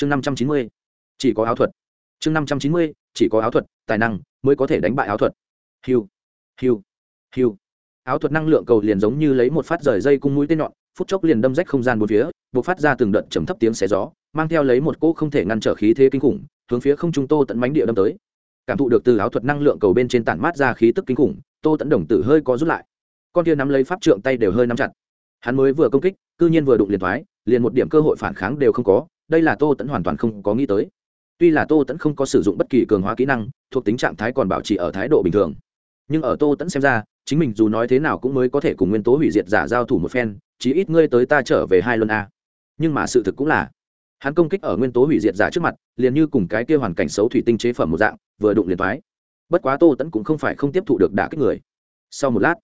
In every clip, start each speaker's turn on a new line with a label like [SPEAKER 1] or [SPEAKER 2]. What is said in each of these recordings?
[SPEAKER 1] chương năm trăm chín mươi, chỉ có áo thuật. Chương năm trăm chín mươi, chỉ có áo thuật, tài năng mới có thể đánh bại áo thuật. Hiu hiu hiu. Áo thuật năng lượng cầu liền giống như lấy một phát rời dây cung mũi tên nhọn, phút chốc liền đâm rách không gian bốn phía buộc phát ra từng đợt trầm thấp tiếng xé gió, mang theo lấy một cỗ không thể ngăn trở khí thế kinh khủng, hướng phía không trung tô tận mánh địa đâm tới. Cảm thụ được từ áo thuật năng lượng cầu bên trên tản mát ra khí tức kinh khủng, tô tẫn đồng tử hơi có rút lại. Con kia nắm lấy pháp trượng tay đều hơi nắm chặt. Hắn mới vừa công kích, cư nhiên vừa đụng liền thoái, liền một điểm cơ hội phản kháng đều không có đây là tô tẫn hoàn toàn không có nghĩ tới. Tuy là tô tẫn không có sử dụng bất kỳ cường hóa kỹ năng, thuộc tính trạng thái còn bảo trì ở thái độ bình thường. Nhưng ở tô tẫn xem ra, chính mình dù nói thế nào cũng mới có thể cùng nguyên tố hủy diệt giả giao thủ một phen, chí ít ngươi tới ta trở về hai luân a. Nhưng mà sự thực cũng là, hắn công kích ở nguyên tố hủy diệt giả trước mặt, liền như cùng cái kia hoàn cảnh xấu thủy tinh chế phẩm một dạng, vừa đụng liền thoái. Bất quá tô tẫn cũng không phải không tiếp thụ được đả kích người. Sau một lát,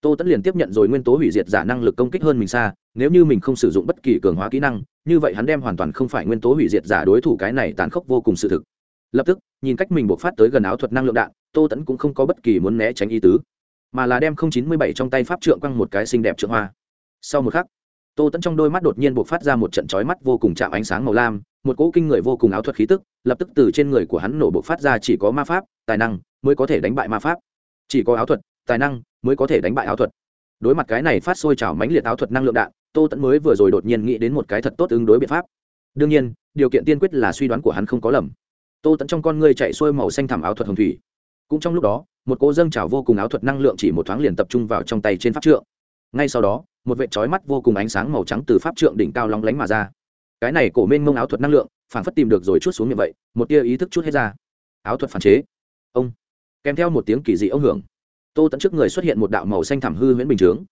[SPEAKER 1] tô tẫn liền tiếp nhận rồi nguyên tố hủy diệt giả năng lực công kích hơn mình xa, nếu như mình không sử dụng bất kỳ cường hóa kỹ năng như vậy hắn đem hoàn toàn không phải nguyên tố hủy diệt giả đối thủ cái này tàn khốc vô cùng sự thực. Lập tức, nhìn cách mình buộc phát tới gần áo thuật năng lượng đạn, tô tẫn cũng không có bất kỳ muốn né tránh ý tứ, mà là đem không chín mươi bảy trong tay pháp trượng quăng một cái xinh đẹp trượng hoa. Sau một khắc, tô tẫn trong đôi mắt đột nhiên buộc phát ra một trận trói mắt vô cùng chạm ánh sáng màu lam, một cỗ kinh người vô cùng áo thuật khí tức, lập tức từ trên người của hắn nổ buộc phát ra chỉ có ma pháp, tài năng mới có thể đánh bại ma pháp. Chỉ có áo thuật, tài năng mới có thể đánh bại áo thuật. Đối mặt cái này phát sôi trào mãnh liệt áo thuật năng lượng đạn tô tẫn mới vừa rồi đột nhiên nghĩ đến một cái thật tốt ứng đối biện pháp. Đương nhiên, điều kiện tiên quyết là suy đoán của hắn không có lầm. Tô tẫn trong con ngươi chạy xuôi màu xanh thảm áo thuật hồng thủy. Cũng trong lúc đó, một cô dâng trào vô cùng áo thuật năng lượng chỉ một thoáng liền tập trung vào trong tay trên pháp trượng. Ngay sau đó, một vệ trói mắt vô cùng ánh sáng màu trắng từ pháp trượng đỉnh cao lóng lánh mà ra. Cái này cổ mênh mông áo thuật năng lượng phản phất tìm được rồi chút xuống như vậy, một tia ý thức chút hết ra. Áo thuật phản chế. Ông. Kèm theo một tiếng kỳ dị ông hưởng. Tô tẫn trước người xuất hiện một đạo màu xanh thảm hư huyễn bình chướng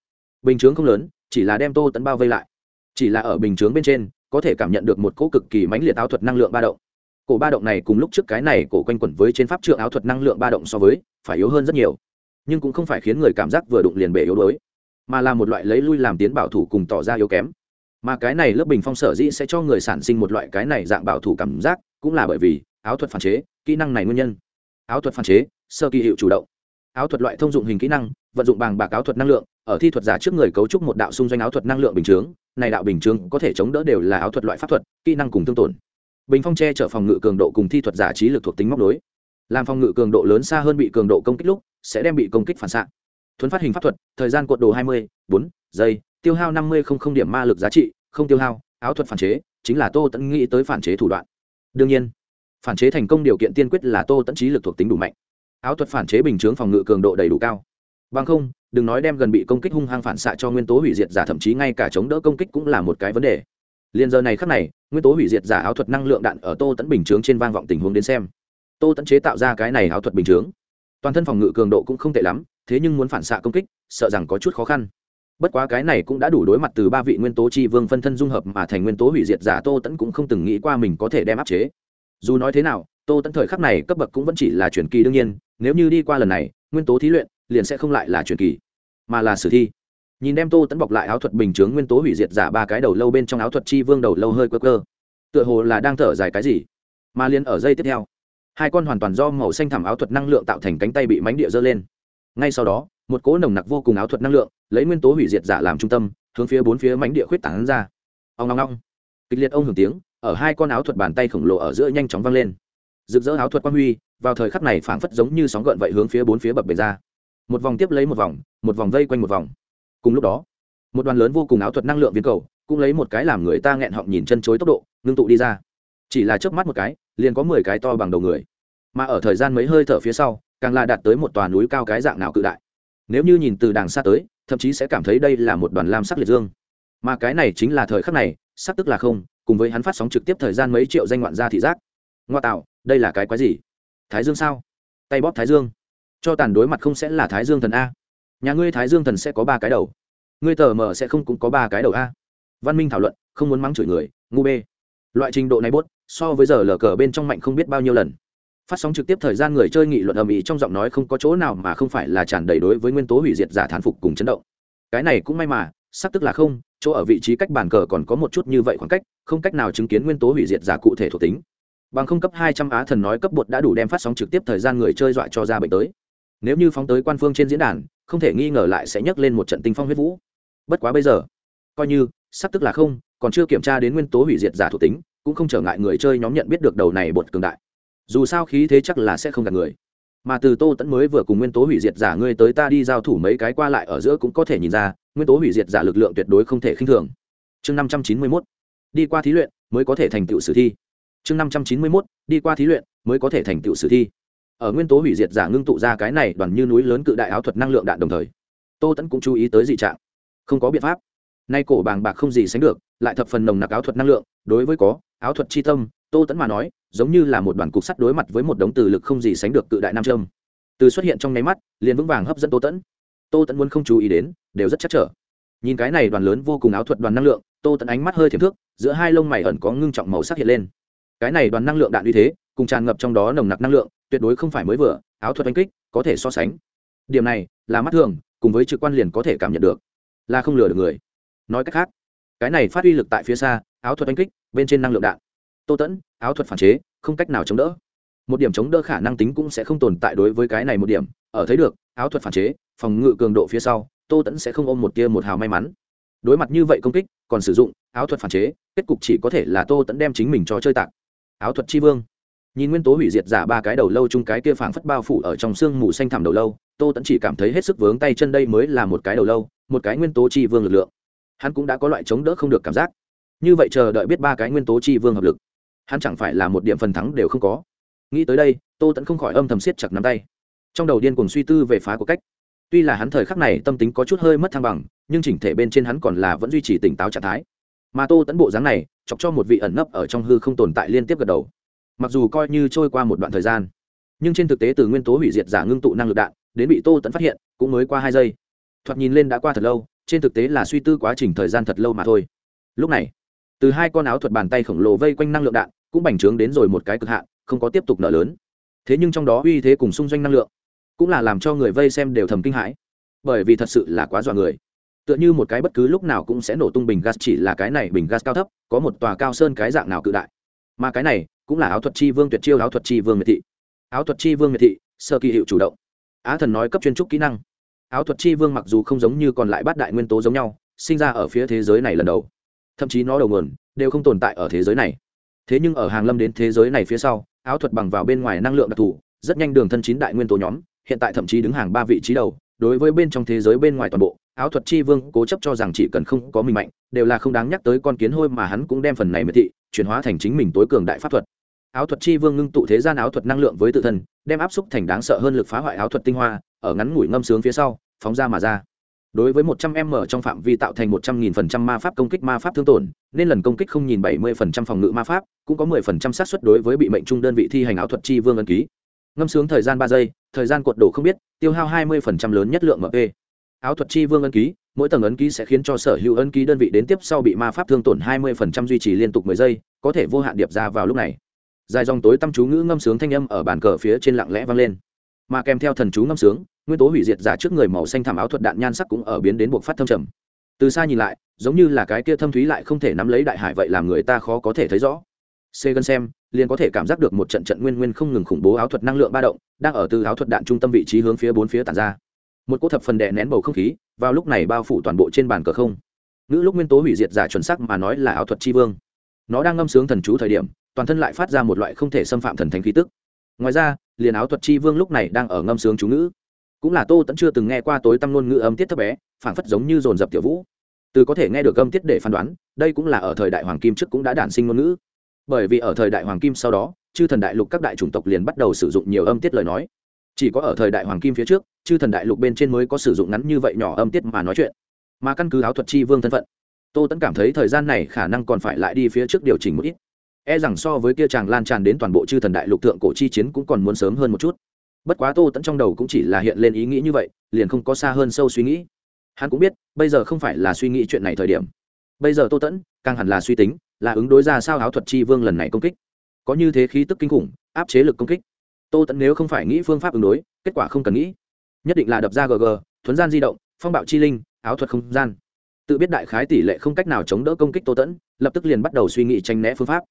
[SPEAKER 1] bình chướng không lớn, chỉ là đem tô tẫn bao vây lại. Chỉ là ở bình chướng bên trên, có thể cảm nhận được một cỗ cực kỳ mãnh liệt áo thuật năng lượng ba động. Cổ ba động này cùng lúc trước cái này cổ quanh quẩn với trên pháp trượng áo thuật năng lượng ba động so với, phải yếu hơn rất nhiều. Nhưng cũng không phải khiến người cảm giác vừa đụng liền bể yếu đuối, mà là một loại lấy lui làm tiến bảo thủ cùng tỏ ra yếu kém. Mà cái này lớp bình phong sở dĩ sẽ cho người sản sinh một loại cái này dạng bảo thủ cảm giác, cũng là bởi vì áo thuật phản chế, kỹ năng này nguyên nhân. Áo thuật phản chế, sơ kỳ hiệu chủ động. Áo thuật loại thông dụng hình kỹ năng vận dụng bằng bạc áo thuật năng lượng, ở thi thuật giả trước người cấu trúc một đạo xung doanh áo thuật năng lượng bình chướng, này đạo bình chướng có thể chống đỡ đều là áo thuật loại pháp thuật, kỹ năng cùng tương tổn. Bình phong che chở phòng ngự cường độ cùng thi thuật giả trí lực thuộc tính móc đối làm phòng ngự cường độ lớn xa hơn bị cường độ công kích lúc, sẽ đem bị công kích phản xạ. Thuấn phát hình pháp thuật, thời gian cuộn đồ hai mươi, bốn giây, tiêu hao năm mươi không không điểm ma lực giá trị, không tiêu hao, áo thuật phản chế, chính là tô tẫn nghĩ tới phản chế thủ đoạn. Đương nhiên, phản chế thành công điều kiện tiên quyết là tô tẫn trí lực thuộc tính đủ mạnh. Áo thuật phản chế bình chướng phòng ngự cường độ đầy đủ cao bằng không, đừng nói đem gần bị công kích hung hăng phản xạ cho nguyên tố hủy diệt giả, thậm chí ngay cả chống đỡ công kích cũng là một cái vấn đề. Liền giờ này khắc này, nguyên tố hủy diệt giả áo thuật năng lượng đạn ở tô tẫn bình chướng trên vang vọng tình huống đến xem. Tô tẫn chế tạo ra cái này áo thuật bình chướng. Toàn thân phòng ngự cường độ cũng không tệ lắm, thế nhưng muốn phản xạ công kích, sợ rằng có chút khó khăn. Bất quá cái này cũng đã đủ đối mặt từ ba vị nguyên tố chi vương phân thân dung hợp mà thành nguyên tố hủy diệt giả, tô tẫn cũng không từng nghĩ qua mình có thể đem áp chế. Dù nói thế nào, tô tẫn thời khắc này cấp bậc cũng vẫn chỉ là truyền kỳ đương nhiên, nếu như đi qua lần này, nguyên tố thí luyện liền sẽ không lại là truyền kỳ, mà là sử thi. Nhìn đem tô tẫn bọc lại áo thuật bình chướng nguyên tố hủy diệt giả ba cái đầu lâu bên trong áo thuật chi vương đầu lâu hơi cơ cơ tựa hồ là đang thở dài cái gì, mà liền ở dây tiếp theo, hai con hoàn toàn do màu xanh thẳm áo thuật năng lượng tạo thành cánh tay bị mánh địa dơ lên. Ngay sau đó, một cỗ nồng nặc vô cùng áo thuật năng lượng lấy nguyên tố hủy diệt giả làm trung tâm, hướng phía bốn phía mánh địa khuyết tảng ra. Ông long long kịch liệt ông hưởng tiếng, ở hai con áo thuật bàn tay khổng lồ ở giữa nhanh chóng vang lên. Rực rỡ áo thuật quang huy, vào thời khắc này phảng phất giống như sóng gợn vậy hướng phía bốn phía bập bề ra một vòng tiếp lấy một vòng một vòng vây quanh một vòng. Cùng lúc đó, một đoàn lớn vô cùng áo thuật năng lượng viên cầu cũng lấy một cái làm người ta nghẹn họng nhìn chân chối tốc độ, ngưng tụ đi ra. Chỉ là trước mắt một cái, liền có mười cái to bằng đầu người. Mà ở thời gian mấy hơi thở phía sau, càng là đạt tới một tòa núi cao cái dạng nào cự đại. Nếu như nhìn từ đàng xa tới, thậm chí sẽ cảm thấy đây là một đoàn lam sắc liệt dương. Mà cái này chính là thời khắc này, sắc tức là không, cùng với hắn phát sóng trực tiếp thời gian mấy triệu danh ngoạn gia thị giác. Ngoa tạo, đây là cái quái gì? Thái dương sao? Tay bóp thái dương cho tàn đối mặt không sẽ là thái dương thần a. Nhà ngươi thái dương thần sẽ có ba cái đầu. Ngươi tờ mờ sẽ không cũng có ba cái đầu a. Văn minh thảo luận, không muốn mắng chửi người, ngu bê. Loại trình độ này bốt, so với giờ lờ cờ bên trong mạnh không biết bao nhiêu lần. Phát sóng trực tiếp thời gian người chơi nghị luận ầm ĩ trong giọng nói không có chỗ nào mà không phải là tràn đầy đối với nguyên tố hủy diệt giả thán phục cùng chấn động. Cái này cũng may mà, sắp tức là không, chỗ ở vị trí cách bàn cờ còn có một chút như vậy khoảng cách, không cách nào chứng kiến nguyên tố hủy diệt giả cụ thể thuộc tính. Bằng không cấp hai trăm á thần nói cấp bột đã đủ đem phát sóng trực tiếp thời gian người chơi dọa cho ra bệnh tới nếu như phóng tới quan phương trên diễn đàn, không thể nghi ngờ lại sẽ nhấc lên một trận tinh phong huyết vũ. Bất quá bây giờ, coi như, sắp tức là không, còn chưa kiểm tra đến nguyên tố hủy diệt giả thuộc tính, cũng không trở ngại người chơi nhóm nhận biết được đầu này bột cường đại. Dù sao khí thế chắc là sẽ không gạt người. Mà từ tô tẫn mới vừa cùng nguyên tố hủy diệt giả ngươi tới ta đi giao thủ mấy cái qua lại ở giữa cũng có thể nhìn ra, nguyên tố hủy diệt giả lực lượng tuyệt đối không thể khinh thường. Chương năm trăm chín mươi mốt, đi qua thí luyện mới có thể thành tựu sử thi. Chương năm trăm chín mươi mốt, đi qua thí luyện mới có thể thành tựu sử thi ở nguyên tố hủy diệt giả ngưng tụ ra cái này đoàn như núi lớn cự đại áo thuật năng lượng đạn đồng thời, tô tẫn cũng chú ý tới dị trạng. Không có biện pháp. Nay cổ bàng bạc không gì sánh được, lại thập phần nồng nặc áo thuật năng lượng, đối với có, áo thuật chi tâm, tô tẫn mà nói, giống như là một đoàn cục sắt đối mặt với một đống từ lực không gì sánh được cự đại nam trâm từ xuất hiện trong nháy mắt, liền vững vàng hấp dẫn tô tẫn tô tẫn muốn không chú ý đến, đều rất chắc trở. Nhìn cái này đoàn lớn vô cùng áo thuật đoàn năng lượng, tô tẫn ánh mắt hơi thiềm thước, giữa hai lông mày ẩn có ngưng trọng màu sắc hiện lên. Cái này đoàn năng lượng đạn uy thế cùng tràn ngập trong đó nồng nặc năng lượng, tuyệt đối không phải mới vừa, áo thuật oanh kích, có thể so sánh. Điểm này, là mắt thường, cùng với trực quan liền có thể cảm nhận được. Là không lừa được người. Nói cách khác, cái này phát uy lực tại phía xa, áo thuật oanh kích, bên trên năng lượng đạn. Tô tẫn, áo thuật phản chế, không cách nào chống đỡ. Một điểm chống đỡ khả năng tính cũng sẽ không tồn tại đối với cái này một điểm. Ở thấy được, áo thuật phản chế, phòng ngự cường độ phía sau, tô tẫn sẽ không ôm một tia một hào may mắn. Đối mặt như vậy công kích, còn sử dụng áo thuật phản chế, kết cục chỉ có thể là tô tẫn đem chính mình cho chơi tạc. Áo thuật tri vương nhìn nguyên tố hủy diệt giả ba cái đầu lâu chung cái kia phảng phất bao phủ ở trong xương mù xanh thẳm đầu lâu, tô tẫn chỉ cảm thấy hết sức vướng tay chân đây mới là một cái đầu lâu, một cái nguyên tố tri vương lực lượng. Hắn cũng đã có loại chống đỡ không được cảm giác. Như vậy chờ đợi biết ba cái nguyên tố tri vương hợp lực, hắn chẳng phải là một điểm phần thắng đều không có. Nghĩ tới đây, tô tẫn không khỏi âm thầm siết chặt nắm tay. Trong đầu điên cùng suy tư về phá của cách. Tuy là hắn thời khắc này tâm tính có chút hơi mất thăng bằng, nhưng chỉnh thể bên trên hắn còn là vẫn duy trì tỉnh táo trạng thái. Mà tô tẫn bộ dáng này, chọc cho một vị ẩn nấp ở trong hư không tồn tại liên tiếp gật đầu mặc dù coi như trôi qua một đoạn thời gian, nhưng trên thực tế từ nguyên tố hủy diệt giả ngưng tụ năng lực đạn đến bị tô tẫn phát hiện cũng mới qua hai giây. Thoạt nhìn lên đã qua thật lâu, trên thực tế là suy tư quá trình thời gian thật lâu mà thôi. Lúc này, từ hai con áo thuật bàn tay khổng lồ vây quanh năng lượng đạn cũng bành trướng đến rồi một cái cực hạn, không có tiếp tục nở lớn. Thế nhưng trong đó uy thế cùng xung doanh năng lượng cũng là làm cho người vây xem đều thầm kinh hãi, bởi vì thật sự là quá dọa người. Tựa như một cái bất cứ lúc nào cũng sẽ nổ tung bình gas, chỉ là cái này bình gas cao thấp, có một tòa cao sơn cái dạng nào cự đại. Mà cái này cũng là áo thuật chi vương tuyệt chiêu áo thuật chi vương miệt thị. Áo thuật chi vương miệt thị, sơ kỳ hiệu chủ động. Á thần nói cấp chuyên trúc kỹ năng. Áo thuật chi vương mặc dù không giống như còn lại bát đại nguyên tố giống nhau, sinh ra ở phía thế giới này lần đầu. Thậm chí nó đầu nguồn đều không tồn tại ở thế giới này. Thế nhưng ở hàng lâm đến thế giới này phía sau, áo thuật bằng vào bên ngoài năng lượng đặc thù, rất nhanh đường thân chín đại nguyên tố nhóm, hiện tại thậm chí đứng hàng ba vị trí đầu, đối với bên trong thế giới bên ngoài toàn bộ, áo thuật chi vương cố chấp cho rằng chỉ cần không có mình mạnh, đều là không đáng nhắc tới con kiến hôi mà hắn cũng đem phần này miệt thị, chuyển hóa thành chính mình tối cường đại pháp thuật áo thuật chi vương ngưng tụ thế gian áo thuật năng lượng với tự thân, đem áp xúc thành đáng sợ hơn lực phá hoại áo thuật tinh hoa, ở ngắn ngủi ngâm sướng phía sau, phóng ra mà ra. Đối với một trăm m trong phạm vi tạo thành một trăm nghìn phần trăm ma pháp công kích ma pháp thương tổn, nên lần công kích không nhìn bảy mươi phần trăm phòng ngự ma pháp, cũng có mười phần trăm xác suất đối với bị mệnh trung đơn vị thi hành áo thuật chi vương ân ký. Ngâm sướng thời gian ba giây, thời gian cuột đổ không biết, tiêu hao hai mươi phần trăm lớn nhất lượng mp áo thuật chi vương ân ký, mỗi tầng ấn ký sẽ khiến cho sở hữu ấn ký đơn vị đến tiếp sau bị ma pháp thương tổn hai mươi phần trăm duy trì liên tục mười giây, có thể vô hạn điệp ra vào lúc này dài dòng tối tâm chú ngữ ngâm sướng thanh âm ở bàn cờ phía trên lặng lẽ vang lên. Mà kèm theo thần chú ngâm sướng, nguyên tố hủy diệt giả trước người màu xanh thảm áo thuật đạn nhan sắc cũng ở biến đến buộc phát thâm trầm. Từ xa nhìn lại, giống như là cái kia thâm thúy lại không thể nắm lấy đại hải vậy làm người ta khó có thể thấy rõ. Xê gần xem, liền có thể cảm giác được một trận trận nguyên nguyên không ngừng khủng bố áo thuật năng lượng ba động, đang ở từ áo thuật đạn trung tâm vị trí hướng phía bốn phía tàn ra. Một cỗ thập phần đè nén bầu không khí, vào lúc này bao phủ toàn bộ trên bàn cờ không. Nữ lúc nguyên tố hủy diệt giả chuẩn sắc mà nói là áo thuật tri vương. Nó đang ngâm sướng thần chú thời điểm toàn thân lại phát ra một loại không thể xâm phạm thần thánh khí tức. Ngoài ra, liền áo thuật chi vương lúc này đang ở ngâm sướng chú ngữ. Cũng là tô tẫn chưa từng nghe qua tối tăm ngôn ngữ âm tiết thấp bé, phảng phất giống như dồn dập tiểu vũ. Từ có thể nghe được âm tiết để phán đoán, đây cũng là ở thời đại hoàng kim trước cũng đã đản sinh ngôn ngữ. Bởi vì ở thời đại hoàng kim sau đó, chư thần đại lục các đại chủng tộc liền bắt đầu sử dụng nhiều âm tiết lời nói. Chỉ có ở thời đại hoàng kim phía trước, chư thần đại lục bên trên mới có sử dụng ngắn như vậy nhỏ âm tiết mà nói chuyện. Mà căn cứ áo thuật chi vương thân phận, tô tẫn cảm thấy thời gian này khả năng còn phải lại đi phía trước điều chỉnh một ít e rằng so với kia chàng lan tràn đến toàn bộ chư thần đại lục thượng cổ chi chiến cũng còn muốn sớm hơn một chút. Bất quá tô tẫn trong đầu cũng chỉ là hiện lên ý nghĩ như vậy, liền không có xa hơn sâu suy nghĩ. Hắn cũng biết, bây giờ không phải là suy nghĩ chuyện này thời điểm. Bây giờ tô tẫn càng hẳn là suy tính, là ứng đối ra sao áo thuật chi vương lần này công kích. Có như thế khí tức kinh khủng, áp chế lực công kích. Tô tẫn nếu không phải nghĩ phương pháp ứng đối, kết quả không cần nghĩ. Nhất định là đập ra gg thuấn gian di động, phong bạo chi linh, áo thuật không gian. Tự biết đại khái tỷ lệ không cách nào chống đỡ công kích tô tẫn lập tức liền bắt đầu suy nghĩ tranh né phương pháp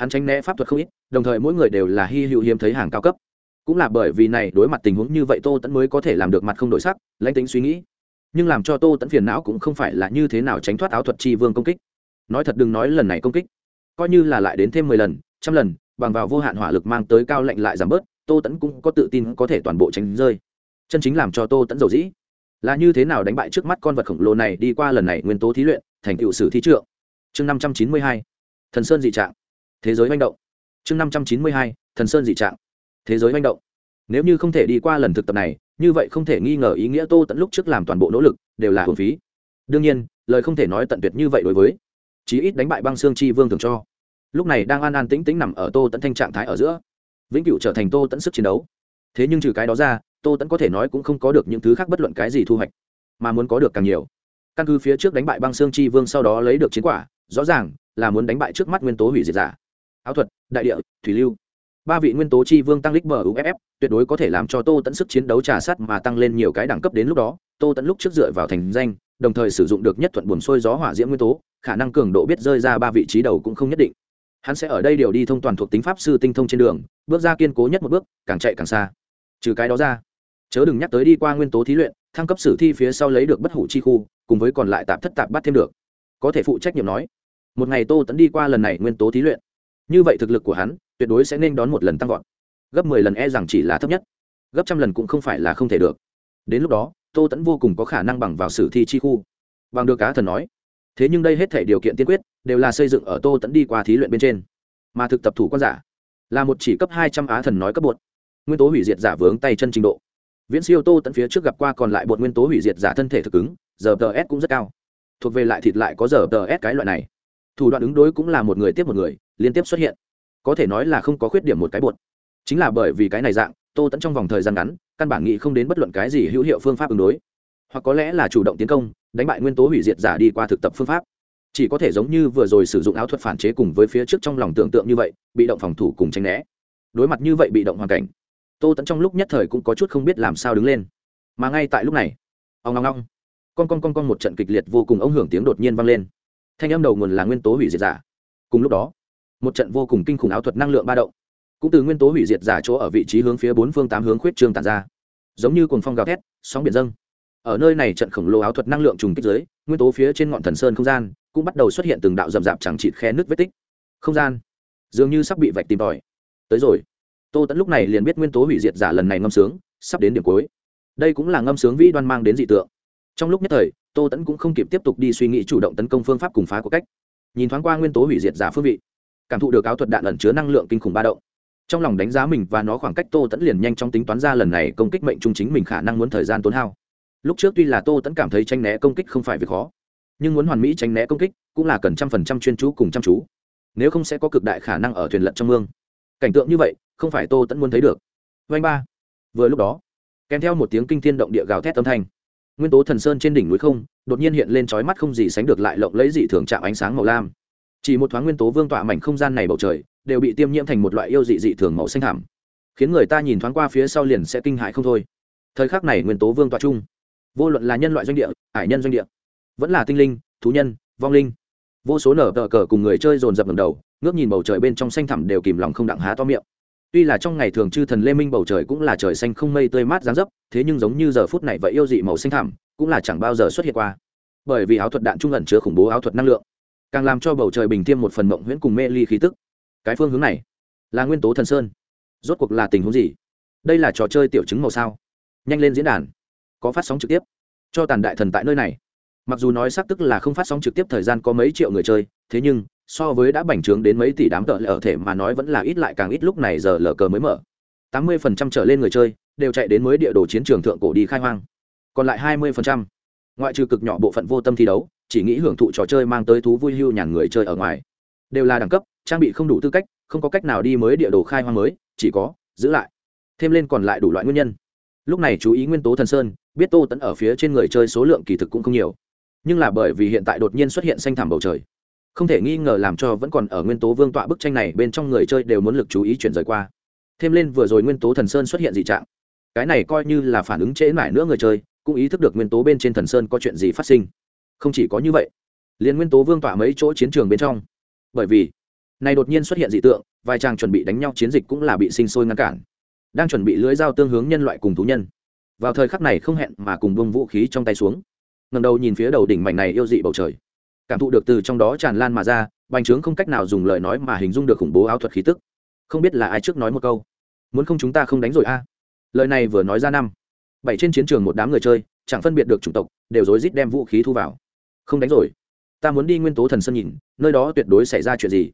[SPEAKER 1] hắn tránh né pháp thuật không ít, đồng thời mỗi người đều là hy hữu hiếm thấy hàng cao cấp. Cũng là bởi vì này đối mặt tình huống như vậy tô tẫn mới có thể làm được mặt không đổi sắc, lãnh tính suy nghĩ. Nhưng làm cho tô tẫn phiền não cũng không phải là như thế nào tránh thoát áo thuật tri vương công kích. Nói thật đừng nói lần này công kích, coi như là lại đến thêm mười lần, trăm lần, bằng vào vô hạn hỏa lực mang tới cao lạnh lại giảm bớt, tô tẫn cũng có tự tin có thể toàn bộ tránh rơi. Chân chính làm cho tô tẫn dầu dĩ. Là như thế nào đánh bại trước mắt con vật khổng lồ này đi qua lần này nguyên tố thí luyện, thành tựu sử thí trượng. Chương năm trăm chín mươi hai. Thần sơn dị trạng thế giới manh động. Chương năm trăm chín mươi hai, thần sơn dị trạng. Thế giới manh động. Nếu như không thể đi qua lần thực tập này, như vậy không thể nghi ngờ ý nghĩa tô tận lúc trước làm toàn bộ nỗ lực, đều là hồn phí. Đương nhiên, lời không thể nói tận tuyệt như vậy đối với. Chí ít đánh bại băng xương chi vương thường cho. Lúc này đang an an tĩnh tĩnh nằm ở tô tận thanh trạng thái ở giữa. Vĩnh cửu trở thành tô tận sức chiến đấu. Thế nhưng trừ cái đó ra, tô tẫn có thể nói cũng không có được những thứ khác bất luận cái gì thu hoạch, mà muốn có được càng nhiều. Căn cứ phía trước đánh bại băng xương chi vương sau đó lấy được chiến quả, rõ ràng là muốn đánh bại trước mắt nguyên tố hủy diệt giả áo thuật, đại địa, thủy lưu. Ba vị nguyên tố chi vương tăng lích bờ uff tuyệt đối có thể làm cho tô tẫn sức chiến đấu trà sát mà tăng lên nhiều cái đẳng cấp đến lúc đó. Tô tẫn lúc trước dựa vào thành danh, đồng thời sử dụng được nhất thuận buồn sôi gió hỏa diễm nguyên tố, khả năng cường độ biết rơi ra ba vị trí đầu cũng không nhất định. Hắn sẽ ở đây điều đi thông toàn thuộc tính pháp sư tinh thông trên đường, bước ra kiên cố nhất một bước, càng chạy càng xa. Trừ cái đó ra, chớ đừng nhắc tới đi qua nguyên tố thí luyện, thăng cấp sử thi phía sau lấy được bất hủ chi khu, cùng với còn lại tạp thất tạp bắt thêm được. Có thể phụ trách nhiệm nói, một ngày tô tẫn đi qua lần này nguyên tố thí luyện như vậy thực lực của hắn, tuyệt đối sẽ nên đón một lần tăng vọt. Gấp mười lần e rằng chỉ là thấp nhất. Gấp trăm lần cũng không phải là không thể được. Đến lúc đó, tô tẫn vô cùng có khả năng bằng vào sử thi chi khu. Bằng được cá thần nói. Thế nhưng đây hết thể điều kiện tiên quyết, đều là xây dựng ở tô tẫn đi qua thí luyện bên trên. Mà thực tập thủ quan giả, là một chỉ cấp hai trăm á thần nói cấp bột. Nguyên tố hủy diệt giả vướng tay chân trình độ. Viễn siêu tô tẫn phía trước gặp qua còn lại bột nguyên tố hủy diệt giả thân thể thực ứng, giờ tờ s cũng rất cao. Thuộc về lại thịt lại có giờ tờ s cái loại này thủ đoạn ứng đối cũng là một người tiếp một người, liên tiếp xuất hiện. Có thể nói là không có khuyết điểm một cái buột chính là bởi vì cái này dạng, tô tẫn trong vòng thời gian ngắn, căn bản nghĩ không đến bất luận cái gì hữu hiệu phương pháp ứng đối. Hoặc có lẽ là chủ động tiến công, đánh bại nguyên tố hủy diệt giả đi qua thực tập phương pháp. Chỉ có thể giống như vừa rồi sử dụng áo thuật phản chế cùng với phía trước trong lòng tưởng tượng như vậy, bị động phòng thủ cùng tranh né. Đối mặt như vậy bị động hoàn cảnh, tô tẫn trong lúc nhất thời cũng có chút không biết làm sao đứng lên. Mà ngay tại lúc này ông ngong ngong con con con con một trận kịch liệt vô cùng ông hưởng tiếng đột nhiên vang lên thanh âm đầu nguồn là nguyên tố hủy diệt giả. Cùng lúc đó, một trận vô cùng kinh khủng áo thuật năng lượng ba động, cũng từ nguyên tố hủy diệt giả chỗ ở vị trí hướng phía bốn phương tám hướng khuyết trương tàn ra. Giống như cuồng phong gào thét, sóng biển dâng. Ở nơi này trận khổng lồ áo thuật năng lượng trùng kích dưới, nguyên tố phía trên ngọn thần sơn không gian cũng bắt đầu xuất hiện từng đạo rậm rạp chẳng chịt khe nước vết tích. Không gian dường như sắp bị vạch tìm tòi. Tới rồi. Tô tẫn lúc này liền biết nguyên tố hủy diệt giả lần này ngâm sướng, sắp đến điểm cuối. Đây cũng là ngâm sướng vĩ đoan mang đến dị tượng. Trong lúc nhất thời tô tẫn cũng không kịp tiếp tục đi suy nghĩ chủ động tấn công phương pháp cùng phá của cách. Nhìn thoáng qua nguyên tố hủy diệt giả phương vị, cảm thụ được áo thuật đạn ẩn chứa năng lượng kinh khủng ba động. Trong lòng đánh giá mình và nó khoảng cách tô tẫn liền nhanh chóng tính toán ra lần này công kích mệnh trung chính mình khả năng muốn thời gian tốn hao. Lúc trước tuy là tô tẫn cảm thấy tranh né công kích không phải việc khó, nhưng muốn hoàn mỹ tránh né công kích cũng là cần trăm phần trăm chuyên chú cùng chăm chú. Nếu không sẽ có cực đại khả năng ở thuyền lận trong mương. Cảnh tượng như vậy, không phải tô tẫn muốn thấy được. Vanh ba. Vừa lúc đó, kèm theo một tiếng kinh thiên động địa gào thét âm thanh nguyên tố thần sơn trên đỉnh núi không, đột nhiên hiện lên trói mắt không gì sánh được lại lộng lấy dị thường chạm ánh sáng màu lam. Chỉ một thoáng nguyên tố vương tỏa mảnh không gian này bầu trời, đều bị tiêm nhiễm thành một loại yêu dị dị thường màu xanh thảm khiến người ta nhìn thoáng qua phía sau liền sẽ kinh hại không thôi. Thời khắc này nguyên tố vương tỏa chung vô luận là nhân loại doanh địa, ải nhân doanh địa, vẫn là tinh linh, thú nhân, vong linh, vô số nở tờ cờ cùng người chơi dồn dập ngầm đầu, ngước nhìn bầu trời bên trong xanh thẳm đều kìm lòng không đặng há to miệng tuy là trong ngày thường chư thần lê minh bầu trời cũng là trời xanh không mây tươi mát dáng dấp, thế nhưng giống như giờ phút này vậy yêu dị màu xanh thẳm, cũng là chẳng bao giờ xuất hiện qua. Bởi vì áo thuật đạn trung ẩn chứa khủng bố áo thuật năng lượng, càng làm cho bầu trời bình tiêm một phần mộng huyễn cùng mê ly khí tức. Cái phương hướng này là nguyên tố thần sơn. Rốt cuộc là tình huống gì? Đây là trò chơi tiểu chứng màu sao? Nhanh lên diễn đàn. Có phát sóng trực tiếp. Cho tàn đại thần tại nơi này. Mặc dù nói xác tức là không phát sóng trực tiếp thời gian có mấy triệu người chơi thế nhưng, so với đã bành trướng đến mấy tỷ đám tợ ở thể mà nói vẫn là ít lại càng ít lúc này giờ lờ cờ mới mở. Tám mươi phần trăm trở lên người chơi đều chạy đến mới địa đồ chiến trường thượng cổ đi khai hoang. Còn lại hai mươi phần trăm, ngoại trừ cực nhỏ bộ phận vô tâm thi đấu, chỉ nghĩ hưởng thụ trò chơi mang tới thú vui hưu nhàn người chơi ở ngoài. Đều là đẳng cấp, trang bị không đủ tư cách, không có cách nào đi mới địa đồ khai hoang mới, chỉ có giữ lại. Thêm lên còn lại đủ loại nguyên nhân. Lúc này chú ý nguyên tố thần sơn, biết tô tẫn ở phía trên người chơi số lượng kỳ thực cũng không nhiều. Nhưng là bởi vì hiện tại đột nhiên xuất hiện xanh thảm bầu trời không thể nghi ngờ làm cho vẫn còn ở nguyên tố vương tọa bức tranh này bên trong người chơi đều muốn lực chú ý chuyển rời qua. Thêm lên vừa rồi nguyên tố thần sơn xuất hiện dị trạng. Cái này coi như là phản ứng trễ mãi nữa người chơi, cũng ý thức được nguyên tố bên trên thần sơn có chuyện gì phát sinh. Không chỉ có như vậy, liền nguyên tố vương tỏa mấy chỗ chiến trường bên trong. Bởi vì, này đột nhiên xuất hiện dị tượng, vài chàng chuẩn bị đánh nhau chiến dịch cũng là bị sinh sôi ngăn cản. Đang chuẩn bị lưới dao tương hướng nhân loại cùng thú nhân. Vào thời khắc này không hẹn mà cùng bông vũ khí trong tay xuống. Ngầm đầu nhìn phía đầu đỉnh mảnh này yêu dị bầu trời cảm thụ được từ trong đó tràn lan mà ra, bành trướng không cách nào dùng lời nói mà hình dung được khủng bố áo thuật khí tức. Không biết là ai trước nói một câu. Muốn không chúng ta không đánh rồi a? Lời này vừa nói ra năm. Bảy trên chiến trường một đám người chơi, chẳng phân biệt được chủng tộc, đều rối rít đem vũ khí thu vào. Không đánh rồi. Ta muốn đi nguyên tố thần sân nhìn, nơi đó tuyệt đối xảy ra chuyện gì?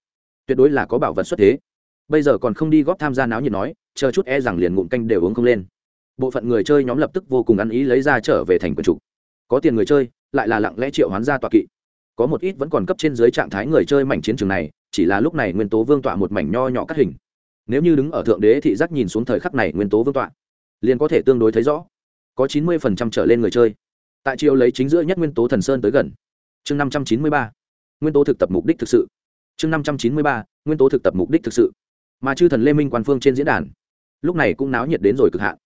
[SPEAKER 1] Tuyệt đối là có bảo vật xuất thế. Bây giờ còn không đi góp tham gia náo nhiệt nói, chờ chút e rằng liền ngụm canh đều uống không lên. Bộ phận người chơi nhóm lập tức vô cùng ăn ý lấy ra trở về thành quần chủ. Có tiền người chơi, lại là lặng lẽ triệu hoán ra tọa kỵ có một ít vẫn còn cấp trên dưới trạng thái người chơi mảnh chiến trường này, chỉ là lúc này nguyên tố vương tọa một mảnh nho nhỏ cắt hình. Nếu như đứng ở thượng đế thị giác nhìn xuống thời khắc này nguyên tố vương tọa, liền có thể tương đối thấy rõ, có chín mươi phần trăm trở lên người chơi. Tại chiều lấy chính giữa nhất nguyên tố thần sơn tới gần. Chương năm trăm chín mươi ba, nguyên tố thực tập mục đích thực sự. Chương năm trăm chín mươi ba, nguyên tố thực tập mục đích thực sự. Mà chư thần lê minh quan phương trên diễn đàn, lúc này cũng náo nhiệt đến rồi cực hạn.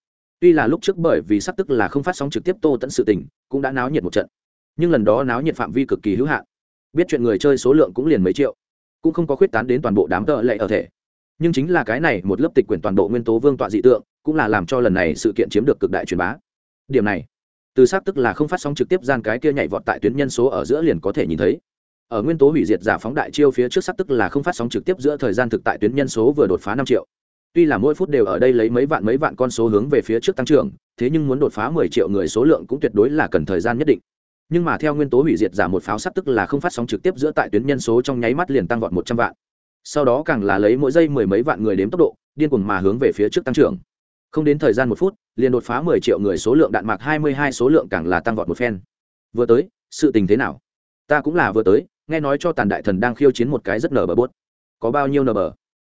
[SPEAKER 1] Tuy là lúc trước bởi vì sắp tức là không phát sóng trực tiếp tô tẫn sự tình, cũng đã náo nhiệt một trận nhưng lần đó náo nhiệt phạm vi cực kỳ hữu hạn. Biết chuyện người chơi số lượng cũng liền mấy triệu, cũng không có khuyết tán đến toàn bộ đám tợ lệ ở thể. Nhưng chính là cái này một lớp tịch quyển toàn bộ nguyên tố vương tọa dị tượng, cũng là làm cho lần này sự kiện chiếm được cực đại truyền bá. Điểm này, từ xác tức là không phát sóng trực tiếp gian cái kia nhảy vọt tại tuyến nhân số ở giữa liền có thể nhìn thấy. Ở nguyên tố hủy diệt giả phóng đại chiêu phía trước xác tức là không phát sóng trực tiếp giữa thời gian thực tại tuyến nhân số vừa đột phá năm triệu. Tuy là mỗi phút đều ở đây lấy mấy vạn mấy vạn con số hướng về phía trước tăng trưởng, thế nhưng muốn đột phá mười triệu người số lượng cũng tuyệt đối là cần thời gian nhất định nhưng mà theo nguyên tố hủy diệt giả một pháo sắt tức là không phát sóng trực tiếp giữa tại tuyến nhân số trong nháy mắt liền tăng vọt một trăm vạn. Sau đó càng là lấy mỗi giây mười mấy vạn người đếm tốc độ, điên cuồng mà hướng về phía trước tăng trưởng. Không đến thời gian một phút, liền đột phá mười triệu người số lượng đạn mạc hai mươi hai số lượng càng là tăng vọt một phen. Vừa tới, sự tình thế nào? Ta cũng là vừa tới, nghe nói cho tàn đại thần đang khiêu chiến một cái rất nở bờ bốt. Có bao nhiêu nở bờ?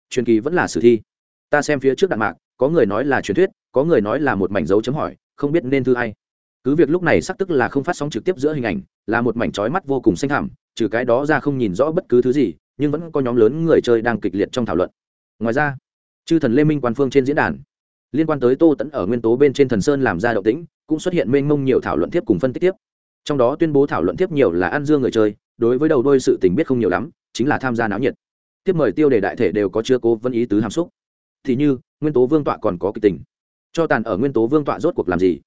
[SPEAKER 1] Truyền kỳ vẫn là sử thi. Ta xem phía trước đạn mạc, có người nói là truyền thuyết, có người nói là một mảnh dấu chấm hỏi, không biết nên thư ai cứ việc lúc này sắc tức là không phát sóng trực tiếp giữa hình ảnh, là một mảnh trói mắt vô cùng xanh thẳm, trừ cái đó ra không nhìn rõ bất cứ thứ gì, nhưng vẫn có nhóm lớn người chơi đang kịch liệt trong thảo luận. Ngoài ra, chư thần lê minh quan phương trên diễn đàn, liên quan tới tô tẫn ở nguyên tố bên trên thần sơn làm ra động tĩnh, cũng xuất hiện mênh mông nhiều thảo luận tiếp cùng phân tích tiếp. Trong đó tuyên bố thảo luận tiếp nhiều là ăn dương người chơi, đối với đầu đôi sự tình biết không nhiều lắm, chính là tham gia náo nhiệt. Tiếp mời tiêu đề đại thể đều có chưa cố vấn ý tứ hàm xúc. Thì như, nguyên tố vương tọa còn có kịch tình. Cho tàn ở nguyên tố vương tọa rốt cuộc làm gì?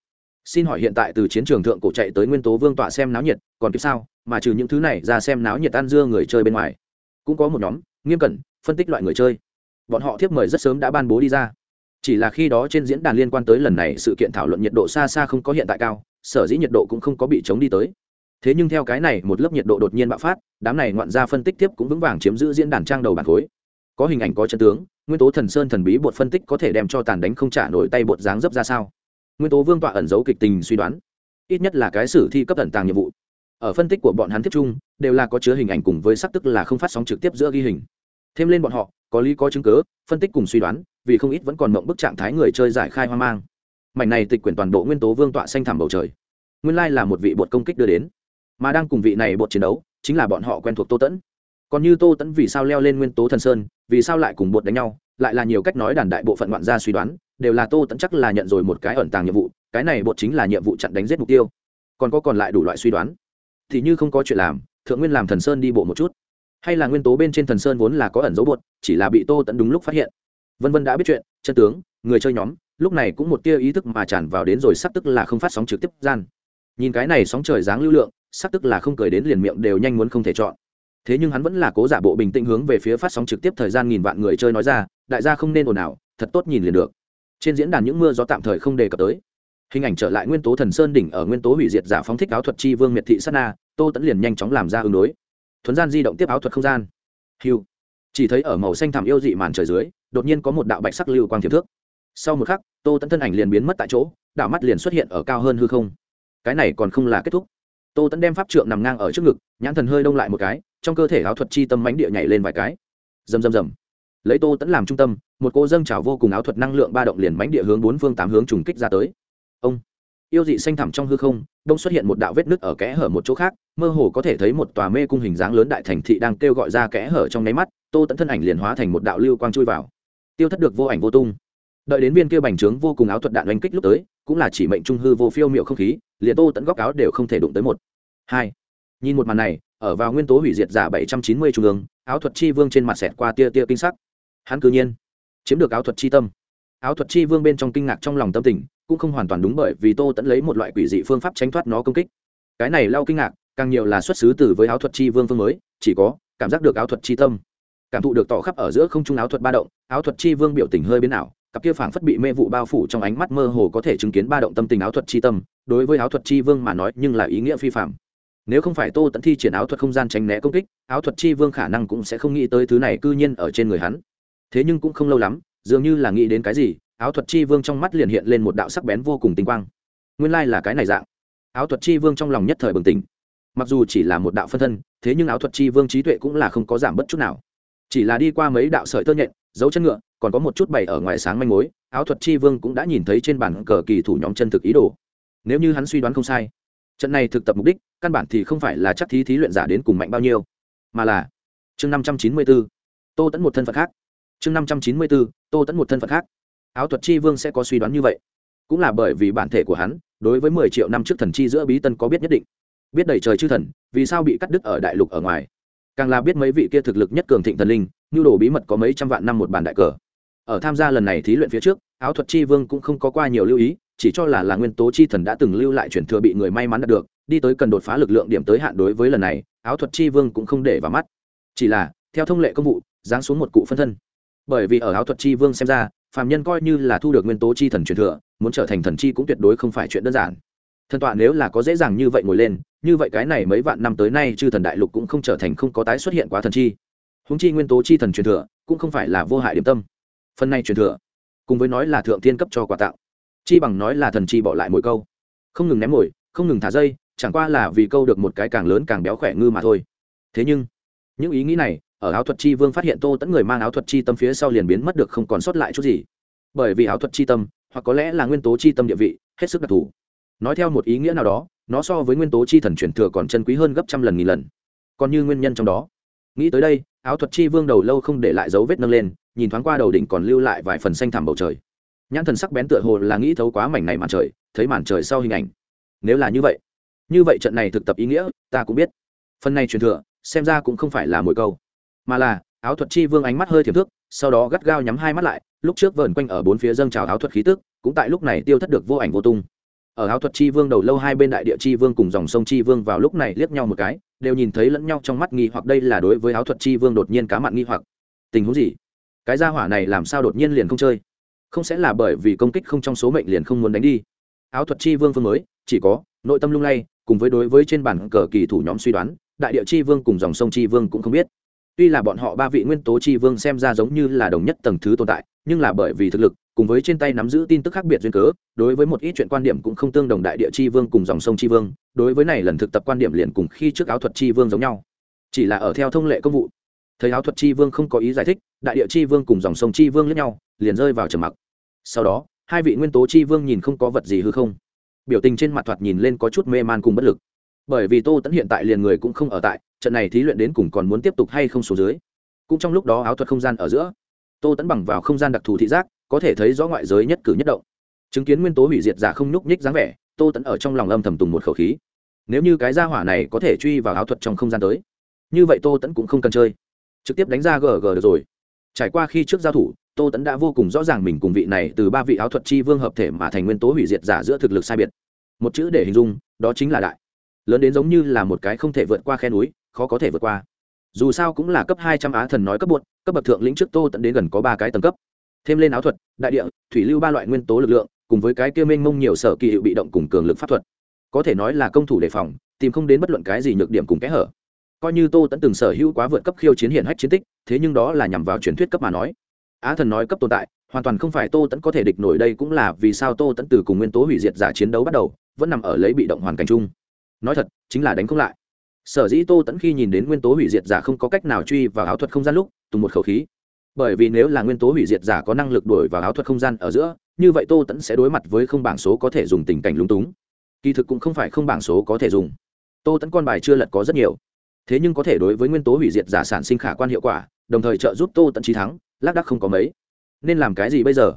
[SPEAKER 1] Xin hỏi hiện tại từ chiến trường thượng cổ chạy tới nguyên tố vương tọa xem náo nhiệt, còn kịp sao? Mà trừ những thứ này ra xem náo nhiệt ăn dưa người chơi bên ngoài, cũng có một nhóm nghiêm cẩn, phân tích loại người chơi. Bọn họ thiếp mời rất sớm đã ban bố đi ra. Chỉ là khi đó trên diễn đàn liên quan tới lần này sự kiện thảo luận nhiệt độ xa xa không có hiện tại cao, sở dĩ nhiệt độ cũng không có bị chống đi tới. Thế nhưng theo cái này, một lớp nhiệt độ đột nhiên bạo phát, đám này ngoạn ra phân tích tiếp cũng vững vàng chiếm giữ diễn đàn trang đầu bản khối. Có hình ảnh có chân tướng, nguyên tố thần sơn thần bí bột phân tích có thể đem cho tàn đánh không trả nổi tay bột dáng dấp ra sao? Nguyên tố vương tọa ẩn giấu kịch tình suy đoán. Ít nhất là cái sử thi cấp ẩn tàng nhiệm vụ. Ở phân tích của bọn hắn tiếp chung, đều là có chứa hình ảnh cùng với sắc tức là không phát sóng trực tiếp giữa ghi hình. Thêm lên bọn họ, có lý có chứng cớ phân tích cùng suy đoán, vì không ít vẫn còn mộng bức trạng thái người chơi giải khai hoang mang. Mảnh này tịch quyển toàn bộ nguyên tố vương tọa xanh thẳm bầu trời. Nguyên lai là một vị bột công kích đưa đến. Mà đang cùng vị này bột chiến đấu, chính là bọn họ quen thuộc tô tẫn. Còn như tô tẫn vì sao leo lên nguyên tố thần sơn, vì sao lại cùng bột đánh nhau, lại là nhiều cách nói đàn đại bộ phận ngoạn gia suy đoán đều là tô tẫn chắc là nhận rồi một cái ẩn tàng nhiệm vụ, cái này bột chính là nhiệm vụ chặn đánh giết mục tiêu. Còn có còn lại đủ loại suy đoán. Thì như không có chuyện làm, thượng nguyên làm thần sơn đi bộ một chút. Hay là nguyên tố bên trên thần sơn vốn là có ẩn dấu bột, chỉ là bị tô tẫn đúng lúc phát hiện. Vân vân đã biết chuyện, chân tướng, người chơi nhóm, lúc này cũng một tia ý thức mà tràn vào đến rồi sắp tức là không phát sóng trực tiếp gian. Nhìn cái này sóng trời dáng lưu lượng, sắp tức là không cười đến liền miệng đều nhanh muốn không thể chọn. Thế nhưng hắn vẫn là cố giả bộ bình tĩnh hướng về phía phát sóng trực tiếp thời gian nghìn vạn người chơi nói ra, đại gia không nên ồn ào, thật tốt nhìn liền được trên diễn đàn những mưa gió tạm thời không đề cập tới. Hình ảnh trở lại nguyên tố thần sơn đỉnh ở nguyên tố hủy diệt giả phóng thích áo thuật chi vương miệt thị sát na, tô tẫn liền nhanh chóng làm ra ứng đối. Thuấn gian di động tiếp áo thuật không gian. Hiu chỉ thấy ở màu xanh thảm yêu dị màn trời dưới, đột nhiên có một đạo bạch sắc lưu quang thiệp thước. Sau một khắc, tô tẫn thân ảnh liền biến mất tại chỗ, đạo mắt liền xuất hiện ở cao hơn hư không. Cái này còn không là kết thúc. Tô tẫn đem pháp trượng nằm ngang ở trước ngực, nhãn thần hơi đông lại một cái, trong cơ thể áo thuật chi tâm mánh địa nhảy lên vài cái. Rầm rầm rầm lấy tô tẫn làm trung tâm, một cô dâng trào vô cùng áo thuật năng lượng ba động liền mánh địa hướng bốn phương tám hướng trùng kích ra tới. Ông, yêu dị xanh thẳm trong hư không, đông xuất hiện một đạo vết nứt ở kẽ hở một chỗ khác, mơ hồ có thể thấy một tòa mê cung hình dáng lớn đại thành thị đang kêu gọi ra kẽ hở trong nháy mắt, tô tẫn thân ảnh liền hóa thành một đạo lưu quang chui vào. Tiêu thất được vô ảnh vô tung. Đợi đến viên kia bành trướng vô cùng áo thuật đạn oanh kích lúc tới, cũng là chỉ mệnh trung hư vô phiêu miệu không khí, liền tô tẫn góc áo đều không thể đụng tới một. Hai, nhìn một màn này, ở vào nguyên tố hủy diệt giả bảy trăm chín mươi trung ương, áo thuật chi vương trên mặt xẹt qua tia tia kinh sắc hắn cư nhiên chiếm được áo thuật chi tâm. Áo thuật chi vương bên trong kinh ngạc trong lòng tâm tình, cũng không hoàn toàn đúng bởi vì tô tẫn lấy một loại quỷ dị phương pháp tránh thoát nó công kích. Cái này lau kinh ngạc, càng nhiều là xuất xứ từ với áo thuật chi vương phương mới, chỉ có cảm giác được áo thuật chi tâm. Cảm thụ được tỏ khắp ở giữa không trung áo thuật ba động, áo thuật chi vương biểu tình hơi biến ảo, cặp kia phảng phất bị mê vụ bao phủ trong ánh mắt mơ hồ có thể chứng kiến ba động tâm tình áo thuật chi tâm, đối với áo thuật chi vương mà nói nhưng là ý nghĩa phi phạm nếu không phải tô tẫn thi triển áo thuật không gian tránh né công kích, áo thuật chi vương khả năng cũng sẽ không nghĩ tới thứ này cư nhiên ở trên người hắn thế nhưng cũng không lâu lắm, dường như là nghĩ đến cái gì, áo thuật chi vương trong mắt liền hiện lên một đạo sắc bén vô cùng tinh quang. Nguyên lai là cái này dạng. Áo thuật chi vương trong lòng nhất thời bừng tỉnh. Mặc dù chỉ là một đạo phân thân, thế nhưng áo thuật chi vương trí tuệ cũng là không có giảm bất chút nào. Chỉ là đi qua mấy đạo sợi tơ nhện, dấu chân ngựa, còn có một chút bày ở ngoài sáng manh mối, áo thuật chi vương cũng đã nhìn thấy trên bản cờ kỳ thủ nhóm chân thực ý đồ. Nếu như hắn suy đoán không sai, trận này thực tập mục đích, căn bản thì không phải là chắc thí thí luyện giả đến cùng mạnh bao nhiêu, mà là chương năm trăm chín mươi bốn tô tẫn một thân phận khác chương năm trăm chín mươi bốn, tô tẫn một thân phận khác. Áo thuật chi vương sẽ có suy đoán như vậy. Cũng là bởi vì bản thể của hắn, đối với mười triệu năm trước thần chi giữa bí tân có biết nhất định. Biết đầy trời chư thần, vì sao bị cắt đứt ở đại lục ở ngoài? Càng là biết mấy vị kia thực lực nhất cường thịnh thần linh, nhu đồ bí mật có mấy trăm vạn năm một bàn đại cờ. Ở tham gia lần này thí luyện phía trước, áo thuật chi vương cũng không có qua nhiều lưu ý, chỉ cho là là nguyên tố chi thần đã từng lưu lại chuyển thừa bị người may mắn đạt được, đi tới cần đột phá lực lượng điểm tới hạn đối với lần này, áo thuật chi vương cũng không để vào mắt. Chỉ là, theo thông lệ công vụ, giáng xuống một cụ phân thân bởi vì ở áo thuật chi vương xem ra, phàm nhân coi như là thu được nguyên tố chi thần truyền thừa, muốn trở thành thần chi cũng tuyệt đối không phải chuyện đơn giản. Thần tọa nếu là có dễ dàng như vậy ngồi lên, như vậy cái này mấy vạn năm tới nay chư thần đại lục cũng không trở thành không có tái xuất hiện quá thần chi. Húng chi nguyên tố chi thần truyền thừa, cũng không phải là vô hại điểm tâm. Phần này truyền thừa, cùng với nói là thượng thiên cấp cho quà tặng, chi bằng nói là thần chi bỏ lại mỗi câu. Không ngừng ném mồi, không ngừng thả dây, chẳng qua là vì câu được một cái càng lớn càng béo khỏe ngư mà thôi. Thế nhưng, những ý nghĩ này ở áo thuật chi vương phát hiện tô tẫn người mang áo thuật chi tâm phía sau liền biến mất được không còn sót lại chút gì. Bởi vì áo thuật chi tâm, hoặc có lẽ là nguyên tố chi tâm địa vị, hết sức đặc thù. Nói theo một ý nghĩa nào đó, nó so với nguyên tố chi thần truyền thừa còn chân quý hơn gấp trăm lần nghìn lần. Còn như nguyên nhân trong đó. Nghĩ tới đây, áo thuật chi vương đầu lâu không để lại dấu vết nâng lên, nhìn thoáng qua đầu đỉnh còn lưu lại vài phần xanh thẳm bầu trời. Nhãn thần sắc bén tựa hồ là nghĩ thấu quá mảnh này màn trời, thấy màn trời sau hình ảnh. Nếu là như vậy như vậy trận này thực tập ý nghĩa, ta cũng biết. Phần này truyền thừa, xem ra cũng không phải là mỗi câu mà là, áo thuật chi vương ánh mắt hơi thiềm thước, sau đó gắt gao nhắm hai mắt lại, lúc trước vờn quanh ở bốn phía dâng trào áo thuật khí tức, cũng tại lúc này tiêu thất được vô ảnh vô tung. Ở áo thuật chi vương đầu lâu hai bên đại địa chi vương cùng dòng sông chi vương vào lúc này liếc nhau một cái, đều nhìn thấy lẫn nhau trong mắt nghi hoặc đây là đối với áo thuật chi vương đột nhiên cá mặn nghi hoặc. Tình huống gì? Cái gia hỏa này làm sao đột nhiên liền không chơi? Không sẽ là bởi vì công kích không trong số mệnh liền không muốn đánh đi. Áo thuật chi vương phương mới, chỉ có, nội tâm lung lay, cùng với đối với trên bản cờ kỳ thủ nhóm suy đoán, đại địa chi vương cùng dòng sông chi vương cũng không biết tuy là bọn họ ba vị nguyên tố chi vương xem ra giống như là đồng nhất tầng thứ tồn tại, nhưng là bởi vì thực lực, cùng với trên tay nắm giữ tin tức khác biệt duyên cớ, đối với một ít chuyện quan điểm cũng không tương đồng đại địa chi vương cùng dòng sông chi vương, đối với này lần thực tập quan điểm liền cùng khi trước áo thuật chi vương giống nhau. Chỉ là ở theo thông lệ công vụ, thấy áo thuật chi vương không có ý giải thích, đại địa chi vương cùng dòng sông chi vương lẫn nhau, liền rơi vào trầm mặc. Sau đó, hai vị nguyên tố chi vương nhìn không có vật gì hư không. Biểu tình trên mặt thoạt nhìn lên có chút mê man cùng bất lực. Bởi vì tô tẫn hiện tại liền người cũng không ở tại trận này thí luyện đến cùng còn muốn tiếp tục hay không số dưới. Cũng trong lúc đó áo thuật không gian ở giữa, tô tẫn bằng vào không gian đặc thù thị giác, có thể thấy rõ ngoại giới nhất cử nhất động. Chứng kiến nguyên tố hủy diệt giả không nhúc nhích dáng vẻ, tô tẫn ở trong lòng âm thầm tùng một khẩu khí. Nếu như cái gia hỏa này có thể truy vào áo thuật trong không gian tới, như vậy tô tẫn cũng không cần chơi. Trực tiếp đánh ra gg được rồi. Trải qua khi trước giao thủ, tô tẫn đã vô cùng rõ ràng mình cùng vị này từ ba vị áo thuật chi vương hợp thể mà thành nguyên tố hủy diệt giả giữa thực lực sai biệt. Một chữ để hình dung, đó chính là đại. Lớn đến giống như là một cái không thể vượt qua khe núi khó có thể vượt qua. Dù sao cũng là cấp hai trăm á thần nói cấp bột cấp bậc thượng lĩnh trước tô tận đến gần có ba cái tầng cấp. Thêm lên áo thuật, đại địa, thủy lưu ba loại nguyên tố lực lượng, cùng với cái kia mênh mông nhiều sở kỳ hiệu bị động cùng cường lực pháp thuật. Có thể nói là công thủ đề phòng, tìm không đến bất luận cái gì nhược điểm cùng kẽ hở. Coi như tô tẫn từng sở hữu quá vượt cấp khiêu chiến hiển hách chiến tích, thế nhưng đó là nhằm vào truyền thuyết cấp mà nói. Á thần nói cấp tồn tại, hoàn toàn không phải tô tẫn có thể địch nổi đây cũng là vì sao tô tẫn từ cùng nguyên tố hủy diệt giả chiến đấu bắt đầu, vẫn nằm ở lấy bị động hoàn cảnh chung. Nói thật, chính là đánh không lại sở dĩ tô tẫn khi nhìn đến nguyên tố hủy diệt giả không có cách nào truy vào áo thuật không gian lúc, tùng một khẩu khí. Bởi vì nếu là nguyên tố hủy diệt giả có năng lực đuổi vào áo thuật không gian ở giữa, như vậy tô tẫn sẽ đối mặt với không bảng số có thể dùng tình cảnh lúng túng. Kỳ thực cũng không phải không bảng số có thể dùng. Tô tẫn con bài chưa lật có rất nhiều. Thế nhưng có thể đối với nguyên tố hủy diệt giả sản sinh khả quan hiệu quả, đồng thời trợ giúp tô tẫn trí thắng, lác đắc không có mấy. Nên làm cái gì bây giờ?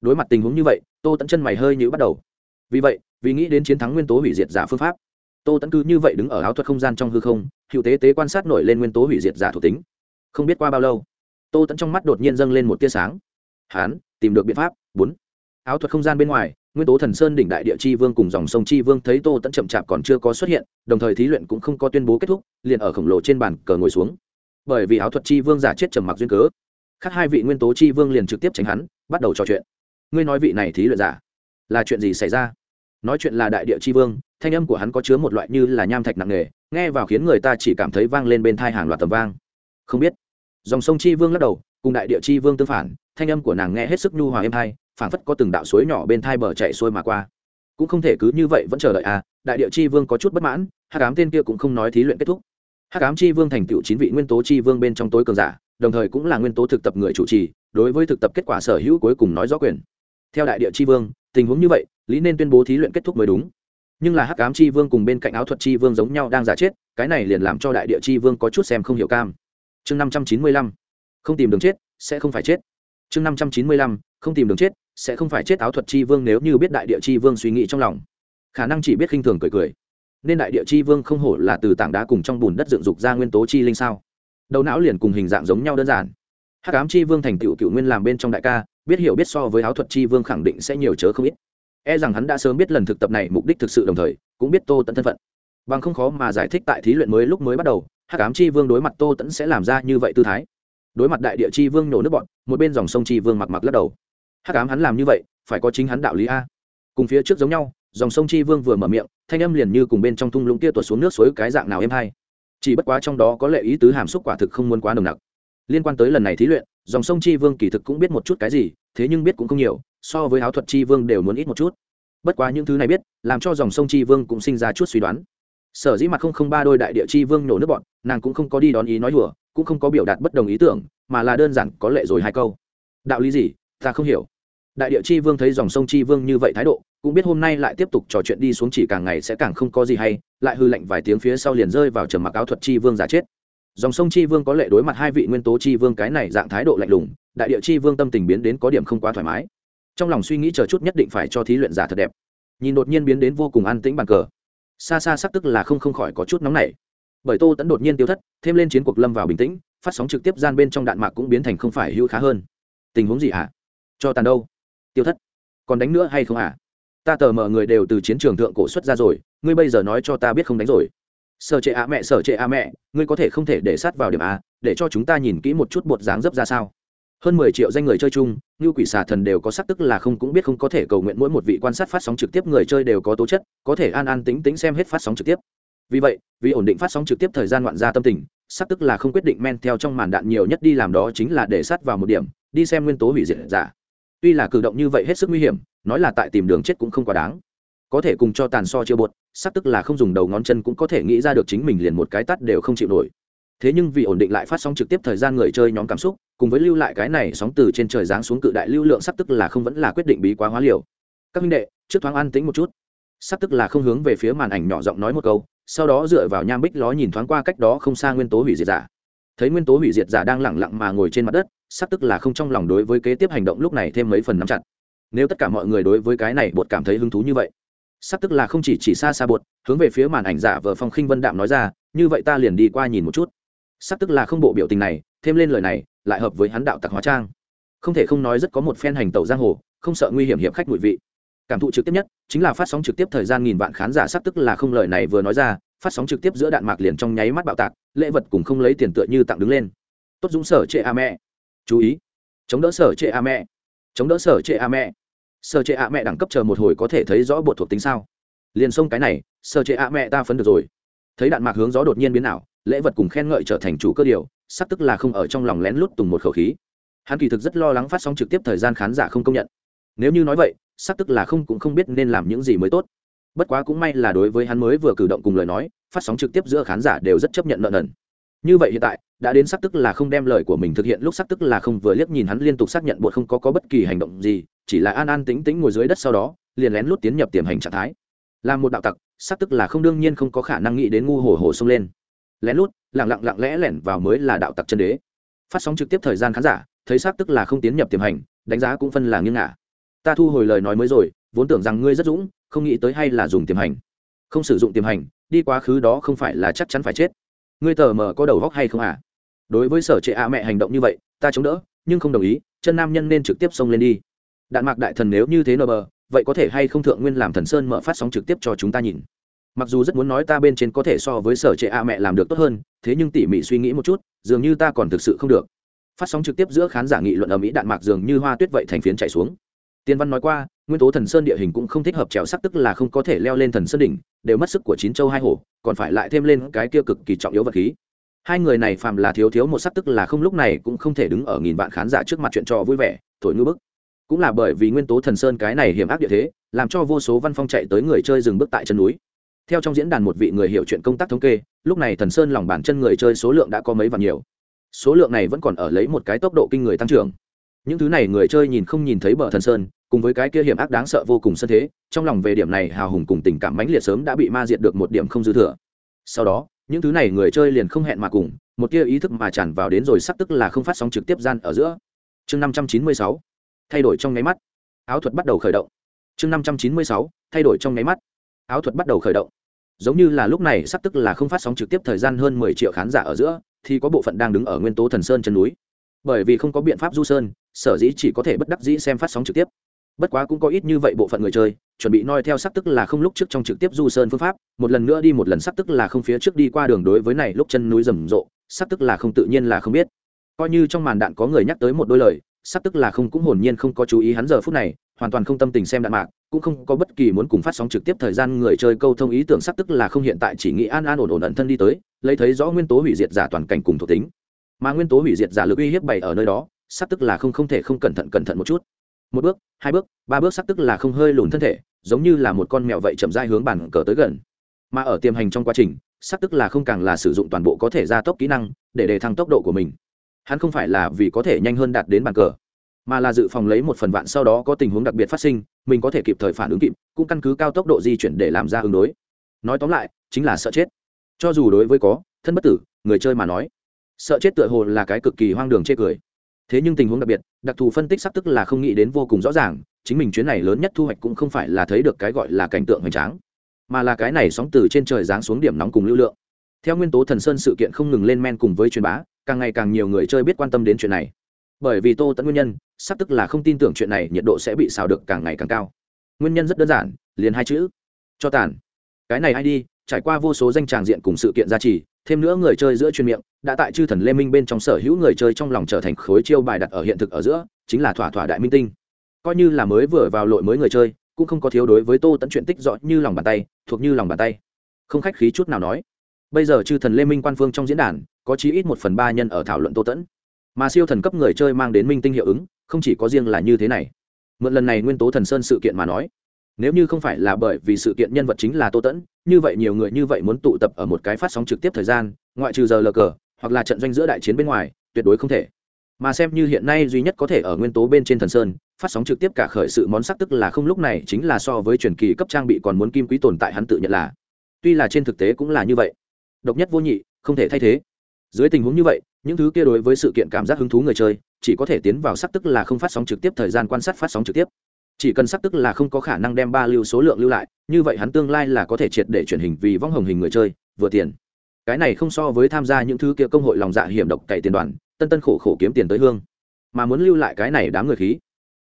[SPEAKER 1] Đối mặt tình huống như vậy, tô tẫn chân mày hơi nhữ bắt đầu. Vì vậy, vì nghĩ đến chiến thắng nguyên tố hủy diệt giả phương pháp tô tẫn cứ như vậy đứng ở áo thuật không gian trong hư không hữu tế tế quan sát nổi lên nguyên tố hủy diệt giả thuộc tính không biết qua bao lâu tô tẫn trong mắt đột nhiên dâng lên một tia sáng hán tìm được biện pháp bốn áo thuật không gian bên ngoài nguyên tố thần sơn đỉnh đại địa chi vương cùng dòng sông chi vương thấy tô tẫn chậm chạp còn chưa có xuất hiện đồng thời thí luyện cũng không có tuyên bố kết thúc liền ở khổng lồ trên bàn cờ ngồi xuống bởi vì áo thuật chi vương giả chết trầm mặc duyên cớ khác hai vị nguyên tố chi vương liền trực tiếp tránh hắn bắt đầu trò chuyện ngươi nói vị này thí luyện giả là chuyện gì xảy ra nói chuyện là đại địa chi vương, thanh âm của hắn có chứa một loại như là nham thạch nặng nề, nghe vào khiến người ta chỉ cảm thấy vang lên bên thai hàng loạt tầm vang. Không biết. Dòng sông chi vương lắc đầu, cùng đại địa chi vương tương phản, thanh âm của nàng nghe hết sức nhu hòa êm thai phảng phất có từng đạo suối nhỏ bên thai bờ chạy xuôi mà qua. Cũng không thể cứ như vậy vẫn chờ đợi à đại địa chi vương có chút bất mãn hát cám tên kia cũng không nói thí luyện kết thúc. Hát cám chi vương thành tựu chín vị nguyên tố chi vương bên trong tối cường giả, đồng thời cũng là nguyên tố thực tập người chủ trì, đối với thực tập kết quả sở hữu cuối cùng nói rõ quyền. Theo đại địa chi vương, tình huống như vậy lý nên tuyên bố thí luyện kết thúc mới đúng. Nhưng là hắc ám chi vương cùng bên cạnh áo thuật chi vương giống nhau đang giả chết, cái này liền làm cho đại địa chi vương có chút xem không hiểu cam. Chương năm trăm chín mươi lăm, không tìm đường chết, sẽ không phải chết. Chương năm trăm chín mươi lăm, không tìm đường chết, sẽ không phải chết áo thuật chi vương nếu như biết đại địa chi vương suy nghĩ trong lòng. Khả năng chỉ biết khinh thường cười cười. Nên đại địa chi vương không hổ là từ tảng đá cùng trong bùn đất dựng dục ra nguyên tố chi linh sao? Đầu não liền cùng hình dạng giống nhau đơn giản. Hắc ám chi vương thành tựu cựu nguyên làm bên trong đại ca, biết hiểu biết so với áo thuật chi vương khẳng định sẽ nhiều chớ không ít e rằng hắn đã sớm biết lần thực tập này mục đích thực sự đồng thời, cũng biết tô tẫn thân phận. Bằng không khó mà giải thích tại thí luyện mới lúc mới bắt đầu, hắc ám chi vương đối mặt tô tẫn sẽ làm ra như vậy tư thái. Đối mặt đại địa chi vương nổ nước bọn, một bên dòng sông chi vương mặc mặc lắc đầu. Hắc ám hắn làm như vậy, phải có chính hắn đạo lý a. Cùng phía trước giống nhau, dòng sông chi vương vừa mở miệng, thanh âm liền như cùng bên trong thung lũng kia tuột xuống nước suối cái dạng nào êm hay. Chỉ bất quá trong đó có lệ ý tứ hàm xúc quả thực không muốn quá nồng nặc liên quan tới lần này thí luyện, dòng sông chi vương kỳ thực cũng biết một chút cái gì, thế nhưng biết cũng không nhiều, so với áo thuật chi vương đều muốn ít một chút. Bất quá những thứ này biết, làm cho dòng sông chi vương cũng sinh ra chút suy đoán. Sở dĩ mặt không không ba đôi đại địa chi vương nổ nước bọn, nàng cũng không có đi đón ý nói đùa, cũng không có biểu đạt bất đồng ý tưởng, mà là đơn giản có lệ rồi hai câu. Đạo lý gì? Ta không hiểu. Đại địa chi vương thấy dòng sông chi vương như vậy thái độ, cũng biết hôm nay lại tiếp tục trò chuyện đi xuống chỉ càng ngày sẽ càng không có gì hay, lại hư lệnh vài tiếng phía sau liền rơi vào trầm mặc áo thuật chi vương giả chết dòng sông chi vương có lệ đối mặt hai vị nguyên tố chi vương, cái này dạng thái độ lạnh lùng, đại địa chi vương tâm tình biến đến có điểm không quá thoải mái. Trong lòng suy nghĩ chờ chút nhất định phải cho thí luyện giả thật đẹp. Nhìn đột nhiên biến đến vô cùng an tĩnh bàn cờ. Xa xa sắc tức là không không khỏi có chút nóng nảy. Bởi tô tẫn đột nhiên tiêu thất, thêm lên chiến cuộc lâm vào bình tĩnh, phát sóng trực tiếp gian bên trong đạn mạc cũng biến thành không phải hữu khá hơn. Tình huống gì hả? Cho tàn đâu? Tiêu thất. Còn đánh nữa hay không hả? Ta tờ mờ người đều từ chiến trường thượng cổ xuất ra rồi, ngươi bây giờ nói cho ta biết không đánh rồi sở trệ a mẹ, sở trệ a mẹ, ngươi có thể không thể để sát vào điểm a, để cho chúng ta nhìn kỹ một chút bột dáng dấp ra sao. Hơn mười triệu danh người chơi chung, như quỷ xà thần đều có sắc tức là không cũng biết không có thể cầu nguyện mỗi một vị quan sát phát sóng trực tiếp người chơi đều có tố chất, có thể an an tính tính xem hết phát sóng trực tiếp. Vì vậy, vì ổn định phát sóng trực tiếp thời gian ngoạn gia tâm tình, sắc tức là không quyết định men theo trong màn đạn nhiều nhất đi làm đó chính là để sát vào một điểm, đi xem nguyên tố hủy diệt giả. Tuy là cử động như vậy hết sức nguy hiểm, nói là tại tìm đường chết cũng không quá đáng có thể cùng cho tàn so chưa bột sắc tức là không dùng đầu ngón chân cũng có thể nghĩ ra được chính mình liền một cái tắt đều không chịu nổi. Thế nhưng vì ổn định lại phát sóng trực tiếp thời gian người chơi nhóm cảm xúc, cùng với lưu lại cái này sóng từ trên trời giáng xuống cự đại lưu lượng sắc tức là không vẫn là quyết định bí quá hóa liều. Các minh đệ, trước thoáng an tĩnh một chút. Sắc tức là không hướng về phía màn ảnh nhỏ giọng nói một câu, sau đó dựa vào nham bích ló nhìn thoáng qua cách đó không xa nguyên tố hủy diệt giả. Thấy nguyên tố hủy diệt giả đang lẳng lặng mà ngồi trên mặt đất sắc tức là không trong lòng đối với kế tiếp hành động lúc này thêm mấy phần nắm chặt. Nếu tất cả mọi người đối với cái này bột cảm thấy hứng thú như vậy sắp tức là không chỉ chỉ xa xa bột hướng về phía màn ảnh giả vờ phong khinh vân đạm nói ra, như vậy ta liền đi qua nhìn một chút. Sắp tức là không bộ biểu tình này, thêm lên lời này, lại hợp với hắn đạo tặc hóa trang. Không thể không nói rất có một phen hành tẩu giang hồ, không sợ nguy hiểm hiệp khách ngụy vị. Cảm thụ trực tiếp nhất, chính là phát sóng trực tiếp thời gian nghìn vạn khán giả sắp tức là không lời này vừa nói ra, phát sóng trực tiếp giữa đạn mạc liền trong nháy mắt bạo tạc, lễ vật cùng không lấy tiền tựa như tặng đứng lên. Tốt dũng sở trệ a mẹ. Chú ý. Chống đỡ sở trệ a mẹ. Chống đỡ sở trệ a mẹ. Sơ chế ạ mẹ đẳng cấp chờ một hồi có thể thấy rõ bột thuộc tính sao? Liền xông cái này, sơ chế ạ mẹ ta phấn được rồi. Thấy đạn mạc hướng gió đột nhiên biến ảo, lễ vật cùng khen ngợi trở thành chủ cơ điều, sắp tức là không ở trong lòng lén lút tùng một khẩu khí. Hắn kỳ thực rất lo lắng phát sóng trực tiếp thời gian khán giả không công nhận. Nếu như nói vậy, sắp tức là không cũng không biết nên làm những gì mới tốt. Bất quá cũng may là đối với hắn mới vừa cử động cùng lời nói, phát sóng trực tiếp giữa khán giả đều rất chấp nhận nợ nần như vậy hiện tại đã đến sắc tức là không đem lời của mình thực hiện lúc sắc tức là không vừa liếc nhìn hắn liên tục xác nhận bột không có, có bất kỳ hành động gì chỉ là an an tính tính ngồi dưới đất sau đó liền lén lút tiến nhập tiềm hành trạng thái. Làm một đạo tặc sắc tức là không đương nhiên không có khả năng nghĩ đến ngu hồ hồ xông lên. Lén lút lặng lặng lặng lẽ lẻn vào mới là đạo tặc chân đế. Phát sóng trực tiếp thời gian khán giả thấy xác tức là không tiến nhập tiềm hành đánh giá cũng phân là nghiêng ngả. Ta thu hồi lời nói mới rồi vốn tưởng rằng ngươi rất dũng không nghĩ tới hay là dùng tiềm hành. Không sử dụng tiềm hành đi quá khứ đó không phải là chắc chắn phải chết ngươi tờ mờ có đầu góc hay không à? Đối với sở trệ a mẹ hành động như vậy, ta chống đỡ, nhưng không đồng ý, chân nam nhân nên trực tiếp xông lên đi. Đạn mạc đại thần nếu như thế nờ bờ, vậy có thể hay không thượng nguyên làm thần sơn mở phát sóng trực tiếp cho chúng ta nhìn? Mặc dù rất muốn nói ta bên trên có thể so với sở trệ a mẹ làm được tốt hơn, thế nhưng tỉ mỉ suy nghĩ một chút, dường như ta còn thực sự không được. Phát sóng trực tiếp giữa khán giả nghị luận ở mỹ đạn mạc dường như hoa tuyết vậy thành phiến chạy xuống. Tiên văn nói qua nguyên tố thần sơn địa hình cũng không thích hợp trèo sắc tức là không có thể leo lên thần sơn đỉnh, đều mất sức của chín châu hai hổ, còn phải lại thêm lên cái kia cực kỳ trọng yếu vật khí. Hai người này phàm là thiếu thiếu một sắc tức là không lúc này cũng không thể đứng ở nghìn vạn khán giả trước mặt chuyện trò vui vẻ, thổi ngư bức. Cũng là bởi vì nguyên tố thần sơn cái này hiểm ác địa thế, làm cho vô số văn phong chạy tới người chơi dừng bước tại chân núi. Theo trong diễn đàn một vị người hiểu chuyện công tác thống kê, lúc này thần sơn lòng bàn chân người chơi số lượng đã có mấy vạn nhiều. Số lượng này vẫn còn ở lấy một cái tốc độ kinh người tăng trưởng. Những thứ này người chơi nhìn không nhìn thấy bờ thần sơn cùng với cái kia hiểm ác đáng sợ vô cùng sân thế, trong lòng về điểm này hào hùng cùng tình cảm mãnh liệt sớm đã bị ma diệt được một điểm không dư thừa. Sau đó, những thứ này người chơi liền không hẹn mà cùng, một tia ý thức mà tràn vào đến rồi sắp tức là không phát sóng trực tiếp gian ở giữa. Chương năm trăm chín mươi sáu, thay đổi trong nháy mắt. Áo thuật bắt đầu khởi động. Chương năm trăm chín mươi sáu, thay đổi trong nháy mắt. Áo thuật bắt đầu khởi động. Giống như là lúc này sắp tức là không phát sóng trực tiếp thời gian hơn mười triệu khán giả ở giữa, thì có bộ phận đang đứng ở nguyên tố thần sơn chân núi. Bởi vì không có biện pháp du sơn, sở dĩ chỉ có thể bất đắc dĩ xem phát sóng trực tiếp bất quá cũng có ít như vậy bộ phận người chơi, chuẩn bị noi theo sắc tức là không lúc trước trong trực tiếp du sơn phương pháp, một lần nữa đi một lần sắc tức là không phía trước đi qua đường đối với này lúc chân núi rầm rộ, sắc tức là không tự nhiên là không biết. Coi như trong màn đạn có người nhắc tới một đôi lời, sắc tức là không cũng hồn nhiên không có chú ý hắn giờ phút này, hoàn toàn không tâm tình xem đạn mạc, cũng không có bất kỳ muốn cùng phát sóng trực tiếp thời gian người chơi câu thông ý tưởng sắc tức là không hiện tại chỉ nghĩ an an ổn ổn ẩn thân đi tới, lấy thấy rõ nguyên tố hủy diệt giả toàn cảnh cùng thuộc tính. Mà nguyên tố hủy diệt giả lực uy hiếp bày ở nơi đó, sắc tức là không không thể không cẩn thận cẩn thận một chút một bước, hai bước, ba bước sắc tức là không hơi lùn thân thể, giống như là một con mèo vậy chậm dai hướng bàn cờ tới gần. Mà ở tiềm hành trong quá trình, sắc tức là không càng là sử dụng toàn bộ có thể gia tốc kỹ năng, để đề thăng tốc độ của mình. Hắn không phải là vì có thể nhanh hơn đạt đến bàn cờ, mà là dự phòng lấy một phần vạn sau đó có tình huống đặc biệt phát sinh, mình có thể kịp thời phản ứng kịp, cũng căn cứ cao tốc độ di chuyển để làm ra ứng đối. Nói tóm lại, chính là sợ chết. Cho dù đối với có, thân bất tử, người chơi mà nói, sợ chết tựa hồ là cái cực kỳ hoang đường chê cười thế nhưng tình huống đặc biệt, đặc thù phân tích sắp tức là không nghĩ đến vô cùng rõ ràng, chính mình chuyến này lớn nhất thu hoạch cũng không phải là thấy được cái gọi là cảnh tượng hoành tráng, mà là cái này sóng từ trên trời giáng xuống điểm nóng cùng lưu lượng. Theo nguyên tố thần sơn sự kiện không ngừng lên men cùng với truyền bá, càng ngày càng nhiều người chơi biết quan tâm đến chuyện này. Bởi vì tô tẫn nguyên nhân, sắp tức là không tin tưởng chuyện này nhiệt độ sẽ bị xào được càng ngày càng cao. Nguyên nhân rất đơn giản, liền hai chữ, cho tàn. Cái này ai đi, trải qua vô số danh tràng diện cùng sự kiện gia trì thêm nữa người chơi giữa chuyên miệng, đã tại chư thần lê minh bên trong sở hữu người chơi trong lòng trở thành khối chiêu bài đặt ở hiện thực ở giữa, chính là thỏa thỏa đại minh tinh. Coi như là mới vừa vào lội mới người chơi, cũng không có thiếu đối với tô tẫn chuyện tích rõ như lòng bàn tay, thuộc như lòng bàn tay. Không khách khí chút nào nói. Bây giờ chư thần lê minh quan phương trong diễn đàn, có chí ít một phần ba nhân ở thảo luận tô tẫn mà siêu thần cấp người chơi mang đến minh tinh hiệu ứng, không chỉ có riêng là như thế này. Mượn lần này nguyên tố thần sơn sự kiện mà nói nếu như không phải là bởi vì sự kiện nhân vật chính là tô tẫn, như vậy nhiều người như vậy muốn tụ tập ở một cái phát sóng trực tiếp thời gian, ngoại trừ giờ lờ cờ, hoặc là trận doanh giữa đại chiến bên ngoài, tuyệt đối không thể. Mà xem như hiện nay duy nhất có thể ở nguyên tố bên trên thần sơn, phát sóng trực tiếp cả khởi sự món sắc tức là không lúc này chính là so với truyền kỳ cấp trang bị còn muốn kim quý tồn tại hắn tự nhận là. Tuy là trên thực tế cũng là như vậy. Độc nhất vô nhị, không thể thay thế. Dưới tình huống như vậy, những thứ kia đối với sự kiện cảm giác hứng thú người chơi, chỉ có thể tiến vào sắc tức là không phát sóng trực tiếp thời gian quan sát phát sóng trực tiếp chỉ cần sắc tức là không có khả năng đem ba lưu số lượng lưu lại, như vậy hắn tương lai là có thể triệt để chuyển hình vì vong hồng hình người chơi, vừa tiền. Cái này không so với tham gia những thứ kia công hội lòng dạ hiểm độc cậy tiền đoàn, tân tân khổ khổ kiếm tiền tới hương. Mà muốn lưu lại cái này đám người khí.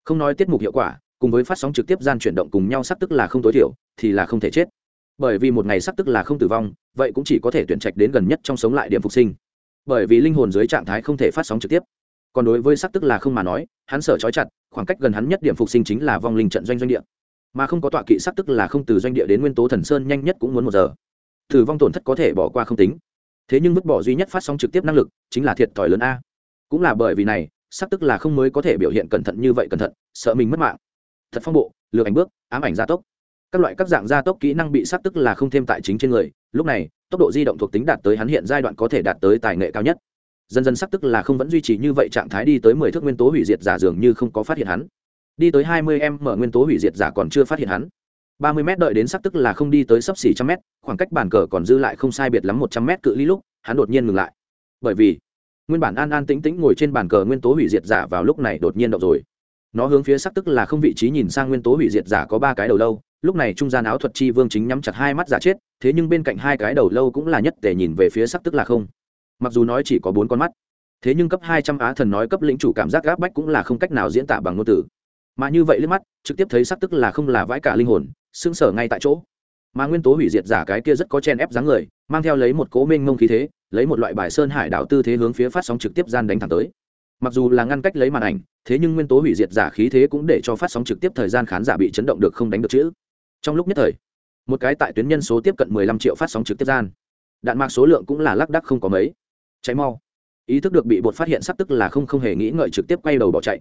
[SPEAKER 1] Không nói tiết mục hiệu quả, cùng với phát sóng trực tiếp gian chuyển động cùng nhau sắc tức là không tối thiểu, thì là không thể chết. Bởi vì một ngày sắc tức là không tử vong, vậy cũng chỉ có thể tuyển trạch đến gần nhất trong sống lại điểm phục sinh. Bởi vì linh hồn dưới trạng thái không thể phát sóng trực tiếp còn đối với sắc tức là không mà nói, hắn sợ trói chặt, khoảng cách gần hắn nhất điểm phục sinh chính là vong linh trận doanh doanh địa. Mà không có tọa kỵ sắc tức là không từ doanh địa đến nguyên tố thần sơn nhanh nhất cũng muốn một giờ. Thử vong tổn thất có thể bỏ qua không tính. Thế nhưng vứt bỏ duy nhất phát sóng trực tiếp năng lực chính là thiệt thòi lớn a. Cũng là bởi vì này, sắc tức là không mới có thể biểu hiện cẩn thận như vậy cẩn thận, sợ mình mất mạng. Thật phong bộ, lược ảnh bước, ám ảnh gia tốc. Các loại các dạng gia tốc kỹ năng bị sắc tức là không thêm tại chính trên người, lúc này, tốc độ di động thuộc tính đạt tới hắn hiện giai đoạn có thể đạt tới tài nghệ cao nhất dần dần sắc tức là không vẫn duy trì như vậy trạng thái đi tới mười thước nguyên tố hủy diệt giả dường như không có phát hiện hắn. Đi tới hai mươi em mở nguyên tố hủy diệt giả còn chưa phát hiện hắn. ba mươi m đợi đến sắc tức là không đi tới sấp xỉ trăm m khoảng cách bàn cờ còn dư lại không sai biệt lắm một trăm m cự ly lúc, hắn đột nhiên ngừng lại. Bởi vì, nguyên bản an an tĩnh tĩnh ngồi trên bàn cờ nguyên tố hủy diệt giả vào lúc này đột nhiên động rồi. Nó hướng phía sắc tức là không vị trí nhìn sang nguyên tố hủy diệt giả có ba cái đầu lâu, lúc này trung gian áo thuật chi vương chính nhắm chặt hai mắt giả chết, thế nhưng bên cạnh hai cái đầu lâu cũng là nhất để nhìn về phía sắc tức là không mặc dù nói chỉ có bốn con mắt, thế nhưng cấp hai trăm á thần nói cấp lĩnh chủ cảm giác gáp bách cũng là không cách nào diễn tả bằng ngôn từ. Mà như vậy liếc mắt, trực tiếp thấy sắc tức là không là vãi cả linh hồn, sững sờ ngay tại chỗ. Mà nguyên tố hủy diệt giả cái kia rất có chen ép dáng người, mang theo lấy một cố minh mông khí thế, lấy một loại bài sơn hải đảo tư thế hướng phía phát sóng trực tiếp gian đánh thẳng tới. Mặc dù là ngăn cách lấy màn ảnh, thế nhưng nguyên tố hủy diệt giả khí thế cũng để cho phát sóng trực tiếp thời gian khán giả bị chấn động được không đánh được chữ. Trong lúc nhất thời, một cái tại tuyến nhân số tiếp cận 15 triệu phát sóng trực tiếp gian, đạn mạc số lượng cũng là lác đắc không có mấy cháy mau. Ý thức được bị bột phát hiện sắc tức là không không hề nghĩ ngợi trực tiếp quay đầu bỏ chạy.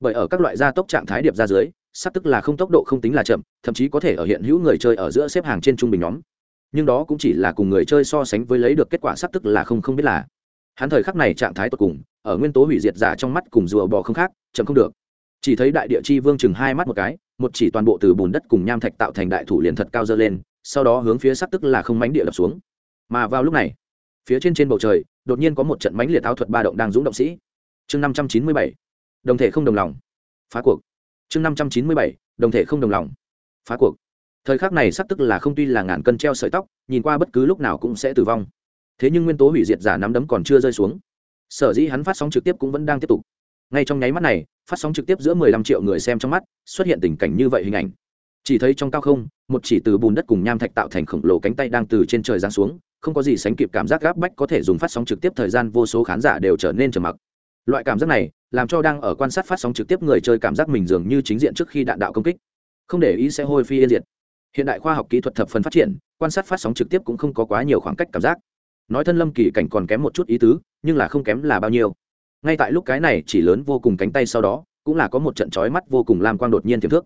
[SPEAKER 1] Bởi ở các loại gia tốc trạng thái điệp ra dưới sắc tức là không tốc độ không tính là chậm, thậm chí có thể ở hiện hữu người chơi ở giữa xếp hàng trên trung bình nhóm. Nhưng đó cũng chỉ là cùng người chơi so sánh với lấy được kết quả sắc tức là không không biết là. Hắn thời khắc này trạng thái tột cùng, ở nguyên tố hủy diệt giả trong mắt cùng rùa bò không khác, chậm không được. Chỉ thấy đại địa chi vương chừng hai mắt một cái, một chỉ toàn bộ từ bùn đất cùng nham thạch tạo thành đại thủ liền thật cao dơ lên, sau đó hướng phía sắc tức là không mánh địa lập xuống. Mà vào lúc này phía trên trên bầu trời, đột nhiên có một trận mánh liệt áo thuật ba động đang dũng động sĩ. Chương năm trăm chín mươi bảy, đồng thể không đồng lòng. Phá cuộc. Chương năm trăm chín mươi bảy, đồng thể không đồng lòng. Phá cuộc. Thời khắc này sắc tức là không tuy là ngàn cân treo sợi tóc, nhìn qua bất cứ lúc nào cũng sẽ tử vong. Thế nhưng nguyên tố hủy diệt giả nắm đấm còn chưa rơi xuống. Sở dĩ hắn phát sóng trực tiếp cũng vẫn đang tiếp tục. Ngay trong nháy mắt này, phát sóng trực tiếp giữa mười lăm triệu người xem trong mắt, xuất hiện tình cảnh như vậy hình ảnh. Chỉ thấy trong cao không, một chỉ từ bùn đất cùng nham thạch tạo thành khổng lồ cánh tay đang từ trên trời giáng xuống không có gì sánh kịp cảm giác gáp bách có thể dùng phát sóng trực tiếp thời gian vô số khán giả đều trở nên trầm mặc. Loại cảm giác này, làm cho đang ở quan sát phát sóng trực tiếp người chơi cảm giác mình dường như chính diện trước khi đạn đạo công kích. Không để ý sẽ hôi phi yên diệt. Hiện đại khoa học kỹ thuật thập phần phát triển, quan sát phát sóng trực tiếp cũng không có quá nhiều khoảng cách cảm giác. Nói thân lâm kỳ cảnh còn kém một chút ý tứ, nhưng là không kém là bao nhiêu. Ngay tại lúc cái này chỉ lớn vô cùng cánh tay sau đó, cũng là có một trận trói mắt vô cùng làm quang đột nhiên tiềm thước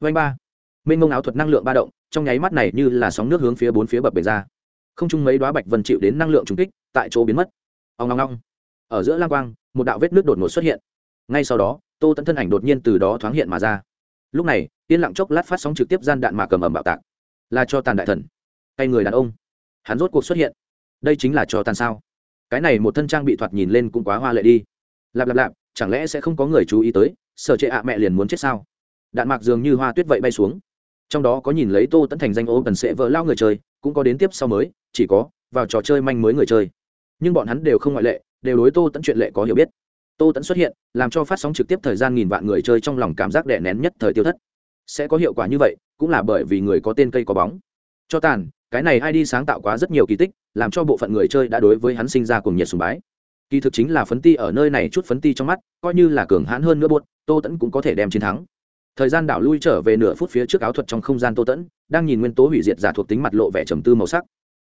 [SPEAKER 1] vanh ba. Mênh mông áo thuật năng lượng ba động, trong nháy mắt này như là sóng nước hướng phía bốn phía bập bề ra không chung mấy đoá bạch vân chịu đến năng lượng trùng kích, tại chỗ biến mất. Ông ngong ngong ở giữa lang quang, một đạo vết nước đột ngột xuất hiện. Ngay sau đó, tô tẫn thân ảnh đột nhiên từ đó thoáng hiện mà ra. Lúc này, yên lặng chốc lát phát sóng trực tiếp gian đạn mà cầm ẩm bạo tạc. Là cho tàn đại thần. Tay người đàn ông. Hắn rốt cuộc xuất hiện. Đây chính là cho tàn sao? Cái này một thân trang bị thoạt nhìn lên cũng quá hoa lệ đi. Lạp lạp lạp, chẳng lẽ sẽ không có người chú ý tới sở trệ ạ mẹ liền muốn chết sao? Đạn mạc dường như hoa tuyết vậy bay xuống. Trong đó có nhìn lấy tô tẫn thành danh ô cần sẽ vỡ lao người chơi, cũng có đến tiếp sau mới chỉ có vào trò chơi manh mới người chơi. Nhưng bọn hắn đều không ngoại lệ, đều đối tô tẫn chuyện lệ có hiểu biết. Tô tẫn xuất hiện, làm cho phát sóng trực tiếp thời gian nghìn vạn người chơi trong lòng cảm giác đè nén nhất thời tiêu thất. Sẽ có hiệu quả như vậy, cũng là bởi vì người có tên cây có bóng. Cho tàn, cái này ai đi sáng tạo quá rất nhiều kỳ tích, làm cho bộ phận người chơi đã đối với hắn sinh ra cùng nhiệt sùng bái. Kỳ thực chính là phấn ti ở nơi này chút phấn ti trong mắt, coi như là cường hãn hơn nữa buốt tô tẫn cũng có thể đem chiến thắng. Thời gian đảo lui trở về nửa phút phía trước áo thuật trong không gian tô tẫn đang nhìn nguyên tố hủy diệt giả thuộc tính mặt lộ vẻ trầm tư màu sắc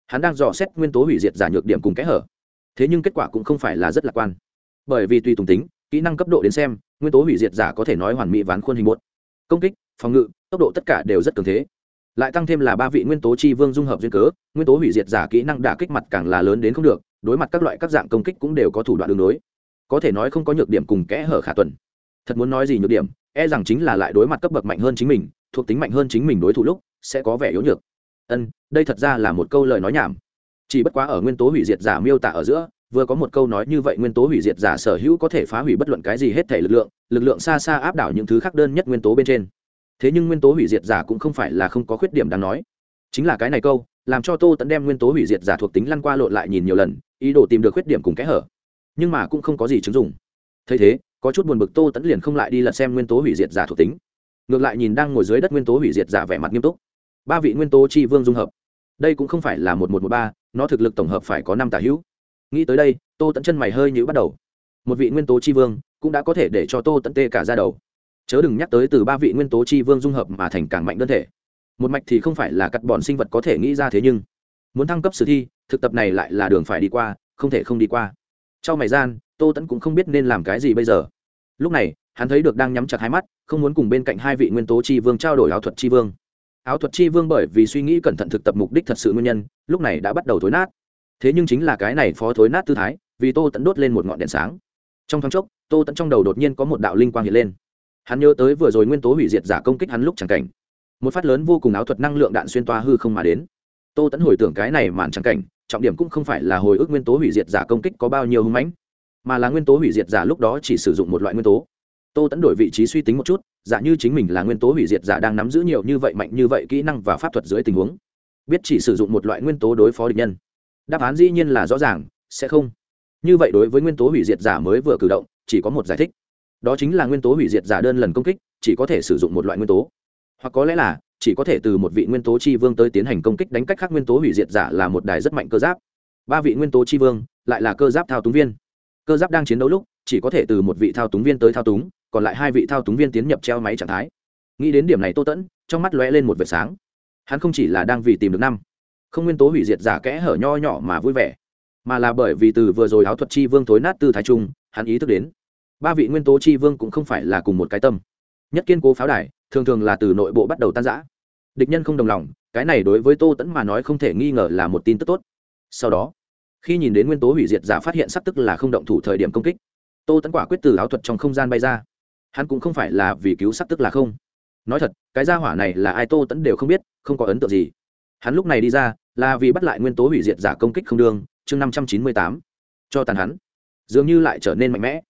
[SPEAKER 1] hắn đang dò xét nguyên tố hủy diệt giả nhược điểm cùng kẽ hở. Thế nhưng kết quả cũng không phải là rất lạc quan. Bởi vì tùy tùng tính, kỹ năng cấp độ đến xem, nguyên tố hủy diệt giả có thể nói hoàn mỹ ván khuôn hình một công kích, phòng ngự, tốc độ tất cả đều rất cường thế. Lại tăng thêm là ba vị nguyên tố chi vương dung hợp duyên cớ, nguyên tố hủy diệt giả kỹ năng đả kích mặt càng là lớn đến không được, đối mặt các loại các dạng công kích cũng đều có thủ đoạn đường đối. Có thể nói không có nhược điểm cùng kẽ hở khả tuần. Thật muốn nói gì nhược điểm e rằng chính là lại đối mặt cấp bậc mạnh hơn chính mình, thuộc tính mạnh hơn chính mình đối thủ lúc, sẽ có vẻ yếu nhược ân, đây thật ra là một câu lời nói nhảm. Chỉ bất quá ở nguyên tố hủy diệt giả miêu tả ở giữa, vừa có một câu nói như vậy nguyên tố hủy diệt giả sở hữu có thể phá hủy bất luận cái gì hết thể lực lượng lực lượng xa xa áp đảo những thứ khác đơn nhất nguyên tố bên trên. Thế nhưng nguyên tố hủy diệt giả cũng không phải là không có khuyết điểm đáng nói. Chính là cái này câu, làm cho tô tẫn đem nguyên tố hủy diệt giả thuộc tính lăn qua lộn lại nhìn nhiều lần, ý đồ tìm được khuyết điểm cùng kẽ hở. Nhưng mà cũng không có gì chứng dụng. Thấy thế, có chút buồn bực tô tẫn liền không lại đi lật xem nguyên tố hủy diệt giả thuộc tính. Ngược lại nhìn đang ngồi dưới đất nguyên tố hủy diệt giả vẻ mặt nghiêm túc ba vị nguyên tố chi vương dung hợp. Đây cũng không phải là một một một ba, nó thực lực tổng hợp phải có năm tả hữu. Nghĩ tới đây, tô tẫn chân mày hơi nhữ bắt đầu. Một vị nguyên tố chi vương cũng đã có thể để cho tô tẫn tê cả ra đầu. Chớ đừng nhắc tới từ ba vị nguyên tố chi vương dung hợp mà thành càng mạnh đơn thể. Một mạch thì không phải là cắt bọn sinh vật có thể nghĩ ra thế nhưng, muốn thăng cấp sử thi, thực tập này lại là đường phải đi qua, không thể không đi qua. Trong mày gian, tô tẫn cũng không biết nên làm cái gì bây giờ. Lúc này, hắn thấy được đang nhắm chặt hai mắt, không muốn cùng bên cạnh hai vị nguyên tố chi vương trao đổi ảo thuật chi vương áo thuật chi vương bởi vì suy nghĩ cẩn thận thực tập mục đích thật sự nguyên nhân, lúc này đã bắt đầu thối nát. Thế nhưng chính là cái này phó thối nát tư thái, vì tô tẫn đốt lên một ngọn đèn sáng. Trong thoáng chốc, tô tẫn trong đầu đột nhiên có một đạo linh quang hiện lên. Hắn nhớ tới vừa rồi nguyên tố hủy diệt giả công kích hắn lúc chẳng cảnh. Một phát lớn vô cùng áo thuật năng lượng đạn xuyên toa hư không mà đến. Tô tẫn hồi tưởng cái này màn chẳng cảnh, trọng điểm cũng không phải là hồi ức nguyên tố hủy diệt giả công kích có bao nhiêu hưng mãnh, mà là nguyên tố hủy diệt giả lúc đó chỉ sử dụng một loại nguyên tố tô tẫn đổi vị trí suy tính một chút giả như chính mình là nguyên tố hủy diệt giả đang nắm giữ nhiều như vậy mạnh như vậy kỹ năng và pháp thuật dưới tình huống. Biết chỉ sử dụng một loại nguyên tố đối phó địch nhân. Đáp án dĩ nhiên là rõ ràng, sẽ không. Như vậy đối với nguyên tố hủy diệt giả mới vừa cử động, chỉ có một giải thích. Đó chính là nguyên tố hủy diệt giả đơn lần công kích, chỉ có thể sử dụng một loại nguyên tố. Hoặc có lẽ là, chỉ có thể từ một vị nguyên tố chi vương tới tiến hành công kích đánh cách khác nguyên tố hủy diệt giả là một đài rất mạnh cơ giáp. Ba vị nguyên tố chi vương, lại là cơ giáp thao túng viên. Cơ giáp đang chiến đấu lúc, chỉ có thể từ một vị thao túng viên tới thao túng còn lại hai vị thao túng viên tiến nhập treo máy trạng thái. Nghĩ đến điểm này tô tẫn, trong mắt lóe lên một vệt sáng. Hắn không chỉ là đang vì tìm được năm, không nguyên tố hủy diệt giả kẽ hở nho nhỏ mà vui vẻ, mà là bởi vì từ vừa rồi áo thuật chi vương thối nát từ thái trung hắn ý thức đến, ba vị nguyên tố chi vương cũng không phải là cùng một cái tâm. Nhất kiên cố pháo đài, thường thường là từ nội bộ bắt đầu tan giã địch nhân không đồng lòng, cái này đối với tô tẫn mà nói không thể nghi ngờ là một tin tức tốt. Sau đó, khi nhìn đến nguyên tố hủy diệt giả phát hiện sắc tức là không động thủ thời điểm công kích, tô tẫn quả quyết từ áo thuật trong không gian bay ra hắn cũng không phải là vì cứu sắc tức là không. Nói thật, cái gia hỏa này là ai tô tẫn đều không biết, không có ấn tượng gì. Hắn lúc này đi ra, là vì bắt lại nguyên tố hủy diệt giả công kích không đương chương năm trăm chín mươi tám, cho tàn hắn. Dường như lại trở nên mạnh mẽ.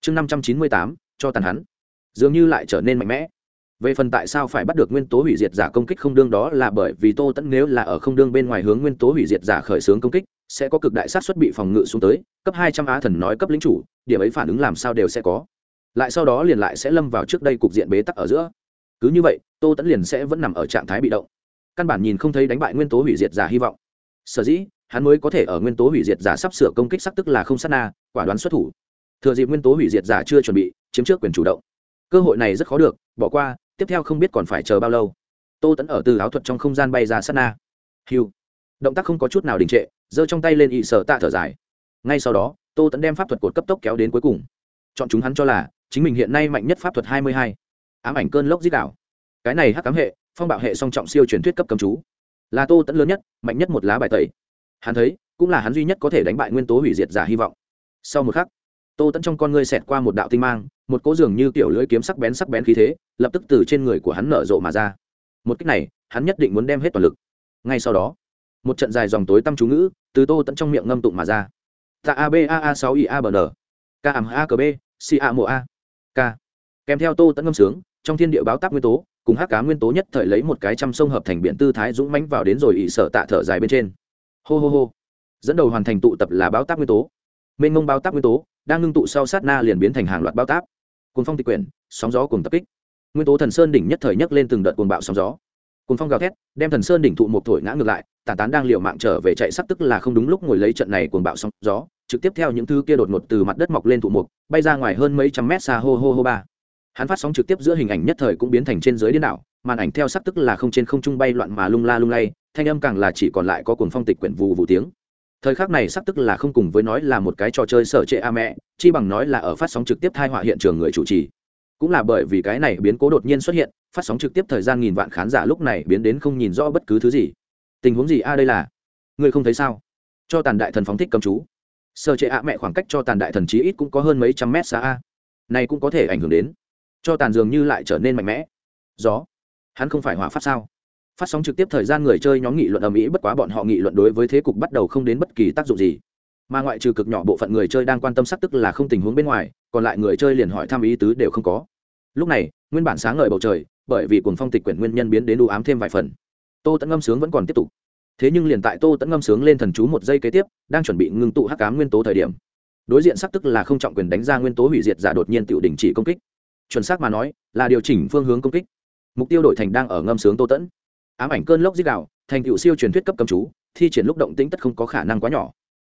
[SPEAKER 1] Chương năm trăm chín mươi tám, cho tàn hắn. Dường như lại trở nên mạnh mẽ. Về phần tại sao phải bắt được nguyên tố hủy diệt giả công kích không đương đó là bởi vì tô tẫn nếu là ở không đương bên ngoài hướng nguyên tố hủy diệt giả khởi xướng công kích, sẽ có cực đại sát xuất bị phòng ngự xuống tới. Cấp hai trăm á thần nói cấp lính chủ, điểm ấy phản ứng làm sao đều sẽ có lại sau đó liền lại sẽ lâm vào trước đây cục diện bế tắc ở giữa. Cứ như vậy, tô tẫn liền sẽ vẫn nằm ở trạng thái bị động. Căn bản nhìn không thấy đánh bại nguyên tố hủy diệt giả hy vọng. Sở dĩ, hắn mới có thể ở nguyên tố hủy diệt giả sắp sửa công kích sắc tức là không sát na, quả đoán xuất thủ. Thừa dịp nguyên tố hủy diệt giả chưa chuẩn bị, chiếm trước quyền chủ động. Cơ hội này rất khó được, bỏ qua, tiếp theo không biết còn phải chờ bao lâu. Tô tẫn ở từ áo thuật trong không gian bay ra sát na. Hiu. Động tác không có chút nào đình trệ, giơ trong tay lên ị sở tạ thở dài. Ngay sau đó, tô tẫn đem pháp thuật cột cấp tốc kéo đến cuối cùng. Chọn chúng hắn cho là chính mình hiện nay mạnh nhất pháp thuật hai mươi hai. Ám ảnh cơn lốc dít đảo cái này hắc ám hệ, phong bạo hệ song trọng siêu truyền thuyết cấp cầm chú. Là tô tẫn lớn nhất, mạnh nhất một lá bài tẩy. Hắn thấy, cũng là hắn duy nhất có thể đánh bại nguyên tố hủy diệt giả hy vọng. Sau một khắc, tô tẫn trong con ngươi xẹt qua một đạo tinh mang, một cỗ dường như kiểu lưỡi kiếm sắc bén sắc bén khí thế, lập tức từ trên người của hắn nở rộ mà ra. Một cách này, hắn nhất định muốn đem hết toàn lực. Ngay sau đó, một trận dài dòng tối tăm chú ngữ, từ tô tẫn trong miệng ngâm tụng mà ra. Ta a b a a sáu i a b n. K ảm a c b, c a m a k kèm theo tô tẫn ngâm sướng, trong thiên địa báo tác nguyên tố, cùng hát cá nguyên tố nhất thời lấy một cái trăm sông hợp thành biện tư thái dũng mãnh vào đến rồi ỵ sở tạ thở dài bên trên. Hô hô hô. Dẫn đầu hoàn thành tụ tập là báo tác nguyên tố. Mênh mông báo tác nguyên tố, đang ngưng tụ sau sát na liền biến thành hàng loạt báo tác cuốn phong tịch quyển, sóng gió cùng tập kích. Nguyên tố thần sơn đỉnh nhất thời nhấc lên từng đợt cuồng bạo sóng gió. Cuốn phong gào thét, đem thần sơn đỉnh thụ một thổi ngã ngược lại tàn tán đang liều mạng trở về chạy sắp tức là không đúng lúc ngồi lấy trận này cuồng bạo sóng gió, trực tiếp theo những thứ kia đột ngột từ mặt đất mọc lên thụ mục, bay ra ngoài hơn mấy trăm mét xa hô hô hô ba. Hắn phát sóng trực tiếp giữa hình ảnh nhất thời cũng biến thành trên dưới điên đảo, màn ảnh theo sắp tức là không trên không trung bay loạn mà lung la lung lay, thanh âm càng là chỉ còn lại có cuồng phong tịch quyển vù vù tiếng. Thời khắc này sắp tức là không cùng với nói là một cái trò chơi sở trệ a mẹ, chi bằng nói là ở phát sóng trực tiếp thai họa hiện trường người chủ trì. Cũng là bởi vì cái này biến cố đột nhiên xuất hiện, phát sóng trực tiếp thời gian nghìn vạn khán giả lúc này biến đến không nhìn rõ bất cứ thứ gì tình huống gì a đây là? Người không thấy sao? Cho tàn đại thần phóng thích cầm chú. Sơ chế a mẹ khoảng cách cho tàn đại thần chí ít cũng có hơn mấy trăm mét xa a. Này cũng có thể ảnh hưởng đến. Cho tàn dường như lại trở nên mạnh mẽ. Gió. Hắn không phải hỏa phát sao? Phát sóng trực tiếp thời gian người chơi nhóm nghị luận ở mỹ bất quá bọn họ nghị luận đối với thế cục bắt đầu không đến bất kỳ tác dụng gì. Mà ngoại trừ cực nhỏ bộ phận người chơi đang quan tâm sắc tức là không tình huống bên ngoài, còn lại người chơi liền hỏi thăm ý tứ đều không có. Lúc này, nguyên bản sáng ngời bầu trời, bởi vì cuồng phong tịch quyển nguyên nhân biến đến đủ ám thêm vài phần tô tẫn ngâm sướng vẫn còn tiếp tục. Thế nhưng liền tại tô tẫn ngâm sướng lên thần chú một giây kế tiếp, đang chuẩn bị ngưng tụ hắc cám nguyên tố thời điểm, đối diện sắc tức là không trọng quyền đánh ra nguyên tố hủy diệt giả đột nhiên tự đình chỉ công kích. Chuẩn xác mà nói, là điều chỉnh phương hướng công kích. Mục tiêu đổi thành đang ở ngâm sướng tô tẫn ám ảnh cơn lốc dích đạo thành tựu siêu truyền thuyết cấp cầm chú, thi triển lúc động tĩnh tất không có khả năng quá nhỏ.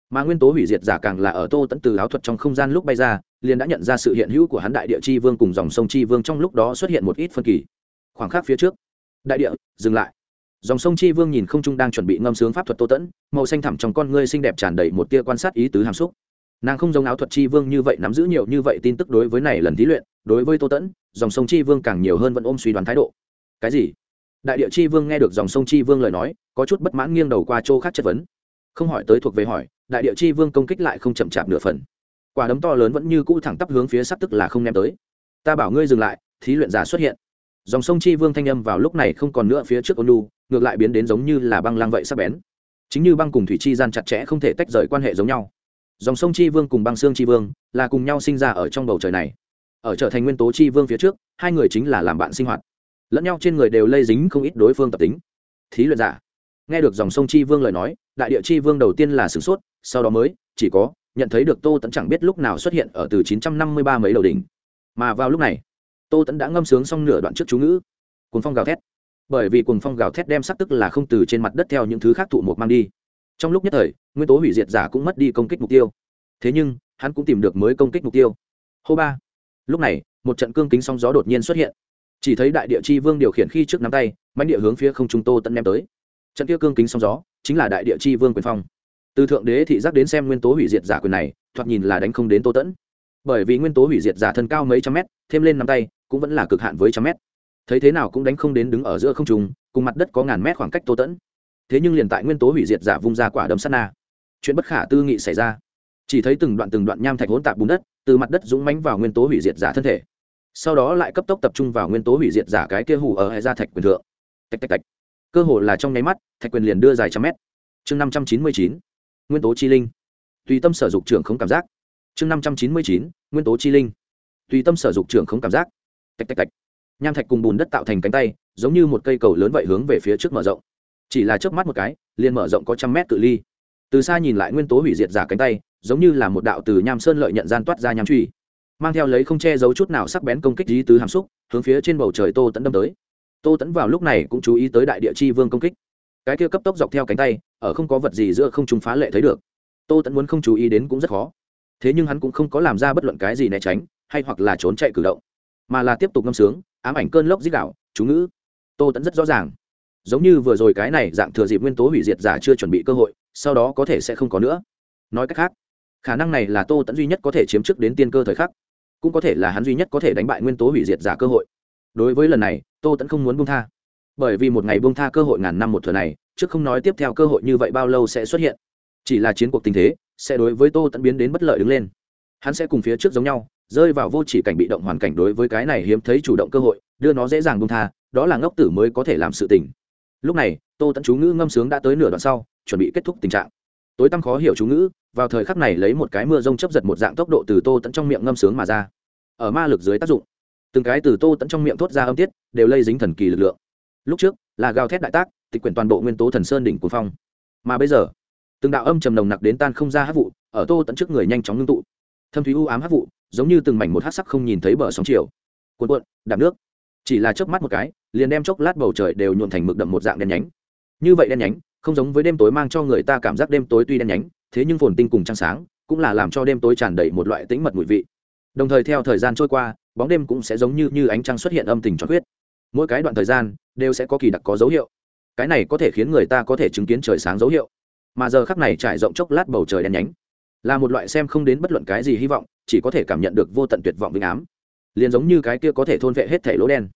[SPEAKER 1] Mà nguyên tố hủy diệt giả càng là ở tô tẫn từ áo thuật trong không gian lúc bay ra, liền đã nhận ra sự hiện hữu của hắn đại địa chi vương cùng dòng sông chi vương trong lúc đó xuất hiện một ít phân kỳ. Khoảng khắc phía trước, đại địa, dừng lại dòng sông chi vương nhìn không trung đang chuẩn bị ngâm sướng pháp thuật tô tẫn, màu xanh thẳm trong con ngươi xinh đẹp tràn đầy một tia quan sát ý tứ hàm xúc. Nàng không giống áo thuật chi vương như vậy nắm giữ nhiều như vậy tin tức đối với này lần thí luyện, đối với tô tẫn, dòng sông chi vương càng nhiều hơn vẫn ôm suy đoán thái độ. Cái gì? Đại địa chi vương nghe được dòng sông chi vương lời nói, có chút bất mãn nghiêng đầu qua chỗ khác chất vấn. Không hỏi tới thuộc về hỏi, đại địa chi vương công kích lại không chậm chạp nửa phần. Quả đấm to lớn vẫn như cũ thẳng tắp hướng phía sắp tức là không ném tới. Ta bảo ngươi dừng lại, thí luyện giả xuất hiện. Dòng sông chi vương thanh âm vào lúc này không còn nữa phía trước ôn lu ngược lại biến đến giống như là băng lăng vậy sắp bén. Chính như băng cùng thủy chi gian chặt chẽ không thể tách rời quan hệ giống nhau. Dòng sông chi vương cùng băng xương chi vương là cùng nhau sinh ra ở trong bầu trời này. Ở trở thành nguyên tố chi vương phía trước, hai người chính là làm bạn sinh hoạt. Lẫn nhau trên người đều lây dính không ít đối phương tập tính. Thí luyện giả. Nghe được dòng sông chi vương lời nói, đại địa chi vương đầu tiên là sửng sốt, sau đó mới, chỉ có, nhận thấy được tô tẫn chẳng biết lúc nào xuất hiện ở từ 953 mấy đầu đỉnh. Mà vào lúc này, tô tẫn đã ngâm sướng xong nửa đoạn trước chú ngữ. Cuốn phong gào thét bởi vì cuồng phong gào thét đem sắc tức là không từ trên mặt đất theo những thứ khác thụ một mang đi. Trong lúc nhất thời, nguyên tố hủy diệt giả cũng mất đi công kích mục tiêu. Thế nhưng, hắn cũng tìm được mới công kích mục tiêu. Hô ba. Lúc này, một trận cương kính sóng gió đột nhiên xuất hiện. Chỉ thấy đại địa chi vương điều khiển khi trước nắm tay, mãnh địa hướng phía không trung tô tận ném tới. Trận kia cương kính sóng gió chính là đại địa chi vương quyền phong. Từ thượng đế thị giác đến xem nguyên tố hủy diệt giả quyền này, thoạt nhìn là đánh không đến tô tẫn bởi vì nguyên tố hủy diệt giả thân cao mấy trăm mét, thêm lên nắm tay cũng vẫn là cực hạn với trăm mét thấy thế nào cũng đánh không đến đứng ở giữa không trùng cùng mặt đất có ngàn mét khoảng cách tô tẫn. Thế nhưng liền tại nguyên tố hủy diệt giả vung ra quả đấm sắt na, chuyện bất khả tư nghị xảy ra. Chỉ thấy từng đoạn từng đoạn nham thạch hỗn tạp bùn đất, từ mặt đất dũng mánh vào nguyên tố hủy diệt giả thân thể. Sau đó lại cấp tốc tập trung vào nguyên tố hủy diệt giả cái kia hủ ở hệ gia thạch quyền thượng. Tạch tạch tạch. Cơ hồ là trong nháy mắt, thạch quyền liền đưa dài trăm mét. Chương năm trăm chín mươi chín, nguyên tố chi linh. Tùy tâm sở dục trưởng không cảm giác. Chương năm trăm chín mươi chín, nguyên tố chi linh. Tùy tâm sở dục trưởng không cảm giác. Tạch tạch tạch nham thạch cùng bùn đất tạo thành cánh tay, giống như một cây cầu lớn vậy hướng về phía trước mở rộng. Chỉ là trước mắt một cái, liền mở rộng có trăm mét tự ly. Từ xa nhìn lại nguyên tố hủy diệt giả cánh tay, giống như là một đạo từ nham sơn lợi nhận gian toát ra nham truy. Mang theo lấy không che giấu chút nào sắc bén công kích dí tứ hàm xúc, hướng phía trên bầu trời tô tẫn đâm tới. Tô tẫn vào lúc này cũng chú ý tới đại địa chi vương công kích. Cái kia cấp tốc dọc theo cánh tay, ở không có vật gì giữa không chúng phá lệ thấy được. Tô tẫn muốn không chú ý đến cũng rất khó. Thế nhưng hắn cũng không có làm ra bất luận cái gì né tránh, hay hoặc là trốn chạy cử động mà là tiếp tục ngâm sướng, ám ảnh cơn lốc dích đạo, chú ngữ. Tô tẫn rất rõ ràng. Giống như vừa rồi cái này dạng thừa dịp nguyên tố hủy diệt giả chưa chuẩn bị cơ hội, sau đó có thể sẽ không có nữa. Nói cách khác, khả năng này là tô tẫn duy nhất có thể chiếm chức đến tiên cơ thời khắc, cũng có thể là hắn duy nhất có thể đánh bại nguyên tố hủy diệt giả cơ hội. Đối với lần này, tô tẫn không muốn buông tha. Bởi vì một ngày buông tha cơ hội ngàn năm một thừa này, trước không nói tiếp theo cơ hội như vậy bao lâu sẽ xuất hiện. Chỉ là chiến cuộc tình thế, sẽ đối với tô tẫn biến đến bất lợi đứng lên. Hắn sẽ cùng phía trước giống nhau rơi vào vô chỉ cảnh bị động hoàn cảnh đối với cái này hiếm thấy chủ động cơ hội, đưa nó dễ dàng buông tha, đó là ngốc tử mới có thể làm sự tình. Lúc này, tô tẫn chú ngữ ngâm sướng đã tới nửa đoạn sau, chuẩn bị kết thúc tình trạng. Tối tăm khó hiểu chú ngữ, vào thời khắc này lấy một cái mưa rông chấp giật một dạng tốc độ từ tô tẫn trong miệng ngâm sướng mà ra. Ở ma lực dưới tác dụng, từng cái từ tô tẫn trong miệng thốt ra âm tiết, đều lây dính thần kỳ lực lượng. Lúc trước, là gào thét đại tác, tịch quyển toàn bộ nguyên tố thần sơn đỉnh của phong. Mà bây giờ, từng đạo âm trầm nồng nặc đến tan không ra hát vụ, ở tô tẫn trước người nhanh chóng ngưng tụ. Thâm thúy u ám hát vụ giống như từng mảnh một hát sắc không nhìn thấy bờ sóng chiều. Cuộn cuộn, đạp nước. Chỉ là chớp mắt một cái, liền đem chốc lát bầu trời đều nhuộn thành mực đậm một dạng đen nhánh. Như vậy đen nhánh, không giống với đêm tối mang cho người ta cảm giác đêm tối tuy đen nhánh, thế nhưng phồn tinh cùng trăng sáng, cũng là làm cho đêm tối tràn đầy một loại tĩnh mật mùi vị. Đồng thời theo thời gian trôi qua, bóng đêm cũng sẽ giống như như ánh trăng xuất hiện âm tình cho huyết. Mỗi cái đoạn thời gian, đều sẽ có kỳ đặc có dấu hiệu. Cái này có thể khiến người ta có thể chứng kiến trời sáng dấu hiệu. Mà giờ khắc này trải rộng chốc lát bầu trời đen nhánh, là một loại xem không đến bất luận cái gì hy vọng chỉ có thể cảm nhận được vô tận tuyệt vọng vĩnh ám. Liền giống như cái kia có thể thôn vệ hết thể lỗ đen,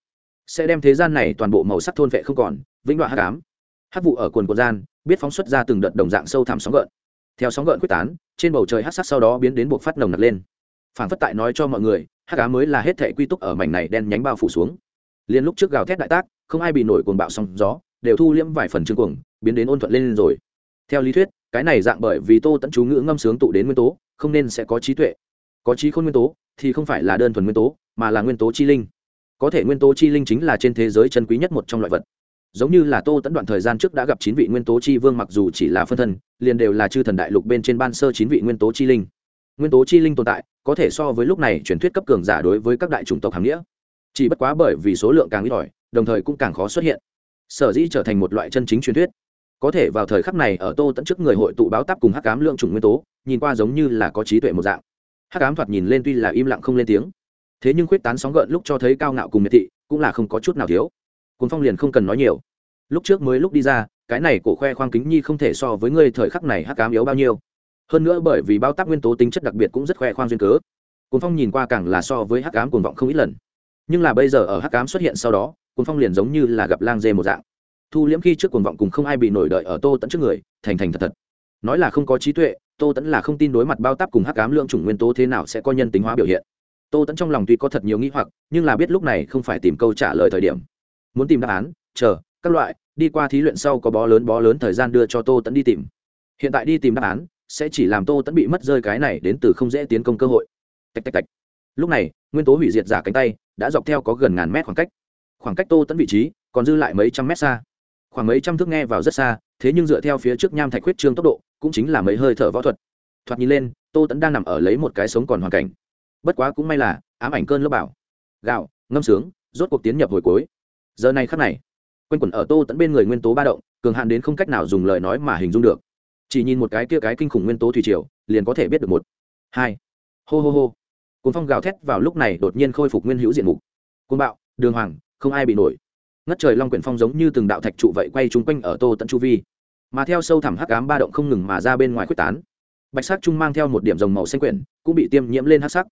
[SPEAKER 1] sẽ đem thế gian này toàn bộ màu sắc thôn vệ không còn, vĩnh đoạn hắc ám. Hắc vụ ở quần quần gian, biết phóng xuất ra từng đợt đồng dạng sâu thẳm sóng gợn. Theo sóng gợn quyết tán, trên bầu trời hắc sắc sau đó biến đến buộc phát nồng nặc lên. Phản phất tại nói cho mọi người, hắc ám mới là hết thể quy túc ở mảnh này đen nhánh bao phủ xuống. Liền lúc trước gào thét đại tác, không ai bị nổi cuồng bạo sóng gió, đều thu liễm vài phần chương cuồng, biến đến ôn thuận lên rồi. Theo lý thuyết, cái này dạng bởi vì tô tẫn chú ngữ ngâm sướng tụ đến nguyên tố, không nên sẽ có trí tuệ có trí khôn nguyên tố, thì không phải là đơn thuần nguyên tố, mà là nguyên tố chi linh. Có thể nguyên tố chi linh chính là trên thế giới chân quý nhất một trong loại vật. Giống như là tô tẫn đoạn thời gian trước đã gặp chín vị nguyên tố chi vương mặc dù chỉ là phân thân, liền đều là chư thần đại lục bên trên ban sơ chín vị nguyên tố chi linh. Nguyên tố chi linh tồn tại, có thể so với lúc này truyền thuyết cấp cường giả đối với các đại chủng tộc hàm nghĩa. Chỉ bất quá bởi vì số lượng càng ít ỏi, đồng thời cũng càng khó xuất hiện. Sở dĩ trở thành một loại chân chính truyền thuyết. Có thể vào thời khắc này ở tô tẫn trước người hội tụ báo tắp cùng hắc cám lượng chủng nguyên tố, nhìn qua giống như là có trí tuệ một dạng hắc Ám thoạt nhìn lên tuy là im lặng không lên tiếng thế nhưng khuyết tán sóng gợn lúc cho thấy cao ngạo cùng miệt thị cũng là không có chút nào thiếu cuốn phong liền không cần nói nhiều lúc trước mới lúc đi ra cái này cổ khoe khoang kính nhi không thể so với ngươi thời khắc này hắc Ám yếu bao nhiêu hơn nữa bởi vì bao tác nguyên tố tính chất đặc biệt cũng rất khoe khoang duyên cớ cuốn phong nhìn qua càng là so với hắc Ám cuồng vọng không ít lần nhưng là bây giờ ở hắc Ám xuất hiện sau đó cuốn phong liền giống như là gặp lang dê một dạng thu liễm khi trước cuồng vọng cùng không ai bị nổi đợi ở tô tận trước người thành thành thật thật nói là không có trí tuệ, tô tẫn là không tin đối mặt bao táp cùng hắc cám lượng chủng nguyên tố thế nào sẽ có nhân tính hóa biểu hiện. Tô tẫn trong lòng tuy có thật nhiều nghĩ hoặc, nhưng là biết lúc này không phải tìm câu trả lời thời điểm. Muốn tìm đáp án, chờ, các loại, đi qua thí luyện sau có bó lớn bó lớn thời gian đưa cho tô tẫn đi tìm. Hiện tại đi tìm đáp án, sẽ chỉ làm tô tẫn bị mất rơi cái này đến từ không dễ tiến công cơ hội. Tạch tạch tạch. Lúc này, nguyên tố hủy diệt giả cánh tay, đã dọc theo có gần ngàn mét khoảng cách. Khoảng cách tô tẫn vị trí, còn dư lại mấy trăm mét xa khoảng mấy trăm thước nghe vào rất xa, thế nhưng dựa theo phía trước nham thạch huyết trương tốc độ, cũng chính là mấy hơi thở võ thuật. Thoạt nhìn lên, tô tẫn đang nằm ở lấy một cái sống còn hoàn cảnh. Bất quá cũng may là, ám ảnh cơn lốc bảo gạo, ngâm sướng, rốt cuộc tiến nhập hồi cuối. Giờ này khắc này, quanh quẩn ở tô tẫn bên người nguyên tố ba động, cường hạn đến không cách nào dùng lời nói mà hình dung được. Chỉ nhìn một cái kia cái kinh khủng nguyên tố thủy triều, liền có thể biết được một, hai, hô hô hô. Cuốn phong gào thét vào lúc này đột nhiên khôi phục nguyên hữu diện mục. Côn bạo, đường hoàng, không ai bị nổi ngất trời long quyển phong giống như từng đạo thạch trụ vậy quay chung quanh ở tô tận chu vi mà theo sâu thẳm hắc ám ba động không ngừng mà ra bên ngoài quyết tán bạch sắc trung mang theo một điểm dòng màu xanh quyển cũng bị tiêm nhiễm lên hắc sắc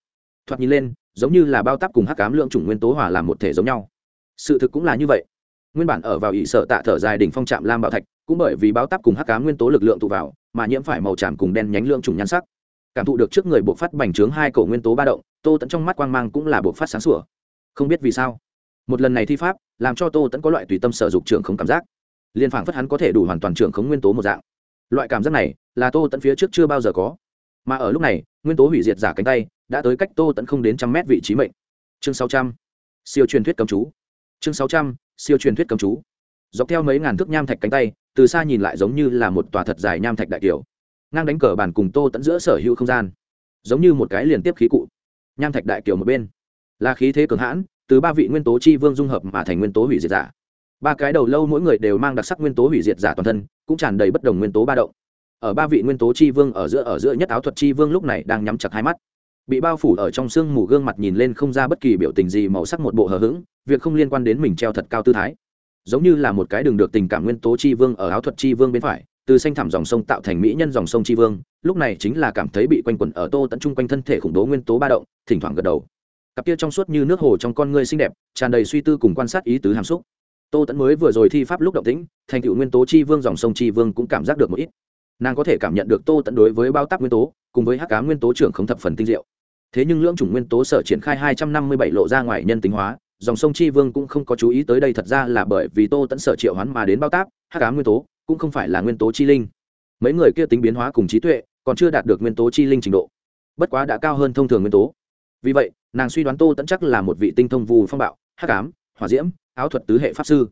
[SPEAKER 1] thoạt nhìn lên giống như là bao tắp cùng hắc ám lượng chủng nguyên tố hỏa làm một thể giống nhau sự thực cũng là như vậy nguyên bản ở vào ỷ sợ tạ thở dài đỉnh phong trạm lam bảo thạch cũng bởi vì bao tắp cùng hắc ám nguyên tố lực lượng tụ vào mà nhiễm phải màu tràm cùng đen nhánh lượng chủng nhan sắc cảm thụ được trước người buộc phát bành trướng hai cổ nguyên tố ba động tô tận trong mắt quang mang cũng là buộc phát sáng sủa không biết vì sao một lần này thi pháp, làm cho tô tẫn có loại tùy tâm sở dục trưởng không cảm giác. Liên phảng phất hắn có thể đủ hoàn toàn trưởng khống nguyên tố một dạng. Loại cảm giác này là tô tẫn phía trước chưa bao giờ có. Mà ở lúc này, nguyên tố hủy diệt giả cánh tay đã tới cách tô tẫn không đến trăm mét vị trí mệnh. Chương sáu trăm, siêu truyền thuyết cầm chú. Chương sáu trăm, siêu truyền thuyết cầm chú. Dọc theo mấy ngàn thước nham thạch cánh tay, từ xa nhìn lại giống như là một tòa thật dài nham thạch đại kiểu ngang đánh cờ bàn cùng tô tẫn giữa sở hữu không gian, giống như một cái liên tiếp khí cụ. Nham thạch đại kiểu một bên, là khí thế cường hãn từ ba vị nguyên tố chi vương dung hợp mà thành nguyên tố hủy diệt giả. Ba cái đầu lâu mỗi người đều mang đặc sắc nguyên tố hủy diệt giả toàn thân, cũng tràn đầy bất đồng nguyên tố ba động. Ở ba vị nguyên tố chi vương ở giữa ở giữa nhất áo thuật chi vương lúc này đang nhắm chặt hai mắt. Bị bao phủ ở trong sương mù gương mặt nhìn lên không ra bất kỳ biểu tình gì, màu sắc một bộ hờ hững, việc không liên quan đến mình treo thật cao tư thái. Giống như là một cái đường được tình cảm nguyên tố chi vương ở áo thuật chi vương bên phải, từ xanh thẳm dòng sông tạo thành mỹ nhân dòng sông chi vương, lúc này chính là cảm thấy bị quanh quẩn ở tô tận chung quanh thân thể khủng bố nguyên tố ba động, thỉnh thoảng gật đầu cặp kia trong suốt như nước hồ trong con người xinh đẹp, tràn đầy suy tư cùng quan sát ý tứ hàm xúc. Tô tẫn mới vừa rồi thi pháp lúc động tĩnh, thành cựu nguyên tố chi vương, dòng sông chi vương cũng cảm giác được một ít. Nàng có thể cảm nhận được tô tẫn đối với bao tác nguyên tố, cùng với hắc cá nguyên tố trưởng không thập phần tinh diệu. Thế nhưng lưỡng chủng nguyên tố sở triển khai hai trăm năm mươi bảy lộ ra ngoài nhân tính hóa, dòng sông chi vương cũng không có chú ý tới đây thật ra là bởi vì tô tẫn sở triệu hoán mà đến bao tác hắc cá nguyên tố cũng không phải là nguyên tố chi linh. Mấy người kia tính biến hóa cùng trí tuệ, còn chưa đạt được nguyên tố chi linh trình độ. Bất quá đã cao hơn thông thường nguyên tố vì vậy, nàng suy đoán tô tẫn chắc là một vị tinh thông vù phong bạo, hắc ám, hỏa diễm, áo thuật tứ hệ pháp sư.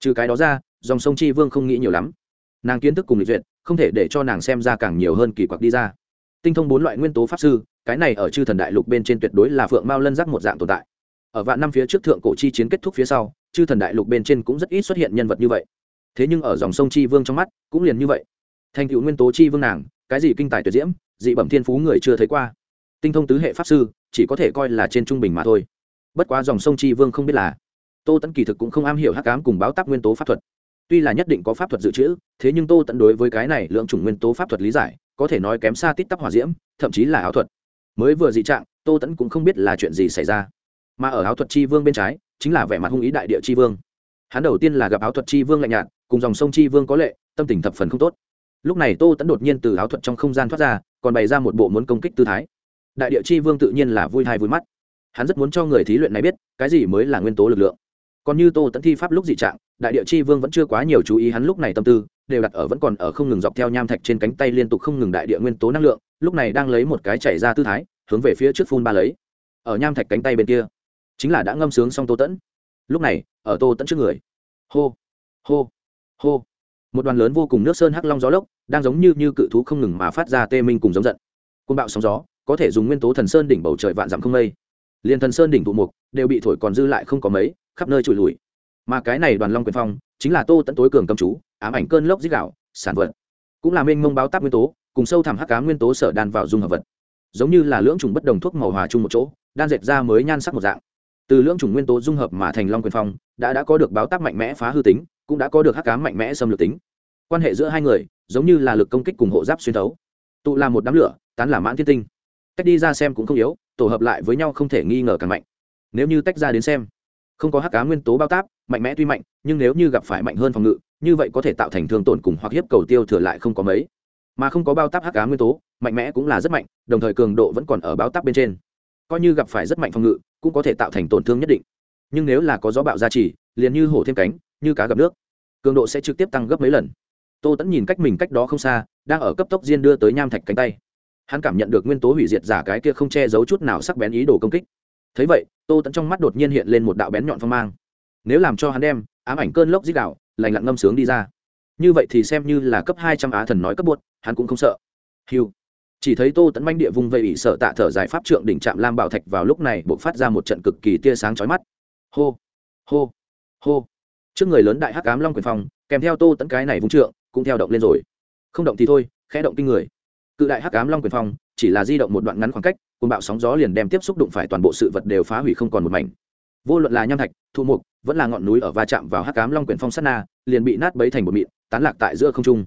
[SPEAKER 1] Trừ cái đó ra, dòng sông chi vương không nghĩ nhiều lắm. Nàng kiến thức cùng lịch duyệt, không thể để cho nàng xem ra càng nhiều hơn kỳ quặc đi ra. Tinh thông bốn loại nguyên tố pháp sư, cái này ở chư thần đại lục bên trên tuyệt đối là phượng mao lân giác một dạng tồn tại. Ở vạn năm phía trước thượng cổ chi chiến kết thúc phía sau, chư thần đại lục bên trên cũng rất ít xuất hiện nhân vật như vậy. Thế nhưng ở dòng sông chi vương trong mắt, cũng liền như vậy. Thành cựu nguyên tố chi vương nàng, cái gì kinh tài tuyệt diễm, dị bẩm thiên phú người chưa thấy qua. Tinh thông tứ hệ pháp sư chỉ có thể coi là trên trung bình mà thôi. Bất quá dòng sông chi vương không biết là, tô tẫn kỳ thực cũng không am hiểu hắc cám cùng báo tác nguyên tố pháp thuật. Tuy là nhất định có pháp thuật dự trữ, thế nhưng tô tẫn đối với cái này lượng chủng nguyên tố pháp thuật lý giải, có thể nói kém xa tít tắp hỏa diễm, thậm chí là áo thuật. Mới vừa dị trạng, tô tẫn cũng không biết là chuyện gì xảy ra. Mà ở áo thuật chi vương bên trái, chính là vẻ mặt hung ý đại địa chi vương. Hắn đầu tiên là gặp áo thuật chi vương lạnh nhạt, cùng dòng sông chi vương có lệ, tâm tình thập phần không tốt. Lúc này tô tẫn đột nhiên từ áo thuật trong không gian thoát ra, còn bày ra một bộ muốn công kích tư thái đại địa chi vương tự nhiên là vui thai vui mắt. Hắn rất muốn cho người thí luyện này biết, cái gì mới là nguyên tố lực lượng. Còn như tô tẫn thi pháp lúc dị trạng, đại địa chi vương vẫn chưa quá nhiều chú ý hắn lúc này tâm tư, đều đặt ở vẫn còn ở không ngừng dọc theo nham thạch trên cánh tay liên tục không ngừng đại địa nguyên tố năng lượng, lúc này đang lấy một cái chảy ra tư thái, hướng về phía trước phun ba lấy. Ở nham thạch cánh tay bên kia, chính là đã ngâm sướng xong tô tẫn lúc này, ở tô tẫn trước người, hô hô hô, một đoàn lớn vô cùng nước sơn hắc long gió lốc, đang giống như như cự thú không ngừng mà phát ra tê minh cùng giống giận. Côn bạo sóng gió có thể dùng nguyên tố thần sơn đỉnh bầu trời vạn dặm không mây. Liền thần sơn đỉnh tụ mục đều bị thổi còn dư lại không có mấy khắp nơi trụi lùi. Mà cái này đoàn long quyền phong chính là tô tẫn tối cường cầm chú ám ảnh cơn lốc dích gạo, sản vật. Cũng là mênh mông báo táp nguyên tố cùng sâu thẳm hắc cá nguyên tố sở đan vào dung hợp vật. Giống như là lưỡng trùng bất đồng thuốc màu hòa chung một chỗ đan dệt ra mới nhan sắc một dạng. Từ lưỡng trùng nguyên tố dung hợp mà thành long quyền phong đã đã có được báo tác mạnh mẽ phá hư tính cũng đã có được hắc cám mạnh mẽ xâm lược tính. Quan hệ giữa hai người giống như là lực công kích cùng hộ giáp xuyên thấu. Tụ là một đám lửa tán là mãn thiên tinh cách đi ra xem cũng không yếu, tổ hợp lại với nhau không thể nghi ngờ càng mạnh. Nếu như tách ra đến xem, không có hắc cá nguyên tố bao táp mạnh mẽ tuy mạnh, nhưng nếu như gặp phải mạnh hơn phòng ngự, như vậy có thể tạo thành thương tổn cùng hoặc hiếp cầu tiêu thừa lại không có mấy. Mà không có bao táp hắc cá nguyên tố, mạnh mẽ cũng là rất mạnh, đồng thời cường độ vẫn còn ở bao táp bên trên. Coi như gặp phải rất mạnh phòng ngự, cũng có thể tạo thành tổn thương nhất định. Nhưng nếu là có gió bạo gia trì liền như hổ thêm cánh, như cá gặp nước, cường độ sẽ trực tiếp tăng gấp mấy lần. Tô tẫn nhìn cách mình cách đó không xa, đang ở cấp tốc diên đưa tới nham thạch cánh tay hắn cảm nhận được nguyên tố hủy diệt giả cái kia không che giấu chút nào sắc bén ý đồ công kích. Thấy vậy, tô tẫn trong mắt đột nhiên hiện lên một đạo bén nhọn phong mang. Nếu làm cho hắn đem ám ảnh cơn lốc dích đạo lành lặn ngâm sướng đi ra. Như vậy thì xem như là cấp hai trăm á thần nói cấp bột hắn cũng không sợ. Hiu chỉ thấy tô tẫn manh địa vung vây ỉ sợ tạ thở giải pháp trượng đỉnh trạm lam bảo thạch vào lúc này buộc phát ra một trận cực kỳ tia sáng chói mắt. Hô hô hô. Trước người lớn đại hắc cám long quyền phong, kèm theo tô tẫn cái này vung trượng, cũng theo động lên rồi. Không động thì thôi, khẽ động kinh người cự đại hắc ám long quyền phong, chỉ là di động một đoạn ngắn khoảng cách côn bạo sóng gió liền đem tiếp xúc đụng phải toàn bộ sự vật đều phá hủy không còn một mảnh. Vô luận là nham thạch thụ mục, vẫn là ngọn núi ở va chạm vào hắc ám long quyền phong sát na, liền bị nát bấy thành một mịn, tán lạc tại giữa không trung.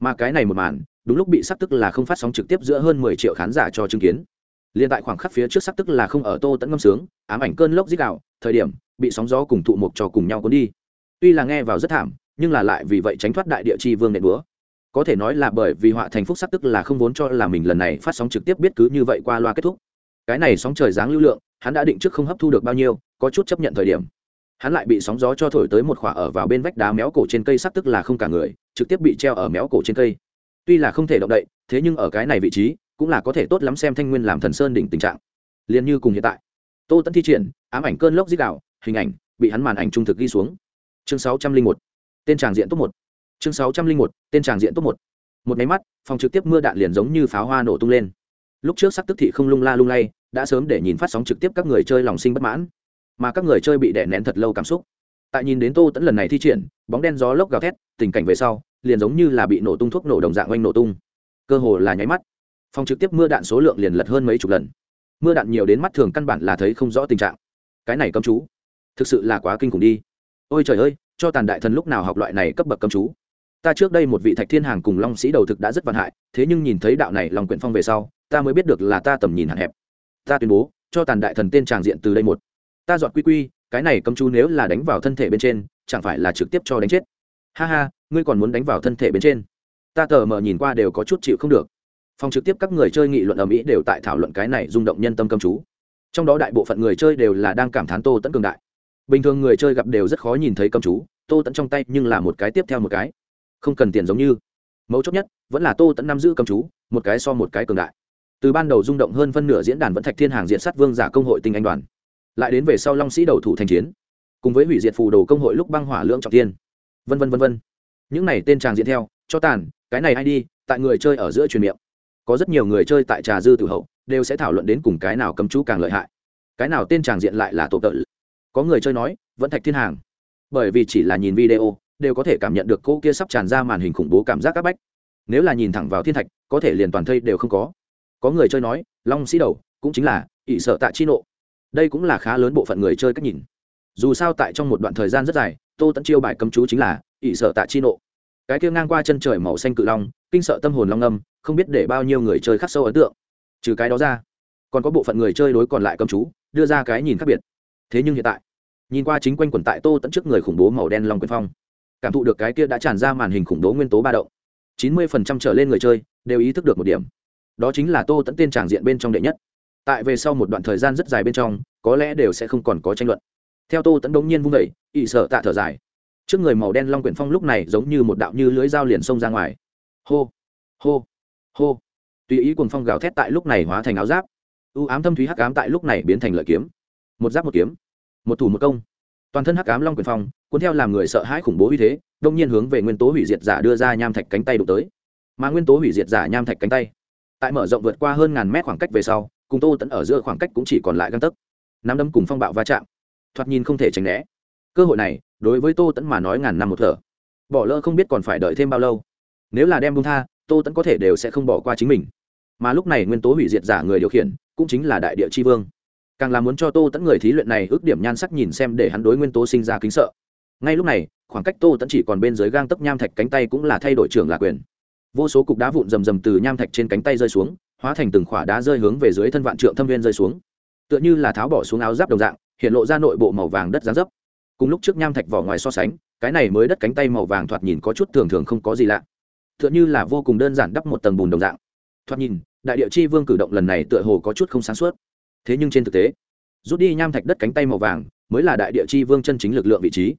[SPEAKER 1] Mà cái này một màn, đúng lúc bị sắc tức là không phát sóng trực tiếp giữa hơn mười triệu khán giả cho chứng kiến. Liền tại khoảng khắc phía trước sắc tức là không ở tô tẫn ngâm sướng, ám ảnh cơn lốc dí đạo, thời điểm, bị sóng gió cùng thụ mục cho cùng nhau cuốn đi. Tuy là nghe vào rất thảm, nhưng là lại vì vậy tránh thoát đại địa chi vương nện búa có thể nói là bởi vì họa thành phúc sắc tức là không vốn cho là mình lần này phát sóng trực tiếp biết cứ như vậy qua loa kết thúc. Cái này sóng trời dáng lưu lượng, hắn đã định trước không hấp thu được bao nhiêu, có chút chấp nhận thời điểm. Hắn lại bị sóng gió cho thổi tới một khỏa ở vào bên vách đá méo cổ trên cây sắc tức là không cả người, trực tiếp bị treo ở méo cổ trên cây. Tuy là không thể động đậy, thế nhưng ở cái này vị trí, cũng là có thể tốt lắm xem thanh nguyên làm thần sơn đỉnh tình trạng. Liền như cùng hiện tại, tô tẫn thi triển, ám ảnh cơn lốc dích đạo, hình ảnh bị hắn màn ảnh trung thực ghi xuống. Chương sáu trăm linh một, tên tràng diện top một chương sáu trăm linh một, tên tràng diện top một. Một máy mắt, phòng trực tiếp mưa đạn liền giống như pháo hoa nổ tung lên. Lúc trước sắc tức thị không lung la lung lay, đã sớm để nhìn phát sóng trực tiếp các người chơi lòng sinh bất mãn. Mà các người chơi bị đè nén thật lâu cảm xúc. Tại nhìn đến tô tẫn lần này thi triển, bóng đen gió lốc gào thét, tình cảnh về sau, liền giống như là bị nổ tung thuốc nổ đồng dạng oanh nổ tung. Cơ hồ là nháy mắt. Phòng trực tiếp mưa đạn số lượng liền lật hơn mấy chục lần. Mưa đạn nhiều đến mắt thường căn bản là thấy không rõ tình trạng. Cái này cấm chú, thực sự là quá kinh khủng đi. Ôi trời ơi, cho tàn đại thần lúc nào học loại này cấp bậc cấm chú? Ta trước đây một vị thạch thiên hàng cùng long sĩ đầu thực đã rất vạn hại, thế nhưng nhìn thấy đạo này lòng quyển phong về sau, ta mới biết được là ta tầm nhìn hạn hẹp. Ta tuyên bố, cho tàn đại thần tên tràng diện từ đây một. Ta dọn quy quy, cái này cấm chú nếu là đánh vào thân thể bên trên, chẳng phải là trực tiếp cho đánh chết. Ha ha, ngươi còn muốn đánh vào thân thể bên trên. Ta tờ mờ nhìn qua đều có chút chịu không được. Phòng trực tiếp các người chơi nghị luận ở mỹ đều tại thảo luận cái này rung động nhân tâm cấm chú. Trong đó đại bộ phận người chơi đều là đang cảm thán tô tẫn cường đại. Bình thường người chơi gặp đều rất khó nhìn thấy cấm chú, tô tẫn trong tay nhưng là một cái tiếp theo một cái không cần tiền giống như. Mấu chốt nhất, vẫn là tô tẫn nắm giữ cầm chú, một cái so một cái cường đại. Từ ban đầu rung động hơn phân nửa diễn đàn vẫn thạch thiên hàng diện sát vương giả công hội tinh anh đoàn. Lại đến về sau long sĩ đầu thủ thành chiến. Cùng với hủy diệt phù đồ công hội lúc băng hỏa lưỡng trọng tiên. Vân vân vân vân. Những này tên tràng diễn theo, cho tàn, cái này ai đi, tại người chơi ở giữa truyền miệng. Có rất nhiều người chơi tại trà dư tử hậu, đều sẽ thảo luận đến cùng cái nào cầm chú càng lợi hại. Cái nào tên tràng diện lại là tổ tợ có người chơi nói, vẫn thạch thiên hàng. Bởi vì chỉ là nhìn video đều có thể cảm nhận được cô kia sắp tràn ra màn hình khủng bố cảm giác áp bách. Nếu là nhìn thẳng vào thiên thạch, có thể liền toàn thây đều không có. Có người chơi nói, long sĩ đầu, cũng chính là ỷ sợ tạ chi nộ. Đây cũng là khá lớn bộ phận người chơi cách nhìn. Dù sao tại trong một đoạn thời gian rất dài, tô tẫn chiêu bài cấm chú chính là ỷ sợ tạ chi nộ. Cái kia ngang qua chân trời màu xanh cự long, kinh sợ tâm hồn long âm, không biết để bao nhiêu người chơi khắc sâu ấn tượng. Trừ cái đó ra, còn có bộ phận người chơi đối còn lại cấm chú, đưa ra cái nhìn khác biệt. Thế nhưng hiện tại, nhìn qua chính quanh quần tại tô tẫn trước người khủng bố màu đen long quyền phong cảm thụ được cái kia đã tràn ra màn hình khủng bố nguyên tố ba động. Chín mươi phần trăm trở lên người chơi đều ý thức được một điểm. Đó chính là tô tẫn tên tràng diện bên trong đệ nhất. Tại về sau một đoạn thời gian rất dài bên trong, có lẽ đều sẽ không còn có tranh luận. Theo tô tẫn đống nhiên vung vẩy ỵ sợ tạ thở dài. Trước người màu đen long quyển phong lúc này giống như một đạo như lưới dao liền xông ra ngoài. Hô hô hô. Tùy ý cuồng phong gào thét tại lúc này hóa thành áo giáp. Ưu ám thâm thúy hắc ám tại lúc này biến thành lợi kiếm. Một giáp một kiếm. Một thủ một công. Toàn thân hắc ám long quyền phong cuốn theo làm người sợ hãi khủng bố uy thế, đông nhiên hướng về nguyên tố hủy diệt giả đưa ra nham thạch cánh tay đụng tới. Mà nguyên tố hủy diệt giả nham thạch cánh tay, tại mở rộng vượt qua hơn ngàn mét khoảng cách về sau, cùng tô tẫn ở giữa khoảng cách cũng chỉ còn lại găng tấc. Nắm đấm cùng phong bạo va chạm, thoạt nhìn không thể tránh né. Cơ hội này, đối với tô tẫn mà nói ngàn năm một thở. Bỏ lỡ không biết còn phải đợi thêm bao lâu. Nếu là đem bung tha, tô tẫn có thể đều sẽ không bỏ qua chính mình. Mà lúc này nguyên tố hủy diệt giả người điều khiển, cũng chính là đại địa tri vương. Càng là muốn cho tô tẫn người thí luyện này ước điểm nhan sắc nhìn xem để hắn đối nguyên tố sinh ra kính sợ ngay lúc này, khoảng cách tô tẫn chỉ còn bên dưới gang tấc nham thạch cánh tay cũng là thay đổi trưởng là quyền. Vô số cục đá vụn rầm rầm từ nham thạch trên cánh tay rơi xuống, hóa thành từng khỏa đá rơi hướng về dưới thân vạn trượng thâm viên rơi xuống. Tựa như là tháo bỏ xuống áo giáp đồng dạng, hiện lộ ra nội bộ màu vàng đất giá dấp. Cùng lúc trước nham thạch vỏ ngoài so sánh, cái này mới đất cánh tay màu vàng thoạt nhìn có chút thường thường không có gì lạ. Tựa như là vô cùng đơn giản đắp một tầng bùn đồng dạng. Thoạt nhìn, đại địa chi vương cử động lần này tựa hồ có chút không sáng suốt. Thế nhưng trên thực tế, rút đi nham thạch đất cánh tay màu vàng, mới là đại địa chi vương chân chính lực lượng vị trí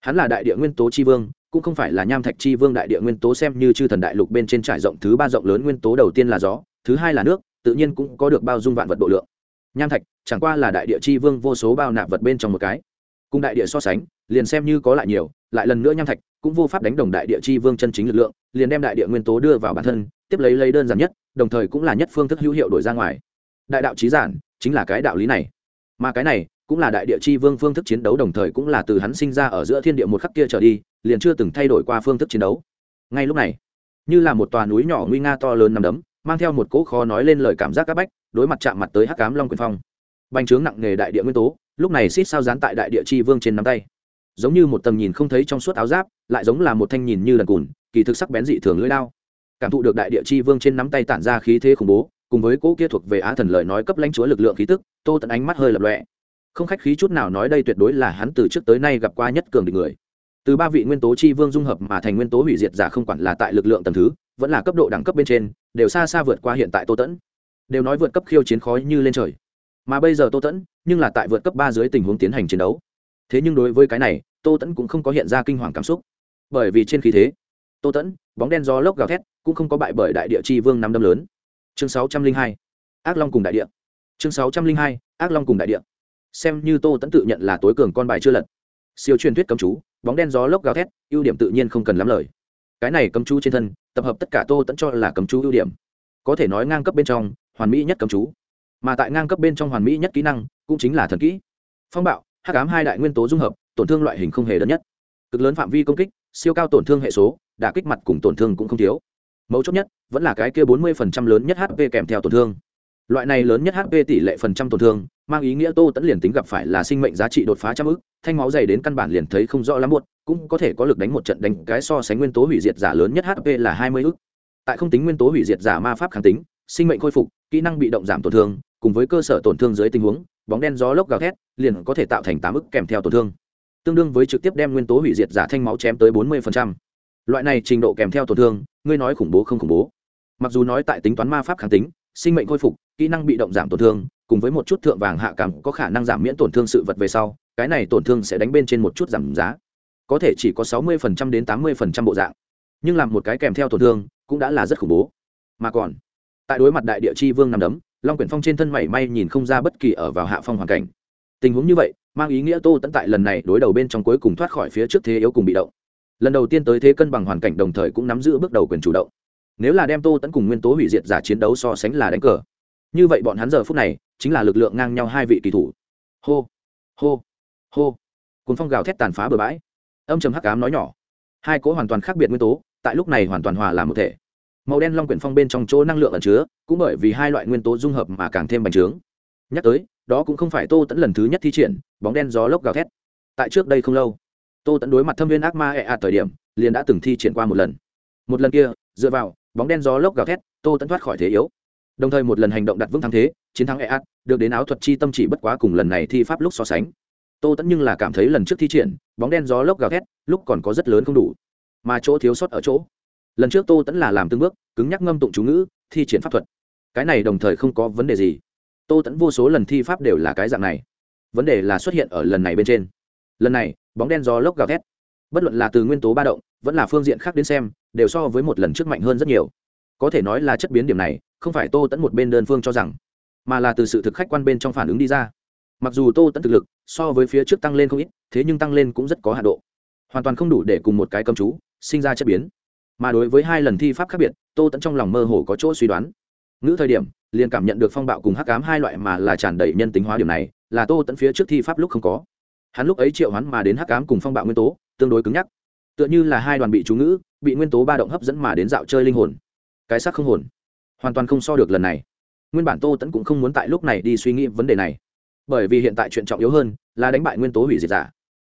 [SPEAKER 1] hắn là đại địa nguyên tố chi vương, cũng không phải là nham thạch chi vương đại địa nguyên tố xem như chư thần đại lục bên trên trải rộng thứ ba rộng lớn nguyên tố đầu tiên là gió, thứ hai là nước, tự nhiên cũng có được bao dung vạn vật độ lượng. Nham thạch, chẳng qua là đại địa chi vương vô số bao nạp vật bên trong một cái. Cùng đại địa so sánh, liền xem như có lại nhiều, lại lần nữa nham thạch, cũng vô pháp đánh đồng đại địa chi vương chân chính lực lượng, liền đem đại địa nguyên tố đưa vào bản thân, tiếp lấy lấy đơn giản nhất, đồng thời cũng là nhất phương thức hữu hiệu đổi ra ngoài. Đại đạo trí giản, chính là cái đạo lý này. Mà cái này cũng là đại địa chi vương phương thức chiến đấu đồng thời cũng là từ hắn sinh ra ở giữa thiên địa một khắc kia trở đi, liền chưa từng thay đổi qua phương thức chiến đấu. Ngay lúc này, như là một tòa núi nhỏ nguy nga to lớn nằm đấm, mang theo một cỗ khó nói lên lời cảm giác các bách, đối mặt chạm mặt tới hắc cám long quyền phong. Bành trướng nặng nề đại địa nguyên tố, lúc này xít sao dán tại đại địa chi vương trên nắm tay. Giống như một tầm nhìn không thấy trong suốt áo giáp, lại giống là một thanh nhìn như lần cùn, kỳ thực sắc bén dị thường lưỡi lao. Cảm thụ được đại địa chi vương trên nắm tay tản ra khí thế khủng bố, cùng với cỗ kia thuộc về á thần lời nói cấp lãnh chúa lực lượng khí tức, tô tận ánh mắt hơi lập lọe không khách khí chút nào nói đây tuyệt đối là hắn từ trước tới nay gặp qua nhất cường địch người. Từ ba vị nguyên tố chi vương dung hợp mà thành nguyên tố hủy diệt giả không quản là tại lực lượng tầm thứ, vẫn là cấp độ đẳng cấp bên trên, đều xa xa vượt qua hiện tại tô tẫn. Đều nói vượt cấp khiêu chiến khói như lên trời. Mà bây giờ tô tẫn, nhưng là tại vượt cấp ba dưới tình huống tiến hành chiến đấu. Thế nhưng đối với cái này, tô tẫn cũng không có hiện ra kinh hoàng cảm xúc. Bởi vì trên khí thế, tô tẫn, bóng đen do lốc gào thét, cũng không có bại bởi đại địa chi vương năm đâm lớn. Chương sáu trăm linh hai, ác long cùng đại địa. Chương sáu trăm linh hai, ác long cùng đại địa xem như tô tẫn tự nhận là tối cường con bài chưa lật. Siêu truyền thuyết cấm chú, bóng đen gió lốc gào thét, ưu điểm tự nhiên không cần lắm lời. Cái này cấm chú trên thân, tập hợp tất cả tô tẫn cho là cấm chú ưu điểm. Có thể nói ngang cấp bên trong, hoàn mỹ nhất cấm chú. Mà tại ngang cấp bên trong hoàn mỹ nhất kỹ năng, cũng chính là thần kỹ. Phong bạo, hắc ám hai đại nguyên tố dung hợp, tổn thương loại hình không hề đơn nhất. Cực lớn phạm vi công kích, siêu cao tổn thương hệ số, đả kích mặt cùng tổn thương cũng không thiếu. Mấu chốt nhất, vẫn là cái kia bốn mươi phần trăm lớn nhất hp kèm theo tổn thương. Loại này lớn nhất hp tỷ lệ phần trăm tổn thương mang ý nghĩa tô tẫn liền tính gặp phải là sinh mệnh giá trị đột phá trăm ức thanh máu dày đến căn bản liền thấy không rõ lắm muộn, cũng có thể có lực đánh một trận đánh cái so sánh nguyên tố hủy diệt giả lớn nhất hp là hai mươi ức tại không tính nguyên tố hủy diệt giả ma pháp kháng tính sinh mệnh khôi phục kỹ năng bị động giảm tổn thương cùng với cơ sở tổn thương dưới tình huống bóng đen gió lốc gào thét liền có thể tạo thành tám ức kèm theo tổn thương. Tương đương với trực tiếp đem nguyên tố hủy diệt giả thanh máu chém tới bốn mươi loại này trình độ kèm theo tổn thương ngươi nói khủng bố không khủng bố? Mặc dù nói tại tính toán ma pháp kháng tính sinh mệnh khôi phục kỹ năng bị động giảm tổn thương cùng với một chút thượng vàng hạ cảm có khả năng giảm miễn tổn thương sự vật về sau, cái này tổn thương sẽ đánh bên trên một chút giảm giá. Có thể chỉ có sáu mươi đến tám mươi bộ dạng. Nhưng làm một cái kèm theo tổn thương cũng đã là rất khủng bố. Mà còn, tại đối mặt đại địa chi vương nằm đấm, long quyển phong trên thân mảy may nhìn không ra bất kỳ ở vào hạ phong hoàn cảnh. Tình huống như vậy, mang ý nghĩa tô tẫn tại lần này đối đầu bên trong cuối cùng thoát khỏi phía trước thế yếu cùng bị động. Lần đầu tiên tới thế cân bằng hoàn cảnh đồng thời cũng nắm giữ bước đầu quyền chủ động. Nếu là đem tô tẫn cùng nguyên tố hủy diệt giả chiến đấu so sánh là đánh cờ như vậy bọn hắn giờ phút này, chính là lực lượng ngang nhau hai vị kỳ thủ. Hô hô hô. Cuốn phong gào thét tàn phá bừa bãi. Âm trầm hắc ám nói nhỏ. Hai cỗ hoàn toàn khác biệt nguyên tố, tại lúc này hoàn toàn hòa làm một thể. Màu đen long quyển phong bên trong chỗ năng lượng ẩn chứa, cũng bởi vì hai loại nguyên tố dung hợp mà càng thêm bành trướng. Nhắc tới, đó cũng không phải tô tẫn lần thứ nhất thi triển, bóng đen gió lốc gào thét. Tại trước đây không lâu, tô tẫn đối mặt thâm viên ác ma ẹ ạt thời điểm, liền đã từng thi triển qua một lần. Một lần kia, dựa vào, bóng đen gió lốc gào thét, tô tẫn thoát khỏi thế yếu đồng thời một lần hành động đặt vững thắng thế, chiến thắng ẹ được đến áo thuật chi tâm chỉ bất quá cùng lần này thi pháp lúc so sánh. Tô tẫn nhưng là cảm thấy lần trước thi triển, bóng đen gió lốc gào thét, lúc còn có rất lớn không đủ. Mà chỗ thiếu sót ở chỗ. Lần trước tô tẫn là làm tương bước, cứng nhắc ngâm tụng chú ngữ, thi triển pháp thuật. Cái này đồng thời không có vấn đề gì. Tô tẫn vô số lần thi pháp đều là cái dạng này. Vấn đề là xuất hiện ở lần này bên trên. Lần này, bóng đen gió lốc gào thét. Bất luận là từ nguyên tố ba động, vẫn là phương diện khác đến xem, đều so với một lần trước mạnh hơn rất nhiều. Có thể nói là chất biến điểm này không phải tô tẫn một bên đơn phương cho rằng, mà là từ sự thực khách quan bên trong phản ứng đi ra. Mặc dù tô tẫn thực lực so với phía trước tăng lên không ít, thế nhưng tăng lên cũng rất có hạ độ. Hoàn toàn không đủ để cùng một cái cầm chú sinh ra chất biến. Mà đối với hai lần thi pháp khác biệt, tô tẫn trong lòng mơ hồ có chỗ suy đoán. Ngữ thời điểm, liền cảm nhận được phong bạo cùng hắc cám hai loại mà là tràn đầy nhân tính hóa điều này, là tô tẫn phía trước thi pháp lúc không có. Hắn lúc ấy triệu hắn mà đến hắc cám cùng phong bạo nguyên tố, tương đối cứng nhắc. Tựa như là hai đoàn bị chú ngữ, bị nguyên tố ba động hấp dẫn mà đến dạo chơi linh hồn. Cái xác không hồn hoàn toàn không so được lần này. Nguyên bản tô tẫn cũng không muốn tại lúc này đi suy nghĩ vấn đề này. Bởi vì hiện tại chuyện trọng yếu hơn là đánh bại nguyên tố hủy diệt giả.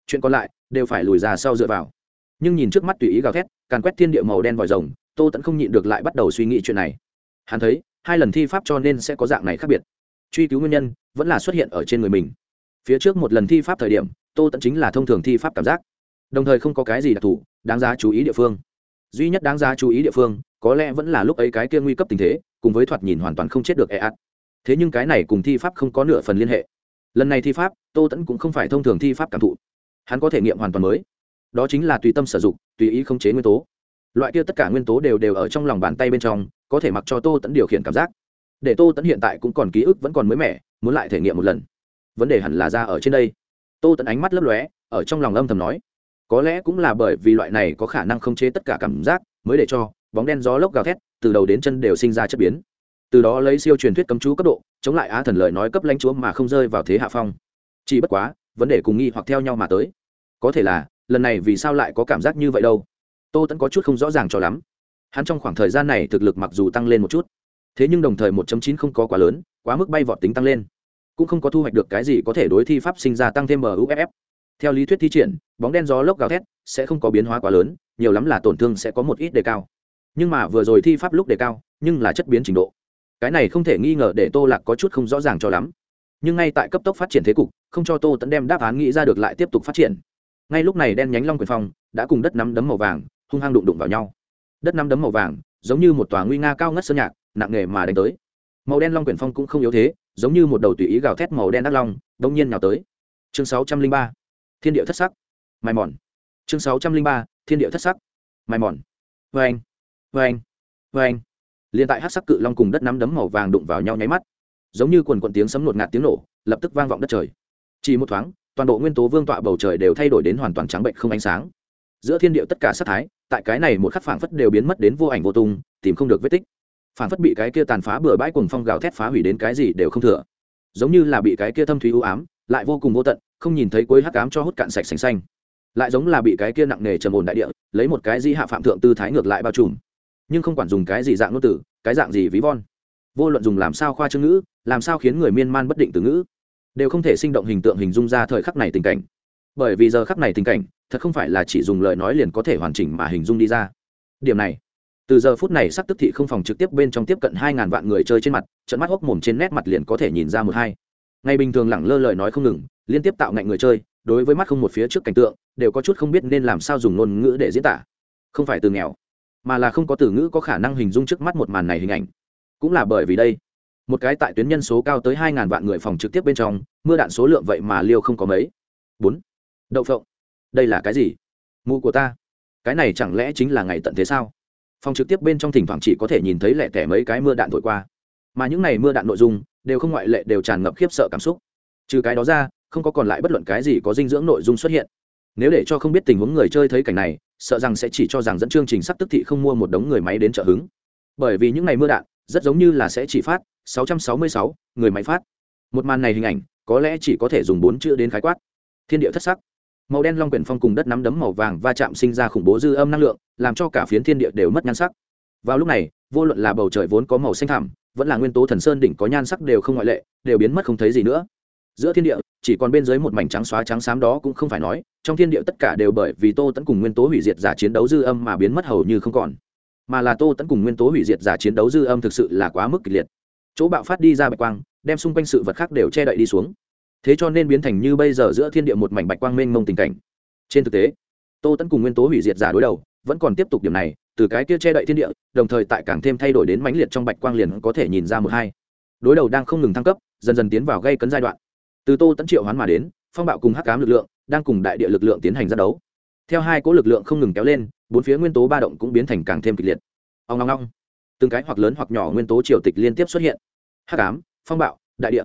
[SPEAKER 1] Chuyện còn lại đều phải lùi ra sau dựa vào. Nhưng nhìn trước mắt tùy ý gào thét, càn quét thiên địa màu đen vòi rồng, tô tẫn không nhịn được lại bắt đầu suy nghĩ chuyện này. Hắn thấy, hai lần thi pháp cho nên sẽ có dạng này khác biệt. Truy cứu nguyên nhân vẫn là xuất hiện ở trên người mình. Phía trước một lần thi pháp thời điểm, tô tẫn chính là thông thường thi pháp cảm giác. Đồng thời không có cái gì đặc thù, đáng giá chú ý địa phương duy nhất đáng giá chú ý địa phương, có lẽ vẫn là lúc ấy cái kia nguy cấp tình thế, cùng với thoạt nhìn hoàn toàn không chết được e ạt thế nhưng cái này cùng thi pháp không có nửa phần liên hệ. Lần này thi pháp, tô tẫn cũng không phải thông thường thi pháp cảm thụ. Hắn có thể nghiệm hoàn toàn mới. Đó chính là tùy tâm sử dụng, tùy ý khống chế nguyên tố. Loại kia tất cả nguyên tố đều đều ở trong lòng bàn tay bên trong, có thể mặc cho tô tẫn điều khiển cảm giác. Để tô tẫn hiện tại cũng còn ký ức vẫn còn mới mẻ, muốn lại thể nghiệm một lần. Vấn đề hẳn là ra ở trên đây. Tô tẫn ánh mắt lấp lóe, ở trong lòng âm thầm nói có lẽ cũng là bởi vì loại này có khả năng khống chế tất cả cảm giác, mới để cho bóng đen gió lốc gào thét, từ đầu đến chân đều sinh ra chất biến. Từ đó lấy siêu truyền thuyết cấm chú cấp độ, chống lại á thần lời nói cấp lãnh chúa mà không rơi vào thế hạ phong. Chỉ bất quá, vấn đề cùng nghi hoặc theo nhau mà tới. Có thể là, lần này vì sao lại có cảm giác như vậy đâu? Tô tẫn có chút không rõ ràng cho lắm. Hắn trong khoảng thời gian này thực lực mặc dù tăng lên một chút, thế nhưng đồng thời 1 chín không có quá lớn, quá mức bay vọt tính tăng lên. Cũng không có thu hoạch được cái gì có thể đối thi pháp sinh ra tăng thêm muff theo lý thuyết thi triển, bóng đen gió lốc gào thét sẽ không có biến hóa quá lớn, nhiều lắm là tổn thương sẽ có một ít đề cao. Nhưng mà vừa rồi thi pháp lúc đề cao, nhưng là chất biến trình độ. Cái này không thể nghi ngờ để tô lạc có chút không rõ ràng cho lắm. Nhưng ngay tại cấp tốc phát triển thế cục, không cho tô tẫn đem đáp án nghĩ ra được lại tiếp tục phát triển. Ngay lúc này đen nhánh long quyền phong đã cùng đất nắm đấm màu vàng, hung hăng đụng đụng vào nhau. Đất nắm đấm màu vàng, giống như một tòa nguy nga cao ngất sơn nhạc, nặng nghề mà đánh tới. Màu đen long quyền phong cũng không yếu thế, giống như một đầu tùy ý gào thét màu đen đắc long đông nhiên nào tới. Chương sáu trăm linh ba thiên địa thất sắc. Mai mòn. Chương sáu trăm linh ba, thiên địa thất sắc. Mai mòn. Vê anh vê anh vê anh liền tại hát sắc cự long cùng đất nắm đấm màu vàng đụng vào nhau nháy mắt. Giống như quần quần tiếng sấm nột ngạt tiếng nổ, lập tức vang vọng đất trời. Chỉ một thoáng, toàn bộ nguyên tố vương tọa bầu trời đều thay đổi đến hoàn toàn trắng bệnh không ánh sáng. Giữa thiên địa tất cả sắc thái, tại cái này một khắc phảng phất đều biến mất đến vô ảnh vô tung, tìm không được vết tích. Phảng phất bị cái kia tàn phá bừa bãi cuồng phong gào thét phá hủy đến cái gì đều không thừa. Giống như là bị cái kia thâm thúy u ám, lại vô cùng vô tận không nhìn thấy cuối hắc ám cho hút cạn sạch sành xanh. Lại giống là bị cái kia nặng nề trầm ồn đại địa, lấy một cái di hạ phạm thượng tư thái ngược lại bao trùm. Nhưng không quản dùng cái gì dạng ngôn tử cái dạng gì ví von. Vô luận dùng làm sao khoa trương ngữ, làm sao khiến người miên man bất định từ ngữ, đều không thể sinh động hình tượng hình dung ra thời khắc này tình cảnh. Bởi vì giờ khắc này tình cảnh, thật không phải là chỉ dùng lời nói liền có thể hoàn chỉnh mà hình dung đi ra. Điểm này, từ giờ phút này sắc tức thị không phòng trực tiếp bên trong tiếp cận hai ngàn vạn người chơi trên mặt trận mắt hốc mồm trên nét mặt liền có thể nhìn ra một hai. Ngày bình thường lẳng lơ lời nói không ngừng liên tiếp tạo ngạnh người chơi, đối với mắt không một phía trước cảnh tượng, đều có chút không biết nên làm sao dùng ngôn ngữ để diễn tả. Không phải từ nghèo, mà là không có từ ngữ có khả năng hình dung trước mắt một màn này hình ảnh. Cũng là bởi vì đây, một cái tại tuyến nhân số cao tới hai ngàn vạn người phòng trực tiếp bên trong, mưa đạn số lượng vậy mà liêu không có mấy. Bốn, đậu phộng, đây là cái gì? Mụ của ta, cái này chẳng lẽ chính là ngày tận thế sao? Phòng trực tiếp bên trong thỉnh thoảng chỉ có thể nhìn thấy lẻ tẻ mấy cái mưa đạn thổi qua, mà những này mưa đạn nội dung, đều không ngoại lệ đều tràn ngập khiếp sợ cảm xúc. Trừ cái đó ra không có còn lại bất luận cái gì có dinh dưỡng nội dung xuất hiện. Nếu để cho không biết tình huống người chơi thấy cảnh này sợ rằng sẽ chỉ cho rằng dẫn chương trình sắp tức thị không mua một đống người máy đến trợ hứng. Bởi vì những ngày mưa đạn rất giống như là sẽ chỉ phát 666, người máy phát. Một màn này hình ảnh có lẽ chỉ có thể dùng bốn chữ đến khái quát. Thiên địa thất sắc. Màu đen long quyển phong cùng đất nắm đấm màu vàng va chạm sinh ra khủng bố dư âm năng lượng làm cho cả phiến thiên địa đều mất nhan sắc. Vào lúc này vô luận là bầu trời vốn có màu xanh thẳm vẫn là nguyên tố thần sơn đỉnh có nhan sắc đều không ngoại lệ đều biến mất không thấy gì nữa. Giữa thiên địa chỉ còn bên dưới một mảnh trắng xóa trắng xám đó cũng không phải nói, trong thiên địa tất cả đều bởi vì tô tẫn cùng nguyên tố hủy diệt giả chiến đấu dư âm mà biến mất hầu như không còn. Mà là tô tẫn cùng nguyên tố hủy diệt giả chiến đấu dư âm thực sự là quá mức kịch liệt. Chỗ bạo phát đi ra bạch quang, đem xung quanh sự vật khác đều che đậy đi xuống. Thế cho nên biến thành như bây giờ giữa thiên địa một mảnh bạch quang mênh mông tình cảnh. Trên thực tế, tô tẫn cùng nguyên tố hủy diệt giả đối đầu, vẫn còn tiếp tục điểm này, từ cái kia che đậy thiên địa, đồng thời tại càng thêm thay đổi đến mãnh liệt trong bạch quang liền có thể nhìn ra một hai. Đối đầu đang không ngừng thăng cấp, dần dần tiến vào gây cấn giai đoạn từ tô tẫn triệu hoán mà đến, phong bạo cùng hắc cám lực lượng đang cùng đại địa lực lượng tiến hành ra đấu. Theo hai cỗ lực lượng không ngừng kéo lên, bốn phía nguyên tố ba động cũng biến thành càng thêm kịch liệt. Ông long long từng cái hoặc lớn hoặc nhỏ nguyên tố triều tịch liên tiếp xuất hiện. Hắc ám, phong bạo, đại địa.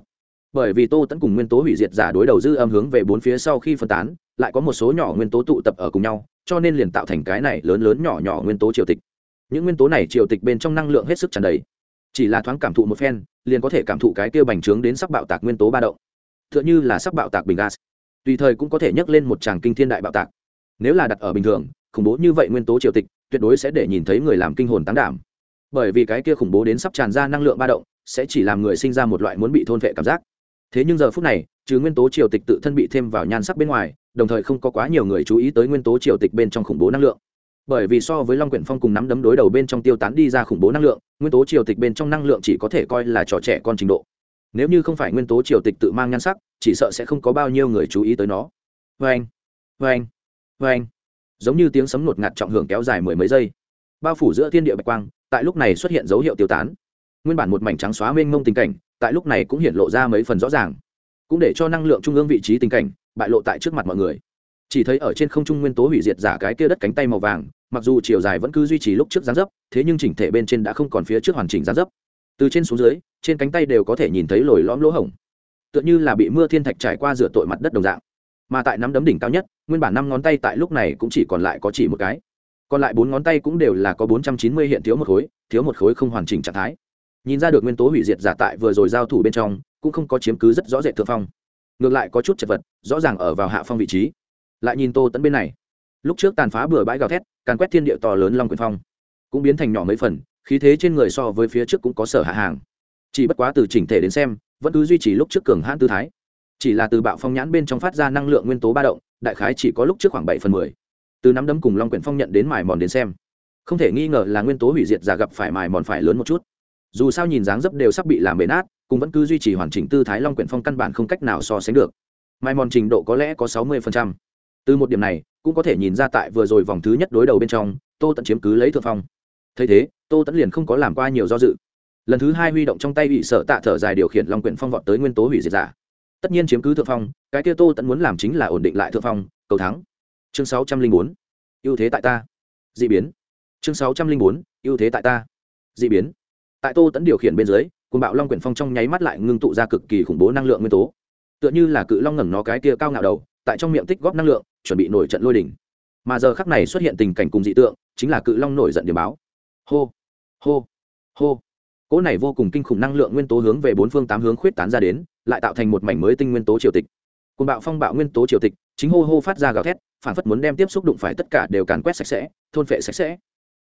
[SPEAKER 1] Bởi vì tô tẫn cùng nguyên tố hủy diệt giả đối đầu dư âm hướng về bốn phía sau khi phân tán, lại có một số nhỏ nguyên tố tụ tập ở cùng nhau, cho nên liền tạo thành cái này lớn lớn nhỏ nhỏ nguyên tố triều tịch. Những nguyên tố này triều tịch bên trong năng lượng hết sức tràn đầy. Chỉ là thoáng cảm thụ một phen, liền có thể cảm thụ cái kia bành trướng đến sắc bạo tạc nguyên tố ba động. Tựa như là sắc bạo tạc bình gas. Tùy thời cũng có thể nhấc lên một tràng kinh thiên đại bạo tạc. Nếu là đặt ở bình thường, khủng bố như vậy nguyên tố triều tịch, tuyệt đối sẽ để nhìn thấy người làm kinh hồn tán đảm. Bởi vì cái kia khủng bố đến sắp tràn ra năng lượng ba động, sẽ chỉ làm người sinh ra một loại muốn bị thôn vệ cảm giác. Thế nhưng giờ phút này, trừ nguyên tố triều tịch tự thân bị thêm vào nhan sắc bên ngoài, đồng thời không có quá nhiều người chú ý tới nguyên tố triều tịch bên trong khủng bố năng lượng. Bởi vì so với long quyển phong cùng nắm đấm đối đầu bên trong tiêu tán đi ra khủng bố năng lượng, nguyên tố triều tịch bên trong năng lượng chỉ có thể coi là trò trẻ con trình độ nếu như không phải nguyên tố triều tịch tự mang nhan sắc, chỉ sợ sẽ không có bao nhiêu người chú ý tới nó. Vê anh vê anh vê anh giống như tiếng sấm ngột ngạt trọng hưởng kéo dài mười mấy giây. Bao phủ giữa thiên địa bạch quang, tại lúc này xuất hiện dấu hiệu tiêu tán. Nguyên bản một mảnh trắng xóa mênh mông tình cảnh, tại lúc này cũng hiện lộ ra mấy phần rõ ràng. Cũng để cho năng lượng trung ương vị trí tình cảnh, bại lộ tại trước mặt mọi người. Chỉ thấy ở trên không trung nguyên tố hủy diệt giả cái kia đất cánh tay màu vàng, mặc dù chiều dài vẫn cứ duy trì lúc trước gián dấp, thế nhưng chỉnh thể bên trên đã không còn phía trước hoàn chỉnh gián dấp từ trên xuống dưới, trên cánh tay đều có thể nhìn thấy lồi lõm lỗ hổng. Tựa như là bị mưa thiên thạch trải qua rửa tội mặt đất đồng dạng. Mà tại nắm đấm đỉnh cao nhất, nguyên bản năm ngón tay tại lúc này cũng chỉ còn lại có chỉ một cái. Còn lại bốn ngón tay cũng đều là có bốn trăm chín mươi hiện thiếu một khối, thiếu một khối không hoàn chỉnh trạng thái. Nhìn ra được nguyên tố hủy diệt giả tại vừa rồi giao thủ bên trong, cũng không có chiếm cứ rất rõ rệt thượng phong. Ngược lại có chút chật vật, rõ ràng ở vào hạ phong vị trí. Lại nhìn tô tẫn bên này. Lúc trước tàn phá bừa bãi gào thét, càn quét thiên địa to lớn long quyền phong, cũng biến thành nhỏ mấy phần khí thế trên người so với phía trước cũng có sở hạ hàng. Chỉ bất quá từ chỉnh thể đến xem, vẫn cứ duy trì lúc trước cường hãn tư thái. Chỉ là từ bạo phong nhãn bên trong phát ra năng lượng nguyên tố ba động, đại khái chỉ có lúc trước khoảng bảy phần mười. Từ nắm đấm cùng long quyển phong nhận đến mài mòn đến xem. Không thể nghi ngờ là nguyên tố hủy diệt giả gặp phải mài mòn phải lớn một chút. Dù sao nhìn dáng dấp đều sắp bị làm bể nát, cũng vẫn cứ duy trì hoàn chỉnh tư thái long quyển phong căn bản không cách nào so sánh được. Mài mòn trình độ có lẽ có sáu mươi từ một điểm này, cũng có thể nhìn ra tại vừa rồi vòng thứ nhất đối đầu bên trong, tô tận chiếm cứ lấy thượng phong. Thấy thế tô tẫn liền không có làm qua nhiều do dự. Lần thứ hai huy động trong tay bị sợ tạ thở dài điều khiển long quyển phong vọt tới nguyên tố hủy diệt giả. Tất nhiên chiếm cứ thượng phong, cái kia tô tẫn muốn làm chính là ổn định lại thượng phong, cầu thắng. Chương sáu trăm linh bốn, ưu thế tại ta. D ị biến. Chương sáu trăm linh bốn, ưu thế tại ta. D ị biến. Tại tô tẫn điều khiển bên dưới cùng bạo long quyển phong trong nháy mắt lại ngưng tụ ra cực kỳ khủng bố năng lượng nguyên tố. Tựa như là cự long ngẩng nó cái kia cao ngạo đầu, tại trong miệng tích góp năng lượng, chuẩn bị nổi trận lôi đỉnh. Mà giờ khắc này xuất hiện tình cảnh cùng dị tượng, chính là cự long nổi giận điểm báo. Hô hô hô. Cỗ này vô cùng kinh khủng năng lượng nguyên tố hướng về bốn phương tám hướng khuyết tán ra đến, lại tạo thành một mảnh mới tinh nguyên tố triều tịch. Côn bạo phong bạo nguyên tố triều tịch, chính hô hô phát ra gào thét, phản phất muốn đem tiếp xúc đụng phải tất cả đều càn quét sạch sẽ, thôn phệ sạch sẽ.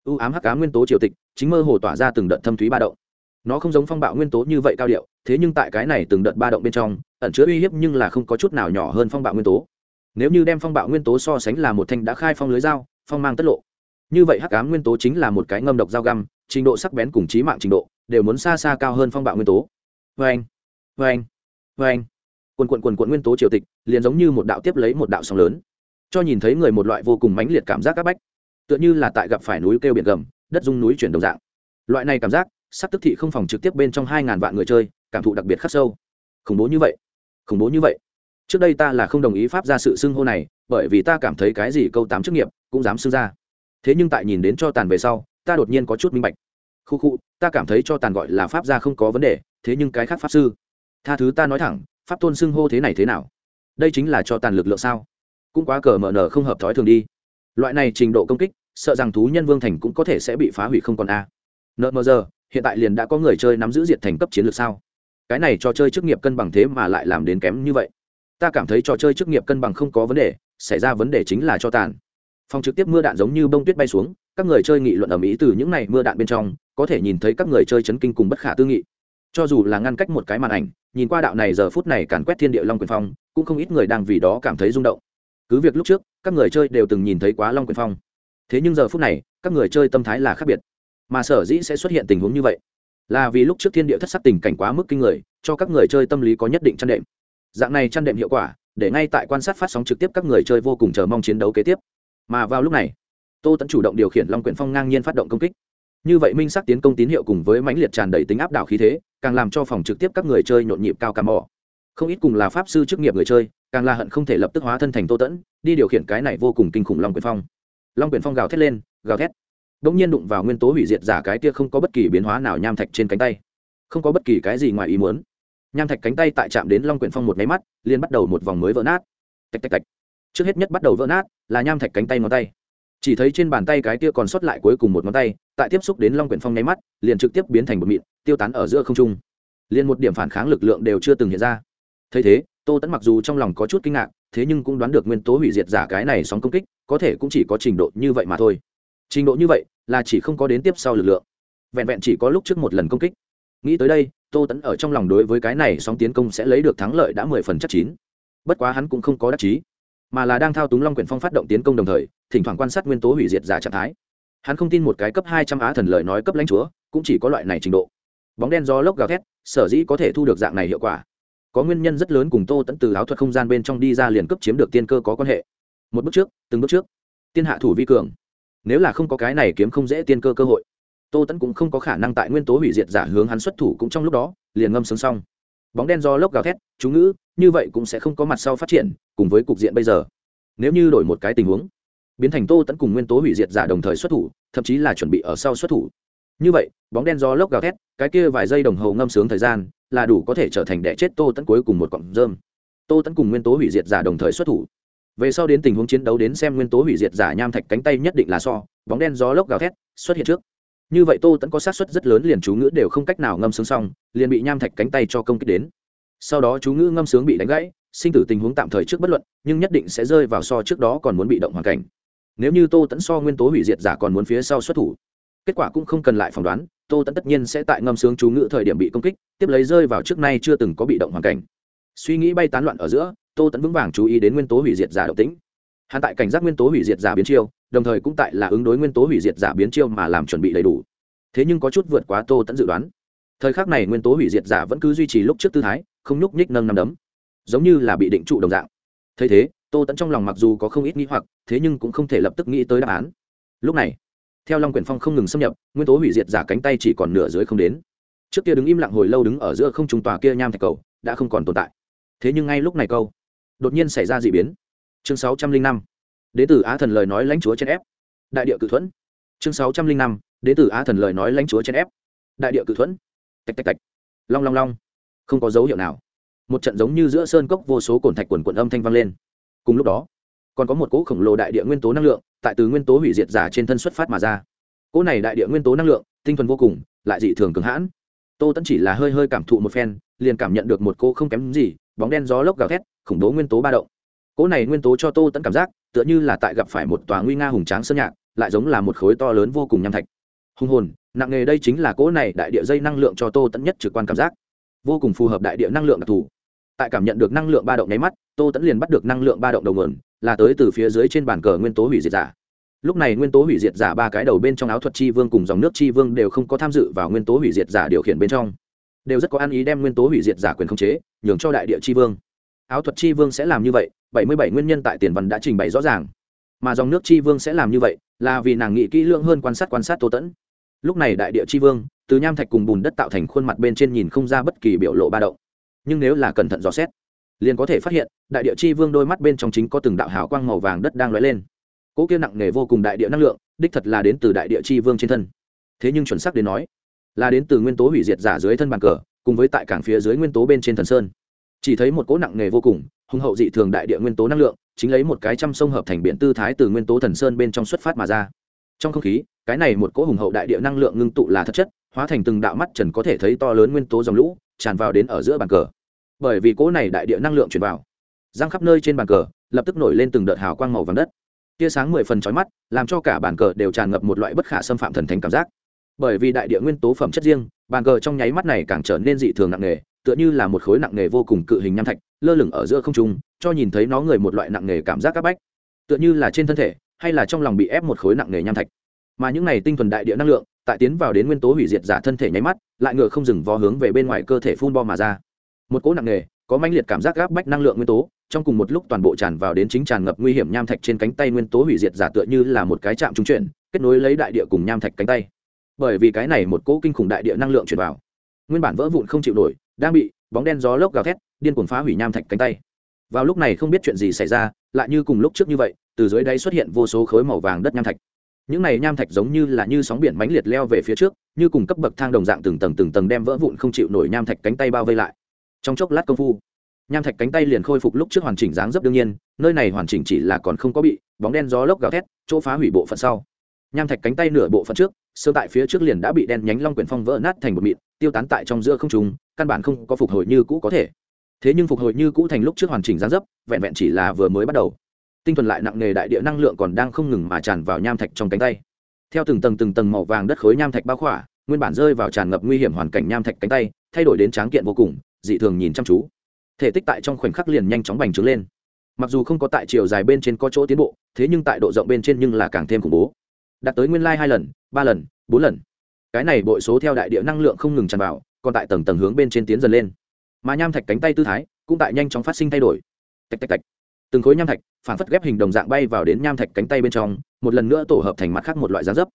[SPEAKER 1] U ám hắc cá nguyên tố triều tịch, chính mơ hồ tỏa ra từng đợt thâm thúy ba động. Nó không giống phong bạo nguyên tố như vậy cao điệu, thế nhưng tại cái này từng đợt ba động bên trong, ẩn chứa uy hiếp nhưng là không có chút nào nhỏ hơn phong bạo nguyên tố. Nếu như đem phong bạo nguyên tố so sánh là một thanh đã khai phong lưới dao, phong mang tất lộ. Như vậy hắc ám nguyên tố chính là một cái ngâm độc dao găm trình độ sắc bén cùng trí mạng trình độ, đều muốn xa xa cao hơn phong bạo nguyên tố. Vê anh vê anh vê anh quần quần nguyên tố triều tịch, liền giống như một đạo tiếp lấy một đạo sóng lớn. Cho nhìn thấy người một loại vô cùng mãnh liệt cảm giác áp bách. Tựa như là tại gặp phải núi kêu biển gầm, đất dung núi chuyển đồng dạng. Loại này cảm giác sắc tức thị không phòng trực tiếp bên trong hai ngàn vạn người chơi, cảm thụ đặc biệt khắc sâu. Khủng bố như vậy, khủng bố như vậy. Trước đây ta là không đồng ý pháp ra sự xưng hô này, bởi vì ta cảm thấy cái gì câu tám chức nghiệp cũng dám xưng ra. Thế nhưng tại nhìn đến cho tàn về sau ta đột nhiên có chút minh bạch. Khu khu, ta cảm thấy cho tàn gọi là pháp gia không có vấn đề, thế nhưng cái khác pháp sư. Tha thứ ta nói thẳng, pháp tôn xưng hô thế này thế nào? Đây chính là cho tàn lực lượng sao? Cũng quá cờ mở nở không hợp thói thường đi. Loại này trình độ công kích, sợ rằng thú nhân vương thành cũng có thể sẽ bị phá hủy không còn a. Nợ mờ giờ, hiện tại liền đã có người chơi nắm giữ diệt thành cấp chiến lược sao? Cái này trò chơi chức nghiệp cân bằng thế mà lại làm đến kém như vậy. Ta cảm thấy trò chơi chức nghiệp cân bằng không có vấn đề, xảy ra vấn đề chính là cho tàn. Phòng trực tiếp mưa đạn giống như bông tuyết bay xuống các người chơi nghị luận ở mỹ từ những này mưa đạn bên trong, có thể nhìn thấy các người chơi chấn kinh cùng bất khả tư nghị. Cho dù là ngăn cách một cái màn ảnh, nhìn qua đạo này giờ phút này càn quét thiên địa long quyền phong, cũng không ít người đang vì đó cảm thấy rung động. Cứ việc lúc trước, các người chơi đều từng nhìn thấy quá long quyền phong. Thế nhưng giờ phút này, các người chơi tâm thái là khác biệt. Mà sở dĩ sẽ xuất hiện tình huống như vậy, là vì lúc trước thiên địa thất sắc tình cảnh quá mức kinh người, cho các người chơi tâm lý có nhất định chăn đệm. Dạng này chăn đệm hiệu quả, để ngay tại quan sát phát sóng trực tiếp các người chơi vô cùng chờ mong chiến đấu kế tiếp. Mà vào lúc này tô tẫn chủ động điều khiển long quyển phong ngang nhiên phát động công kích như vậy minh sắc tiến công tín hiệu cùng với mãnh liệt tràn đầy tính áp đảo khí thế càng làm cho phòng trực tiếp các người chơi nhộn nhịp cao cà mò. không ít cùng là pháp sư chức nghiệp người chơi càng là hận không thể lập tức hóa thân thành tô tẫn đi điều khiển cái này vô cùng kinh khủng long quyển phong. long quyển phong gào thét lên, gào thét. đ ỗ n g nhiên đụng vào nguyên tố hủy diệt giả cái kia không có bất kỳ biến hóa nào nham thạch trên cánh tay. không có bất kỳ cái gì ngoài ý muốn. nham thạch cánh tay tại chạm đến long quyển phong một máy mắt, liền bắt đầu một vòng mới vỡ nát. tạch tạch tạch. trước hết nhất bắt đầu vỡ nát là nham thạch cánh tay ngón tay chỉ thấy trên bàn tay cái kia còn sót lại cuối cùng một ngón tay, tại tiếp xúc đến long quyển phong nháy mắt, liền trực tiếp biến thành một mịn, tiêu tán ở giữa không trung. Liền một điểm phản kháng lực lượng đều chưa từng hiện ra. Thấy thế, tô tẫn mặc dù trong lòng có chút kinh ngạc, thế nhưng cũng đoán được nguyên tố hủy diệt giả cái này sóng công kích, có thể cũng chỉ có trình độ như vậy mà thôi. Trình độ như vậy là chỉ không có đến tiếp sau lực lượng. Vẹn vẹn chỉ có lúc trước một lần công kích. Nghĩ tới đây, tô tẫn ở trong lòng đối với cái này sóng tiến công sẽ lấy được thắng lợi đã mười phần chắc chín. Bất quá hắn cũng không có đắc chí mà là đang thao túng long quyển phong phát động tiến công đồng thời, thỉnh thoảng quan sát nguyên tố hủy diệt giả trạng thái. Hắn không tin một cái cấp hai trăm á thần lời nói cấp lãnh chúa, cũng chỉ có loại này trình độ. Bóng đen do lốc gào thét, sở dĩ có thể thu được dạng này hiệu quả. Có nguyên nhân rất lớn cùng tô tẫn từ áo thuật không gian bên trong đi ra liền cấp chiếm được tiên cơ có quan hệ. Một bước trước, từng bước trước. Tiên hạ thủ vi cường. Nếu là không có cái này kiếm không dễ tiên cơ cơ hội, tô tẫn cũng không có khả năng tại nguyên tố hủy diệt giả hướng hắn xuất thủ cũng trong lúc đó, liền ngâm sướng xong bóng đen do lốc gào thét, chú ngữ, như vậy cũng sẽ không có mặt sau phát triển, cùng với cục diện bây giờ. Nếu như đổi một cái tình huống, biến thành tô tẫn cùng nguyên tố hủy diệt giả đồng thời xuất thủ, thậm chí là chuẩn bị ở sau xuất thủ. Như vậy, bóng đen do lốc gào thét, cái kia vài giây đồng hồ ngâm sướng thời gian, là đủ có thể trở thành đẻ chết tô tẫn cuối cùng một cọng rơm. Tô tẫn cùng nguyên tố hủy diệt giả đồng thời xuất thủ. Về sau đến tình huống chiến đấu đến xem nguyên tố hủy diệt giả nham thạch cánh tay nhất định là so, bóng đen gió lốc gào thét xuất hiện trước như vậy tô tẫn có sát suất rất lớn liền chú ngữ đều không cách nào ngâm sướng xong, liền bị nham thạch cánh tay cho công kích đến. Sau đó chú ngữ ngâm sướng bị đánh gãy, sinh tử tình huống tạm thời trước bất luận, nhưng nhất định sẽ rơi vào so trước đó còn muốn bị động hoàn cảnh. Nếu như tô tẫn so nguyên tố hủy diệt giả còn muốn phía sau xuất thủ, kết quả cũng không cần lại phỏng đoán, tô tẫn tất nhiên sẽ tại ngâm sướng chú ngữ thời điểm bị công kích, tiếp lấy rơi vào trước nay chưa từng có bị động hoàn cảnh. Suy nghĩ bay tán loạn ở giữa, tô tẫn vững vàng chú ý đến nguyên tố hủy diệt giả động tĩnh. Hạn tại cảnh giác nguyên tố hủy diệt giả biến chiêu đồng thời cũng tại là ứng đối nguyên tố hủy diệt giả biến chiêu mà làm chuẩn bị đầy đủ. Thế nhưng có chút vượt quá tô tẫn dự đoán. Thời khắc này nguyên tố hủy diệt giả vẫn cứ duy trì lúc trước tư thái, không nhúc nhích nâng nằm đấm. Giống như là bị định trụ đồng dạng. Thấy thế, tô tẫn trong lòng mặc dù có không ít nghĩ hoặc, thế nhưng cũng không thể lập tức nghĩ tới đáp án. Lúc này, theo long quyển phong không ngừng xâm nhập, nguyên tố hủy diệt giả cánh tay chỉ còn nửa dưới không đến. Trước kia đứng im lặng hồi lâu đứng ở giữa không trung tòa kia nham thạch cầu, đã không còn tồn tại. Thế nhưng ngay lúc này câu, đột nhiên xảy ra d ị biến. Chương sáu trăm linh năm đ ế t ử á thần lời nói lãnh chúa trên ép. Đại địa cự thuẫn. Chương sáu trăm linh năm đ ế t ử á thần lời nói lãnh chúa trên ép. Đại địa cự thuẫn. Tạch tạch tạch. Long long long. Không có dấu hiệu nào. Một trận giống như giữa sơn cốc vô số cồn thạch quần quận âm thanh vang lên. Cùng lúc đó, còn có một cỗ khổng lồ đại địa nguyên tố năng lượng tại từ nguyên tố hủy diệt giả trên thân xuất phát mà ra. Cỗ này đại địa nguyên tố năng lượng, tinh thuần vô cùng, lại dị thường cường hãn. Tô tẫn chỉ là hơi hơi cảm thụ một phen, liền cảm nhận được một cô không kém gì, bóng đen gió lốc gào thét, khủng bố nguyên tố ba động. Cỗ này nguyên tố cho tô tẫn cảm giác tựa như là tại gặp phải một tòa nguy nga hùng tráng sơn nhạc, lại giống là một khối to lớn vô cùng nham thạch. Hùng hồn, nặng nghề đây chính là cỗ này đại địa dây năng lượng cho tô tẫn nhất trực quan cảm giác. Vô cùng phù hợp đại địa năng lượng đặc thù. Tại cảm nhận được năng lượng ba động nháy mắt, tô tẫn liền bắt được năng lượng ba động đầu nguồn, là tới từ phía dưới trên bàn cờ nguyên tố hủy diệt giả. Lúc này nguyên tố hủy diệt giả ba cái đầu bên trong áo thuật chi vương cùng dòng nước chi vương đều không có tham dự vào nguyên tố hủy diệt giả điều khiển bên trong. Đều rất có ăn ý đem nguyên tố hủy diệt giả quyền khống chế, nhường cho đại địa chi vương. Áo thuật chi vương sẽ làm như vậy bảy mươi bảy nguyên nhân tại tiền văn đã trình bày rõ ràng. Mà dòng nước chi vương sẽ làm như vậy là vì nàng nghĩ kỹ lưỡng hơn quan sát quan sát tô tẫn lúc này đại địa chi vương, từ nham thạch cùng bùn đất tạo thành khuôn mặt bên trên nhìn không ra bất kỳ biểu lộ ba động. Nhưng nếu là cẩn thận dò xét, liền có thể phát hiện, đại địa chi vương đôi mắt bên trong chính có từng đạo hào quang màu vàng đất đang lóe lên. Cỗ kia nặng nề vô cùng đại địa năng lượng, đích thật là đến từ đại địa chi vương trên thân. Thế nhưng chuẩn xác đến nói, là đến từ nguyên tố hủy diệt giả dưới thân bàn cờ, cùng với tại cảng phía dưới nguyên tố bên trên thần sơn chỉ thấy một cỗ nặng nề vô cùng, hùng hậu dị thường đại địa nguyên tố năng lượng, chính lấy một cái trăm sông hợp thành biển tư thái từ nguyên tố thần sơn bên trong xuất phát mà ra. Trong không khí, cái này một cỗ hùng hậu đại địa năng lượng ngưng tụ là thật chất, hóa thành từng đạo mắt trần có thể thấy to lớn nguyên tố dòng lũ, tràn vào đến ở giữa bàn cờ. Bởi vì cỗ này đại địa năng lượng chuyển vào giang khắp nơi trên bàn cờ, lập tức nổi lên từng đợt hào quang màu vàng đất. Tia sáng mười phần trói mắt, làm cho cả bàn cờ đều tràn ngập một loại bất khả xâm phạm thần thánh cảm giác. Bởi vì đại địa nguyên tố phẩm chất riêng, bàn cờ trong nháy mắt này càng trở nên dị thường nặng nề tựa như là một khối nặng nề vô cùng cự hình nham thạch, lơ lửng ở giữa không trung, cho nhìn thấy nó người một loại nặng nề cảm giác áp bách. Tựa như là trên thân thể, hay là trong lòng bị ép một khối nặng nề nham thạch. Mà những này tinh thuần đại địa năng lượng, tại tiến vào đến nguyên tố hủy diệt giả thân thể nháy mắt, lại ngựa không dừng vó hướng về bên ngoài cơ thể phun bom mà ra. Một cỗ nặng nề có mãnh liệt cảm giác áp bách năng lượng nguyên tố, trong cùng một lúc toàn bộ tràn vào đến chính tràn ngập nguy hiểm nham thạch trên cánh tay nguyên tố hủy diệt giả tựa như là một cái chạm trung chuyển, kết nối lấy đại địa cùng nham thạch cánh tay. Bởi vì cái này một cỗ kinh khủng đại địa năng lượng chuyển vào, nguyên bản vỡ vụn không chịu nổi đang bị bóng đen gió lốc gào thét, điên cuồng phá hủy nham thạch cánh tay. Vào lúc này không biết chuyện gì xảy ra, lại như cùng lúc trước như vậy, từ dưới đáy xuất hiện vô số khối màu vàng đất nham thạch. Những này nham thạch giống như là như sóng biển mãnh liệt leo về phía trước, như cùng cấp bậc thang đồng dạng từng tầng từng tầng đem vỡ vụn không chịu nổi nham thạch cánh tay bao vây lại. Trong chốc lát công phu, nham thạch cánh tay liền khôi phục lúc trước hoàn chỉnh dáng dấp đương nhiên, nơi này hoàn chỉnh chỉ là còn không có bị bóng đen gió lốc gào thét, chỗ phá hủy bộ phận sau. Nham thạch cánh tay nửa bộ phận trước sơ tại phía trước liền đã bị đen nhánh long quyển phong vỡ nát thành một mịn, tiêu tán tại trong giữa không trùng căn bản không có phục hồi như cũ có thể. Thế nhưng phục hồi như cũ thành lúc trước hoàn chỉnh gián dấp, vẹn vẹn chỉ là vừa mới bắt đầu. Tinh thuần lại nặng nề đại địa năng lượng còn đang không ngừng mà tràn vào nham thạch trong cánh tay. Theo từng tầng từng tầng màu vàng đất khối nham thạch bao khỏa, nguyên bản rơi vào tràn ngập nguy hiểm hoàn cảnh nham thạch cánh tay, thay đổi đến tráng kiện vô cùng, dị thường nhìn chăm chú. Thể tích tại trong khoảnh khắc liền nhanh chóng bành trướng lên. Mặc dù không có tại chiều dài bên trên có chỗ tiến bộ, thế nhưng tại độ rộng bên trên nhưng là càng thêm khủng bố đạt tới nguyên lai hai lần, ba lần, bốn lần. Cái này bội số theo đại địa năng lượng không ngừng tràn vào, còn tại tầng tầng hướng bên trên tiến dần lên. Mà nham thạch cánh tay tư thái cũng tại nhanh chóng phát sinh thay đổi. Tạch tạch tạch. Từng khối nham thạch phản phất ghép hình đồng dạng bay vào đến nham thạch cánh tay bên trong, một lần nữa tổ hợp thành mặt khác một loại giá dấp.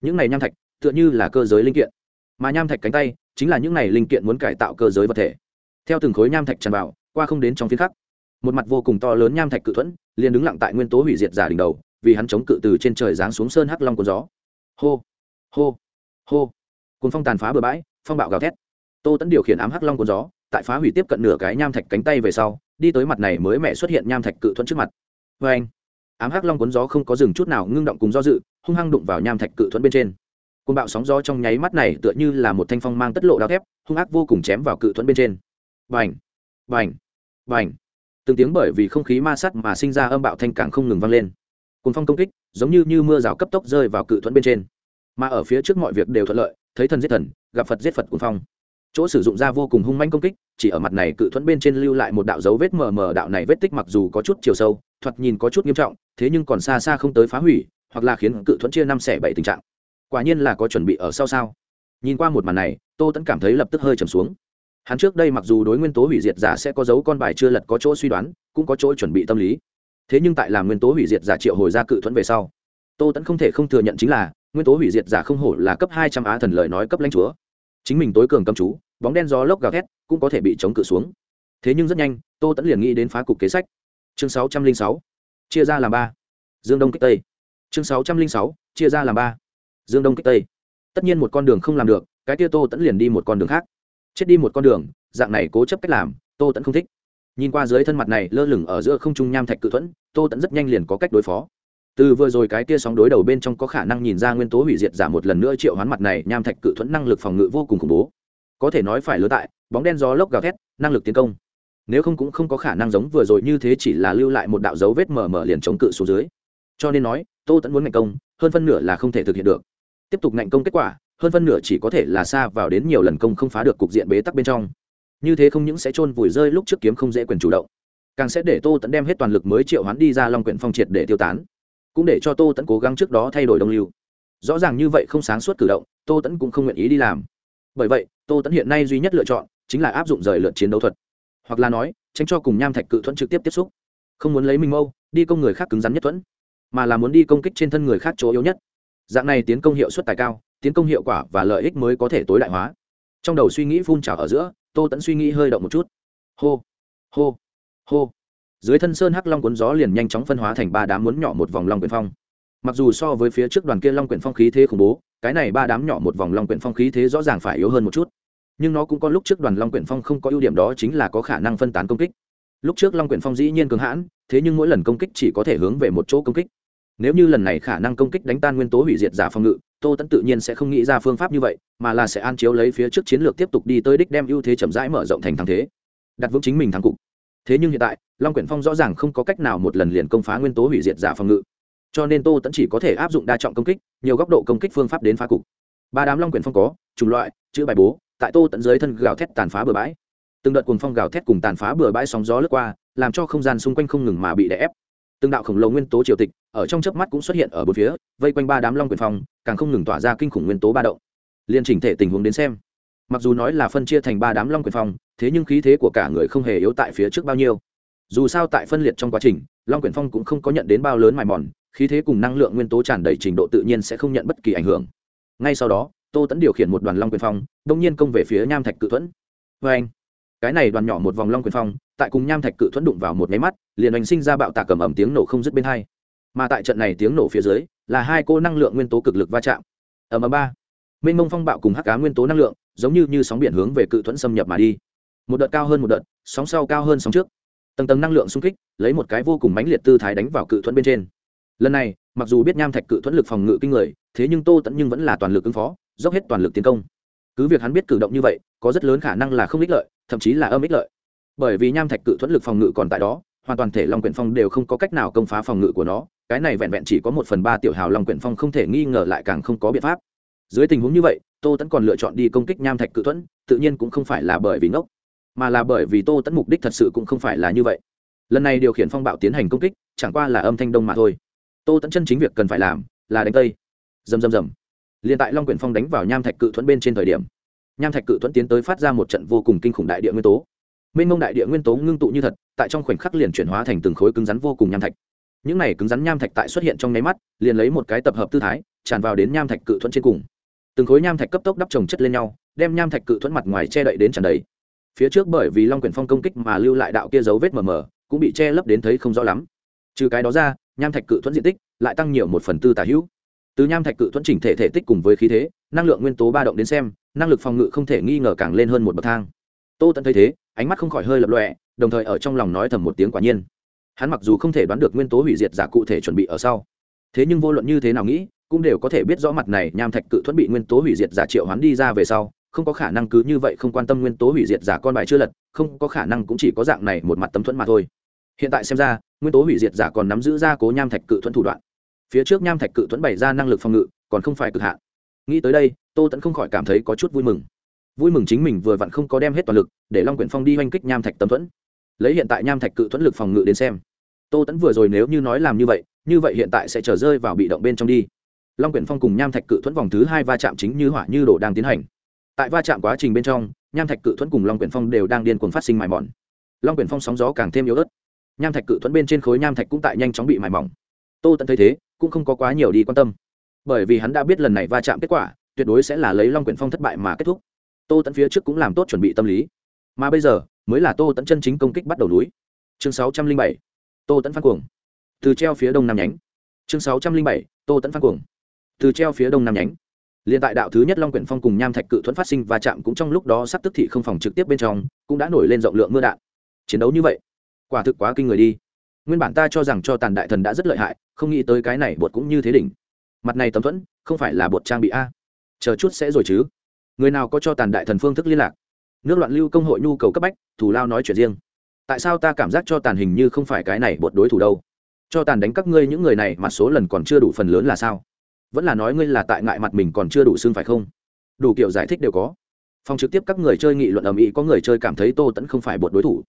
[SPEAKER 1] Những này nham thạch tựa như là cơ giới linh kiện. Mà nham thạch cánh tay chính là những này linh kiện muốn cải tạo cơ giới vật thể. Theo từng khối nham thạch tràn vào, qua không đến trong phía khắc, một mặt vô cùng to lớn nham thạch cự thuẫn liền đứng lặng tại nguyên tố hủy diệt giả đỉnh đầu vì hắn chống cự từ trên trời giáng xuống sơn hắc long của gió. Hô hô hô. Cùng phong tàn phá bừa bãi, phong bạo gào thét. Tô tẫn điều khiển ám hắc long của gió, tại phá hủy tiếp cận nửa cái nham thạch cánh tay về sau, đi tới mặt này mới mẹ xuất hiện nham thạch cự thuẫn trước mặt. Vê anh ám hắc long cuốn gió không có dừng chút nào ngưng động cùng do dự, hung hăng đụng vào nham thạch cự thuẫn bên trên. Côn bạo sóng gió trong nháy mắt này tựa như là một thanh phong mang tất lộ đao thép, hung ác vô cùng chém vào cự thuẫn bên trên. Vành vành vành từng tiếng bởi vì không khí ma sát mà sinh ra âm bạo thanh càng không ngừng vang lên cùng phong công kích, giống như như mưa rào cấp tốc rơi vào cự thuẫn bên trên. Mà ở phía trước mọi việc đều thuận lợi, thấy thần giết thần, gặp phật giết phật cùng phong. Chỗ sử dụng ra vô cùng hung manh công kích, chỉ ở mặt này cự thuẫn bên trên lưu lại một đạo dấu vết mờ mờ đạo này vết tích mặc dù có chút chiều sâu, thoạt nhìn có chút nghiêm trọng, thế nhưng còn xa xa không tới phá hủy, hoặc là khiến cự thuẫn chia năm xẻ bảy tình trạng. Quả nhiên là có chuẩn bị ở sau sao. Nhìn qua một màn này, tô tẫn cảm thấy lập tức hơi trầm xuống. Hắn trước đây mặc dù đối nguyên tố hủy diệt giả sẽ có dấu con bài chưa lật có chỗ suy đoán, cũng có chỗ chuẩn bị tâm lý thế nhưng tại làm nguyên tố hủy diệt giả triệu hồi ra cự thuẫn về sau, tô tẫn không thể không thừa nhận chính là, nguyên tố hủy diệt giả không hổ là cấp hai trăm á thần lời nói cấp lãnh chúa. Chính mình tối cường cầm chú, bóng đen gió lốc gào thét, cũng có thể bị chống cự xuống. Thế nhưng rất nhanh, tô tẫn liền nghĩ đến phá cục kế sách. Chương sáu trăm linh sáu, chia ra làm ba. Dương đông kích tây. Chương sáu trăm linh sáu, chia ra làm ba. Dương đông kích tây. Tất nhiên một con đường không làm được, cái tia tô tẫn liền đi một con đường khác. Chết đi một con đường, dạng này cố chấp cách làm, tô tẫn không thích nhìn qua dưới thân mặt này lơ lửng ở giữa không trung nham thạch cự thuẫn, tô tẫn rất nhanh liền có cách đối phó. Từ vừa rồi cái kia sóng đối đầu bên trong có khả năng nhìn ra nguyên tố hủy diệt giả một lần nữa triệu hoán mặt này, nham thạch cự thuẫn năng lực phòng ngự vô cùng khủng bố. Có thể nói phải lứa tại, bóng đen gió lốc gào thét, năng lực tiến công. Nếu không cũng không có khả năng giống vừa rồi như thế chỉ là lưu lại một đạo dấu vết mờ mờ liền chống cự xuống dưới. Cho nên nói, tô tẫn muốn ngạnh công, hơn phân nửa là không thể thực hiện được. Tiếp tục ngạnh công kết quả, hơn phân nửa chỉ có thể là xa vào đến nhiều lần công không phá được cục diện bế tắc bên trong như thế không những sẽ chôn vùi rơi lúc trước kiếm không dễ quyền chủ động, càng sẽ để tô tẫn đem hết toàn lực mới triệu hoán đi ra long quyển phong triệt để tiêu tán, cũng để cho tô tẫn cố gắng trước đó thay đổi đồng lưu. Rõ ràng như vậy không sáng suốt cử động, tô tẫn cũng không nguyện ý đi làm. Bởi vậy, tô tẫn hiện nay duy nhất lựa chọn chính là áp dụng rời lượt chiến đấu thuật, hoặc là nói, tránh cho cùng nham thạch cự thuẫn trực tiếp tiếp xúc. Không muốn lấy minh mâu, đi công người khác cứng rắn nhất thuẫn, mà là muốn đi công kích trên thân người khác chỗ yếu nhất. Dạng này tiến công hiệu suất tài cao, tiến công hiệu quả và lợi ích mới có thể tối đại hóa. Trong đầu suy nghĩ phun trào ở giữa tô tẫn suy nghĩ hơi động một chút. Hô hô hô. Dưới thân sơn hắc long cuốn gió liền nhanh chóng phân hóa thành ba đám muốn nhỏ một vòng long quyển phong. Mặc dù so với phía trước đoàn kia long quyển phong khí thế khủng bố, cái này ba đám nhỏ một vòng long quyển phong khí thế rõ ràng phải yếu hơn một chút. Nhưng nó cũng có lúc trước đoàn long quyển phong không có ưu điểm đó chính là có khả năng phân tán công kích. Lúc trước long quyển phong dĩ nhiên cường hãn, thế nhưng mỗi lần công kích chỉ có thể hướng về một chỗ công kích. Nếu như lần này khả năng công kích đánh tan nguyên tố hủy diệt giả phòng ngự tô tẫn tự nhiên sẽ không nghĩ ra phương pháp như vậy, mà là sẽ an chiếu lấy phía trước chiến lược tiếp tục đi tới đích đem ưu thế chậm rãi mở rộng thành thắng thế. Đặt vững chính mình thắng cục. Thế nhưng hiện tại, long quyển phong rõ ràng không có cách nào một lần liền công phá nguyên tố hủy diệt giả phòng ngự. Cho nên tô tẫn chỉ có thể áp dụng đa trọng công kích, nhiều góc độ công kích phương pháp đến phá cục. Ba đám long quyển phong có, chủng loại, chữ bài bố, tại tô tẫn dưới thân gào thét tàn phá bừa bãi. Từng đợt cuồng phong gào thét cùng tàn phá bừa bãi sóng gió lướt qua, làm cho không gian xung quanh không ngừng mà bị đè ép từng đạo khổng lồ nguyên tố triều tịch ở trong chớp mắt cũng xuất hiện ở bốn phía, vây quanh ba đám long Quyền phong, càng không ngừng tỏa ra kinh khủng nguyên tố ba động. Liên chỉnh thể tình huống đến xem, mặc dù nói là phân chia thành ba đám long Quyền phong, thế nhưng khí thế của cả người không hề yếu tại phía trước bao nhiêu. Dù sao tại phân liệt trong quá trình, long quyển phong cũng không có nhận đến bao lớn mài mòn, khí thế cùng năng lượng nguyên tố tràn đầy trình độ tự nhiên sẽ không nhận bất kỳ ảnh hưởng. Ngay sau đó, tô tẫn điều khiển một đoàn long quyền phong, đông nhiên công về phía nham thạch cự thuẫn. Vê anh cái này đoàn nhỏ một vòng long quyền phong tại cùng nham thạch cự thuẫn đụng vào một máy mắt, liền đánh sinh ra bạo tạc cầm ẩm tiếng nổ không dứt bên hai. Mà tại trận này tiếng nổ phía dưới, là hai cô năng lượng nguyên tố cực lực va chạm. Ẩm ẩm ba. Mênh mông phong bạo cùng hắc cá nguyên tố năng lượng, giống như như sóng biển hướng về cự thuẫn xâm nhập mà đi. Một đợt cao hơn một đợt, sóng sau cao hơn sóng trước. Tầng tầng năng lượng xung kích, lấy một cái vô cùng mãnh liệt tư thái đánh vào cự thuẫn bên trên. Lần này, mặc dù biết nham thạch cự thuẫn lực phòng ngự kinh người, thế nhưng tô tẫn nhưng vẫn là toàn lực ứng phó, dốc hết toàn lực tiến công. Cứ việc hắn biết cử động như vậy, có rất lớn khả năng là không ích lợi, thậm chí là âm ích lợi bởi vì nham thạch cự thuẫn lực phòng ngự còn tại đó, hoàn toàn thể long quyển phong đều không có cách nào công phá phòng ngự của nó, cái này vẹn vẹn chỉ có một phần ba tiểu hào long quyển phong không thể nghi ngờ lại càng không có biện pháp. Dưới tình huống như vậy, tô tẫn còn lựa chọn đi công kích nham thạch cự thuẫn, tự nhiên cũng không phải là bởi vì ngốc, mà là bởi vì tô tẫn mục đích thật sự cũng không phải là như vậy. Lần này điều khiển phong bạo tiến hành công kích, chẳng qua là âm thanh đông mà thôi. Tô tẫn chân chính việc cần phải làm là đánh tây. Dầm dầm dầm liền tại long quyển phong đánh vào nham thạch cự thuẫn bên trên thời điểm, nham thạch cự thuẫn tiến tới phát ra một trận vô cùng kinh khủng đại địa nguyên tố mênh mông đại địa nguyên tố ngưng tụ như thật, tại trong khoảnh khắc liền chuyển hóa thành từng khối cứng rắn vô cùng nham thạch. Những này cứng rắn nham thạch tại xuất hiện trong nháy mắt, liền lấy một cái tập hợp tư thái, tràn vào đến nham thạch cự thuẫn trên cùng. Từng khối nham thạch cấp tốc đắp trồng chất lên nhau, đem nham thạch cự thuẫn mặt ngoài che đậy đến tràn đầy. Phía trước bởi vì long quyển phong công kích mà lưu lại đạo kia dấu vết mờ mờ, cũng bị che lấp đến thấy không rõ lắm. Trừ cái đó ra, nham thạch cự thuẫn diện tích lại tăng nhiều một phần tư tả hữu. Từ nham thạch cự thuẫn chỉnh thể thể tích cùng với khí thế, năng lượng nguyên tố ba động đến xem, năng lực phòng ngự không thể nghi ngờ càng lên hơn một bậc thang tô tẫn thấy thế, ánh mắt không khỏi hơi lập lọe đồng thời ở trong lòng nói thầm một tiếng quả nhiên. Hắn mặc dù không thể đoán được nguyên tố hủy diệt giả cụ thể chuẩn bị ở sau, thế nhưng vô luận như thế nào nghĩ, cũng đều có thể biết rõ mặt này nham thạch cự thuẫn bị nguyên tố hủy diệt giả triệu hoán đi ra về sau, không có khả năng cứ như vậy không quan tâm nguyên tố hủy diệt giả con bài chưa lật, không có khả năng cũng chỉ có dạng này một mặt tấm thuẫn mà thôi. Hiện tại xem ra, nguyên tố hủy diệt giả còn nắm giữ ra cố nham thạch cự thuẫn thủ đoạn. Phía trước nham thạch cự thuẫn bày ra năng lực phòng ngự, còn không phải cực hạn. Nghĩ tới đây, tô tẫn không khỏi cảm thấy có chút vui mừng vui mừng chính mình vừa vặn không có đem hết toàn lực, để long quyển phong đi oanh kích nham thạch tấm thuẫn. Lấy hiện tại nham thạch cự thuẫn lực phòng ngự đến xem. Tô tẫn vừa rồi nếu như nói làm như vậy như vậy hiện tại sẽ trở rơi vào bị động bên trong đi. Long quyển phong cùng nham thạch cự thuẫn vòng thứ hai va chạm chính như hỏa như đổ đang tiến hành. Tại va chạm quá trình bên trong, nham thạch cự thuẫn cùng long quyển phong đều đang điên cuồng phát sinh mài mòn. Long quyển phong sóng gió càng thêm yếu ớt. Nham thạch cự thuẫn bên trên khối nham thạch cũng tại nhanh chóng bị mài mỏng tô tẫn thấy thế, cũng không có quá nhiều đi quan tâm. Bởi vì hắn đã biết lần này va chạm kết quả, tuyệt đối sẽ là lấy long quyển phong thất bại mà kết thúc tô tẫn phía trước cũng làm tốt chuẩn bị tâm lý. Mà bây giờ, mới là tô tẫn chân chính công kích bắt đầu núi. Chương sáu trăm linh bảy, tô tẫn phan cuồng. Từ treo phía đông nam nhánh. Chương sáu trăm linh bảy, tô tẫn phan cuồng. Từ treo phía đông nam nhánh. Liền tại đạo thứ nhất long quyển phong cùng nham thạch cự thuẫn phát sinh và chạm cũng trong lúc đó sắp tức thị không phòng trực tiếp bên trong, cũng đã nổi lên rộng lượng mưa đạn. Chiến đấu như vậy, quả thực quá kinh người đi. Nguyên bản ta cho rằng cho tàn đại thần đã rất lợi hại, không nghĩ tới cái này bột cũng như thế đỉnh. Mặt này tấm thuẫn, không phải là bột trang bị a. Chờ chút sẽ rồi chứ người nào có cho tàn đại thần phương thức liên lạc? Nước loạn lưu công hội nhu cầu cấp bách thủ lao nói chuyện riêng. Tại sao ta cảm giác cho tàn hình như không phải cái này bột đối thủ đâu? Cho tàn đánh các ngươi những người này mà số lần còn chưa đủ phần lớn là sao? Vẫn là nói ngươi là tại ngại mặt mình còn chưa đủ xương phải không? Đủ kiểu giải thích đều có. Phòng trực tiếp các người chơi nghị luận ầm ĩ, có người chơi cảm thấy tô tẫn không phải bột đối thủ.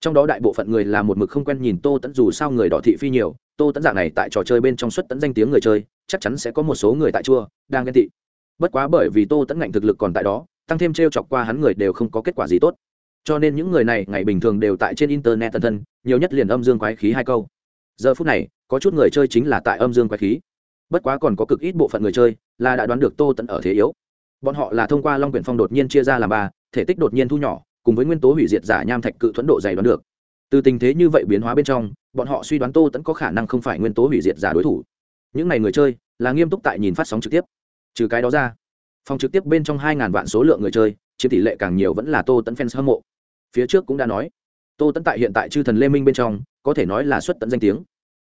[SPEAKER 1] Trong đó đại bộ phận người là một mực không quen nhìn tô tẫn dù sao người đỏ thị phi nhiều, tô tẫn dạng này tại trò chơi bên trong suất tẫn danh tiếng người chơi, chắc chắn sẽ có một số người tại chua, đang ghen tị bất quá bởi vì tô tẫn ngạnh thực lực còn tại đó, tăng thêm t r e o chọc qua hắn người đều không có kết quả gì tốt. Cho nên những người này ngày bình thường đều tại trên internet tân thân, nhiều nhất liền âm dương quái khí hai câu. Giờ phút này, có chút người chơi chính là tại âm dương quái khí. Bất quá còn có cực ít bộ phận người chơi là đã đoán được tô tẫn ở thế yếu. Bọn họ là thông qua long quyển phong đột nhiên chia ra làm ba, thể tích đột nhiên thu nhỏ, cùng với nguyên tố hủy diệt giả nham thạch cự thuẫn độ dày đoán được. Từ tình thế như vậy biến hóa bên trong, bọn họ suy đoán tô tẫn có khả năng không phải nguyên tố hủy diệt giả đối thủ. Những n à y người chơi là nghiêm túc tại nhìn phát sóng trực tiếp trừ cái đó ra, phòng trực tiếp bên trong hai ngàn vạn số lượng người chơi, chiếm tỷ lệ càng nhiều vẫn là tô tẫn fans hâm mộ. Phía trước cũng đã nói, tô tẫn tại hiện tại chư thần lê minh bên trong, có thể nói là xuất tận danh tiếng.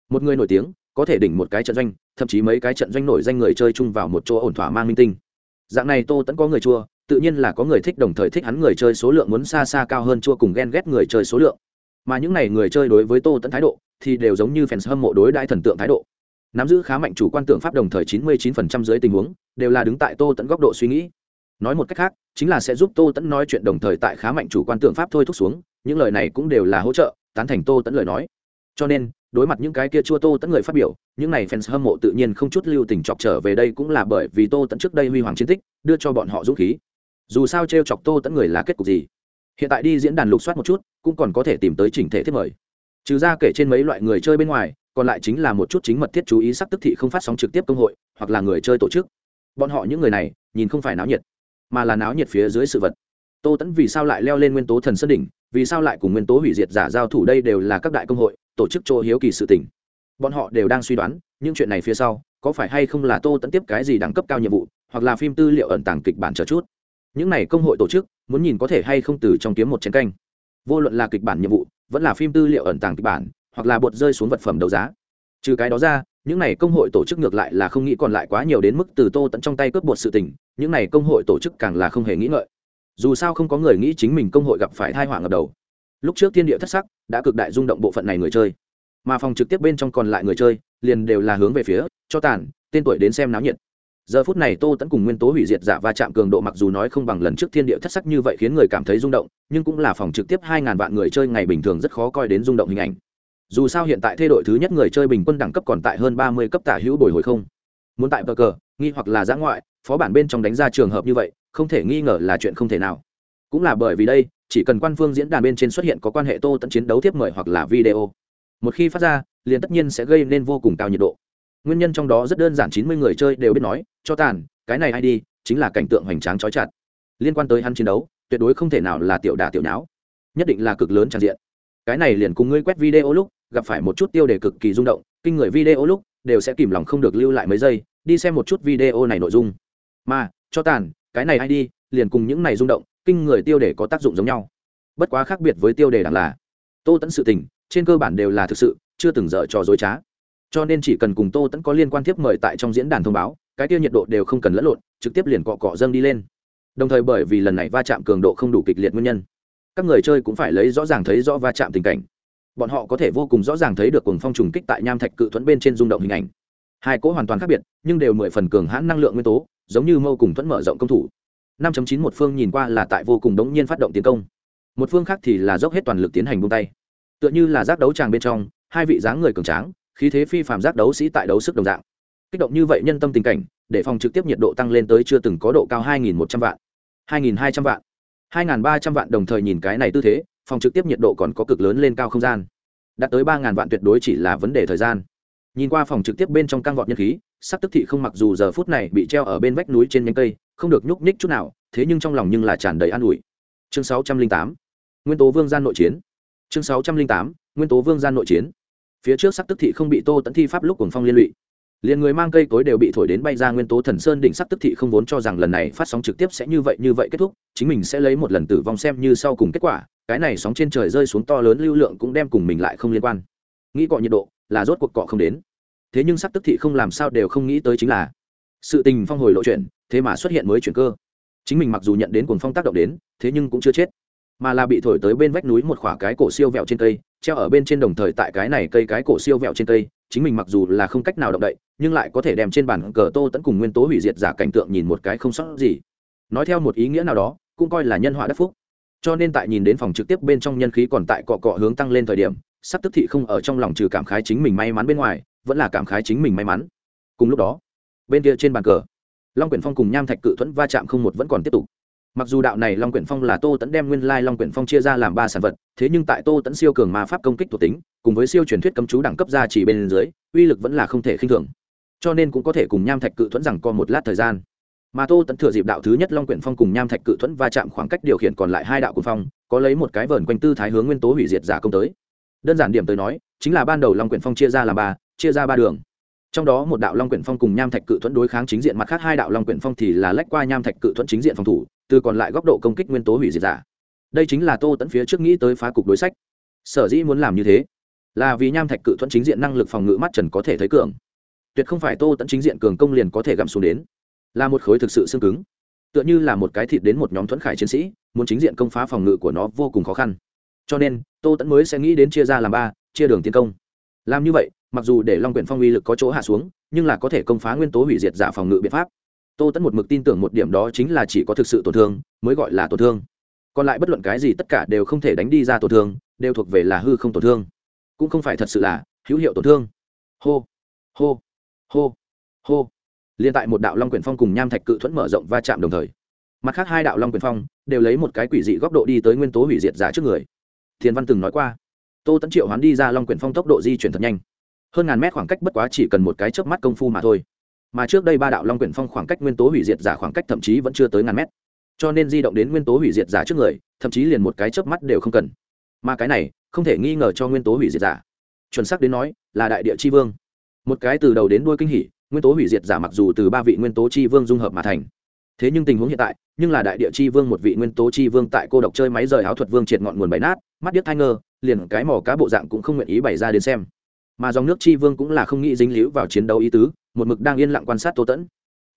[SPEAKER 1] Một người nổi tiếng, có thể đỉnh một cái trận doanh, thậm chí mấy cái trận doanh nổi danh người chơi chung vào một chỗ ổn thỏa mang minh tinh. Dạng này tô tẫn có người chua, tự nhiên là có người thích đồng thời thích hắn người chơi số lượng muốn xa xa cao hơn chua cùng ghen ghét người chơi số lượng. Mà những n à y người chơi đối với tô tẫn thái độ, thì đều giống như fans hâm mộ đối đại thần tượng thái độ nắm giữ khá mạnh chủ quan tưởng pháp đồng thời 99% dưới tình huống, đều là đứng tại tô tẫn góc độ suy nghĩ. Nói một cách khác, chính là sẽ giúp tô tẫn nói chuyện đồng thời tại khá mạnh chủ quan tưởng pháp thôi thúc xuống, những lời này cũng đều là hỗ trợ, tán thành tô tẫn lời nói. Cho nên, đối mặt những cái kia chua tô tẫn người phát biểu, những này fans hâm mộ tự nhiên không chút lưu tình chọc trở về đây cũng là bởi vì tô tẫn trước đây huy hoàng chiến tích, đưa cho bọn họ dũng khí. Dù sao t r e o chọc tô tẫn người là kết cục gì? Hiện tại đi diễn đàn lục soát một chút, cũng còn có thể tìm tới chỉnh thể thiết mời. Trừ ra kể trên mấy loại người chơi bên ngoài còn lại chính là một chút chính mật thiết chú ý sắc tức thị không phát sóng trực tiếp công hội, hoặc là người chơi tổ chức. Bọn họ những người này, nhìn không phải náo nhiệt, mà là náo nhiệt phía dưới sự vật. Tô tẫn vì sao lại leo lên nguyên tố thần sân đỉnh, vì sao lại cùng nguyên tố hủy diệt giả giao thủ đây đều là các đại công hội, tổ chức chỗ hiếu kỳ sự tình. Bọn họ đều đang suy đoán, những chuyện này phía sau, có phải hay không là tô tẫn tiếp cái gì đẳng cấp cao nhiệm vụ, hoặc là phim tư liệu ẩn tàng kịch bản chờ chút. Những này công hội tổ chức, muốn nhìn có thể hay không từ trong kiếm một chiến canh. Vô luận là kịch bản nhiệm vụ, vẫn là phim tư liệu ẩn tàng kịch bản hoặc là bột rơi xuống vật phẩm đấu giá. Trừ cái đó ra, những này công hội tổ chức ngược lại là không nghĩ còn lại quá nhiều đến mức từ tô tận trong tay cướp bột sự tình, những này công hội tổ chức càng là không hề nghĩ ngợi. Dù sao không có người nghĩ chính mình công hội gặp phải thai họa ngập đầu. Lúc trước thiên địa thất sắc, đã cực đại rung động bộ phận này người chơi. Mà phòng trực tiếp bên trong còn lại người chơi, liền đều là hướng về phía, cho tàn, tên tuổi đến xem náo nhiệt. Giờ phút này tô tẫn cùng nguyên tố hủy diệt giả va chạm cường độ mặc dù nói không bằng lần trước thiên địa thất sắc như vậy khiến người cảm thấy rung động, nhưng cũng là phòng trực tiếp hai ngàn vạn người chơi ngày bình thường rất khó coi đến rung động hình ảnh dù sao hiện tại thay đổi thứ nhất người chơi bình quân đẳng cấp còn tại hơn ba mươi cấp tả hữu bồi hồi không. Muốn tại bờ cờ nghi hoặc là giã ngoại, phó bản bên trong đánh ra trường hợp như vậy, không thể nghi ngờ là chuyện không thể nào. Cũng là bởi vì đây, chỉ cần quan phương diễn đàn bên trên xuất hiện có quan hệ tô tận chiến đấu tiếp mời hoặc là video. Một khi phát ra, liền tất nhiên sẽ gây nên vô cùng cao nhiệt độ. Nguyên nhân trong đó rất đơn giản chín mươi người chơi đều biết nói, cho tàn, cái này ai đi, chính là cảnh tượng hoành tráng trói chặt. Liên quan tới hắn chiến đấu, tuyệt đối không thể nào là tiểu đà tiểu nháo. Nhất định là cực lớn tràn diện. Cái này liền cùng ngươi quét video lúc gặp phải một chút tiêu đề cực kỳ rung động, kinh người video lúc đều sẽ kìm lòng không được lưu lại mấy giây, đi xem một chút video này nội dung. Mà, cho tàn, cái này ai đi liền cùng những này rung động, kinh người tiêu đề có tác dụng giống nhau. Bất quá khác biệt với tiêu đề đằng là, tô tẫn sự tình, trên cơ bản đều là thực sự, chưa từng dở trò dối trá. Cho nên chỉ cần cùng tô tẫn có liên quan tiếp mời tại trong diễn đàn thông báo, cái kia nhiệt độ đều không cần lẫn lộn, trực tiếp liền cọ cọ dâng đi lên. Đồng thời bởi vì lần này va chạm cường độ không đủ kịch liệt nguyên nhân, các người chơi cũng phải lấy rõ ràng thấy rõ va chạm tình cảnh bọn họ có thể vô cùng rõ ràng thấy được cuồng phong trùng kích tại nham thạch cự thuẫn bên trên rung động hình ảnh. Hai cỗ hoàn toàn khác biệt, nhưng đều mười phần cường hãn năng lượng nguyên tố, giống như mâu cùng thuẫn mở rộng công thủ. 5.9 một phương nhìn qua là tại vô cùng đống nhiên phát động tiến công. Một phương khác thì là dốc hết toàn lực tiến hành buông tay. Tựa như là giác đấu tràng bên trong, hai vị dáng người cường tráng, khí thế phi phàm giác đấu sĩ tại đấu sức đồng dạng. Kích động như vậy nhân tâm tình cảnh, để phòng trực tiếp nhiệt độ tăng lên tới chưa từng có độ cao 2.100 vạn 2.200 vạn. 2.300 vạn đồng thời nhìn cái này tư thế phòng trực tiếp nhiệt độ còn có cực lớn lên cao không gian. Đạt tới ba ngàn vạn tuyệt đối chỉ là vấn đề thời gian. Nhìn qua phòng trực tiếp bên trong căng vọt nhân khí, sắc tức thị không mặc dù giờ phút này bị treo ở bên vách núi trên nhánh cây, không được nhúc nhích chút nào, thế nhưng trong lòng nhưng là tràn đầy an ủi. Chương 608 nguyên tố vương gian nội chiến. Chương 608 nguyên tố vương gian nội chiến. Phía trước sắc tức thị không bị tô tẫn thi pháp lúc cuồng phong liên lụy. Liền người mang cây cối đều bị thổi đến bay ra nguyên tố thần sơn đỉnh sắc tức thị không vốn cho rằng lần này phát sóng trực tiếp sẽ như vậy như vậy kết thúc, chính mình sẽ lấy một lần tử vong xem như sau cùng kết quả cái này sóng trên trời rơi xuống to lớn lưu lượng cũng đem cùng mình lại không liên quan. Nghĩ cọ nhiệt độ là rốt cuộc cọ không đến. Thế nhưng sắc tức thị không làm sao đều không nghĩ tới chính là sự tình phong hồi lộ chuyện, thế mà xuất hiện mới chuyển cơ. Chính mình mặc dù nhận đến cuồng phong tác động đến, thế nhưng cũng chưa chết. Mà là bị thổi tới bên vách núi một khỏa cái cổ siêu vẹo trên cây, treo ở bên trên đồng thời tại cái này cây cái cổ siêu vẹo trên cây, chính mình mặc dù là không cách nào động đậy, nhưng lại có thể đem trên bản cờ tô tẫn cùng nguyên tố hủy diệt giả cảnh tượng nhìn một cái không sót gì. Nói theo một ý nghĩa nào đó, cũng coi là nhân họa đất phúc cho nên tại nhìn đến phòng trực tiếp bên trong nhân khí còn tại cọ cọ hướng tăng lên thời điểm sắc tức thị không ở trong lòng trừ cảm khái chính mình may mắn bên ngoài, vẫn là cảm khái chính mình may mắn. Cùng lúc đó, bên kia trên bàn cờ, long quyển phong cùng nham thạch cự thuẫn va chạm không một vẫn còn tiếp tục. Mặc dù đạo này long quyển phong là tô tẫn đem nguyên lai long quyển phong chia ra làm ba sản vật, thế nhưng tại tô tẫn siêu cường ma pháp công kích thuộc tính, cùng với siêu truyền thuyết cấm chú đẳng cấp ra chỉ bên dưới, uy lực vẫn là không thể khinh thường. Cho nên cũng có thể cùng nham thạch cự thuẫn rằng co một lát thời gian mà tô tẫn thừa dịp đạo thứ nhất long quyển phong cùng nham thạch cự thuẫn va chạm khoảng cách điều khiển còn lại hai đạo cuồng phong, có lấy một cái vờn quanh tư thái hướng nguyên tố hủy diệt giả công tới. Đơn giản điểm tới nói, chính là ban đầu long quyển phong chia ra làm ba, chia ra ba đường. Trong đó một đạo long quyển phong cùng nham thạch cự thuẫn đối kháng chính diện, mặt khác hai đạo long quyển phong thì là lách qua nham thạch cự thuẫn chính diện phòng thủ, từ còn lại góc độ công kích nguyên tố hủy diệt giả. Đây chính là tô tẫn phía trước nghĩ tới phá cục đối sách. Sở dĩ muốn làm như thế, là vì nham thạch cự thuẫn chính diện năng lực phòng ngự mắt trần có thể thấy cường. Tuyệt không phải tô tẫn chính diện cường công liền có thể gặm xuống đến là một khối thực sự xương cứng. Tựa như là một cái thịt đến một nhóm thuẫn khải chiến sĩ, muốn chính diện công phá phòng ngự của nó vô cùng khó khăn. Cho nên, tô tẫn mới sẽ nghĩ đến chia ra làm ba, chia đường tiến công. Làm như vậy, mặc dù để long quyển phong uy lực có chỗ hạ xuống, nhưng là có thể công phá nguyên tố hủy diệt giả phòng ngự biện pháp. Tô tẫn một mực tin tưởng một điểm đó chính là chỉ có thực sự tổn thương, mới gọi là tổn thương. Còn lại bất luận cái gì tất cả đều không thể đánh đi ra tổn thương, đều thuộc về là hư không tổn thương. Cũng không phải thật sự là hữu hiệu tổn thương. Hô hô hô hô liên tại một đạo long quyển phong cùng nham thạch cự thuẫn mở rộng va chạm đồng thời, mặt khác hai đạo long quyển phong đều lấy một cái quỷ dị góc độ đi tới nguyên tố hủy diệt giả trước người. Thiền văn từng nói qua, tô tẫn triệu hoán đi ra long quyển phong tốc độ di chuyển thật nhanh. Hơn ngàn mét khoảng cách bất quá chỉ cần một cái chớp mắt công phu mà thôi. Mà trước đây ba đạo long quyển phong khoảng cách nguyên tố hủy diệt giả khoảng cách thậm chí vẫn chưa tới ngàn mét. Cho nên di động đến nguyên tố hủy diệt giả trước người, thậm chí liền một cái chớp mắt đều không cần. Mà cái này, không thể nghi ngờ cho nguyên tố hủy diệt giả. Chuẩn xác đến nói, là đại địa chi vương. Một cái từ đầu đến đuôi kinh hỉ nguyên tố hủy diệt giả mặc dù từ ba vị nguyên tố chi vương dung hợp mà thành. Thế nhưng tình huống hiện tại, nhưng là đại địa chi vương một vị nguyên tố chi vương tại cô độc chơi máy rời áo thuật vương triệt ngọn nguồn bày nát, mắt điếc thai ngơ, liền cái mỏ cá bộ dạng cũng không nguyện ý bày ra đến xem. Mà dòng nước chi vương cũng là không nghĩ dính líu vào chiến đấu ý tứ, một mực đang yên lặng quan sát tô tẫn.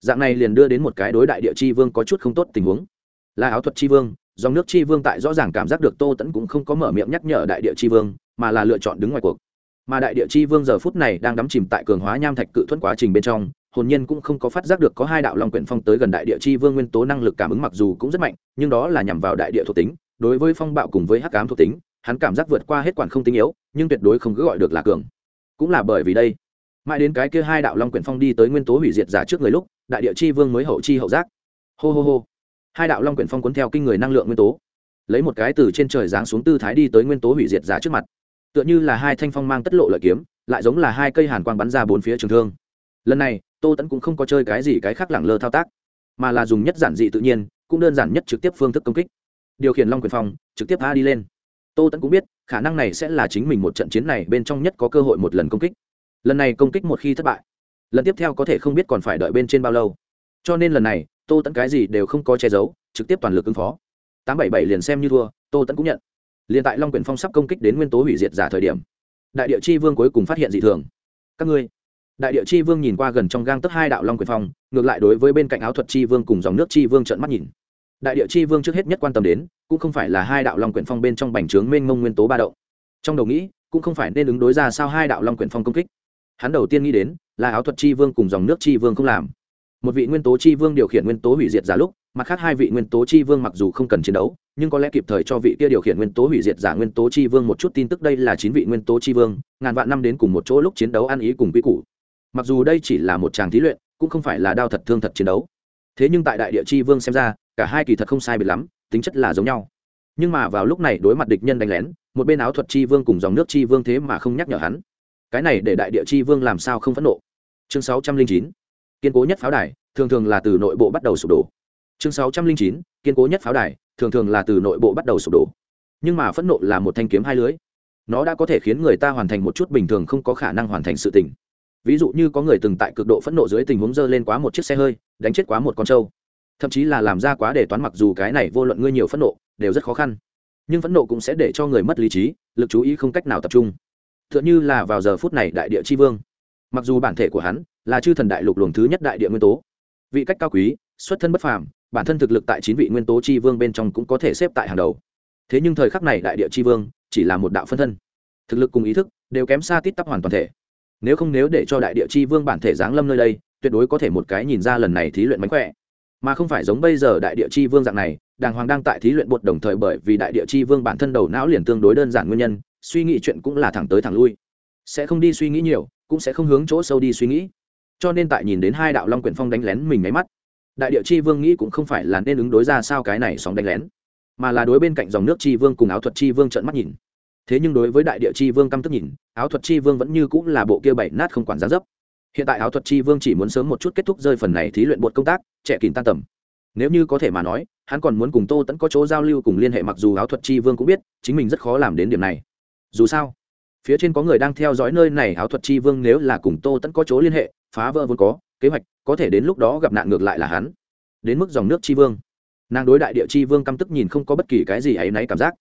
[SPEAKER 1] Dạng này liền đưa đến một cái đối đại địa chi vương có chút không tốt tình huống. Là áo thuật chi vương, dòng nước chi vương tại rõ ràng cảm giác được tô tẫn cũng không có mở miệng nhắc nhở đại địa chi vương, mà là lựa chọn đứng ngoài cuộc mà đại địa chi vương giờ phút này đang đắm chìm tại cường hóa nham thạch cự thuẫn quá trình bên trong, hồn nhiên cũng không có phát giác được có hai đạo long quyển phong tới gần đại địa chi vương nguyên tố năng lực cảm ứng mặc dù cũng rất mạnh, nhưng đó là nhằm vào đại địa thuộc tính. Đối với phong bạo cùng với hắc ám thuộc tính, hắn cảm giác vượt qua hết quản không tinh yếu, nhưng tuyệt đối không cứ gọi được là cường. Cũng là bởi vì đây, mãi đến cái kia hai đạo long quyển phong đi tới nguyên tố hủy diệt giả trước người lúc, đại địa chi vương mới hậu chi hậu giác. Hô hô hô. Hai đạo long quyển phong cuốn theo kinh người năng lượng nguyên tố, lấy một cái từ trên trời giáng xuống tư thái đi tới nguyên tố hủy diệt giả trước mặt tựa như là hai thanh phong mang tất lộ lợi kiếm, lại giống là hai cây hàn quang bắn ra bốn phía trường thương. Lần này, tô tẫn cũng không có chơi cái gì cái khác lẳng lơ thao tác, mà là dùng nhất giản dị tự nhiên, cũng đơn giản nhất trực tiếp phương thức công kích. Điều khiển long quyền phong, trực tiếp a đi lên. Tô tẫn cũng biết, khả năng này sẽ là chính mình một trận chiến này bên trong nhất có cơ hội một lần công kích. Lần này công kích một khi thất bại, lần tiếp theo có thể không biết còn phải đợi bên trên bao lâu. Cho nên lần này, tô tẫn cái gì đều không có che giấu, trực tiếp toàn lực ứng phó. Tám bảy bảy liền xem như thua, tô tẫn cũng nhận liền tại long quyển phong sắp công kích đến nguyên tố hủy diệt giả thời điểm, đại địa chi vương cuối cùng phát hiện dị thường. Các ngươi, đại địa chi vương nhìn qua gần trong gang tấc hai đạo long quyền phong, ngược lại đối với bên cạnh áo thuật chi vương cùng dòng nước chi vương trợn mắt nhìn. Đại địa chi vương trước hết nhất quan tâm đến, cũng không phải là hai đạo long quyển phong bên trong bành trướng mênh mông nguyên tố ba động. Trong đầu nghĩ, cũng không phải nên ứng đối ra sao hai đạo long quyển phong công kích. Hắn đầu tiên nghĩ đến, là áo thuật chi vương cùng dòng nước chi vương không làm một vị nguyên tố chi vương điều khiển nguyên tố hủy diệt giả lúc, mặt khác hai vị nguyên tố chi vương mặc dù không cần chiến đấu, nhưng có lẽ kịp thời cho vị kia điều khiển nguyên tố hủy diệt giả nguyên tố chi vương một chút tin tức đây là chín vị nguyên tố chi vương, ngàn vạn năm đến cùng một chỗ lúc chiến đấu ăn ý cùng quy củ. Mặc dù đây chỉ là một tràng thí luyện, cũng không phải là đao thật thương thật chiến đấu. Thế nhưng tại đại địa chi vương xem ra, cả hai kỳ thật không sai biệt lắm, tính chất là giống nhau. Nhưng mà vào lúc này đối mặt địch nhân đánh lén, một bên áo thuật chi vương cùng dòng nước chi vương thế mà không nhắc nhở hắn. Cái này để đại địa chi vương làm sao không phẫn nộ? Chương sáu trăm linh chín kiên cố nhất pháo đài, thường thường là từ nội bộ bắt đầu sụp đổ. Chương sáu trăm linh chín, kiên cố nhất pháo đài, thường thường là từ nội bộ bắt đầu sụp đổ. Nhưng mà phẫn nộ là một thanh kiếm hai lưới. Nó đã có thể khiến người ta hoàn thành một chút bình thường không có khả năng hoàn thành sự tình. Ví dụ như có người từng tại cực độ phẫn nộ dưới tình huống dơ lên quá một chiếc xe hơi, đánh chết quá một con trâu. Thậm chí là làm ra quá để toán mặc dù cái này vô luận ngươi nhiều phẫn nộ, đều rất khó khăn. Nhưng phẫn nộ cũng sẽ để cho người mất lý trí, lực chú ý không cách nào tập trung. T h ư ợ n h ư là vào giờ phút này đại địa c h i vương mặc dù bản thể của hắn là chư thần đại lục luồng thứ nhất đại địa nguyên tố, vị cách cao quý, xuất thân bất phàm, bản thân thực lực tại chín vị nguyên tố c h i vương bên trong cũng có thể xếp tại hàng đầu. Thế nhưng thời khắc này đại địa c h i vương chỉ là một đạo phân thân, thực lực cùng ý thức đều kém xa tít tắp hoàn toàn thể. Nếu không nếu để cho đại địa c h i vương bản thể giáng lâm nơi đây, tuyệt đối có thể một cái nhìn ra lần này thí luyện mánh khỏe. Mà không phải giống bây giờ đại địa chi vương dạng này, đàng hoàng đang tại thí luyện bột đồng thời bởi vì đại địa chi vương bản thân đầu não liền tương đối đơn giản nguyên nhân, suy nghĩ chuyện cũng là thẳng tới thẳng lui. Sẽ không đi suy nghĩ nhiều cũng sẽ không hướng chỗ sâu đi suy nghĩ. Cho nên tại nhìn đến hai đạo long quyển phong đánh lén mình máy mắt, đại địa chi vương nghĩ cũng không phải là nên ứng đối ra sao cái này sóng đánh lén, mà là đối bên cạnh dòng nước chi vương cùng áo thuật chi vương trợn mắt nhìn. Thế nhưng đối với đại địa chi vương căm tức nhìn, áo thuật chi vương vẫn như cũng là bộ kia bảy nát không quản giá dấp. Hiện tại áo thuật chi vương chỉ muốn sớm một chút kết thúc rơi phần này thí luyện bột công tác, trẻ kín tan tầm. Nếu như có thể mà nói, hắn còn muốn cùng tô tẫn có chỗ giao lưu cùng liên hệ mặc dù áo thuật chi vương cũng biết, chính mình rất khó làm đến điểm này. Dù sao phía trên có người đang theo dõi nơi này, áo thuật chi vương nếu là cùng tô tẫn có chỗ liên hệ, phá vỡ vốn có, kế hoạch, có thể đến lúc đó gặp nạn ngược lại là hắn. Đến mức dòng nước chi vương. Nàng đối đại địa chi vương căm tức nhìn không có bất kỳ cái gì áy náy cảm giác.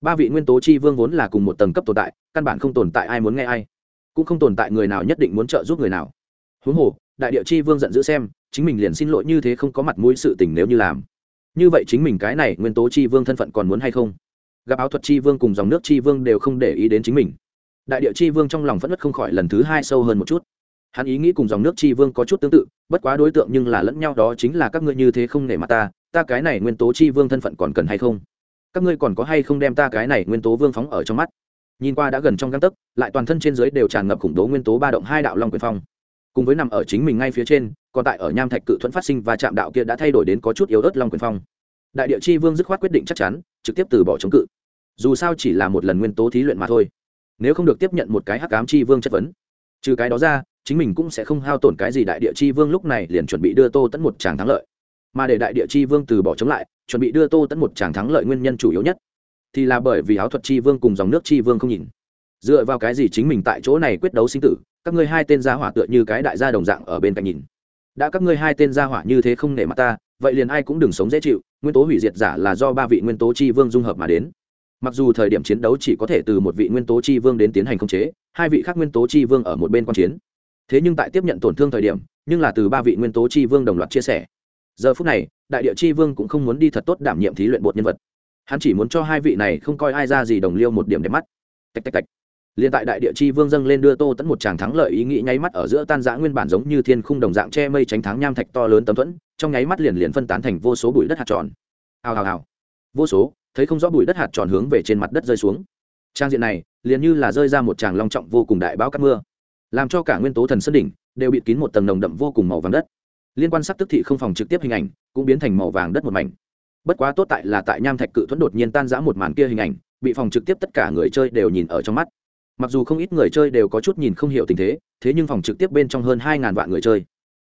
[SPEAKER 1] Ba vị nguyên tố chi vương vốn là cùng một tầng cấp tồn tại, căn bản không tồn tại ai muốn nghe ai. Cũng không tồn tại người nào nhất định muốn trợ giúp người nào. Huống hồ, đại địa chi vương giận dữ xem, chính mình liền xin lỗi như thế không có mặt mũi sự tình nếu như làm. Như vậy chính mình cái này nguyên tố chi vương thân phận còn muốn hay không? Gặp áo thuật chi vương cùng dòng nước chi vương đều không để ý đến chính mình đại địa chi vương trong lòng phẫn nứt không khỏi lần thứ hai sâu hơn một chút. Hắn ý nghĩ cùng dòng nước chi vương có chút tương tự, bất quá đối tượng nhưng là lẫn nhau đó chính là các ngươi như thế không nể mặt ta ta cái này nguyên tố chi vương thân phận còn cần hay không? Các ngươi còn có hay không đem ta cái này nguyên tố vương phóng ở trong mắt? Nhìn qua đã gần trong găng tấc, lại toàn thân trên dưới đều tràn ngập khủng bố nguyên tố ba động hai đạo long quyền phong. Cùng với nằm ở chính mình ngay phía trên, còn tại ở nham thạch cự thuẫn phát sinh và chạm đạo kia đã thay đổi đến có chút yếu ớt long quyền phong. Đại địa chi vương dứt khoát quyết định chắc chắn, trực tiếp từ bỏ chống cự. Dù sao chỉ là một lần nguyên tố thí luyện mà thôi nếu không được tiếp nhận một cái hắc ám chi vương chất vấn. Trừ cái đó ra, chính mình cũng sẽ không hao tổn cái gì đại địa chi vương lúc này liền chuẩn bị đưa tô tẫn một tràng thắng lợi. Mà để đại địa chi vương từ bỏ chống lại, chuẩn bị đưa tô tẫn một tràng thắng lợi nguyên nhân chủ yếu nhất, thì là bởi vì áo thuật chi vương cùng dòng nước chi vương không nhìn. Dựa vào cái gì chính mình tại chỗ này quyết đấu sinh tử, các ngươi hai tên gia hỏa tựa như cái đại gia đồng dạng ở bên cạnh nhìn. Đã các ngươi hai tên gia hỏa như thế không nể mặt ta, vậy liền ai cũng đừng sống dễ chịu, nguyên tố hủy diệt giả là do ba vị nguyên tố chi vương dung hợp mà đến mặc dù thời điểm chiến đấu chỉ có thể từ một vị nguyên tố chi vương đến tiến hành khống chế, hai vị khác nguyên tố chi vương ở một bên quan chiến. Thế nhưng tại tiếp nhận tổn thương thời điểm, nhưng là từ ba vị nguyên tố chi vương đồng loạt chia sẻ. Giờ phút này, đại địa chi vương cũng không muốn đi thật tốt đảm nhiệm thí luyện bột nhân vật. Hắn chỉ muốn cho hai vị này không coi ai ra gì đồng liêu một điểm đẹp mắt. Tạch tạch tạch. Liền tại đại địa chi vương dâng lên đưa tô tẫn một tràng thắng lợi ý nghĩ nháy mắt ở giữa tan giã nguyên bản giống như thiên khung đồng dạng che mây tránh thắng nham thạch to lớn tấm thuẫn, trong nháy mắt liền liền phân tán thành vô số bụi đất hạt tròn. Hào hào hào. Vô số thấy không rõ bụi đất hạt tròn hướng về trên mặt đất rơi xuống. Trang diện này, liền như là rơi ra một tràng long trọng vô cùng đại bão cát mưa, làm cho cả nguyên tố thần sân đỉnh đều bị kín một tầng nồng đậm vô cùng màu vàng đất. Liên quan sắc tức thị không phòng trực tiếp hình ảnh cũng biến thành màu vàng đất một mảnh. Bất quá tốt tại là tại nham thạch cự thuẫn đột nhiên tan giã một màn kia hình ảnh, bị phòng trực tiếp tất cả người chơi đều nhìn ở trong mắt. Mặc dù không ít người chơi đều có chút nhìn không hiểu tình thế thế nhưng phòng trực tiếp bên trong hơn hai ngàn vạn người chơi.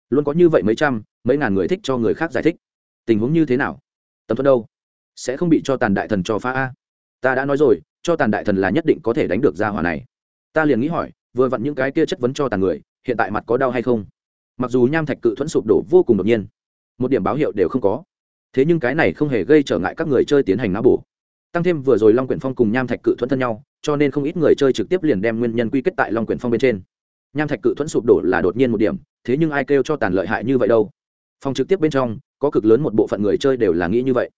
[SPEAKER 1] Luôn có như vậy mấy trăm, mấy ngàn người thích cho người khác giải thích. Tình huống như thế nào? Tầm thuẫn đâu? Sẽ không bị cho tàn đại thần cho phá a. Ta đã nói rồi, cho tàn đại thần là nhất định có thể đánh được ra hỏa này. Ta liền nghĩ hỏi, vừa vặn những cái kia chất vấn cho tàn người, hiện tại mặt có đau hay không? Mặc dù nham thạch cự thuẫn sụp đổ vô cùng đột nhiên, một điểm báo hiệu đều không có. Thế nhưng cái này không hề gây trở ngại các người chơi tiến hành não bổ. Tăng thêm vừa rồi long quyển phong cùng nham thạch cự thuẫn thân nhau, cho nên không ít người chơi trực tiếp liền đem nguyên nhân quy kết tại long quyển phong bên trên. Nham thạch cự thuẫn sụp đổ là đột nhiên một điểm, thế nhưng ai kêu cho tàn lợi hại như vậy đâu? Phòng trực tiếp bên trong, có cực lớn một bộ phận người chơi đều là nghĩ như vậy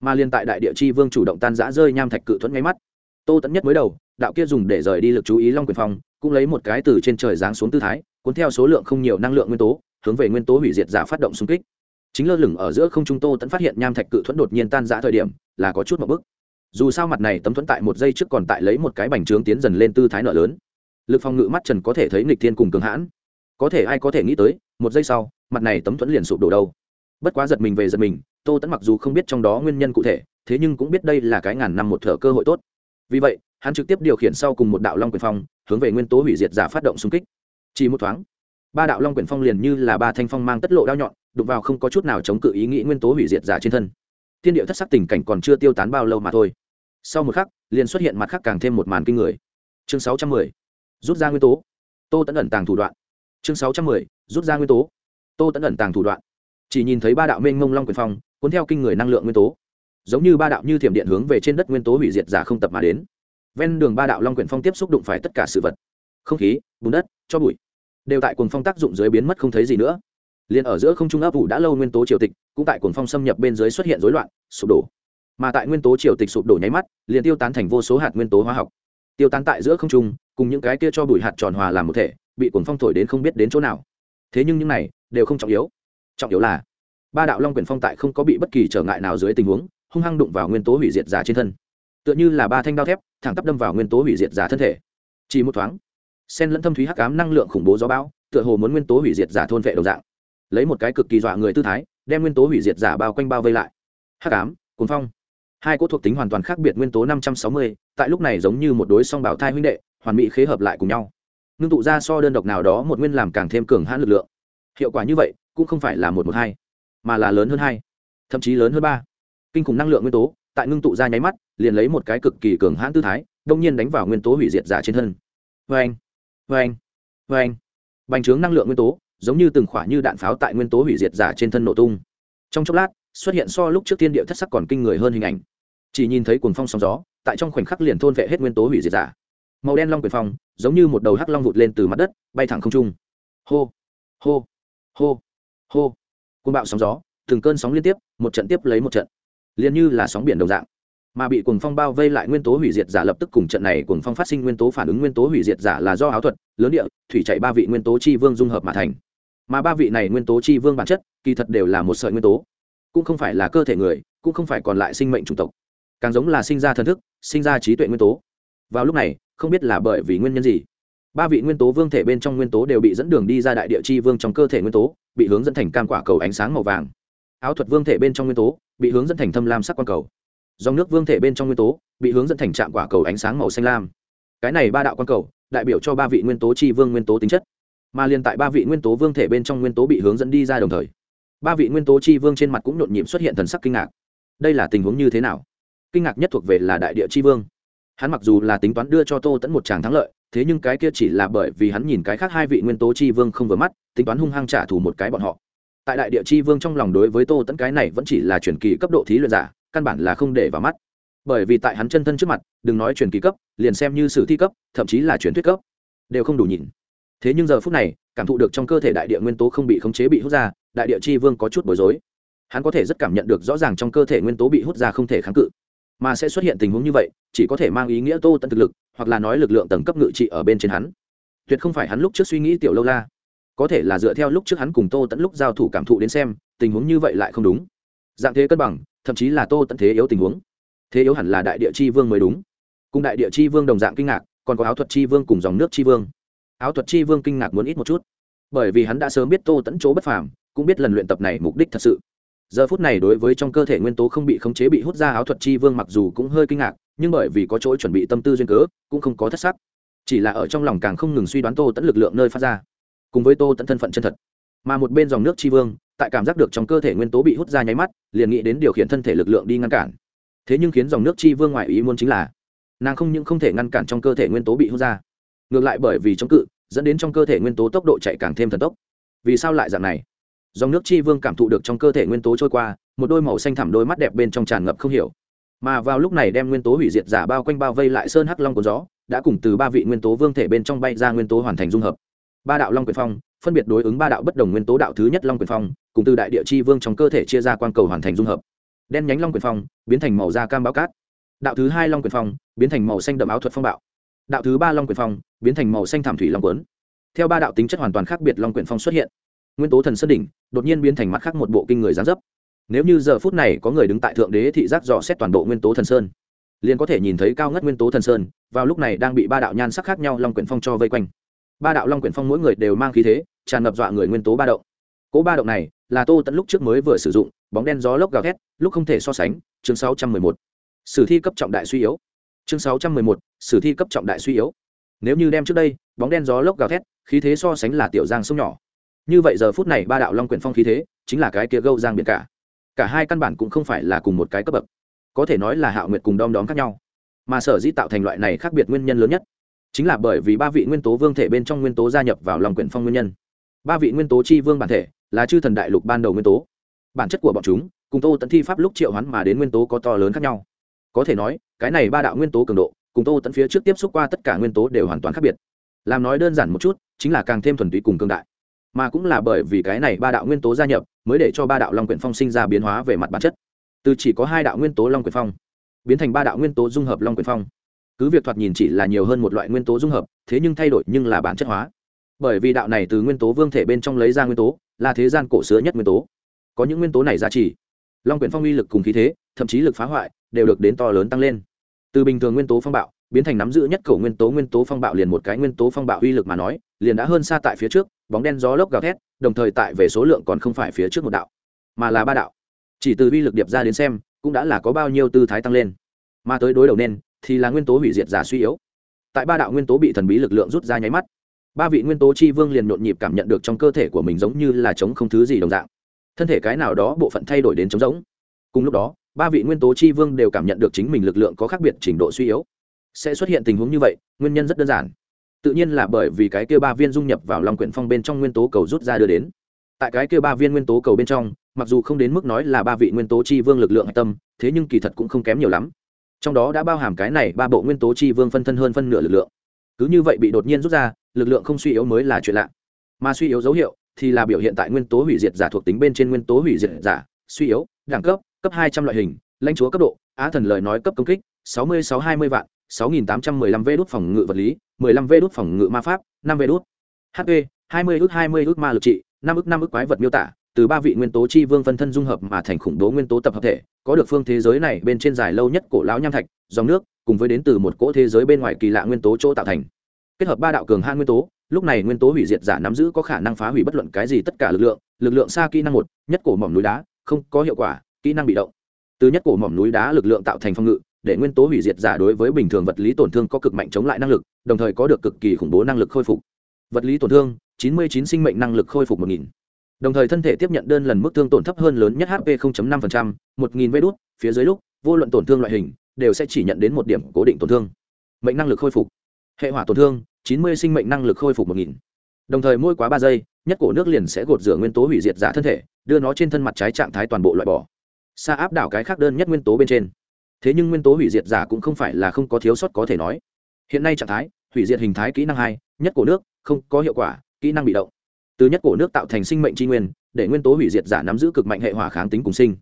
[SPEAKER 1] mà liên tại đại địa chi vương chủ động tan rã rơi nham thạch cự thuẫn ngay mắt. Tô tẫn nhất mới đầu, đạo kia dùng để rời đi lực chú ý long quyền phong, cũng lấy một cái từ trên trời giáng xuống tư thái, cuốn theo số lượng không nhiều năng lượng nguyên tố, hướng về nguyên tố hủy diệt giả phát động xung kích. Chính lơ lửng ở giữa không trung tô tẫn phát hiện nham thạch cự thuẫn đột nhiên tan rã thời điểm, là có chút một bức. Dù sao mặt này tấm thuẫn tại một giây trước còn tại lấy một cái bành trướng tiến dần lên tư thái nợ lớn. Lực phòng ngự mắt trần có thể thấy nghịch thiên cùng cường hãn. Có thể ai có thể nghĩ tới, một giây sau, mặt này tấm thuẫn liền sụp đổ đâu bất quá giật mình về giật mình, tô tẫn mặc dù không biết trong đó nguyên nhân cụ thể, thế nhưng cũng biết đây là cái ngàn năm một thở cơ hội tốt. Vì vậy, hắn trực tiếp điều khiển sau cùng một đạo long quyền phong, hướng về nguyên tố hủy diệt giả phát động xung kích. Chỉ một thoáng, ba đạo long quyền phong liền như là ba thanh phong mang tất lộ đao nhọn đục vào không có chút nào chống cự ý nghĩ nguyên tố hủy diệt giả trên thân. Thiên điệu thất sắc tình cảnh còn chưa tiêu tán bao lâu mà thôi. Sau một khắc, liền xuất hiện mặt khác càng thêm một màn kinh người. Chương sáu trăm mười, rút ra nguyên tố. Tô tẫn ẩn tàng thủ đoạn. Chương sáu trăm mười, rút ra nguyên tố. Tô tẫn ẩn tàng thủ đoạn chỉ nhìn thấy ba đạo mênh mông long quyền phong, cuốn theo kinh người năng lượng nguyên tố. Giống như ba đạo như thiểm điện hướng về trên đất nguyên tố hủy diệt giả không tập mà đến. Ven đường ba đạo long quyển phong tiếp xúc đụng phải tất cả sự vật. Không khí, bùn đất, cho bụi. Đều tại cuồng phong tác dụng dưới biến mất không thấy gì nữa. Liền ở giữa không trung ấp ủ đã lâu nguyên tố triều tịch, cũng tại cuồng phong xâm nhập bên dưới xuất hiện rối loạn, sụp đổ. Mà tại nguyên tố triều tịch sụp đổ nháy mắt, liền tiêu tán thành vô số hạt nguyên tố hóa học. Tiêu tán tại giữa không trung, cùng những cái kia cho bụi hạt tròn hòa làm một thể, bị cuồng phong thổi đến không biết đến chỗ nào. Thế nhưng những này đều không trọng yếu trọng yếu là ba đạo long quyển phong tại không có bị bất kỳ trở ngại nào dưới tình huống, hung hăng đụng vào nguyên tố hủy diệt giả trên thân. Tựa như là ba thanh đao thép, thẳng tắp đâm vào nguyên tố hủy diệt giả thân thể. Chỉ một thoáng, sen lẫn thâm thúy hắc ám năng lượng khủng bố gió bão, tựa hồ muốn nguyên tố hủy diệt giả thôn vệ đầu dạng. Lấy một cái cực kỳ dọa người tư thái, đem nguyên tố hủy diệt giả bao quanh bao vây lại. Hắc ám cuốn phong. Hai cỗ thuộc tính hoàn toàn khác biệt nguyên tố năm trăm sáu mươi, tại lúc này giống như một đối song bảo thai huynh đệ, hoàn mỹ khế hợp lại cùng nhau. Ngưng tụ ra so đơn độc nào đó một nguyên làm càng thêm cường hãn lực lượng. Hiệu quả như vậy cũng không phải là một một hai, mà là lớn hơn hai, thậm chí lớn hơn ba. Kinh khủng năng lượng nguyên tố, tại ngưng tụ ra nháy mắt, liền lấy một cái cực kỳ cường hãn tư thái, đông nhiên đánh vào nguyên tố hủy diệt giả trên thân. Vê anh vê anh vê anh bành trướng năng lượng nguyên tố, giống như từng khỏa như đạn pháo tại nguyên tố hủy diệt giả trên thân nổ tung. Trong chốc lát, xuất hiện so lúc trước tiên địa thất sắc còn kinh người hơn hình ảnh. Chỉ nhìn thấy cuồng phong sóng gió, tại trong khoảnh khắc liền thôn vệ hết nguyên tố hủy diệt giả. Màu đen long quyền phong, giống như một đầu hắc long vụt lên từ mặt đất, bay thẳng không trung. Hô hô hô hô. Côn bạo sóng gió, từng cơn sóng liên tiếp, một trận tiếp lấy một trận. Liền như là sóng biển đồng dạng. Mà bị cuồng phong bao vây lại nguyên tố hủy diệt giả lập tức cùng trận này cuồng phong phát sinh nguyên tố phản ứng nguyên tố hủy diệt giả là do áo thuật, lớn địa, thủy chạy ba vị nguyên tố chi vương dung hợp mà thành. Mà ba vị này nguyên tố chi vương bản chất, kỳ thật đều là một sợi nguyên tố. Cũng không phải là cơ thể người, cũng không phải còn lại sinh mệnh chủng tộc. Càng giống là sinh ra thần thức, sinh ra trí tuệ nguyên tố. Vào lúc này, không biết là bởi vì nguyên nhân gì, ba vị nguyên tố vương thể bên trong nguyên tố đều bị dẫn đường đi ra đại địa chi vương trong cơ thể nguyên tố bị hướng dẫn thành cam quả cầu ánh sáng màu vàng. Áo thuật vương thể bên trong nguyên tố bị hướng dẫn thành thâm lam sắc quang cầu. Dòng nước vương thể bên trong nguyên tố bị hướng dẫn thành trạm quả cầu ánh sáng màu xanh lam. Cái này ba đạo quang cầu đại biểu cho ba vị nguyên tố chi vương nguyên tố tính chất, mà liên tại ba vị nguyên tố vương thể bên trong nguyên tố bị hướng dẫn đi ra đồng thời, ba vị nguyên tố chi vương trên mặt cũng nhộn nhịp xuất hiện thần sắc kinh ngạc. Đây là tình huống như thế nào? Kinh ngạc nhất thuộc về là đại địa chi vương. Hắn mặc dù là tính toán đưa cho tô tẫn một tràng thắng lợi thế nhưng cái kia chỉ là bởi vì hắn nhìn cái khác hai vị nguyên tố chi vương không vừa mắt, tính toán hung hăng trả thù một cái bọn họ. Tại đại địa chi vương trong lòng đối với tô tẫn cái này vẫn chỉ là truyền kỳ cấp độ thí luyện giả, căn bản là không để vào mắt. Bởi vì tại hắn chân thân trước mặt, đừng nói truyền kỳ cấp, liền xem như sử thi cấp, thậm chí là truyền thuyết cấp, đều không đủ nhìn. Thế nhưng giờ phút này, cảm thụ được trong cơ thể đại địa nguyên tố không bị khống chế bị hút ra, đại địa chi vương có chút bối rối. Hắn có thể rất cảm nhận được rõ ràng trong cơ thể nguyên tố bị hút ra không thể kháng cự mà sẽ xuất hiện tình huống như vậy, chỉ có thể mang ý nghĩa tô tận thực lực, hoặc là nói lực lượng tầng cấp ngự trị ở bên trên hắn. Tuyệt không phải hắn lúc trước suy nghĩ tiểu lâu la. Có thể là dựa theo lúc trước hắn cùng tô tẫn lúc giao thủ cảm thụ đến xem, tình huống như vậy lại không đúng. Dạng thế cân bằng, thậm chí là tô tận thế yếu tình huống. Thế yếu hẳn là đại địa chi vương mới đúng. Cùng đại địa chi vương đồng dạng kinh ngạc, còn có áo thuật chi vương cùng dòng nước chi vương. Áo thuật chi vương kinh ngạc muốn ít một chút. Bởi vì hắn đã sớm biết tô tẫn chỗ bất phàm, cũng biết lần luyện tập này mục đích thật sự giờ phút này đối với trong cơ thể nguyên tố không bị khống chế bị hút ra áo thuật chi vương mặc dù cũng hơi kinh ngạc, nhưng bởi vì có chỗ chuẩn bị tâm tư duyên cớ, cũng không có thất sắc. Chỉ là ở trong lòng càng không ngừng suy đoán tô tẫn lực lượng nơi phát ra. Cùng với tô tẫn thân phận chân thật, mà một bên dòng nước chi vương, tại cảm giác được trong cơ thể nguyên tố bị hút ra nháy mắt, liền nghĩ đến điều khiển thân thể lực lượng đi ngăn cản. Thế nhưng khiến dòng nước chi vương ngoại ý muốn chính là, nàng không những không thể ngăn cản trong cơ thể nguyên tố bị hút ra, ngược lại bởi vì chống cự, dẫn đến trong cơ thể nguyên tố tốc độ chạy càng thêm thần tốc. Vì sao lại dạng này? Dòng nước chi vương cảm thụ được trong cơ thể nguyên tố trôi qua, một đôi màu xanh thẳm đôi mắt đẹp bên trong tràn ngập không hiểu. Mà vào lúc này đem nguyên tố hủy diệt giả bao quanh bao vây lại sơn hắc long của gió, đã cùng từ ba vị nguyên tố vương thể bên trong bay ra nguyên tố hoàn thành dung hợp. Ba đạo long quyền phong, phân biệt đối ứng ba đạo bất đồng nguyên tố đạo thứ nhất long quyền phong, cùng từ đại địa chi vương trong cơ thể chia ra quang cầu hoàn thành dung hợp. Đen nhánh long quyền phong, biến thành màu da cam báo cát. Đạo thứ hai long quyền phong, biến thành màu xanh đậm áo thuật phong bạo. Đạo thứ ba long quyền phong, biến thành màu xanh thảm thủy long quấn theo ba đạo tính chất hoàn toàn khác biệt long quyền phong xuất hiện nguyên tố thần sơn đỉnh đột nhiên biến thành mặt khác một bộ kinh người gián dấp. Nếu như giờ phút này có người đứng tại thượng đế thị giác dò xét toàn bộ nguyên tố thần sơn liền có thể nhìn thấy cao ngất nguyên tố thần sơn vào lúc này đang bị ba đạo nhan sắc khác nhau long quyển phong cho vây quanh. Ba đạo long quyển phong mỗi người đều mang khí thế tràn ngập dọa người nguyên tố ba động. Cỗ ba động này là tô tận lúc trước mới vừa sử dụng bóng đen gió lốc gào thét lúc không thể so sánh chương 611. sử thi cấp trọng đại suy yếu. Chương 611, sử thi cấp trọng đại suy yếu. Nếu như đem trước đây bóng đen gió lốc gào thét khí thế so sánh là tiểu giang sông nhỏ như vậy giờ phút này ba đạo long quyển phong khí thế, chính là cái kia gâu giang biển cả. Cả hai căn bản cũng không phải là cùng một cái cấp bậc. Có thể nói là hạo nguyệt cùng đom đóm khác nhau. Mà sở dĩ tạo thành loại này khác biệt nguyên nhân lớn nhất, chính là bởi vì ba vị nguyên tố vương thể bên trong nguyên tố gia nhập vào lòng quyển phong nguyên nhân. Ba vị nguyên tố chi vương bản thể là chư thần đại lục ban đầu nguyên tố. Bản chất của bọn chúng, cùng tô tận thi pháp lúc triệu hoán mà đến nguyên tố có to lớn khác nhau. Có thể nói, cái này ba đạo nguyên tố cường độ, cùng tô tận phía trước tiếp xúc qua tất cả nguyên tố đều hoàn toàn khác biệt. Làm nói đơn giản một chút, chính là càng thêm thuần túy cùng cương đại mà cũng là bởi vì cái này ba đạo nguyên tố gia nhập mới để cho ba đạo long quyển phong sinh ra biến hóa về mặt bản chất từ chỉ có hai đạo nguyên tố long quyển phong biến thành ba đạo nguyên tố dung hợp long quyển phong cứ việc thoạt nhìn chỉ là nhiều hơn một loại nguyên tố dung hợp thế nhưng thay đổi nhưng là bản chất hóa bởi vì đạo này từ nguyên tố vương thể bên trong lấy ra nguyên tố là thế gian cổ xưa nhất nguyên tố có những nguyên tố này giá trị long quyển phong uy lực cùng khí thế thậm chí lực phá hoại đều được đến to lớn tăng lên từ bình thường nguyên tố phong bạo biến thành nắm giữ nhất cổ nguyên tố nguyên tố phong bạo liền một cái nguyên tố phong bạo uy lực mà nói liền đã hơn xa tại phía trước bóng đen gió lốc gào thét, đồng thời tại về số lượng còn không phải phía trước một đạo, mà là ba đạo. Chỉ từ uy lực điệp ra đến xem, cũng đã là có bao nhiêu tư thái tăng lên. Mà tới đối đầu nên, thì là nguyên tố hủy diệt giả suy yếu. Tại ba đạo nguyên tố bị thần bí lực lượng rút ra nháy mắt, ba vị nguyên tố chi vương liền nhộn nhịp cảm nhận được trong cơ thể của mình giống như là chống không thứ gì đồng dạng. Thân thể cái nào đó bộ phận thay đổi đến chống giống cùng lúc đó, ba vị nguyên tố chi vương đều cảm nhận được chính mình lực lượng có khác biệt trình độ suy yếu. Sẽ xuất hiện tình huống như vậy, nguyên nhân rất đơn giản tự nhiên là bởi vì cái kia ba viên dung nhập vào lòng quyển phong bên trong nguyên tố cầu rút ra đưa đến. Tại cái kia ba viên nguyên tố cầu bên trong, mặc dù không đến mức nói là ba vị nguyên tố chi vương lực lượng hạch tâm, thế nhưng kỳ thật cũng không kém nhiều lắm. Trong đó đã bao hàm cái này ba bộ nguyên tố chi vương phân thân hơn phân nửa lực lượng. Cứ như vậy bị đột nhiên rút ra, lực lượng không suy yếu mới là chuyện lạ. Mà suy yếu dấu hiệu thì là biểu hiện tại nguyên tố hủy diệt giả thuộc tính bên trên nguyên tố hủy diệt giả, suy yếu, đẳng cấp cấp hai trăm loại hình, lãnh chúa cấp độ, á thần lời nói cấp công kích, sáu mươi sáu hai mươi vạn 6815 V đút phòng ngự vật lý 15 V đút phòng ngự ma pháp 5 V đút. hp hai mươi ước hai ma lực trị 5 ức, 5 ức quái vật miêu tả từ ba vị nguyên tố chi vương phân thân dung hợp mà thành khủng bố nguyên tố tập hợp thể có được phương thế giới này bên trên dài lâu nhất cổ lão nham thạch dòng nước cùng với đến từ một cỗ thế giới bên ngoài kỳ lạ nguyên tố chỗ tạo thành kết hợp ba đạo cường hãn nguyên tố lúc này nguyên tố hủy diệt giả nắm giữ có khả năng phá hủy bất luận cái gì tất cả lực lượng lực lượng xa kỹ năng một nhất cổ mỏm núi đá không có hiệu quả kỹ năng bị động từ nhất cổ mỏm núi đá lực lượng tạo thành phòng ngự để nguyên tố hủy diệt giả đối với bình thường vật lý tổn thương có cực mạnh chống lại năng lực đồng thời có được cực kỳ khủng bố năng lực khôi phục. Vật lý tổn thương 99 sinh mệnh năng lực khôi phục 1000 đồng thời thân thể tiếp nhận đơn lần mức thương tổn thấp hơn lớn nhất hp 0.5%, 1000 vê đốt phía dưới lúc vô luận tổn thương loại hình đều sẽ chỉ nhận đến một điểm cố định tổn thương. Mệnh năng lực khôi phục. Hệ hỏa tổn thương 90 sinh mệnh năng lực khôi phục 1000 đồng thời mỗi quá ba giây nhất cổ nước liền sẽ gột rửa nguyên tố hủy diệt giả thân thể đưa nó trên thân mặt trái trạng thái toàn bộ loại bỏ. Xa áp đảo cái khác đơn nhất nguyên tố bên trên thế nhưng nguyên tố hủy diệt giả cũng không phải là không có thiếu sót có thể nói. Hiện nay trạng thái, hủy diệt hình thái kỹ năng hai, nhất cổ nước, không có hiệu quả, kỹ năng bị động. Từ nhất cổ nước tạo thành sinh mệnh tri nguyên, để nguyên tố hủy diệt giả nắm giữ cực mạnh hệ hỏa kháng tính cùng sinh.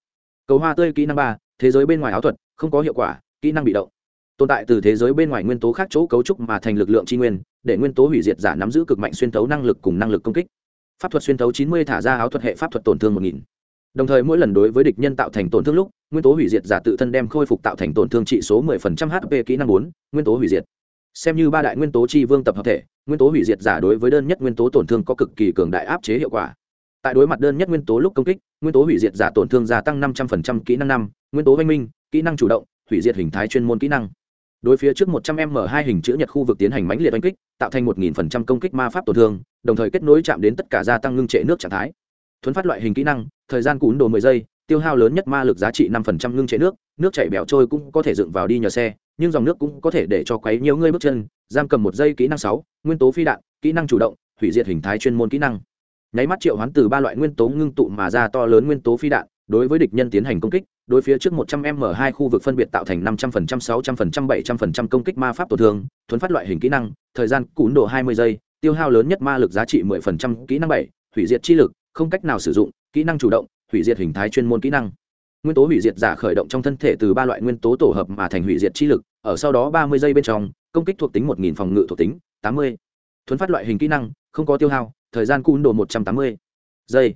[SPEAKER 1] Cầu hoa tươi kỹ năng ba, thế giới bên ngoài áo thuật, không có hiệu quả, kỹ năng bị động. Tồn tại từ thế giới bên ngoài nguyên tố khác chỗ cấu trúc mà thành lực lượng tri nguyên, để nguyên tố hủy diệt giả nắm giữ cực mạnh xuyên thấu năng lực cùng năng lực công kích. Pháp thuật xuyên thấu chín mươi thả ra áo thuật hệ pháp thuật tổn thương một nghìn đồng thời mỗi lần đối với địch nhân tạo thành tổn thương lúc, nguyên tố hủy diệt giả tự thân đem khôi phục tạo thành tổn thương trị số 10% hp kỹ năng bốn, nguyên tố hủy diệt. Xem như ba đại nguyên tố chi vương tập hợp thể, nguyên tố hủy diệt giả đối với đơn nhất nguyên tố tổn thương có cực kỳ cường đại áp chế hiệu quả. Tại đối mặt đơn nhất nguyên tố lúc công kích, nguyên tố hủy diệt giả tổn thương gia tăng 500% kỹ năng năm, nguyên tố văn minh, kỹ năng chủ động, hủy diệt hình thái chuyên môn kỹ năng. Đối phía trước 100 m hai hình chữ nhật khu vực tiến hành mãnh liệt oanh kích, tạo thành 1000% công kích ma pháp tổn thương, đồng thời kết nối chạm đến tất cả gia tăng ngưng trệ nước trạng thái thuấn phát loại hình kỹ năng thời gian cún đồ mười giây tiêu hao lớn nhất ma lực giá trị năm phần trăm ngưng chế nước nước chảy bẻo trôi cũng có thể dựng vào đi nhờ xe nhưng dòng nước cũng có thể để cho quấy nhiều người bước chân giam cầm một giây kỹ năng sáu nguyên tố phi đạn kỹ năng chủ động hủy diệt hình thái chuyên môn kỹ năng. Nháy mắt triệu hoán từ ba loại nguyên tố ngưng tụ mà ra to lớn nguyên tố phi đạn đối với địch nhân tiến hành công kích đối phía trước 100 m hai khu vực phân biệt tạo thành 500%, 600%, 700% công kích ma pháp tổn thương thuấn phát loại hình kỹ năng thời gian cún độ 20 giây tiêu hao lớn nhất ma lực giá trị 10%, kỹ năng 7, hủy diệt chi lực không cách nào sử dụng, kỹ năng chủ động, hủy diệt hình thái chuyên môn kỹ năng. Nguyên tố hủy diệt giả khởi động trong thân thể từ ba loại nguyên tố tổ hợp mà thành hủy diệt chi lực, ở sau đó ba mươi giây bên trong, công kích thuộc tính một nghìn phòng ngự thuộc tính, tám mươi. Thuấn phát loại hình kỹ năng, không có tiêu hao, thời gian cun đồ một trăm tám mươi giây.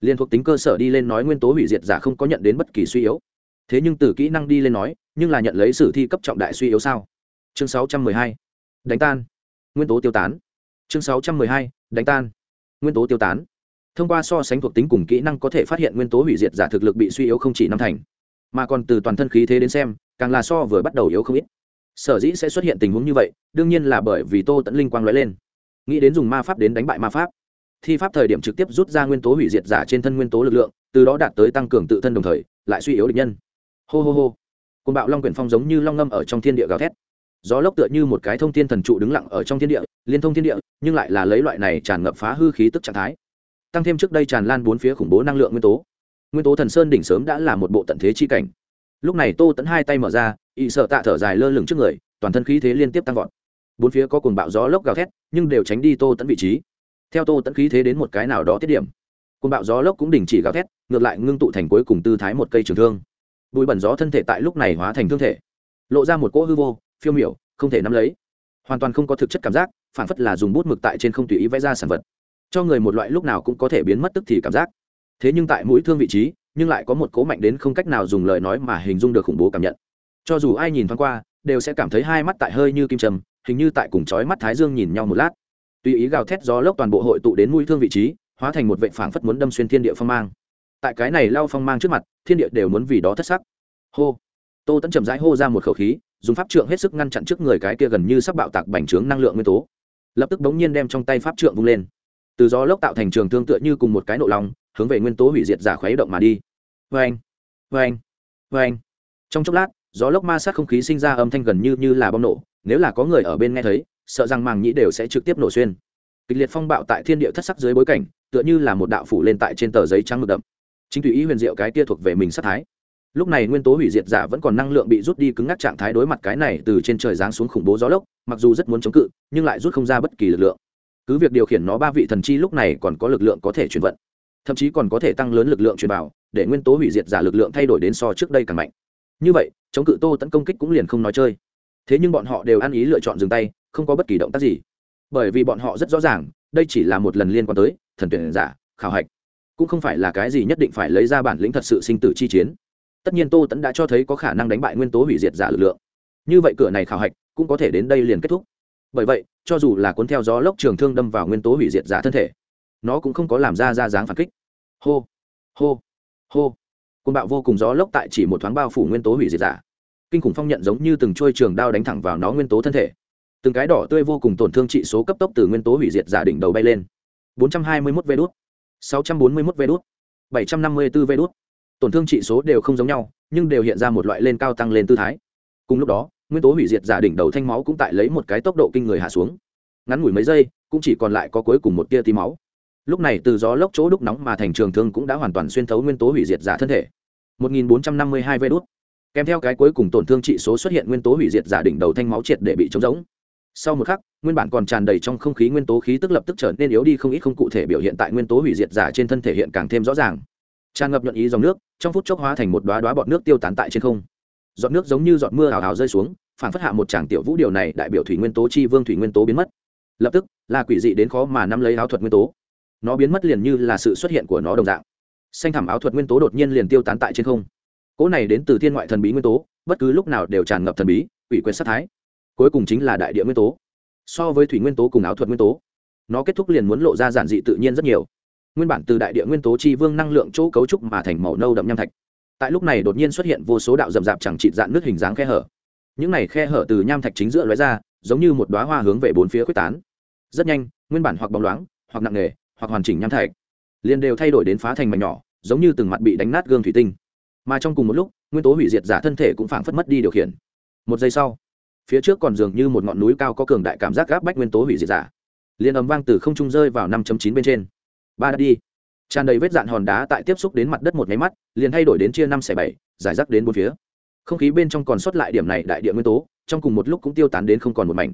[SPEAKER 1] Liên thuộc tính cơ sở đi lên nói nguyên tố hủy diệt giả không có nhận đến bất kỳ suy yếu. Thế nhưng từ kỹ năng đi lên nói, nhưng là nhận lấy sử thi cấp trọng đại suy yếu sao? Chương sáu trăm mười hai. Đánh tan. Nguyên tố tiêu tán. Chương sáu trăm mười hai. Đánh tan. Nguyên tố tiêu tán thông qua so sánh thuộc tính cùng kỹ năng có thể phát hiện nguyên tố hủy diệt giả thực lực bị suy yếu không chỉ năm thành, mà còn từ toàn thân khí thế đến xem, càng là so vừa bắt đầu yếu không ít. Sở dĩ sẽ xuất hiện tình huống như vậy, đương nhiên là bởi vì tô tẫn linh quang lóe lên. Nghĩ đến dùng ma pháp đến đánh bại ma pháp, thi pháp thời điểm trực tiếp rút ra nguyên tố hủy diệt giả trên thân nguyên tố lực lượng, từ đó đạt tới tăng cường tự thân đồng thời, lại suy yếu địch nhân. Hô hô hô. Côn bạo long quyển phong giống như long ngâm ở trong thiên địa gào thét. Gió lốc tựa như một cái thông thiên thần trụ đứng lặng ở trong thiên địa, liên thông thiên địa, nhưng lại là lấy loại này tràn ngập phá hư khí tức trạng thái tăng thêm trước đây tràn lan bốn phía khủng bố năng lượng nguyên tố. Nguyên tố thần sơn đỉnh sớm đã là một bộ tận thế chi cảnh. Lúc này tô tẫn hai tay mở ra ị sợ tạ thở dài lơ lửng trước người, toàn thân khí thế liên tiếp tăng vọt. Bốn phía có cuồng bạo gió lốc gào thét, nhưng đều tránh đi tô tẫn vị trí. Theo tô tẫn khí thế đến một cái nào đó tiết điểm, cuồng bạo gió lốc cũng đình chỉ gào thét, ngược lại ngưng tụ thành cuối cùng tư thái một cây trường thương. Bụi bẩn gió thân thể tại lúc này hóa thành thương thể, lộ ra một cỗ hư vô, phiêu miểu, không thể nắm lấy. Hoàn toàn không có thực chất cảm giác, phản phất là dùng bút mực tại trên không tùy ý vẽ ra sản vật cho người một loại lúc nào cũng có thể biến mất tức thì cảm giác. Thế nhưng tại mũi thương vị trí, nhưng lại có một cố mạnh đến không cách nào dùng lời nói mà hình dung được khủng bố cảm nhận. Cho dù ai nhìn thoáng qua, đều sẽ cảm thấy hai mắt tại hơi như kim trầm hình như tại cùng chói mắt thái dương nhìn nhau một lát. Tùy ý gào thét gió lốc toàn bộ hội tụ đến mũi thương vị trí, hóa thành một vệ phảng phất muốn đâm xuyên thiên địa phong mang. Tại cái này lao phong mang trước mặt, thiên địa đều muốn vì đó thất sắc. Hô. Tô tẫn chậm rãi hô ra một khẩu khí, dùng pháp trượng hết sức ngăn chặn trước người cái kia gần như sắp bạo tạc bành trướng năng lượng nguyên tố. Lập tức bỗng nhiên đem trong tay pháp trượng vung lên từ gió lốc tạo thành trường thương tựa như cùng một cái nộ lòng, hướng về nguyên tố hủy diệt giả khuấy động mà đi. Vê anh vê anh vê anh trong chốc lát, gió lốc ma sát không khí sinh ra âm thanh gần như như là bom nổ, nếu là có người ở bên nghe thấy, sợ rằng màng nhĩ đều sẽ trực tiếp nổ xuyên. Kịch liệt phong bạo tại thiên địa thất sắc dưới bối cảnh, tựa như là một đạo phủ lên tại trên tờ giấy trắng mực đậm. Chính tùy ý huyền diệu cái kia thuộc về mình sát thái. Lúc này nguyên tố hủy diệt giả vẫn còn năng lượng bị rút đi cứng ngắc trạng thái đối mặt cái này từ trên trời giáng xuống khủng bố gió lốc, mặc dù rất muốn chống cự, nhưng lại rút không ra bất kỳ lực lượng cứ việc điều khiển nó ba vị thần chi lúc này còn có lực lượng có thể chuyển vận, thậm chí còn có thể tăng lớn lực lượng truyền bảo để nguyên tố hủy diệt giả lực lượng thay đổi đến so trước đây càng mạnh. Như vậy, chống cự tô tấn công kích cũng liền không nói chơi. Thế nhưng bọn họ đều ăn ý lựa chọn dừng tay, không có bất kỳ động tác gì. Bởi vì bọn họ rất rõ ràng, đây chỉ là một lần liên quan tới thần tuyển giả, khảo hạch. Cũng không phải là cái gì nhất định phải lấy ra bản lĩnh thật sự sinh tử chi chiến. Tất nhiên tô tẫn đã cho thấy có khả năng đánh bại nguyên tố hủy diệt giả lực lượng. Như vậy cửa này khảo hạch cũng có thể đến đây liền kết thúc bởi vậy, cho dù là cuốn theo gió lốc trường thương đâm vào nguyên tố hủy diệt giả thân thể, nó cũng không có làm ra ra dáng phản kích. Hô hô hô. Côn bạo vô cùng gió lốc tại chỉ một thoáng bao phủ nguyên tố hủy diệt giả. Kinh khủng phong nhận giống như từng trôi trường đao đánh thẳng vào nó nguyên tố thân thể. Từng cái đỏ tươi vô cùng tổn thương trị số cấp tốc từ nguyên tố hủy diệt giả đỉnh đầu bay lên. 421 vê đốt 641 vê đốt 754 vê đốt tổn thương trị số đều không giống nhau, nhưng đều hiện ra một loại lên cao tăng lên tư thái. Cùng lúc đó nguyên tố hủy diệt giả đỉnh đầu thanh máu cũng tại lấy một cái tốc độ kinh người hạ xuống. Ngắn ngủi mấy giây, cũng chỉ còn lại có cuối cùng một tia tí máu. Lúc này từ gió lốc chỗ đúc nóng mà thành trường thương cũng đã hoàn toàn xuyên thấu nguyên tố hủy diệt giả thân thể. 1452 vê đốt. Kèm theo cái cuối cùng tổn thương trị số xuất hiện nguyên tố hủy diệt giả đỉnh đầu thanh máu triệt để bị trống rỗng. Sau một khắc, nguyên bản còn tràn đầy trong không khí nguyên tố khí tức lập tức trở nên yếu đi không ít không cụ thể biểu hiện tại nguyên tố hủy diệt giả trên thân thể hiện càng thêm rõ ràng. Tràn ngập nhuận ý dòng nước, trong phút chốc hóa thành một đoá đoá bọt nước tiêu tán tại trên không giọt nước giống như giọt mưa hào hào rơi xuống phản phất hạ một tràng tiểu vũ điều này đại biểu thủy nguyên tố chi vương thủy nguyên tố biến mất. Lập tức, là quỷ dị đến khó mà nắm lấy áo thuật nguyên tố. Nó biến mất liền như là sự xuất hiện của nó đồng dạng. Xanh thảm áo thuật nguyên tố đột nhiên liền tiêu tán tại trên không. Cỗ này đến từ thiên ngoại thần bí nguyên tố, bất cứ lúc nào đều tràn ngập thần bí ủy quyền sát thái. Cuối cùng chính là đại địa nguyên tố. So với thủy nguyên tố cùng áo thuật nguyên tố, nó kết thúc liền muốn lộ ra giản dị tự nhiên rất nhiều. Nguyên bản từ đại địa nguyên tố chi vương năng lượng chỗ cấu trúc mà thành màu nâu đậm nham thạch tại lúc này đột nhiên xuất hiện vô số đạo rậm rạp chẳng trị dạn nước hình dáng khe hở. Những này khe hở từ nham thạch chính giữa lóe ra, giống như một đoá hoa hướng về bốn phía quyết tán. Rất nhanh, nguyên bản hoặc bóng loáng, hoặc nặng nề, hoặc hoàn chỉnh nham thạch, liền đều thay đổi đến phá thành mảnh nhỏ, giống như từng mặt bị đánh nát gương thủy tinh. Mà trong cùng một lúc, nguyên tố hủy diệt giả thân thể cũng phảng phất mất đi điều khiển. Một giây sau, phía trước còn dường như một ngọn núi cao có cường đại cảm giác gáp bách nguyên tố hủy diệt giả. Liền ầm vang từ không trung rơi vào năm chín bên trên. Ba đã đi tràn đầy vết dạn hòn đá tại tiếp xúc đến mặt đất một nháy mắt, liền thay đổi đến chia năm xẻ bảy, giải rác đến bốn phía. Không khí bên trong còn sót lại điểm này đại địa nguyên tố, trong cùng một lúc cũng tiêu tán đến không còn một mảnh.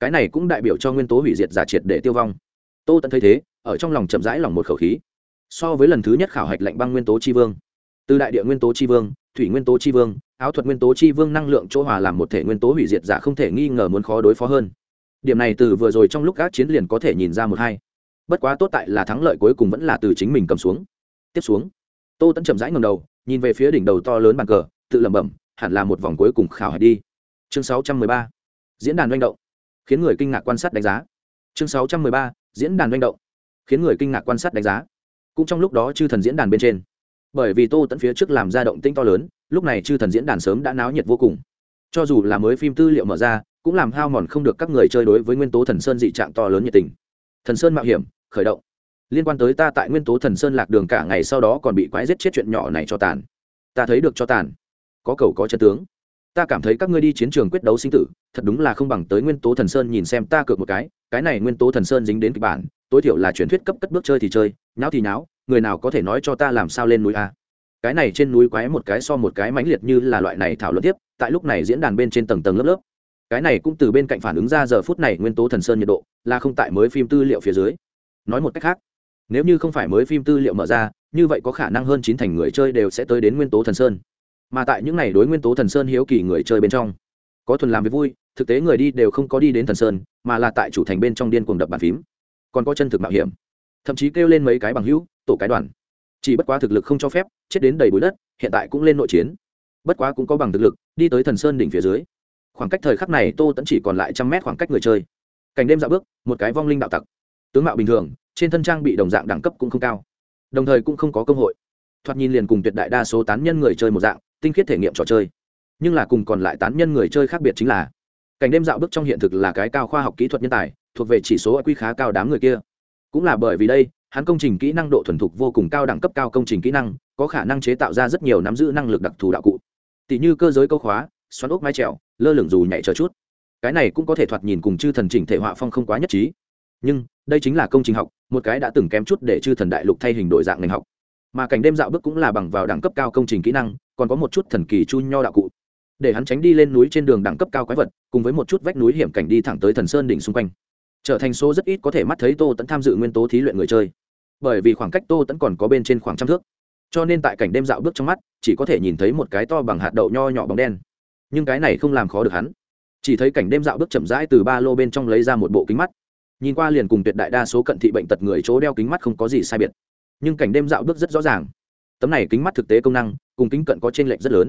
[SPEAKER 1] Cái này cũng đại biểu cho nguyên tố hủy diệt giả triệt để tiêu vong. Tô tận thấy thế, ở trong lòng chậm rãi lòng một khẩu khí. So với lần thứ nhất khảo hạch lạnh băng nguyên tố tri vương, từ đại địa nguyên tố tri vương, thủy nguyên tố tri vương, áo thuật nguyên tố tri vương năng lượng chỗ hòa làm một thể nguyên tố hủy diệt giả không thể nghi ngờ muốn khó đối phó hơn. Điểm này từ vừa rồi trong lúc các chiến liền có thể nhìn ra một hai bất quá tốt tại là thắng lợi cuối cùng vẫn là từ chính mình cầm xuống. Tiếp xuống, tô tẫn chậm rãi ngầm đầu, nhìn về phía đỉnh đầu to lớn bàn cờ, tự lẩm bẩm, hẳn là một vòng cuối cùng khảo hạch đi. Chương sáu trăm mười ba, diễn đàn doanh động. Khiến người kinh ngạc quan sát đánh giá. Chương sáu trăm mười ba, diễn đàn doanh động. Khiến người kinh ngạc quan sát đánh giá. Cũng trong lúc đó chư thần diễn đàn bên trên. Bởi vì tô tẫn phía trước làm ra động tĩnh to lớn, lúc này chư thần diễn đàn sớm đã náo nhiệt vô cùng. Cho dù là mới phim tư liệu mở ra, cũng làm hao mòn không được các người chơi đối với nguyên tố thần sơn dị trạng to lớn nhiệt tình thần sơn mạo hiểm, khởi động. Liên quan tới ta tại nguyên tố thần sơn lạc đường cả ngày sau đó còn bị quái giết chết chuyện nhỏ này cho tàn. Ta thấy được cho tàn. Có cầu có chân tướng. Ta cảm thấy các ngươi đi chiến trường quyết đấu sinh tử, thật đúng là không bằng tới nguyên tố thần sơn nhìn xem ta cược một cái cái này nguyên tố thần sơn dính đến kịch bản, tối thiểu là truyền thuyết cấp cất bước chơi thì chơi, nháo thì nháo, người nào có thể nói cho ta làm sao lên núi a. Cái này trên núi quái một cái so một cái mãnh liệt như là loại này thảo luận tiếp, tại lúc này diễn đàn bên trên tầng tầng lớp lớp cái này cũng từ bên cạnh phản ứng ra giờ phút này nguyên tố thần sơn nhiệt độ, là không tại mới phim tư liệu phía dưới. Nói một cách khác, nếu như không phải mới phim tư liệu mở ra, như vậy có khả năng hơn chín thành người chơi đều sẽ tới đến nguyên tố thần sơn. Mà tại những n à y đối nguyên tố thần sơn hiếu kỳ người chơi bên trong, có thuần làm việc vui, thực tế người đi đều không có đi đến thần sơn, mà là tại chủ thành bên trong điên cuồng đập bàn phím. Còn có chân thực mạo hiểm, thậm chí kêu lên mấy cái bằng hữu, tổ cái đoàn. Chỉ bất quá thực lực không cho phép, chết đến đầy bụi đất, hiện tại cũng lên nội chiến. Bất quá cũng có bằng thực lực, đi tới thần sơn đỉnh phía dưới khoảng cách thời khắc này tô tẫn chỉ còn lại trăm mét khoảng cách người chơi. Cảnh đêm dạo bước, một cái vong linh đạo tặc. Tướng mạo bình thường, trên thân trang bị đồng dạng đẳng cấp cũng không cao. Đồng thời cũng không có cơ hội. Thoạt nhìn liền cùng tuyệt đại đa số tán nhân người chơi một dạng, tinh khiết thể nghiệm trò chơi. Nhưng là cùng còn lại tán nhân người chơi khác biệt chính là, cảnh đêm dạo bước trong hiện thực là cái cao khoa học kỹ thuật nhân tài, thuộc về chỉ số quy khá cao đám người kia. Cũng là bởi vì đây, hắn công trình kỹ năng độ thuần thục vô cùng cao đẳng cấp cao công trình kỹ năng, có khả năng chế tạo ra rất nhiều nắm giữ năng lực đặc thù đạo cụ. Tỷ như cơ giới câu khóa xoắn ốc mái trèo lơ lửng dù nhảy chờ chút. Cái này cũng có thể thoạt nhìn cùng chư thần chỉnh thể họa phong không quá nhất trí. Nhưng, đây chính là công trình học, một cái đã từng kém chút để chư thần đại lục thay hình đổi dạng ngành học. Mà cảnh đêm dạo bước cũng là bằng vào đẳng cấp cao công trình kỹ năng, còn có một chút thần kỳ chu nho đạo cụ. Để hắn tránh đi lên núi trên đường đẳng cấp cao quái vật, cùng với một chút vách núi hiểm cảnh đi thẳng tới thần sơn đỉnh xung quanh. Trở thành số rất ít có thể mắt thấy tô tẫn tham dự nguyên tố thí luyện người chơi. Bởi vì khoảng cách tô tẫn còn có bên trên khoảng trăm thước. Cho nên tại cảnh đêm dạo bước trong mắt, chỉ có thể nhìn thấy một cái to bằng hạt đậu nho nhỏ bóng đen nhưng cái này không làm khó được hắn. Chỉ thấy cảnh đêm dạo bước chậm rãi từ ba lô bên trong lấy ra một bộ kính mắt. Nhìn qua liền cùng tuyệt đại đa số cận thị bệnh tật người chỗ đeo kính mắt không có gì sai biệt. Nhưng cảnh đêm dạo bước rất rõ ràng. Tấm này kính mắt thực tế công năng, cùng kính cận có t r ê n lệch rất lớn.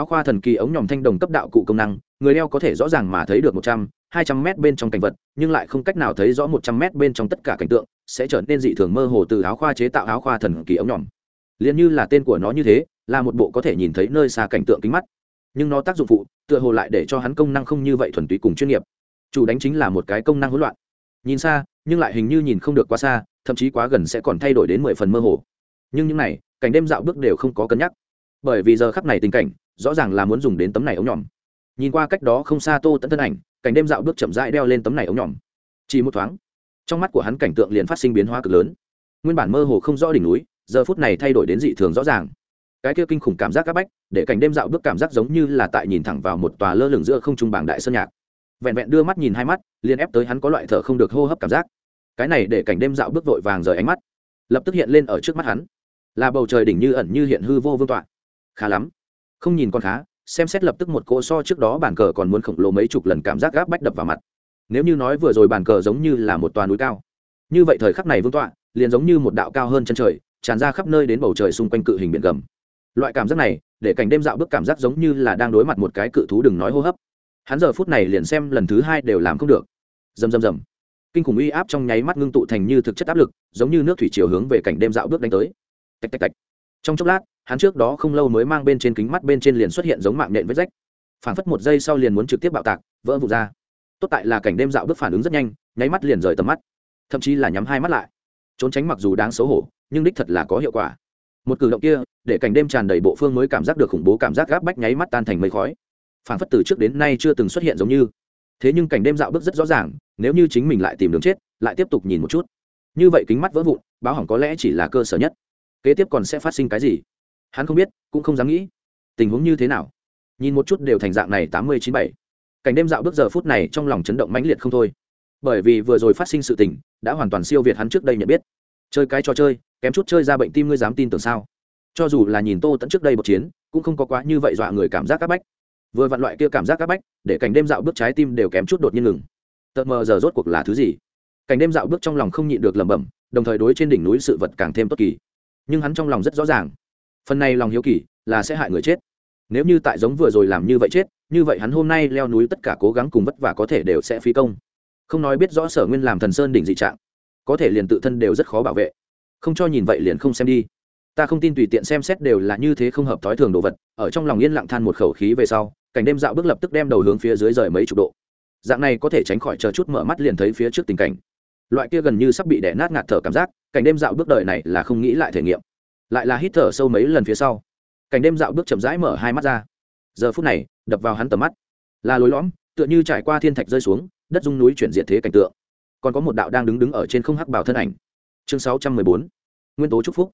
[SPEAKER 1] Áo khoa thần kỳ ống nhòm thanh đồng cấp đạo cụ công năng, người đeo có thể rõ ràng mà thấy được một trăm, hai trăm mét bên trong cảnh vật, nhưng lại không cách nào thấy rõ một trăm mét bên trong tất cả cảnh tượng, sẽ trở nên dị thường mơ hồ từ áo khoa chế tạo áo khoa thần kỳ ống nhòm. Liền như là tên của nó như thế, là một bộ có thể nhìn thấy nơi xa cảnh tượng kính mắt nhưng nó tác dụng phụ tựa hồ lại để cho hắn công năng không như vậy thuần túy cùng chuyên nghiệp. Chủ đánh chính là một cái công năng hỗn loạn. Nhìn xa, nhưng lại hình như nhìn không được quá xa, thậm chí quá gần sẽ còn thay đổi đến mười phần mơ hồ. Nhưng những này, cảnh đêm dạo bước đều không có cân nhắc. Bởi vì giờ khắp này tình cảnh, rõ ràng là muốn dùng đến tấm này ống nhỏm nhìn qua cách đó không xa tô tận thân ảnh, cảnh đêm dạo bước chậm rãi đeo lên tấm này ống nhỏm chỉ một thoáng, trong mắt của hắn cảnh tượng liền phát sinh biến hóa cực lớn. Nguyên bản mơ hồ không rõ đỉnh núi, giờ phút này thay đổi đến dị thường rõ ràng cái kia kinh khủng cảm giác áp bách, để cảnh đêm dạo bước cảm giác giống như là tại nhìn thẳng vào một tòa lơ lửng giữa không trung bảng đại sơn nhạc. Vẹn vẹn đưa mắt nhìn hai mắt, liền ép tới hắn có loại thở không được hô hấp cảm giác. Cái này để cảnh đêm dạo bước vội vàng rời ánh mắt, lập tức hiện lên ở trước mắt hắn. Là bầu trời đỉnh như ẩn như hiện hư vô vương tọa. Khá lắm. Không nhìn con khá, xem xét lập tức một cỗ so trước đó bàn cờ còn muốn khổng lồ mấy chục lần cảm giác gáp bách đập vào mặt. Nếu như nói vừa rồi bàn cờ giống như là một toàn núi cao, như vậy thời khắc này vương tọa, liền giống như một đạo cao hơn chân trời, tràn ra khắp nơi đến bầu trời xung quanh cự hình biển gầm loại cảm giác này, để cảnh đêm dạo bước cảm giác giống như là đang đối mặt một cái cự thú đừng nói hô hấp. Hắn giờ phút này liền xem lần thứ hai đều làm không được. Dầm dầm dầm kinh khủng uy áp trong nháy mắt ngưng tụ thành như thực chất áp lực, giống như nước thủy chiều hướng về cảnh đêm dạo bước đánh tới. Tạch tạch tạch. Trong chốc lát, hắn trước đó không lâu mới mang bên trên kính mắt bên trên liền xuất hiện giống mạng nện vết rách. Phản phất một giây sau liền muốn trực tiếp bạo tạc, vỡ vụt ra. Tốt tại là cảnh đêm dạo bước phản ứng rất nhanh, nháy mắt liền rời tầm mắt. Thậm chí là nhắm hai mắt lại. Trốn tránh mặc dù đáng xấu hổ, nhưng đích thật là có hiệu quả. Một cử động kia để cảnh đêm tràn đầy bộ phương mới cảm giác được khủng bố cảm giác gáp bách nháy mắt tan thành mây khói. Phản phất từ trước đến nay chưa từng xuất hiện giống như. Thế nhưng cảnh đêm dạo bước rất rõ ràng, nếu như chính mình lại tìm đường chết, lại tiếp tục nhìn một chút. Như vậy kính mắt vỡ vụn, báo hỏng có lẽ chỉ là cơ sở nhất. Kế tiếp còn sẽ phát sinh cái gì? Hắn không biết, cũng không dám nghĩ. Tình huống như thế nào? Nhìn một chút đều thành dạng này tám mươi chín bảy. Cảnh đêm dạo bước giờ phút này trong lòng chấn động mãnh liệt không thôi. Bởi vì vừa rồi phát sinh sự tình, đã hoàn toàn siêu việt hắn trước đây nhận biết. Chơi cái trò chơi, kém chút chơi ra bệnh tim ngươi dám tin tưởng sao? Cho dù là nhìn tô tẫn trước đây một chiến, cũng không có quá như vậy dọa người cảm giác các bách. Vừa vặn loại kia cảm giác các bách, để cảnh đêm dạo bước trái tim đều kém chút đột nhiên ngừng. Tợt mờ giờ rốt cuộc là thứ gì? Cảnh đêm dạo bước trong lòng không nhịn được lẩm bẩm, đồng thời đối trên đỉnh núi sự vật càng thêm tốt kỳ. Nhưng hắn trong lòng rất rõ ràng, phần này lòng hiếu kỳ là sẽ hại người chết. Nếu như tại giống vừa rồi làm như vậy chết, như vậy hắn hôm nay leo núi tất cả cố gắng cùng vất vả có thể đều sẽ phí công. Không nói biết rõ sở nguyên làm thần sơn đỉnh dị trạng, có thể liền tự thân đều rất khó bảo vệ. Không cho nhìn vậy liền không xem đi ta không tin tùy tiện xem xét đều là như thế không hợp thói thường đồ vật, ở trong lòng yên lặng than một khẩu khí về sau, cảnh đêm dạo bước lập tức đem đầu hướng phía dưới rời mấy chục độ. Dạng này có thể tránh khỏi chờ chút mở mắt liền thấy phía trước tình cảnh. Loại kia gần như sắp bị đẻ nát ngạt thở cảm giác, cảnh đêm dạo bước đời này là không nghĩ lại thể nghiệm. Lại là hít thở sâu mấy lần phía sau, cảnh đêm dạo bước chậm rãi mở hai mắt ra. Giờ phút này, đập vào hắn tầm mắt. Là lối lõm, tựa như trải qua thiên thạch rơi xuống, đất dung núi chuyển diệt thế cảnh tượng. Còn có một đạo đang đứng đứng ở trên không hắc bảo thân ảnh. Chương 614. nguyên tố chúc phúc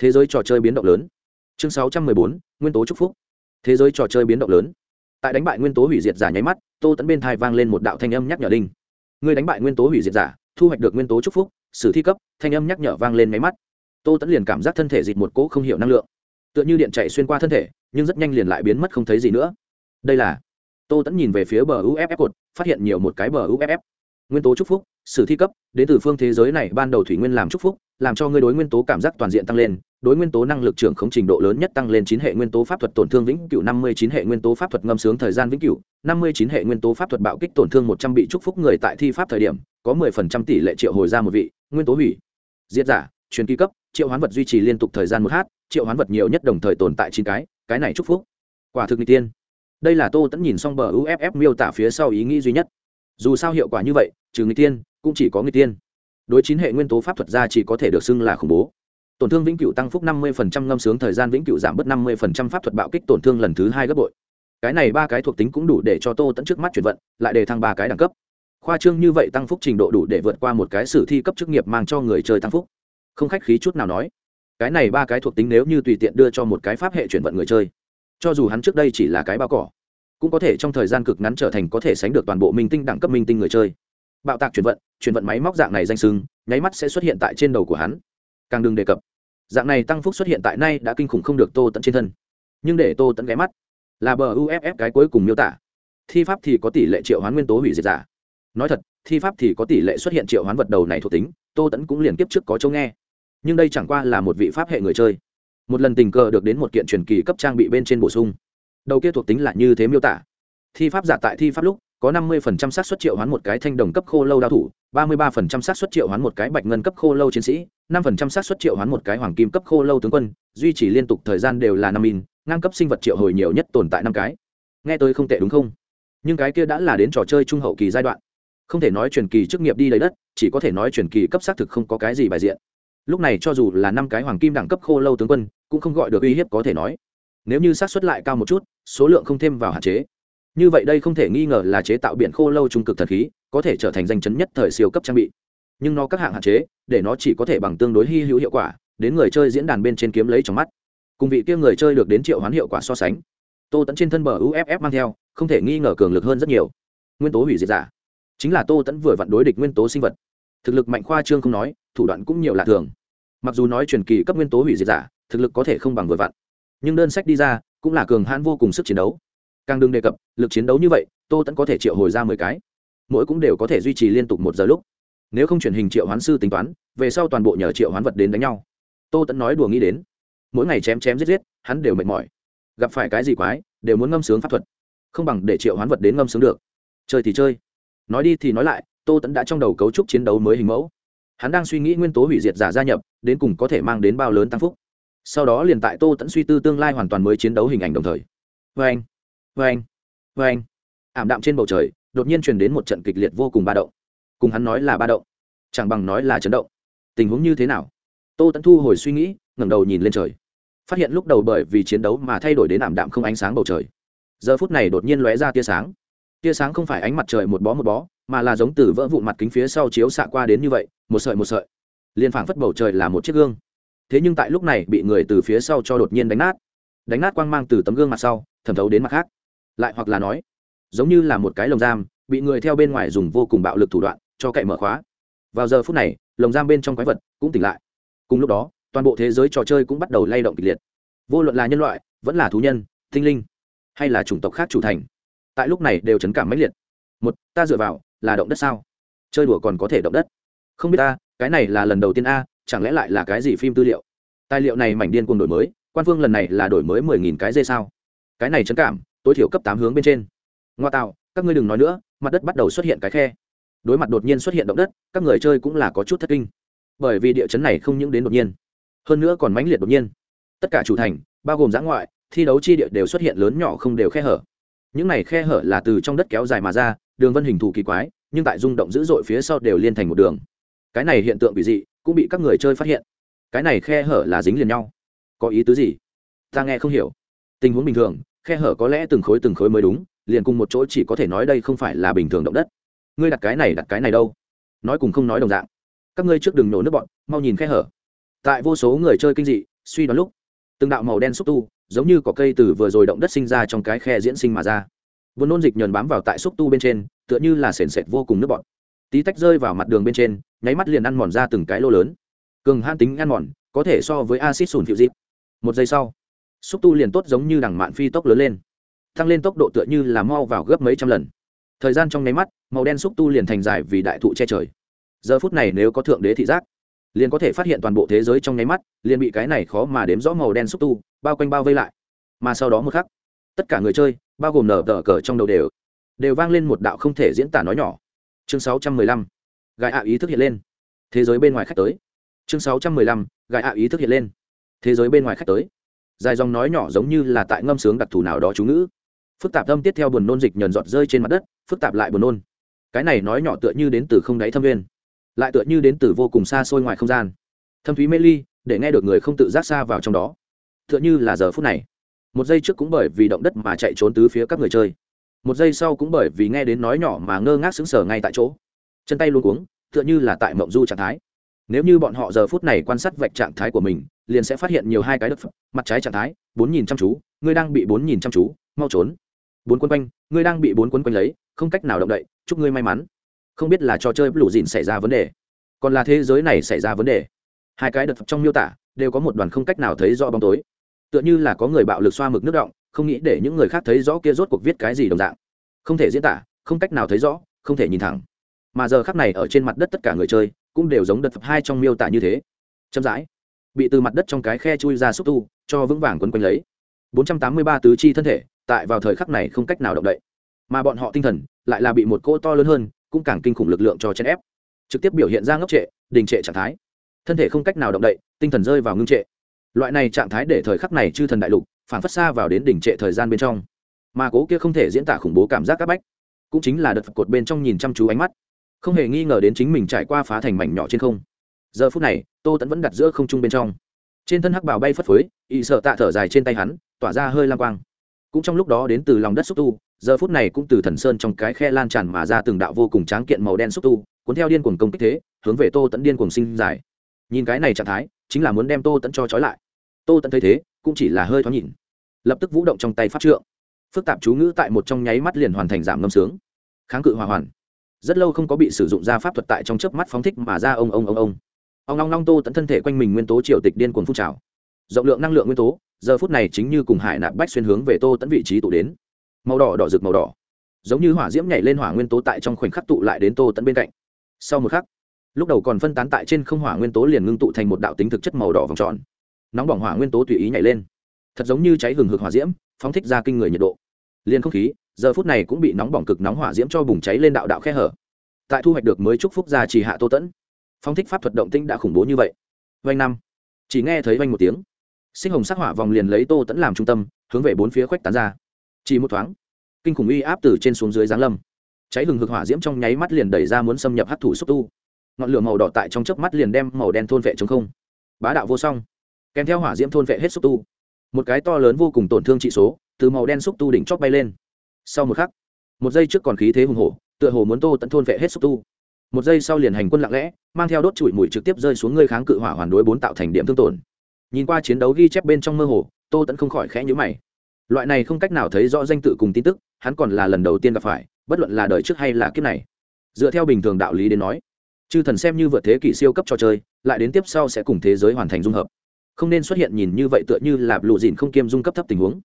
[SPEAKER 1] thế giới trò chơi biến động lớn. Chương 614. nguyên tố chúc phúc. Thế giới trò chơi biến động lớn. Tại đánh bại nguyên tố hủy diệt giả nháy mắt, tô tẫn bên thai vang lên một đạo thanh âm nhắc nhở đinh người đánh bại nguyên tố hủy diệt giả, thu hoạch được nguyên tố chúc phúc, sử thi cấp, thanh âm nhắc nhở vang lên nháy mắt. Tô tẫn liền cảm giác thân thể dịt một cỗ không hiểu năng lượng. Tựa như điện chạy xuyên qua thân thể, nhưng rất nhanh liền lại biến mất không thấy gì nữa. Đây là tô tẫn nhìn về phía bờ uff cột, phát hiện nhiều một cái bờ uff nguyên tố chúc phúc, sử thi cấp, đến từ phương thế giới này, ban đầu thủy nguyên làm chúc phúc, làm cho ngươi đối nguyên tố cảm giác toàn diện tăng lên, đối nguyên tố năng lực trưởng khống trình độ lớn nhất tăng lên chín hệ nguyên tố pháp thuật tổn thương vĩnh cửu, năm mươi chín hệ nguyên tố pháp thuật ngâm sướng thời gian vĩnh cửu, năm mươi chín hệ nguyên tố pháp thuật bạo kích tổn thương một trăm bị chúc phúc người tại thi pháp thời điểm, có mười phần trăm tỷ lệ triệu hồi ra một vị, nguyên tố hủy. Diệt giả, truyền kỳ cấp, triệu hoán vật duy trì liên tục thời gian một h triệu hoán vật nhiều nhất đồng thời tồn tại chín cái cái này chúc phúc. Quả thực n tiên. Đây là tô tẫn nhìn xong bờ uff miêu tả phía sau ý nghĩ duy nhất dù sao hiệu quả như vậy, trừ người tiên cũng chỉ có người tiên đối chín hệ nguyên tố pháp thuật ra chỉ có thể được xưng là khủng bố. Tổn thương vĩnh cửu tăng phúc năm mươi ngâm sướng thời gian vĩnh cửu giảm bớt năm mươi pháp thuật bạo kích tổn thương lần thứ hai gấp bội. Cái này ba cái thuộc tính cũng đủ để cho tô tẫn trước mắt chuyển vận, lại để thăng ba cái đẳng cấp. Khoa trương như vậy tăng phúc trình độ đủ để vượt qua một cái sử thi cấp chức nghiệp mang cho người chơi tăng phúc. Không khách khí chút nào nói. Cái này ba cái thuộc tính nếu như tùy tiện đưa cho một cái pháp hệ chuyển vận người chơi. Cho dù hắn trước đây chỉ là cái bao cỏ cũng có thể trong thời gian cực ngắn trở thành có thể sánh được toàn bộ minh tinh đẳng cấp minh tinh người chơi. Bạo tạc chuyển vận chuyển vận máy móc dạng này danh sưng, nháy mắt sẽ xuất hiện tại trên đầu của hắn. Càng đừng đề cập, dạng này tăng phúc xuất hiện tại nay đã kinh khủng không được tô tận trên thân. Nhưng để tô tận ghé mắt, là bờ uff cái cuối cùng miêu tả. Thi pháp thì có tỷ lệ triệu hoán nguyên tố hủy diệt giả. Nói thật, thi pháp thì có tỷ lệ xuất hiện triệu hoán vật đầu này thuộc tính, tô tẫn cũng liền kiếp trước có châu nghe. Nhưng đây chẳng qua là một vị pháp hệ người chơi. Một lần tình cờ được đến một kiện truyền kỳ cấp trang bị bên trên bổ sung đầu kia thuộc tính là như thế miêu tả. Thi pháp giả tại thi pháp lúc, có 50% xác suất triệu hoán một cái thanh đồng cấp khô lâu đao thủ 33% xác suất triệu hoán một cái bạch ngân cấp khô lâu chiến sĩ, năm 5% xác suất triệu hoán một cái hoàng kim cấp khô lâu tướng quân, duy trì liên tục thời gian đều là năm min ngang cấp sinh vật triệu hồi nhiều nhất tồn tại năm cái. Nghe tôi không tệ đúng không? Nhưng cái kia đã là đến trò chơi trung hậu kỳ giai đoạn. Không thể nói truyền kỳ chức nghiệp đi lấy đất, chỉ có thể nói truyền kỳ cấp xác thực không có cái gì bài diện. Lúc này cho dù là năm cái hoàng kim đẳng cấp khô lâu tướng quân, cũng không gọi được uy hiếp có thể nói nếu như xác suất lại cao một chút, số lượng không thêm vào hạn chế. Như vậy đây không thể nghi ngờ là chế tạo biển khô lâu trung cực thần khí, có thể trở thành danh chấn nhất thời siêu cấp trang bị. Nhưng nó các hạng hạn chế, để nó chỉ có thể bằng tương đối hy hữu hiệu quả, đến người chơi diễn đàn bên trên kiếm lấy trong mắt. Cùng vị kia người chơi được đến triệu hoán hiệu quả so sánh. Tô tẫn trên thân bờ uff mang theo, không thể nghi ngờ cường lực hơn rất nhiều. Nguyên tố hủy diệt giả. Chính là tô tẫn vừa vặn đối địch nguyên tố sinh vật. Thực lực mạnh khoa trương không nói, thủ đoạn cũng nhiều lạ thường. Mặc dù nói truyền kỳ cấp nguyên tố hủy diệt giả, thực lực có thể không bằng vừa vặn nhưng đơn sách đi ra cũng là cường hãn vô cùng sức chiến đấu. Càng đừng đề cập, lực chiến đấu như vậy, tô tẫn có thể triệu hồi ra mười cái. Mỗi cũng đều có thể duy trì liên tục một giờ lúc. Nếu không truyền hình triệu hoán sư tính toán, về sau toàn bộ nhờ triệu hoán vật đến đánh nhau. Tô tẫn nói đùa nghĩ đến. Mỗi ngày chém chém giết giết, hắn đều mệt mỏi. Gặp phải cái gì quái, đều muốn ngâm sướng pháp thuật. Không bằng để triệu hoán vật đến ngâm sướng được. Chơi thì chơi. Nói đi thì nói lại, tô tẫn đã trong đầu cấu trúc chiến đấu mới hình mẫu. Hắn đang suy nghĩ nguyên tố hủy diệt giả gia nhập, đến cùng có thể mang đến bao lớn tăng phúc sau đó liền tại tô tẫn suy tư tương lai hoàn toàn mới chiến đấu hình ảnh đồng thời. Vê anh vê anh vê anh. Ảm đạm trên bầu trời, đột nhiên truyền đến một trận kịch liệt vô cùng ba động. Cùng hắn nói là ba động, chẳng bằng nói là chấn động. Tình huống như thế nào? Tô tẫn thu hồi suy nghĩ, ngẩng đầu nhìn lên trời. Phát hiện lúc đầu bởi vì chiến đấu mà thay đổi đến ảm đạm không ánh sáng bầu trời. Giờ phút này đột nhiên lóe ra tia sáng. Tia sáng không phải ánh mặt trời một bó một bó, mà là giống từ vỡ vụn mặt kính phía sau chiếu xạ qua đến như vậy, một sợi một sợi. Liền phảng phất bầu trời là một chiếc gương thế nhưng tại lúc này bị người từ phía sau cho đột nhiên đánh nát. Đánh nát quang mang từ tấm gương mặt sau, thẩm thấu đến mặt khác. Lại hoặc là nói, giống như là một cái lồng giam, bị người theo bên ngoài dùng vô cùng bạo lực thủ đoạn, cho cậy mở khóa. Vào giờ phút này, lồng giam bên trong quái vật cũng tỉnh lại. Cùng lúc đó, toàn bộ thế giới trò chơi cũng bắt đầu lay động kịch liệt. Vô luận là nhân loại, vẫn là thú nhân tinh linh, hay là chủng tộc khác chủ thành, tại lúc này đều chấn cảm mãnh liệt. Một, ta dựa vào là động đất sao? Chơi đùa còn có thể động đất. Không biết ta, cái này là lần đầu tiên a chẳng lẽ lại là cái gì phim tư liệu? Tài liệu này mảnh điên cuồng đổi mới, quan phương lần này là đổi mới mười nghìn cái dây sao? Cái này chấn cảm, tối thiểu cấp tám hướng bên trên. Ngoa tạo, các ngươi đừng nói nữa, mặt đất bắt đầu xuất hiện cái khe. Đối mặt đột nhiên xuất hiện động đất, các người chơi cũng là có chút thất kinh. Bởi vì địa chấn này không những đến đột nhiên, hơn nữa còn mãnh liệt đột nhiên. Tất cả chủ thành, bao gồm giã ngoại, thi đấu chi địa đều xuất hiện lớn nhỏ không đều khe hở. Những này khe hở là từ trong đất kéo dài mà ra, đường vân hình thù kỳ quái, nhưng tại rung động dữ dội phía sau đều liên thành một đường cái này hiện tượng bị dị cũng bị các người chơi phát hiện. Cái này khe hở là dính liền nhau. Có ý tứ gì? Ta nghe không hiểu. Tình huống bình thường, khe hở có lẽ từng khối từng khối mới đúng, liền cùng một chỗ chỉ có thể nói đây không phải là bình thường động đất. Ngươi đặt cái này, đặt cái này đâu? Nói cùng không nói đồng dạng. Các ngươi trước đừng nổ nước bọn, mau nhìn khe hở. Tại vô số người chơi kinh dị, suy đoán lúc, từng đạo màu đen xúc tu, giống như có cây từ vừa rồi động đất sinh ra trong cái khe diễn sinh mà ra. Vốn nôn dịch nhờn bám vào tại xúc tu bên trên, tựa như là sền sệt vô cùng nước bọt tí tách rơi vào mặt đường bên trên, nháy mắt liền ăn mòn ra từng cái lô lớn. Cường han tính ăn mòn, có thể so với acid sùn phiệu dịp. Một giây sau, xúc tu liền tốt giống như đằng mạn phi tốc lớn lên. Tăng lên tốc độ tựa như là mau vào gấp mấy trăm lần. Thời gian trong nháy mắt, màu đen xúc tu liền thành dài vì đại thụ che trời. Giờ phút này nếu có thượng đế thị giác, liền có thể phát hiện toàn bộ thế giới trong nháy mắt, liền bị cái này khó mà đếm rõ màu đen xúc tu, bao quanh bao vây lại. Mà sau đó một khắc, tất cả người chơi, bao gồm nở tờ cờ trong đầu đều đều vang lên một đạo không thể diễn tả nói nhỏ chương 615. gài ạ ý thức hiện lên. Thế giới bên ngoài khách tới. Chương 615. gài ạ ý thức hiện lên. Thế giới bên ngoài khách tới. Dài dòng nói nhỏ giống như là tại ngâm sướng đặc thù nào đó chú ngữ. Phức tạp tâm tiết theo buồn nôn dịch nhờn giọt rơi trên mặt đất, phức tạp lại buồn nôn. Cái này nói nhỏ tựa như đến từ không đáy thâm viên lại tựa như đến từ vô cùng xa xôi ngoài không gian. Thâm thúy mê ly, để nghe được người không tự giác xa vào trong đó. Tựa như là giờ phút này. Một giây trước cũng bởi vì động đất mà chạy trốn tứ phía các người chơi một giây sau cũng bởi vì nghe đến nói nhỏ mà ngơ ngác sững sờ ngay tại chỗ. Chân tay luôn cuống, tựa như là tại mộng du trạng thái. Nếu như bọn họ giờ phút này quan sát vạch trạng thái của mình, liền sẽ phát hiện nhiều hai cái đất mặt trái trạng thái, bốn nhìn chăm chú ngươi đang bị bốn nhìn chăm chú, mau trốn. Bốn quân quanh ngươi đang bị bốn quân quanh lấy, không cách nào động đậy, chúc ngươi may mắn. Không biết là trò chơi lũ dìn xảy ra vấn đề, còn là thế giới này xảy ra vấn đề. Hai cái đợt trong miêu tả đều có một đoàn không cách nào thấy rõ bóng tối tựa như là có người bạo lực xoa mực nước động, không nghĩ để những người khác thấy rõ kia rốt cuộc viết cái gì đồng dạng. Không thể diễn tả, không cách nào thấy rõ, không thể nhìn thẳng. Mà giờ khắc này ở trên mặt đất tất cả người chơi cũng đều giống đợt hai trong miêu tả như thế. Chậm rãi, bị từ mặt đất trong cái khe chui ra xúc tu, cho vững vàng quấn quanh lấy. 483 tứ chi thân thể, tại vào thời khắc này không cách nào động đậy. Mà bọn họ tinh thần lại là bị một cỗ to lớn hơn, cũng càng kinh khủng lực lượng cho chèn ép. Trực tiếp biểu hiện ra ngốc trệ, đình trệ trạng thái. Thân thể không cách nào động đậy, tinh thần rơi vào ngưng trệ loại này trạng thái để thời khắc này chư thần đại lục phản phất xa vào đến đỉnh trệ thời gian bên trong. Mà cố kia không thể diễn tả khủng bố cảm giác các bách, cũng chính là đợt cột bên trong nhìn chăm chú ánh mắt, không hề nghi ngờ đến chính mình trải qua phá thành mảnh nhỏ trên không. Giờ phút này, tô tẫn vẫn đặt giữa không trung bên trong. Trên thân hắc bào bay phất phới ị sợ tạ thở dài trên tay hắn, tỏa ra hơi lang quang. Cũng trong lúc đó đến từ lòng đất xúc tu, giờ phút này cũng từ thần sơn trong cái khe lan tràn mà ra từng đạo vô cùng tráng kiện màu đen xúc tu, cuốn theo điên cuồng công kích thế, hướng về tô tẫn điên cuồng sinh dài nhìn cái này trạng thái chính là muốn đem tô tẫn cho trói lại. Tô tẫn thấy thế, cũng chỉ là hơi thoáng nhìn. Lập tức vũ động trong tay phát trượng. Phức tạp chú ngữ tại một trong nháy mắt liền hoàn thành giảm ngâm sướng. Kháng cự hòa hoàn. Rất lâu không có bị sử dụng ra pháp thuật tại trong chớp mắt phóng thích mà ra ông ông ông ông. Ông long long tô tẫn thân thể quanh mình nguyên tố triều tịch điên cuồng phun trào. Rộng lượng năng lượng nguyên tố, giờ phút này chính như cùng hải nạp bách xuyên hướng về tô tẫn vị trí tụ đến. Màu đỏ đỏ rực màu đỏ. Giống như hỏa diễm nhảy lên hỏa nguyên tố tại trong khoảnh khắc tụ lại đến tô tẫn bên cạnh. Sau một khắc lúc đầu còn phân tán tại trên không hỏa nguyên tố liền ngưng tụ thành một đạo tính thực chất màu đỏ vòng tròn. Nóng bỏng hỏa nguyên tố tùy ý nhảy lên. Thật giống như cháy hừng hực hỏa diễm, phóng thích ra kinh người nhiệt độ. Liền không khí, giờ phút này cũng bị nóng bỏng cực nóng hỏa diễm cho bùng cháy lên đạo đạo khe hở. Tại thu hoạch được mới chúc phúc ra chỉ hạ tô tẫn, phóng thích pháp thuật động tinh đã khủng bố như vậy. Vanh năm, chỉ nghe thấy vanh một tiếng. Sinh hồng sắc hỏa vòng liền lấy tô tẫn làm trung tâm, hướng về bốn phía khuếch tán ra. Chỉ một thoáng, kinh khủng uy áp từ trên xuống dưới giáng lâm. Cháy hừng hực hỏa diễm trong nháy mắt liền đẩy ra muốn xâm nhập hấp thụ xúc tu ngọn lửa màu đỏ tại trong chớp mắt liền đem màu đen thôn vệ chống không. Bá đạo vô song. Kèm theo hỏa diễm thôn vệ hết xúc tu. Một cái to lớn vô cùng tổn thương trị số, từ màu đen xúc tu đỉnh chóp bay lên. Sau một khắc, một giây trước còn khí thế hùng hổ, tựa hồ muốn tô tận thôn vệ hết xúc tu. Một giây sau liền hành quân lặng lẽ, mang theo đốt chùi mũi trực tiếp rơi xuống ngươi kháng cự hỏa hoàn đối bốn tạo thành điểm thương tổn. Nhìn qua chiến đấu ghi chép bên trong mơ hồ, tô tẫn không khỏi khẽ nhữ mày. Loại này không cách nào thấy rõ danh tự cùng tin tức, hắn còn là lần đầu tiên gặp phải, bất luận là đời trước hay là kiếp này. Dựa theo bình thường đạo lý đến nói chư thần xem như vượt thế kỷ siêu cấp trò chơi, lại đến tiếp sau sẽ cùng thế giới hoàn thành dung hợp. Không nên xuất hiện nhìn như vậy tựa như là lụ dịn không kiêm dung cấp thấp tình huống.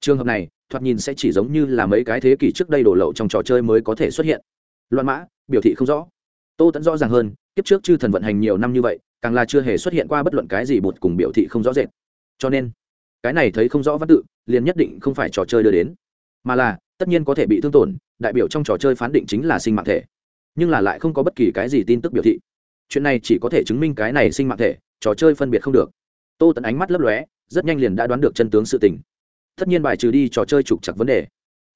[SPEAKER 1] Trường hợp này, thoạt nhìn sẽ chỉ giống như là mấy cái thế kỷ trước đây đổ lậu trong trò chơi mới có thể xuất hiện. Loạn mã, biểu thị không rõ. Tô tẫn rõ ràng hơn, kiếp trước chư thần vận hành nhiều năm như vậy, càng là chưa hề xuất hiện qua bất luận cái gì bột cùng biểu thị không rõ rệt. Cho nên, cái này thấy không rõ văn tự, liền nhất định không phải trò chơi đưa đến, mà là, tất nhiên có thể bị thương tổn, đại biểu trong trò chơi phán định chính là sinh mạng thể nhưng là lại không có bất kỳ cái gì tin tức biểu thị. Chuyện này chỉ có thể chứng minh cái này sinh mạng thể, trò chơi phân biệt không được. Tô tẫn ánh mắt lấp lóe, rất nhanh liền đã đoán được chân tướng sự tình. Tất nhiên bài trừ đi trò chơi trục chặt vấn đề.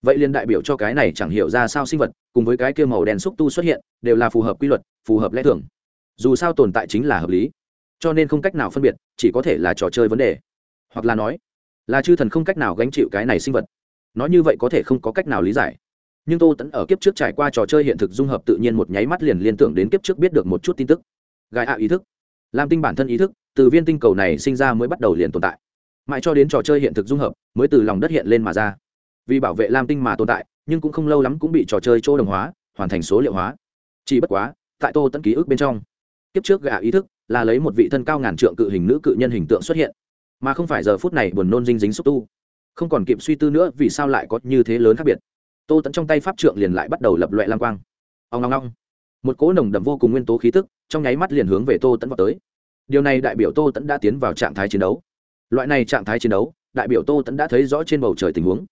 [SPEAKER 1] Vậy liền đại biểu cho cái này chẳng hiểu ra sao sinh vật, cùng với cái kia màu đen xúc tu xuất hiện, đều là phù hợp quy luật, phù hợp lẽ thường. Dù sao tồn tại chính là hợp lý, cho nên không cách nào phân biệt, chỉ có thể là trò chơi vấn đề. Hoặc là nói, là chư thần không cách nào gánh chịu cái này sinh vật. Nói như vậy có thể không có cách nào lý giải nhưng tô tẫn ở kiếp trước trải qua trò chơi hiện thực dung hợp tự nhiên một nháy mắt liền liên tưởng đến kiếp trước biết được một chút tin tức. Gai ạ ý thức. Làm tinh bản thân ý thức, từ viên tinh cầu này sinh ra mới bắt đầu liền tồn tại. Mãi cho đến trò chơi hiện thực dung hợp, mới từ lòng đất hiện lên mà ra. Vì bảo vệ lam tinh mà tồn tại, nhưng cũng không lâu lắm cũng bị trò chơi chỗ đồng hóa, hoàn thành số liệu hóa. Chỉ bất quá, tại tô tẫn ký ức bên trong, kiếp trước gạ ý thức là lấy một vị thân cao ngàn trượng cự hình nữ cự nhân hình tượng xuất hiện. Mà không phải giờ phút này buồn nôn dinh dính xúc tu. Không còn kịp suy tư nữa vì sao lại có như thế lớn khác biệt tô tẫn trong tay pháp trượng liền lại bắt đầu lập loại lang quang ông ngong ngong một cỗ nồng đậm vô cùng nguyên tố khí tức trong nháy mắt liền hướng về tô tẫn vào tới điều này đại biểu tô tẫn đã tiến vào trạng thái chiến đấu loại này trạng thái chiến đấu đại biểu tô tẫn đã thấy rõ trên bầu trời tình huống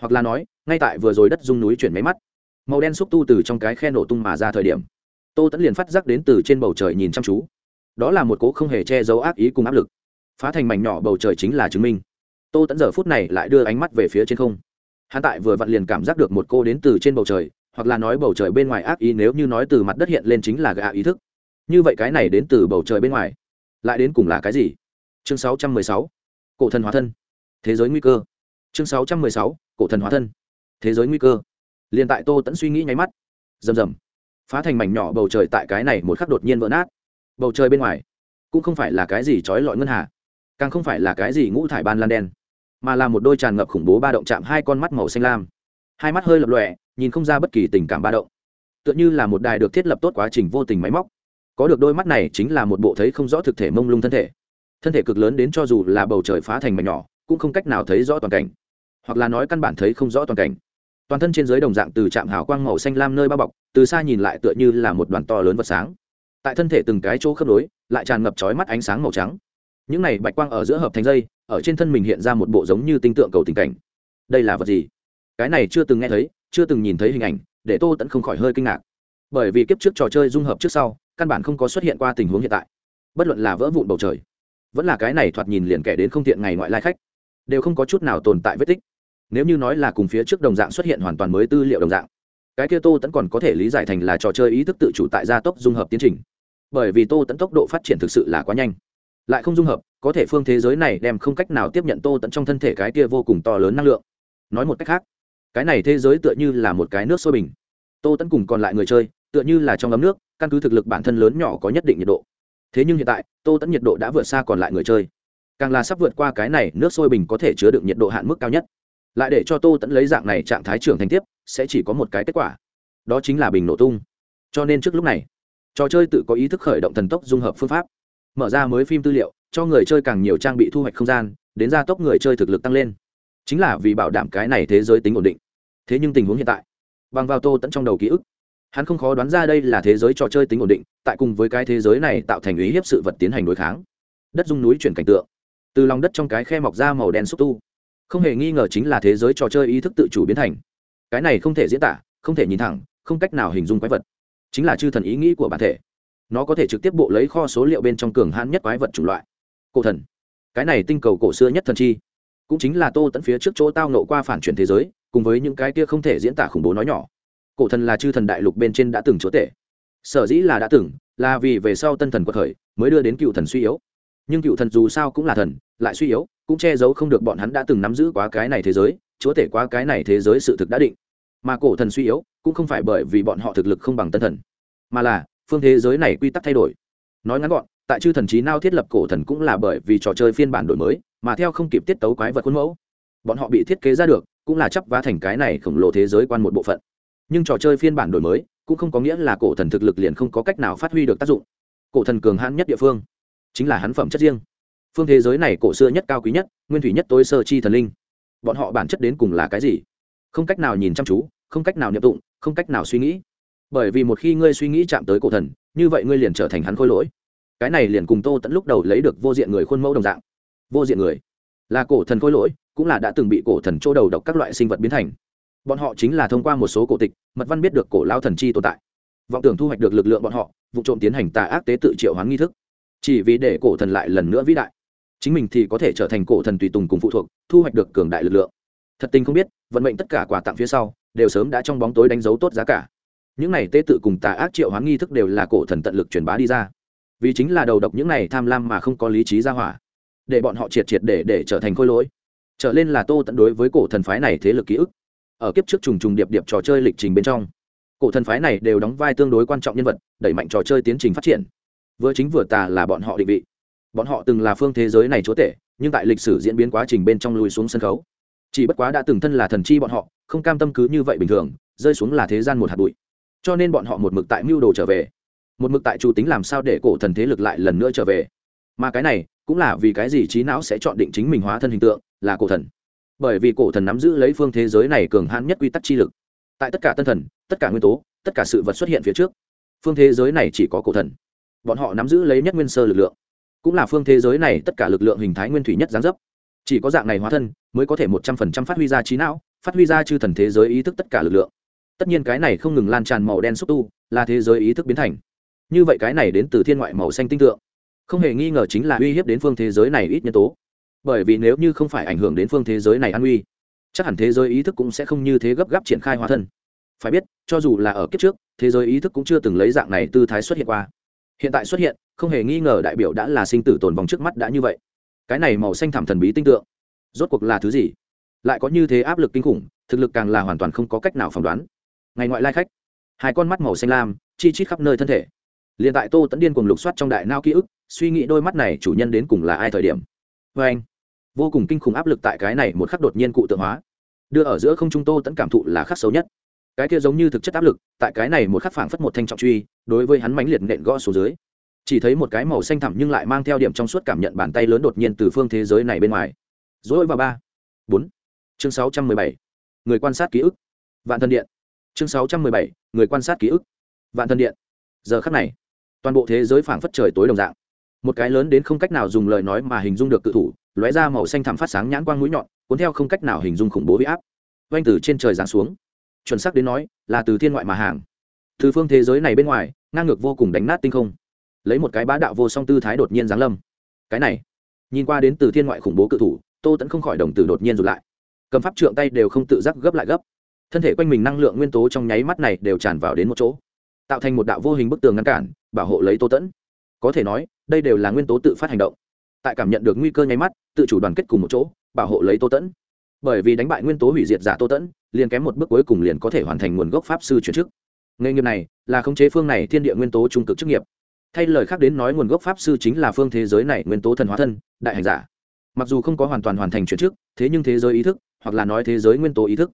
[SPEAKER 1] hoặc là nói ngay tại vừa rồi đất dung núi chuyển máy mắt màu đen xúc tu từ trong cái khe nổ tung mà ra thời điểm tô tẫn liền phát giác đến từ trên bầu trời nhìn chăm chú đó là một cố không hề che giấu ác ý cùng áp lực phá thành mảnh nhỏ bầu trời chính là chứng minh tô tẫn giờ phút này lại đưa ánh mắt về phía trên không hắn tại vừa vặn liền cảm giác được một cô đến từ trên bầu trời, hoặc là nói bầu trời bên ngoài ác ý nếu như nói từ mặt đất hiện lên chính là gạ ý thức. Như vậy cái này đến từ bầu trời bên ngoài, lại đến cùng là cái gì? Chương 616. cổ thần hóa thân. Thế giới nguy cơ. Chương 616. cổ thần hóa thân. Thế giới nguy cơ. Liền tại tô tẫn suy nghĩ nháy mắt. Rầm rầm. Phá thành mảnh nhỏ bầu trời tại cái này một khắc đột nhiên vỡ nát. Bầu trời bên ngoài cũng không phải là cái gì trói lọi ngân hà, càng không phải là cái gì ngũ thải ban lan đen mà là một đôi tràn ngập khủng bố ba động chạm hai con mắt màu xanh lam. Hai mắt hơi lập lòe, nhìn không ra bất kỳ tình cảm ba động. Tựa như là một đài được thiết lập tốt quá trình vô tình máy móc. Có được đôi mắt này chính là một bộ thấy không rõ thực thể mông lung thân thể. Thân thể cực lớn đến cho dù là bầu trời phá thành mảnh nhỏ, cũng không cách nào thấy rõ toàn cảnh. Hoặc là nói căn bản thấy không rõ toàn cảnh. Toàn thân trên dưới đồng dạng từ trạm hào quang màu xanh lam nơi bao bọc, từ xa nhìn lại tựa như là một đoàn to lớn vật sáng. Tại thân thể từng cái chỗ khớp nối, lại tràn ngập trói mắt ánh sáng màu trắng. Những này bạch quang ở giữa hợp thành dây ở trên thân mình hiện ra một bộ giống như tinh tượng cầu tình cảnh. Đây là vật gì? Cái này chưa từng nghe thấy, chưa từng nhìn thấy hình ảnh, để tô tẫn không khỏi hơi kinh ngạc. Bởi vì kiếp trước trò chơi dung hợp trước sau, căn bản không có xuất hiện qua tình huống hiện tại. Bất luận là vỡ vụn bầu trời, vẫn là cái này thoạt nhìn liền kẻ đến không tiện ngày ngoại lai khách, đều không có chút nào tồn tại vết tích. Nếu như nói là cùng phía trước đồng dạng xuất hiện hoàn toàn mới tư liệu đồng dạng, cái kia tô tẫn còn có thể lý giải thành là trò chơi ý thức tự chủ tại gia tốc dung hợp tiến trình. Bởi vì tô tẫn tốc độ phát triển thực sự là quá nhanh, lại không dung hợp có thể phương thế giới này đem không cách nào tiếp nhận tô tận trong thân thể cái kia vô cùng to lớn năng lượng. Nói một cách khác, cái này thế giới tựa như là một cái nước sôi bình. Tô tẫn cùng còn lại người chơi, tựa như là trong ấm nước, căn cứ thực lực bản thân lớn nhỏ có nhất định nhiệt độ. Thế nhưng hiện tại, tô tẫn nhiệt độ đã vượt xa còn lại người chơi. Càng là sắp vượt qua cái này, nước sôi bình có thể chứa đựng nhiệt độ hạn mức cao nhất. Lại để cho tô tẫn lấy dạng này trạng thái trưởng thành tiếp, sẽ chỉ có một cái kết quả. Đó chính là bình nổ tung. Cho nên trước lúc này, trò chơi tự có ý thức khởi động thần tốc dung hợp phương pháp. Mở ra mới phim tư liệu cho người chơi càng nhiều trang bị thu hoạch không gian, đến gia tốc người chơi thực lực tăng lên. Chính là vì bảo đảm cái này thế giới tính ổn định. Thế nhưng tình huống hiện tại, bằng vào tô tẫn trong đầu ký ức, hắn không khó đoán ra đây là thế giới trò chơi tính ổn định, tại cùng với cái thế giới này tạo thành ý hiếp sự vật tiến hành đối kháng. Đất dung núi chuyển cảnh tượng, từ lòng đất trong cái khe mọc ra màu đen xúc tu. Không hề nghi ngờ chính là thế giới trò chơi ý thức tự chủ biến thành. Cái này không thể diễn tả, không thể nhìn thẳng, không cách nào hình dung quái vật. Chính là chư thần ý nghĩ của bản thể. Nó có thể trực tiếp bộ lấy kho số liệu bên trong cường hãn nhất quái vật chủng loại cổ thần. Cái này tinh cầu cổ xưa nhất thần chi, cũng chính là tô tẫn phía trước chỗ tao nộ qua phản chuyển thế giới, cùng với những cái kia không thể diễn tả khủng bố nói nhỏ. Cổ thần là chư thần đại lục bên trên đã từng chúa tể. Sở dĩ là đã từng, là vì về sau tân thần quật khởi, mới đưa đến cựu thần suy yếu. Nhưng cựu thần dù sao cũng là thần, lại suy yếu, cũng che giấu không được bọn hắn đã từng nắm giữ quá cái này thế giới, chúa tể quá cái này thế giới sự thực đã định. Mà cổ thần suy yếu, cũng không phải bởi vì bọn họ thực lực không bằng tân thần, mà là phương thế giới này quy tắc thay đổi. Nói ngắn gọn tại chư thần trí nao thiết lập cổ thần cũng là bởi vì trò chơi phiên bản đổi mới, mà theo không kịp tiết tấu quái vật khuôn mẫu, bọn họ bị thiết kế ra được, cũng là chấp vá thành cái này khổng lồ thế giới quan một bộ phận. Nhưng trò chơi phiên bản đổi mới cũng không có nghĩa là cổ thần thực lực liền không có cách nào phát huy được tác dụng. Cổ thần cường hãn nhất địa phương chính là hắn phẩm chất riêng. Phương thế giới này cổ xưa nhất cao quý nhất, nguyên thủy nhất tối sơ chi thần linh. Bọn họ bản chất đến cùng là cái gì? Không cách nào nhìn chăm chú, không cách nào niệm tụng, không cách nào suy nghĩ. Bởi vì một khi ngươi suy nghĩ chạm tới cổ thần, như vậy ngươi liền trở thành hắn khôi lỗi cái này liền cùng tô tẫn lúc đầu lấy được vô diện người khuôn mẫu đồng dạng. Vô diện người. Là cổ thần khôi lỗi, cũng là đã từng bị cổ thần chỗ đầu độc các loại sinh vật biến thành. Bọn họ chính là thông qua một số cổ tịch, mật văn biết được cổ lao thần chi tồn tại. Vọng tưởng thu hoạch được lực lượng bọn họ, vụ trộm tiến hành tà ác tế tự triệu hoán nghi thức. Chỉ vì để cổ thần lại lần nữa vĩ đại, chính mình thì có thể trở thành cổ thần tùy tùng cùng phụ thuộc, thu hoạch được cường đại lực lượng. Thật tình không biết, vận mệnh tất cả quà tặng phía sau, đều sớm đã trong bóng tối đánh dấu tốt giá cả. Những này tế tự cùng tà ác triệu hoán nghi thức đều là cổ thần tận lực truyền bá đi ra vì chính là đầu độc những này tham lam mà không có lý trí ra hỏa. Để bọn họ triệt triệt để để trở thành khôi lỗi. Trở lên là tô tận đối với cổ thần phái này thế lực ký ức. Ở kiếp trước trùng trùng điệp điệp trò chơi lịch trình bên trong, cổ thần phái này đều đóng vai tương đối quan trọng nhân vật, đẩy mạnh trò chơi tiến trình phát triển. Vừa chính vừa tà là bọn họ định vị. Bọn họ từng là phương thế giới này chúa tể, nhưng tại lịch sử diễn biến quá trình bên trong lùi xuống sân khấu. Chỉ bất quá đã từng thân là thần chi bọn họ, không cam tâm cứ như vậy bình thường, rơi xuống là thế gian một hạt bụi. Cho nên bọn họ một mực tại mưu đồ trở về một mực tại chủ tính làm sao để cổ thần thế lực lại lần nữa trở về. Mà cái này, cũng là vì cái gì trí não sẽ chọn định chính mình hóa thân hình tượng, là cổ thần. Bởi vì cổ thần nắm giữ lấy phương thế giới này cường hãn nhất quy tắc chi lực. Tại tất cả tân thần, tất cả nguyên tố, tất cả sự vật xuất hiện phía trước, phương thế giới này chỉ có cổ thần. Bọn họ nắm giữ lấy nhất nguyên sơ lực lượng. Cũng là phương thế giới này tất cả lực lượng hình thái nguyên thủy nhất gián dấp. Chỉ có dạng này hóa thân, mới có thể một trăm phần trăm phát huy ra trí não, phát huy ra chư thần thế giới ý thức tất cả lực lượng. Tất nhiên cái này không ngừng lan tràn màu đen xúc tu, là thế giới ý thức biến thành như vậy cái này đến từ thiên ngoại màu xanh tinh tượng. Không hề nghi ngờ chính là uy hiếp đến phương thế giới này ít nhân tố. Bởi vì nếu như không phải ảnh hưởng đến phương thế giới này an uy, chắc hẳn thế giới ý thức cũng sẽ không như thế gấp gáp triển khai hóa thân. Phải biết, cho dù là ở kiếp trước, thế giới ý thức cũng chưa từng lấy dạng này tư thái xuất hiện qua. Hiện tại xuất hiện, không hề nghi ngờ đại biểu đã là sinh tử tồn vòng trước mắt đã như vậy. Cái này màu xanh thảm thần bí tinh tượng, rốt cuộc là thứ gì? Lại có như thế áp lực kinh khủng, thực lực càng là hoàn toàn không có cách nào phỏng đoán. Ngày ngoại lai khách, hai con mắt màu xanh lam, chi chít khắp nơi thân thể liền tại tô tẫn điên cùng lục soát trong đại nao ký ức, suy nghĩ đôi mắt này chủ nhân đến cùng là ai thời điểm. Vê anh, vô cùng kinh khủng áp lực tại cái này một khắc đột nhiên cụ tượng hóa. Đưa ở giữa không trung tô tẫn cảm thụ là khắc xấu nhất. Cái kia giống như thực chất áp lực, tại cái này một khắc phảng phất một thanh trọng truy, đối với hắn mãnh liệt nện gõ xuống dưới. Chỉ thấy một cái màu xanh thẳm nhưng lại mang theo điểm trong suốt cảm nhận bàn tay lớn đột nhiên từ phương thế giới này bên ngoài. Dối vào ba, bốn, chương sáu trăm mười bảy, người quan sát ký ức. Vạn thân điện. Chương sáu trăm mười bảy, người quan sát ký ức. Vạn thân điện. Giờ khắc này toàn bộ thế giới phảng phất trời tối đồng dạng. Một cái lớn đến không cách nào dùng lời nói mà hình dung được cự thủ, lóe ra màu xanh thẳm phát sáng nhãn quang mũi nhọn, cuốn theo không cách nào hình dung khủng bố huy áp. Oanh từ trên trời giáng xuống. Chuẩn xác đến nói, là từ thiên ngoại mà hàng. Từ phương thế giới này bên ngoài, ngang ngược vô cùng đánh nát tinh không. Lấy một cái bá đạo vô song tư thái đột nhiên giáng lâm. Cái này, nhìn qua đến từ thiên ngoại khủng bố cự thủ, tô tẫn không khỏi đồng tử đột nhiên rụt lại. Cầm pháp trượng tay đều không tự giác gấp lại gấp. Thân thể quanh mình năng lượng nguyên tố trong nháy mắt này đều tràn vào đến một chỗ, tạo thành một đạo vô hình bức tường ngăn cản bảo hộ lấy tô tẫn. Có thể nói, đây đều là nguyên tố tự phát hành động. Tại cảm nhận được nguy cơ nháy mắt, tự chủ đoàn kết cùng một chỗ, bảo hộ lấy tô tẫn. Bởi vì đánh bại nguyên tố hủy diệt giả tô tẫn, liền kém một bước cuối cùng liền có thể hoàn thành nguồn gốc pháp sư chuyển chức. Nghề nghiệp này, là khống chế phương này thiên địa nguyên tố trung cực chức nghiệp. Thay lời khác đến nói nguồn gốc pháp sư chính là phương thế giới này nguyên tố thần hóa thân, đại hành giả. Mặc dù không có hoàn toàn hoàn thành chuyển chức, thế nhưng thế giới ý thức, hoặc là nói thế giới nguyên tố ý thức,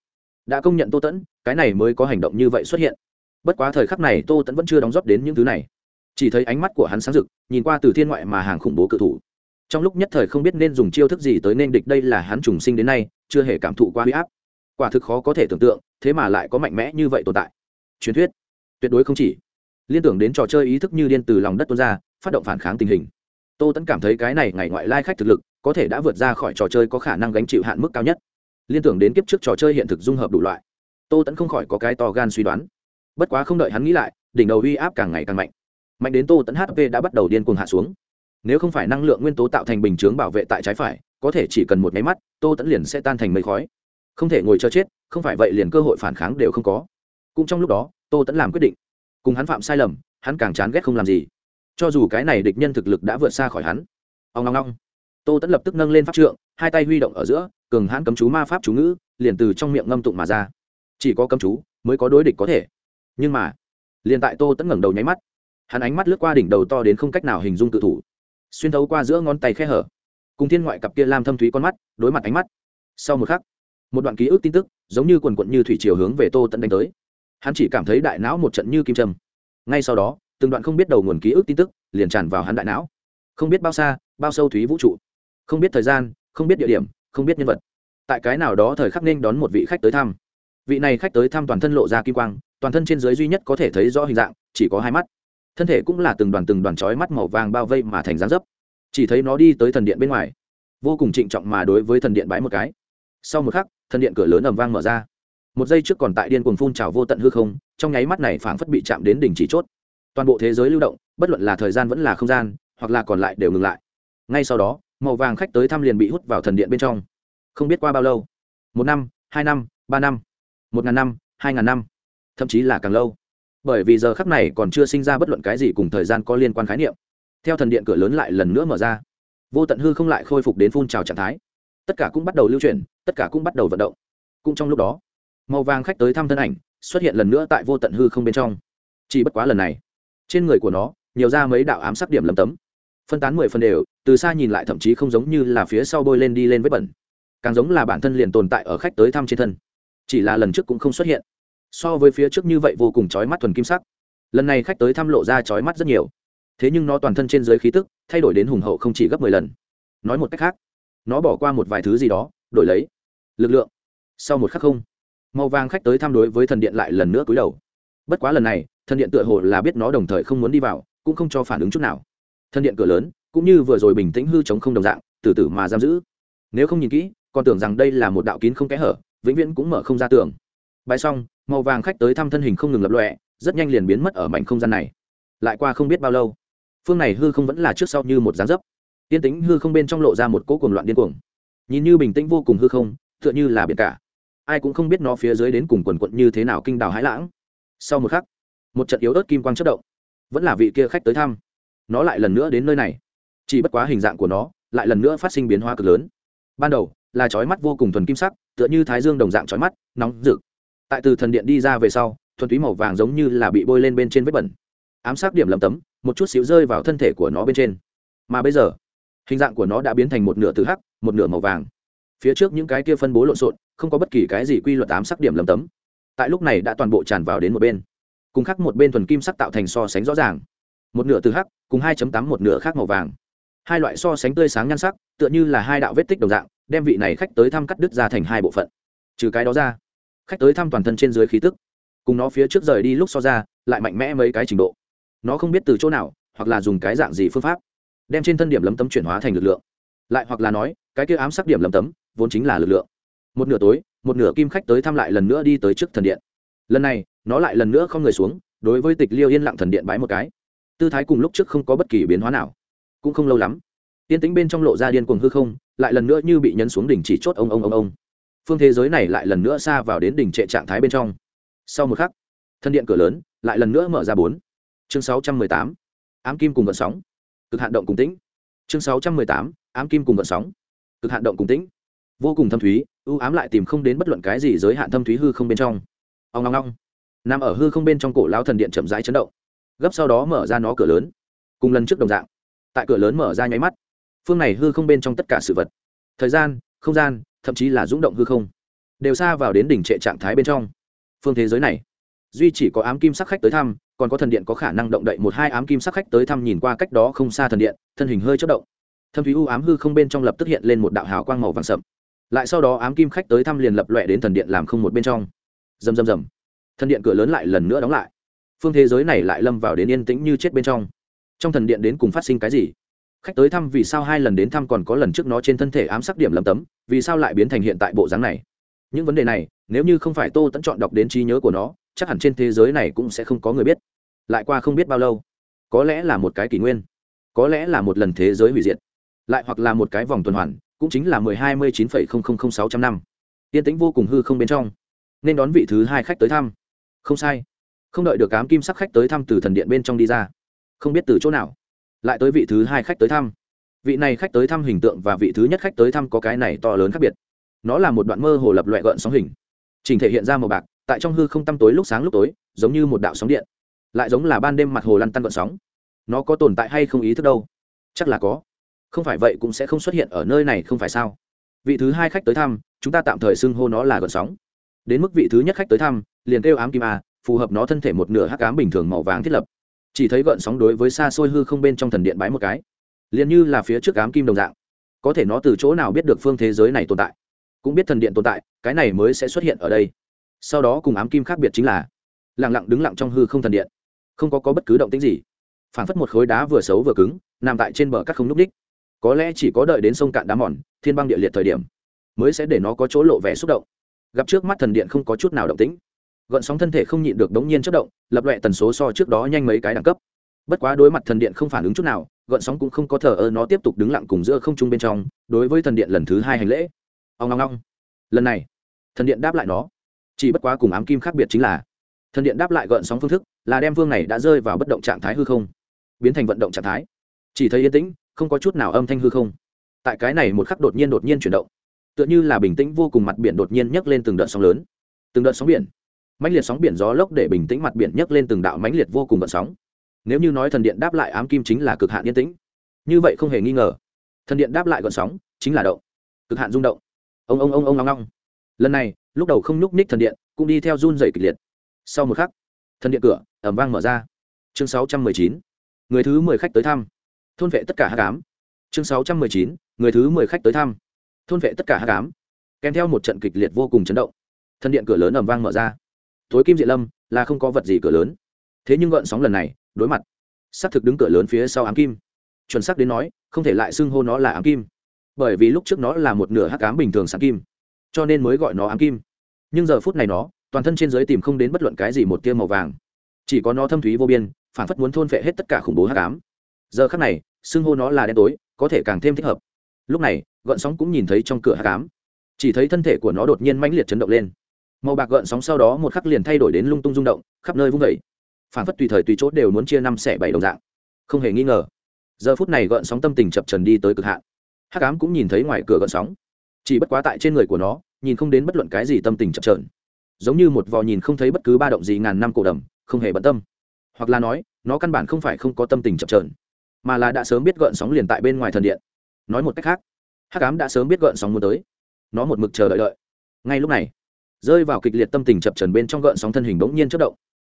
[SPEAKER 1] đã công nhận tô tẫn, cái này mới có hành động như vậy xuất hiện. Bất quá thời khắc này tô tẫn vẫn chưa đóng góp đến những thứ này chỉ thấy ánh mắt của hắn sáng rực, nhìn qua từ thiên ngoại mà hàng khủng bố cự thủ. Trong lúc nhất thời không biết nên dùng chiêu thức gì tới nên địch đây là hắn trùng sinh đến nay, chưa hề cảm thụ qua huy áp. Quả thực khó có thể tưởng tượng, thế mà lại có mạnh mẽ như vậy tồn tại. Truyền thuyết. Tuyệt đối không chỉ. Liên tưởng đến trò chơi ý thức như điên từ lòng đất tuôn ra, phát động phản kháng tình hình. Tô tẫn cảm thấy cái này ngày ngoại lai khách thực lực, có thể đã vượt ra khỏi trò chơi có khả năng gánh chịu hạn mức cao nhất. Liên tưởng đến kiếp trước trò chơi hiện thực dung hợp đủ loại, tô tẫn không khỏi có cái to gan suy đoán. Bất quá không đợi hắn nghĩ lại, đỉnh đầu uy áp càng ngày càng mạnh mạnh đến tô tẫn hp đã bắt đầu điên cuồng hạ xuống. Nếu không phải năng lượng nguyên tố tạo thành bình chướng bảo vệ tại trái phải, có thể chỉ cần một máy mắt, tô tẫn liền sẽ tan thành mây khói. Không thể ngồi chờ chết, không phải vậy liền cơ hội phản kháng đều không có. Cũng trong lúc đó, tô tẫn làm quyết định. Cùng hắn phạm sai lầm, hắn càng chán ghét không làm gì. Cho dù cái này địch nhân thực lực đã vượt xa khỏi hắn. Ông ngong ngong tô tẫn lập tức nâng lên pháp trượng, hai tay huy động ở giữa, cường hãn cấm chú ma pháp chú ngữ, liền từ trong miệng ngâm tụng mà ra. Chỉ có cấm chú mới có đối địch có thể. Nhưng mà, liền tại tô tẫn ngẩng đầu nháy mắt hắn ánh mắt lướt qua đỉnh đầu to đến không cách nào hình dung tự thủ, xuyên thấu qua giữa ngón tay khe hở, cùng thiên ngoại cặp kia lam thâm thúy con mắt, đối mặt ánh mắt. Sau một khắc, một đoạn ký ức tin tức, giống như quần quận như thủy chiều hướng về tô tẫn đánh tới. Hắn chỉ cảm thấy đại não một trận như kim trâm ngay sau đó, từng đoạn không biết đầu nguồn ký ức tin tức liền tràn vào hắn đại não. Không biết bao xa, bao sâu thúy vũ trụ. Không biết thời gian, không biết địa điểm, không biết nhân vật. Tại cái nào đó thời khắc nên đón một vị khách tới thăm. Vị này khách tới thăm toàn thân lộ ra kim quang, toàn thân trên dưới duy nhất có thể thấy rõ hình dạng, chỉ có hai mắt thân thể cũng là từng đoàn từng đoàn trói mắt màu vàng bao vây mà thành dáng dấp. Chỉ thấy nó đi tới thần điện bên ngoài. Vô cùng trịnh trọng mà đối với thần điện bái một cái. Sau một khắc, thần điện cửa lớn ầm vang mở ra. Một giây trước còn tại điên cuồng phun trào vô tận hư không, trong nháy mắt này phảng phất bị chạm đến đỉnh chỉ chốt. Toàn bộ thế giới lưu động, bất luận là thời gian vẫn là không gian, hoặc là còn lại đều ngừng lại. Ngay sau đó, màu vàng khách tới thăm liền bị hút vào thần điện bên trong. Không biết qua bao lâu? Một năm, hai năm, ba năm, một ngàn năm, hai ngàn năm, thậm chí là càng lâu bởi vì giờ khắc này còn chưa sinh ra bất luận cái gì cùng thời gian có liên quan khái niệm. Theo thần điện cửa lớn lại lần nữa mở ra, vô tận hư không lại khôi phục đến phun trào trạng thái. Tất cả cũng bắt đầu lưu chuyển, tất cả cũng bắt đầu vận động. Cũng trong lúc đó, màu vàng khách tới thăm thân ảnh xuất hiện lần nữa tại vô tận hư không bên trong. Chỉ bất quá lần này, trên người của nó nhiều ra mấy đạo ám sắc điểm lầm tấm. Phân tán mười phần đều, từ xa nhìn lại thậm chí không giống như là phía sau bôi lên đi lên vết bẩn. Càng giống là bản thân liền tồn tại ở khách tới thăm trên thân. Chỉ là lần trước cũng không xuất hiện so với phía trước như vậy vô cùng chói mắt thuần kim sắc. Lần này khách tới thăm lộ ra chói mắt rất nhiều. Thế nhưng nó toàn thân trên dưới khí tức, thay đổi đến hùng hậu không chỉ gấp mười lần. Nói một cách khác, nó bỏ qua một vài thứ gì đó, đổi lấy lực lượng. Sau một khắc không, màu vàng khách tới thăm đối với thần điện lại lần nữa cúi đầu. Bất quá lần này, thần điện tựa hồ là biết nó đồng thời không muốn đi vào, cũng không cho phản ứng chút nào. Thần điện cửa lớn, cũng như vừa rồi bình tĩnh hư chống không đồng dạng, từ từ mà giam giữ. Nếu không nhìn kỹ, còn tưởng rằng đây là một đạo kín không kẽ hở, vĩnh viễn cũng mở không ra tường. Bài xong màu vàng khách tới thăm thân hình không ngừng lập lọe rất nhanh liền biến mất ở mảnh không gian này. Lại qua không biết bao lâu, phương này hư không vẫn là trước sau như một dáng dấp. Tiên tính hư không bên trong lộ ra một cỗ cuồng loạn điên cuồng. Nhìn như bình tĩnh vô cùng hư không, tựa như là biển cả. Ai cũng không biết nó phía dưới đến cùng quần quận như thế nào kinh đào hãi lãng. Sau một khắc, một trận yếu ớt kim quang chất động. Vẫn là vị kia khách tới thăm. Nó lại lần nữa đến nơi này. Chỉ bất quá hình dạng của nó lại lần nữa phát sinh biến hóa cực lớn. Ban đầu là trói mắt vô cùng thuần kim sắc, tựa như thái dương đồng dạng trói mắt, nóng rực tại từ thần điện đi ra về sau, thuần túy màu vàng giống như là bị bôi lên bên trên vết bẩn. Ám sát điểm lầm tấm, một chút xíu rơi vào thân thể của nó bên trên. Mà bây giờ, hình dạng của nó đã biến thành một nửa từ hắc, một nửa màu vàng. Phía trước những cái kia phân bố lộn xộn, không có bất kỳ cái gì quy luật ám sắc điểm lầm tấm. Tại lúc này đã toàn bộ tràn vào đến một bên. Cùng khắc một bên thuần kim sắc tạo thành so sánh rõ ràng. Một nửa từ hắc, cùng hai tám một nửa khác màu vàng. Hai loại so sánh tươi sáng nhan sắc, tựa như là hai đạo vết tích đồng dạng, đem vị này khách tới thăm cắt đứt ra thành hai bộ phận. Trừ cái đó ra khách tới thăm toàn thân trên dưới khí tức. Cùng nó phía trước rời đi lúc so ra, lại mạnh mẽ mấy cái trình độ. Nó không biết từ chỗ nào, hoặc là dùng cái dạng gì phương pháp, đem trên thân điểm lấm tấm chuyển hóa thành lực lượng. Lại hoặc là nói, cái kia ám sắc điểm lấm tấm, vốn chính là lực lượng. Một nửa tối, một nửa kim khách tới thăm lại lần nữa đi tới trước thần điện. Lần này, nó lại lần nữa không người xuống, đối với tịch liêu yên lặng thần điện bái một cái. Tư thái cùng lúc trước không có bất kỳ biến hóa nào. Cũng không lâu lắm, tiên tính bên trong lộ ra điên cuồng hư không, lại lần nữa như bị nhấn xuống đỉnh chỉ chốt ông ông ông ông phương thế giới này lại lần nữa xa vào đến đỉnh trệ trạng thái bên trong. Sau một khắc, thân điện cửa lớn lại lần nữa mở ra bốn. Chương sáu trăm mười tám, ám kim cùng vận sóng. Cực hạn động cùng tĩnh. Chương sáu trăm mười tám, ám kim cùng vận sóng. Cực hạn động cùng tĩnh. Vô cùng thâm thúy ưu ám lại tìm không đến bất luận cái gì giới hạn thâm thúy hư không bên trong. Ông long long nằm ở hư không bên trong cổ lao thần điện chậm rãi chấn động. Gấp sau đó mở ra nó cửa lớn. Cùng lần trước đồng dạng. Tại cửa lớn mở ra nháy mắt. Phương này hư không bên trong tất cả sự vật. Thời gian, không gian thậm chí là rung động hư không, đều xa vào đến đỉnh trệ trạng thái bên trong. Phương thế giới này, duy chỉ có ám kim sắc khách tới thăm, còn có thần điện có khả năng động đậy một hai ám kim sắc khách tới thăm nhìn qua cách đó không xa thần điện, thân hình hơi chất động. Thâm thúy u ám hư không bên trong lập tức hiện lên một đạo hào quang màu vàng sậm. Lại sau đó ám kim khách tới thăm liền lập loẹ đến thần điện làm không một bên trong. Rầm rầm rầm. Thần điện cửa lớn lại lần nữa đóng lại. Phương thế giới này lại lâm vào đến yên tĩnh như chết bên trong. Trong thần điện đến cùng phát sinh cái gì? Khách tới thăm vì sao hai lần đến thăm còn có lần trước nó trên thân thể ám sắc điểm lầm tấm, vì sao lại biến thành hiện tại bộ dáng này? Những vấn đề này, nếu như không phải tô tẫn chọn đọc đến trí nhớ của nó, chắc hẳn trên thế giới này cũng sẽ không có người biết. Lại qua không biết bao lâu, có lẽ là một cái kỷ nguyên, có lẽ là một lần thế giới hủy diệt, lại hoặc là một cái vòng tuần hoàn, cũng chính là mười hai mươi chín phẩy không không không sáu trăm năm. Yên tĩnh vô cùng hư không bên trong, nên đón vị thứ hai khách tới thăm. Không sai, không đợi được cám kim sắc khách tới thăm từ thần điện bên trong đi ra. Không biết từ chỗ nào lại tới vị thứ hai khách tới thăm. Vị này khách tới thăm hình tượng và vị thứ nhất khách tới thăm có cái này to lớn khác biệt. Nó là một đoạn mơ hồ lập loại gợn sóng hình. Trình thể hiện ra màu bạc, tại trong hư không tăm tối lúc sáng lúc tối, giống như một đạo sóng điện. Lại giống là ban đêm mặt hồ lăn tăn gợn sóng. Nó có tồn tại hay không ý thức đâu? Chắc là có. Không phải vậy cũng sẽ không xuất hiện ở nơi này không phải sao? Vị thứ hai khách tới thăm, chúng ta tạm thời xưng hô nó là gợn sóng. Đến mức vị thứ nhất khách tới thăm, liền kêu ám kim a, phù hợp nó thân thể một nửa hắc ám bình thường màu vàng thiết lập chỉ thấy gợn sóng đối với xa xôi hư không bên trong thần điện bái một cái. Liền như là phía trước ám kim đồng dạng. Có thể nó từ chỗ nào biết được phương thế giới này tồn tại? Cũng biết thần điện tồn tại cái này mới sẽ xuất hiện ở đây. Sau đó cùng ám kim khác biệt chính là lẳng lặng đứng lặng trong hư không thần điện. Không có, có bất cứ động tĩnh gì. Phản phất một khối đá vừa xấu vừa cứng nằm tại trên bờ các không n ú c đích. Có lẽ chỉ có đợi đến sông cạn đá mòn thiên băng địa liệt thời điểm mới sẽ để nó có chỗ lộ vẻ xúc động. Gặp trước mắt thần điện không có chút nào động tĩnh gợn sóng thân thể không nhịn được đống nhiên chất động, lập loại tần số so trước đó nhanh mấy cái đẳng cấp. Bất quá đối mặt thần điện không phản ứng chút nào gợn sóng cũng không có thờ ơ nó tiếp tục đứng lặng cùng giữa không trung bên trong, đối với thần điện lần thứ hai hành lễ. Ông long long lần này, thần điện đáp lại nó. Chỉ bất quá cùng ám kim khác biệt chính là, thần điện đáp lại gợn sóng phương thức là đem vương này đã rơi vào bất động trạng thái hư không, biến thành vận động trạng thái. Chỉ thấy yên tĩnh, không có chút nào âm thanh hư không. Tại cái này một khắc đột nhiên đột nhiên chuyển động, tựa như là bình tĩnh vô cùng mặt biển đột nhiên nhấc lên từng đợt sóng lớn. Từng đợt sóng biển mãnh liệt sóng biển gió lốc để bình tĩnh mặt biển nhấc lên từng đạo mãnh liệt vô cùng vận sóng. Nếu như nói thần điện đáp lại ám kim chính là cực hạn yên tĩnh, như vậy không hề nghi ngờ, thần điện đáp lại gọn sóng chính là động, cực hạn rung động. Ông ông ông ông long long lần này, lúc đầu không nhúc ních thần điện, cũng đi theo run dày kịch liệt. Sau một khắc, thần điện cửa ẩm vang mở ra. Chương sáu trăm mười chín, người thứ mười khách tới thăm. Thôn vệ tất cả hát cám chương sáu trăm mười chín, người thứ mười khách tới thăm. Thôn vệ tất cả hát cám kèm theo một trận kịch liệt vô cùng chấn động. Thần điện cửa lớn ẩm vang mở ra tối kim diện lâm, là không có vật gì cửa lớn. Thế nhưng gợn sóng lần này, đối mặt, xác thực đứng cửa lớn phía sau ám kim. Chuẩn xác đến nói, không thể lại xưng hô nó là ám kim. Bởi vì lúc trước nó là một nửa hắc ám bình thường sáng kim, cho nên mới gọi nó ám kim. Nhưng giờ phút này nó, toàn thân trên giới tìm không đến bất luận cái gì một tia màu vàng. Chỉ có nó thâm thúy vô biên phản phất muốn thôn phệ hết tất cả khủng bố hắc ám. Giờ khắc này, xưng hô nó là đen tối, có thể càng thêm thích hợp. Lúc này, gợn sóng cũng nhìn thấy trong cửa hắc ám. Chỉ thấy thân thể của nó đột nhiên mãnh liệt chấn động lên màu bạc gợn sóng sau đó một khắc liền thay đổi đến lung tung rung động, khắp nơi vung vẩy phản phất tùy thời tùy chốt đều muốn chia năm xẻ bảy đồng dạng. Không hề nghi ngờ, giờ phút này gợn sóng tâm tình chập trần đi tới cực hạn. Hắc ám cũng nhìn thấy ngoài cửa gợn sóng. Chỉ bất quá tại trên người của nó, nhìn không đến bất luận cái gì tâm tình chập trờn. Giống như một vò nhìn không thấy bất cứ ba động gì ngàn năm cổ đầm, không hề bận tâm. Hoặc là nói, nó căn bản không phải không có tâm tình chập trờn, mà là đã sớm biết gợn sóng liền tại bên ngoài thần điện. Nói một cách khác, hắc ám đã sớm biết gợn sóng muốn tới. Nó một mực chờ đợi đợi. Ngay lúc này rơi vào kịch liệt tâm tình chập trần bên trong gợn sóng thân hình bỗng nhiên chất động.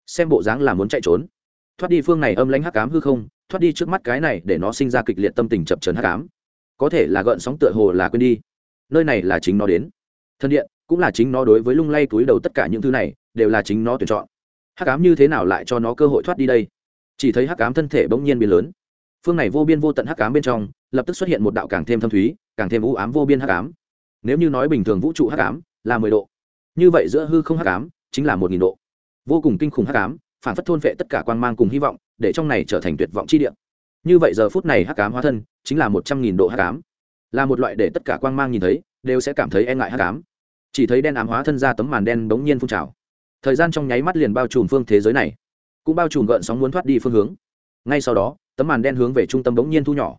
[SPEAKER 1] Xem bộ dáng là muốn chạy trốn. Thoát đi phương này âm lãnh hắc ám hư không, thoát đi trước mắt cái này để nó sinh ra kịch liệt tâm tình chập trần hắc ám. Có thể là gợn sóng tựa hồ là quên đi. Nơi này là chính nó đến. Thân điện, cũng là chính nó đối với lung lay túi đầu tất cả những thứ này, đều là chính nó tuyển chọn. Hắc ám như thế nào lại cho nó cơ hội thoát đi đây? Chỉ thấy hắc ám thân thể bỗng nhiên biến lớn. Phương này vô biên vô tận hắc ám bên trong, lập tức xuất hiện một đạo càng thêm thâm thúy, càng thêm u ám vô biên hắc ám. Nếu như nói bình thường vũ trụ hắc ám là mười độ như vậy giữa hư không hắc ám, chính là một nghìn độ. Vô cùng kinh khủng hắc ám, phản phất thôn vệ tất cả quan mang cùng hy vọng, để trong này trở thành tuyệt vọng chi địa. Như vậy giờ phút này hắc ám hóa thân, chính là một trăm nghìn độ hắc ám. Là một loại để tất cả quang mang nhìn thấy, đều sẽ cảm thấy e ngại hắc ám. Chỉ thấy đen ám hóa thân ra tấm màn đen bỗng nhiên phun trào. Thời gian trong nháy mắt liền bao trùm phương thế giới này. Cũng bao trùm gợn sóng muốn thoát đi phương hướng. Ngay sau đó, tấm màn đen hướng về trung tâm bỗng nhiên thu nhỏ.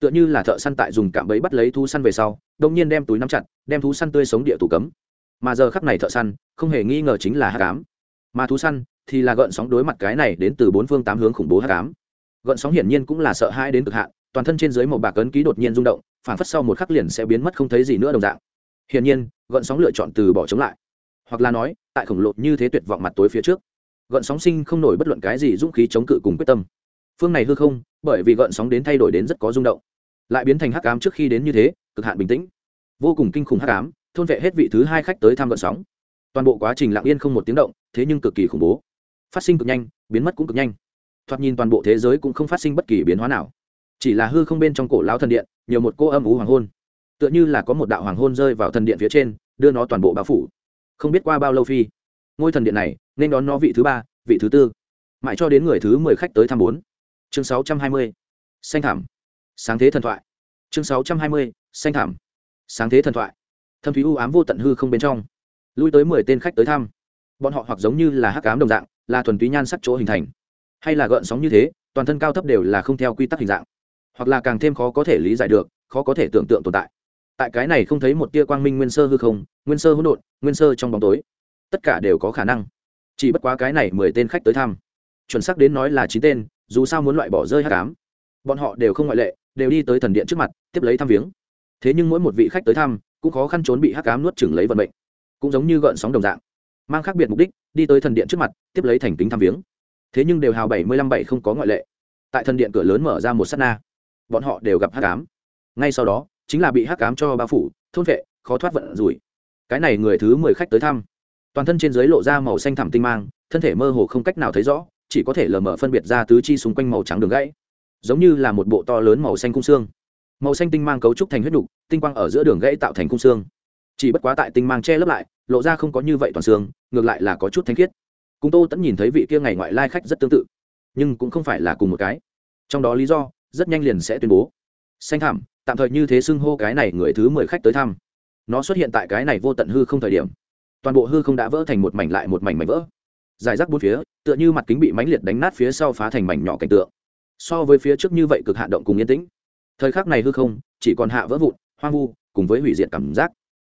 [SPEAKER 1] Tựa như là thợ săn tại dùng cạm bẫy bắt lấy thú săn về sau đông nhiên đem túi nắm chặt, đem thú săn tươi sống địa tủ cấm mà giờ khắc này thợ săn không hề nghi ngờ chính là hát cám mà thú săn thì là gợn sóng đối mặt cái này đến từ bốn phương tám hướng khủng bố hát cám gợn sóng hiển nhiên cũng là sợ hãi đến cực hạn, toàn thân trên dưới một bạc ấn ký đột nhiên rung động phản phất sau một khắc liền sẽ biến mất không thấy gì nữa đồng dạng. Hiển nhiên, gợn sóng lựa chọn từ bỏ chống lại. Hoặc là nói, tại khổng lồ như thế tuyệt vọng mặt tối phía trước, gợn sóng sinh không nổi bất luận cái gì dũng khí chống cự cùng quyết tâm. Phương này hư không, bởi vì gợn sóng đến thay đổi đến rất có rung động, lại biến thành hắc ám trước khi đến như thế, cực hạn bình tĩnh, vô cùng kinh khủng hắc ám thôn vệ hết vị thứ hai khách tới thăm gợn sóng. Toàn bộ quá trình lặng yên không một tiếng động, thế nhưng cực kỳ khủng bố. Phát sinh cực nhanh, biến mất cũng cực nhanh. Thoạt nhìn toàn bộ thế giới cũng không phát sinh bất kỳ biến hóa nào. Chỉ là hư không bên trong cổ lão thần điện, nhiều một cô âm ú hoàng hôn. Tựa như là có một đạo hoàng hôn rơi vào thần điện phía trên, đưa nó toàn bộ bao phủ. Không biết qua bao lâu phi, ngôi thần điện này nên đón nó vị thứ ba, vị thứ tư, mãi cho đến người thứ mười khách tới thăm bốn. Chương sáu trăm hai mươi, xanh thảm. Sáng thế thần thoại. Chương sáu trăm hai mươi, xanh thảm. Sáng thế thần thoại thâm thúy u ám vô tận hư không bên trong. Lui tới mười tên khách tới thăm. Bọn họ hoặc giống như là hắc ám đồng dạng, là thuần túy nhan sắc chỗ hình thành. Hay là gợn sóng như thế, toàn thân cao thấp đều là không theo quy tắc hình dạng. Hoặc là càng thêm khó có thể lý giải được, khó có thể tưởng tượng tồn tại. Tại cái này không thấy một tia quang minh nguyên sơ hư không, nguyên sơ hỗn độn, nguyên sơ trong bóng tối. Tất cả đều có khả năng. Chỉ bất quá cái này mười tên khách tới thăm. Chuẩn xác đến nói là chín tên, dù sao muốn loại bỏ rơi hát cám bọn họ đều không ngoại lệ, đều đi tới thần điện trước mặt, tiếp lấy thăm viếng. Thế nhưng mỗi một vị khách tới thăm cũng khó khăn trốn bị hắc ám nuốt chửng lấy vận mệnh. Cũng giống như gợn sóng đồng dạng. Mang khác biệt mục đích, đi tới thần điện trước mặt, tiếp lấy thành kính thăm viếng. Thế nhưng đều hào bảy mươi lăm bảy không có ngoại lệ. Tại thần điện cửa lớn mở ra một s á t na. Bọn họ đều gặp hắc ám. Ngay sau đó, chính là bị hắc ám cho bao phủ, thôn vệ, khó thoát vận rủi. Cái này người thứ mười khách tới thăm. Toàn thân trên dưới lộ ra màu xanh thẳm tinh mang, thân thể mơ hồ không cách nào thấy rõ, chỉ có thể lờ mờ phân biệt ra tứ chi xung quanh màu trắng đường gãy. Giống như là một bộ to lớn màu xanh cung xương màu xanh tinh mang cấu trúc thành huyết đục tinh quang ở giữa đường gãy tạo thành cung xương. Chỉ bất quá tại tinh mang che lấp lại, lộ ra không có như vậy toàn xương, ngược lại là có chút thanh khiết. Cùng tô tẫn nhìn thấy vị kia ngày ngoại lai khách rất tương tự, nhưng cũng không phải là cùng một cái. Trong đó lý do, rất nhanh liền sẽ tuyên bố. Xanh thảm, tạm thời như thế xưng hô cái này người thứ mười khách tới thăm. Nó xuất hiện tại cái này vô tận hư không thời điểm. Toàn bộ hư không đã vỡ thành một mảnh lại một mảnh mảnh vỡ. Giải rác bốn phía, tựa như mặt kính bị mánh liệt đánh nát phía sau phá thành mảnh nhỏ cảnh tượng. So với phía trước như vậy cực hạ động cùng yên tĩnh thời khắc này hư không, chỉ còn hạ vỡ vụn, hoang vu, cùng với hủy diệt cảm giác.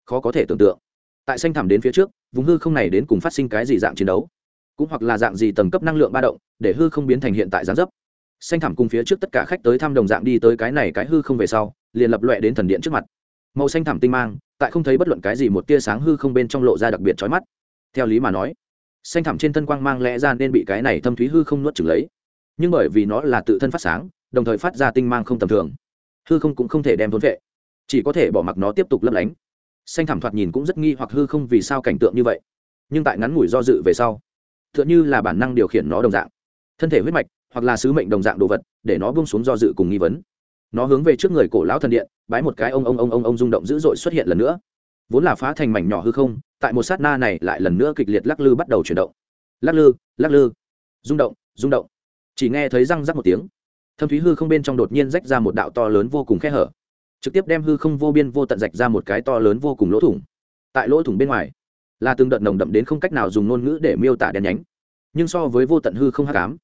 [SPEAKER 1] Khó có thể tưởng tượng. Tại xanh thẳm đến phía trước, vùng hư không này đến cùng phát sinh cái gì dạng chiến đấu? Cũng hoặc là dạng gì tầng cấp năng lượng ba động, để hư không biến thành hiện tại gián dấp? Xanh thẳm cùng phía trước tất cả khách tới thăm đồng dạng đi tới cái này cái hư không về sau, liền lập loẹ đến thần điện trước mặt. Màu xanh thẳm tinh mang, tại không thấy bất luận cái gì một tia sáng hư không bên trong lộ ra đặc biệt trói mắt. Theo lý mà nói, xanh thẳm trên thân quang mang lẽ ra nên bị cái này thâm thúy hư không nuốt chừng lấy. Nhưng bởi vì nó là tự thân phát sáng, đồng thời phát ra tinh mang không tầm thường hư không cũng không thể đem thốn vệ. Chỉ có thể bỏ mặc nó tiếp tục lấp lánh. Xanh thảm thoạt nhìn cũng rất nghi hoặc hư không vì sao cảnh tượng như vậy. Nhưng tại ngắn ngủi do dự về sau t h ư ợ n h ư là bản năng điều khiển nó đồng dạng. Thân thể huyết mạch, hoặc là sứ mệnh đồng dạng đồ vật, để nó bung xuống do dự cùng nghi vấn. Nó hướng về trước người cổ lão thần điện, bái một cái ông ông ông ông ông rung động dữ dội xuất hiện lần nữa. Vốn là phá thành mảnh nhỏ hư không, tại một sát na này lại lần nữa kịch liệt lắc lư bắt đầu chuyển động. Lắc lư lắc lư. Rung động rung động. Chỉ nghe thấy răng rắc một tiếng thâm thúy hư không bên trong đột nhiên rách ra một đạo to lớn vô cùng khe hở. Trực tiếp đem hư không vô biên vô tận rạch ra một cái to lớn vô cùng lỗ thủng. Tại lỗ thủng bên ngoài, là từng đợt nồng đậm đến không cách nào dùng ngôn ngữ để miêu tả đen nhánh. Nhưng so với vô tận hư không hắc ám,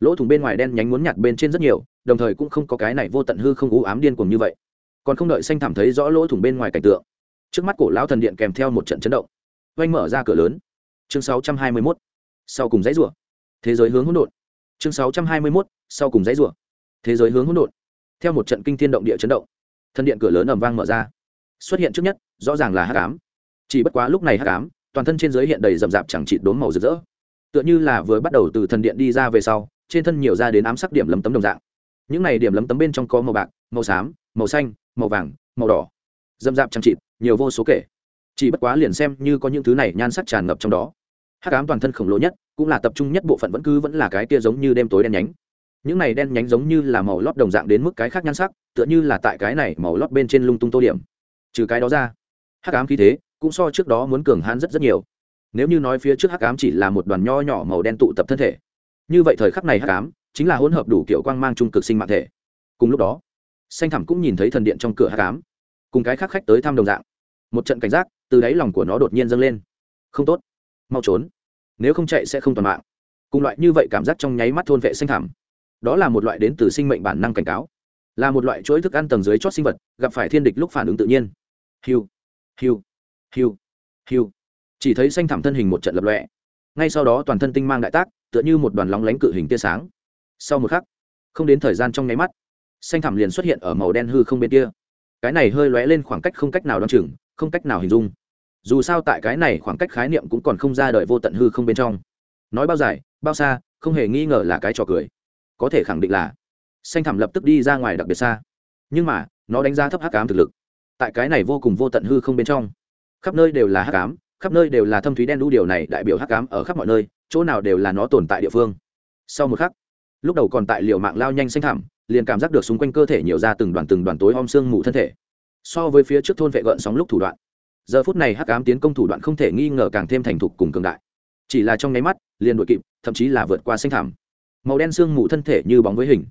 [SPEAKER 1] lỗ thủng bên ngoài đen nhánh muốn nhặt bên trên rất nhiều, đồng thời cũng không có cái này vô tận hư không ú ám điên cuồng như vậy. Còn không đợi xanh thảm thấy rõ lỗ thủng bên ngoài cảnh tượng, trước mắt cổ lão thần điện kèm theo một trận chấn động oanh mở ra cửa lớn. Chương 621. sau cùng dãy rủa. Thế giới hướng hỗn độn. Chương 621. sau cùng dãy rủa thế giới hướng hỗn độn. Theo một trận kinh thiên động địa chấn động, thân điện cửa lớn ầm vang mở ra. Xuất hiện trước nhất, rõ ràng là hắc ám. Chỉ bất quá lúc này hắc ám, toàn thân trên giới hiện đầy rậm rạp chẳng chịt đốm màu rực rỡ. Tựa như là vừa bắt đầu từ thần điện đi ra về sau, trên thân nhiều ra đến ám sắc điểm lấm tấm đồng dạng. Những này điểm lấm tấm bên trong có màu bạc, màu xám, màu xanh, màu vàng, màu đỏ. Rậm rạp chẳng chịt, nhiều vô số kể. Chỉ bất quá liền xem như có những thứ này nhan sắc tràn ngập trong đó. Hắc ám toàn thân khổng lồ nhất, cũng là tập trung nhất bộ phận vẫn cứ vẫn là cái kia giống như đêm tối đen nhánh những này đen nhánh giống như là màu lót đồng dạng đến mức cái khác nhan sắc, tựa như là tại cái này màu lót bên trên lung tung tô điểm. Trừ cái đó ra, hắc ám khí thế cũng so trước đó muốn cường hãn rất rất nhiều. Nếu như nói phía trước hắc ám chỉ là một đoàn nho nhỏ màu đen tụ tập thân thể, như vậy thời khắc này hắc ám chính là hỗn hợp đủ kiểu quang mang trung cực sinh mạng thể. Cùng lúc đó, xanh thẳm cũng nhìn thấy thần điện trong cửa hắc ám, cùng cái khác khách tới thăm đồng dạng. Một trận cảnh giác, từ đáy lòng của nó đột nhiên dâng lên. Không tốt, mau trốn, nếu không chạy sẽ không toàn mạng. Cùng loại như vậy cảm giác trong nháy mắt thôn vệ xanh thẳm đó là một loại đến từ sinh mệnh bản năng cảnh cáo, là một loại chuỗi thức ăn tầng dưới chót sinh vật, gặp phải thiên địch lúc phản ứng tự nhiên. Hiu hiu hiu hiu. Chỉ thấy xanh thảm thân hình một trận lập lọe ngay sau đó toàn thân tinh mang đại tác, tựa như một đoàn lóng lánh cự hình tia sáng. Sau một khắc, không đến thời gian trong nháy mắt, xanh thảm liền xuất hiện ở màu đen hư không bên kia. Cái này hơi lóe lên khoảng cách không cách nào đ o á n chừng, không cách nào hình dung. Dù sao tại cái này khoảng cách khái niệm cũng còn không ra đời vô tận hư không bên trong. Nói bao dài, bao xa, không hề nghi ngờ là cái trò cười có thể khẳng định là xanh thẳm lập tức đi ra ngoài đặc biệt xa. Nhưng mà, nó đánh giá thấp hắc ám thực lực. Tại cái này vô cùng vô tận hư không bên trong, khắp nơi đều là hắc ám, khắp nơi đều là thâm thúy đen đu điều này đại biểu hắc ám ở khắp mọi nơi, chỗ nào đều là nó tồn tại địa phương. Sau một khắc, lúc đầu còn tại liều mạng lao nhanh xanh thẳm, liền cảm giác được xung quanh cơ thể nhiều ra từng đoàn từng đoàn tối om xương mù thân thể. So với phía trước thôn vệ gợn sóng lúc thủ đoạn, giờ phút này hắc ám tiến công thủ đoạn không thể nghi ngờ càng thêm thành thục cùng cường đại. Chỉ là trong nháy mắt, liền đội kịp, thậm chí là vượt qua xanh thảm màu đen sương mù thân thể như bóng với hình.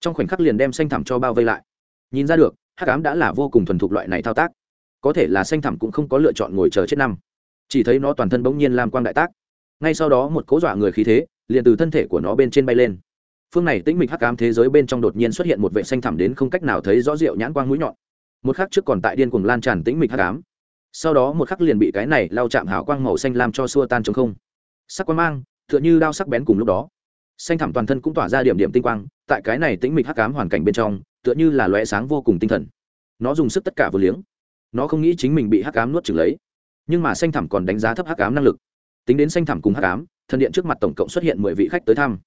[SPEAKER 1] Trong khoảnh khắc liền đem xanh thẳm cho bao vây lại. Nhìn ra được, hắc ám đã là vô cùng thuần thục loại này thao tác. Có thể là xanh thẳm cũng không có lựa chọn ngồi chờ chết năm. Chỉ thấy nó toàn thân bỗng nhiên làm quang đại tác. Ngay sau đó một cố dọa người khí thế, liền từ thân thể của nó bên trên bay lên. Phương này tĩnh mịch hắc ám thế giới bên trong đột nhiên xuất hiện một vệ xanh thẳm đến không cách nào thấy rõ rượu nhãn quang mũi nhọn. Một khắc trước còn tại điên cuồng lan tràn tĩnh mịch hắc ám. Sau đó một khắc liền bị cái này lao chạm hào quang màu xanh làm cho xua tan trong không. Sắc quang mang, tựa như đao sắc bén cùng lúc đó xanh thẳm toàn thân cũng tỏa ra điểm điểm tinh quang, tại cái này tĩnh mịch hắc cám hoàn cảnh bên trong, tựa như là lóe sáng vô cùng tinh thần. Nó dùng sức tất cả vừa liếng. Nó không nghĩ chính mình bị hắc ám nuốt trừng lấy. Nhưng mà xanh thẳm còn đánh giá thấp hắc ám năng lực. Tính đến xanh thẳm cùng hắc ám thần điện trước mặt tổng cộng xuất hiện mười vị khách tới thăm.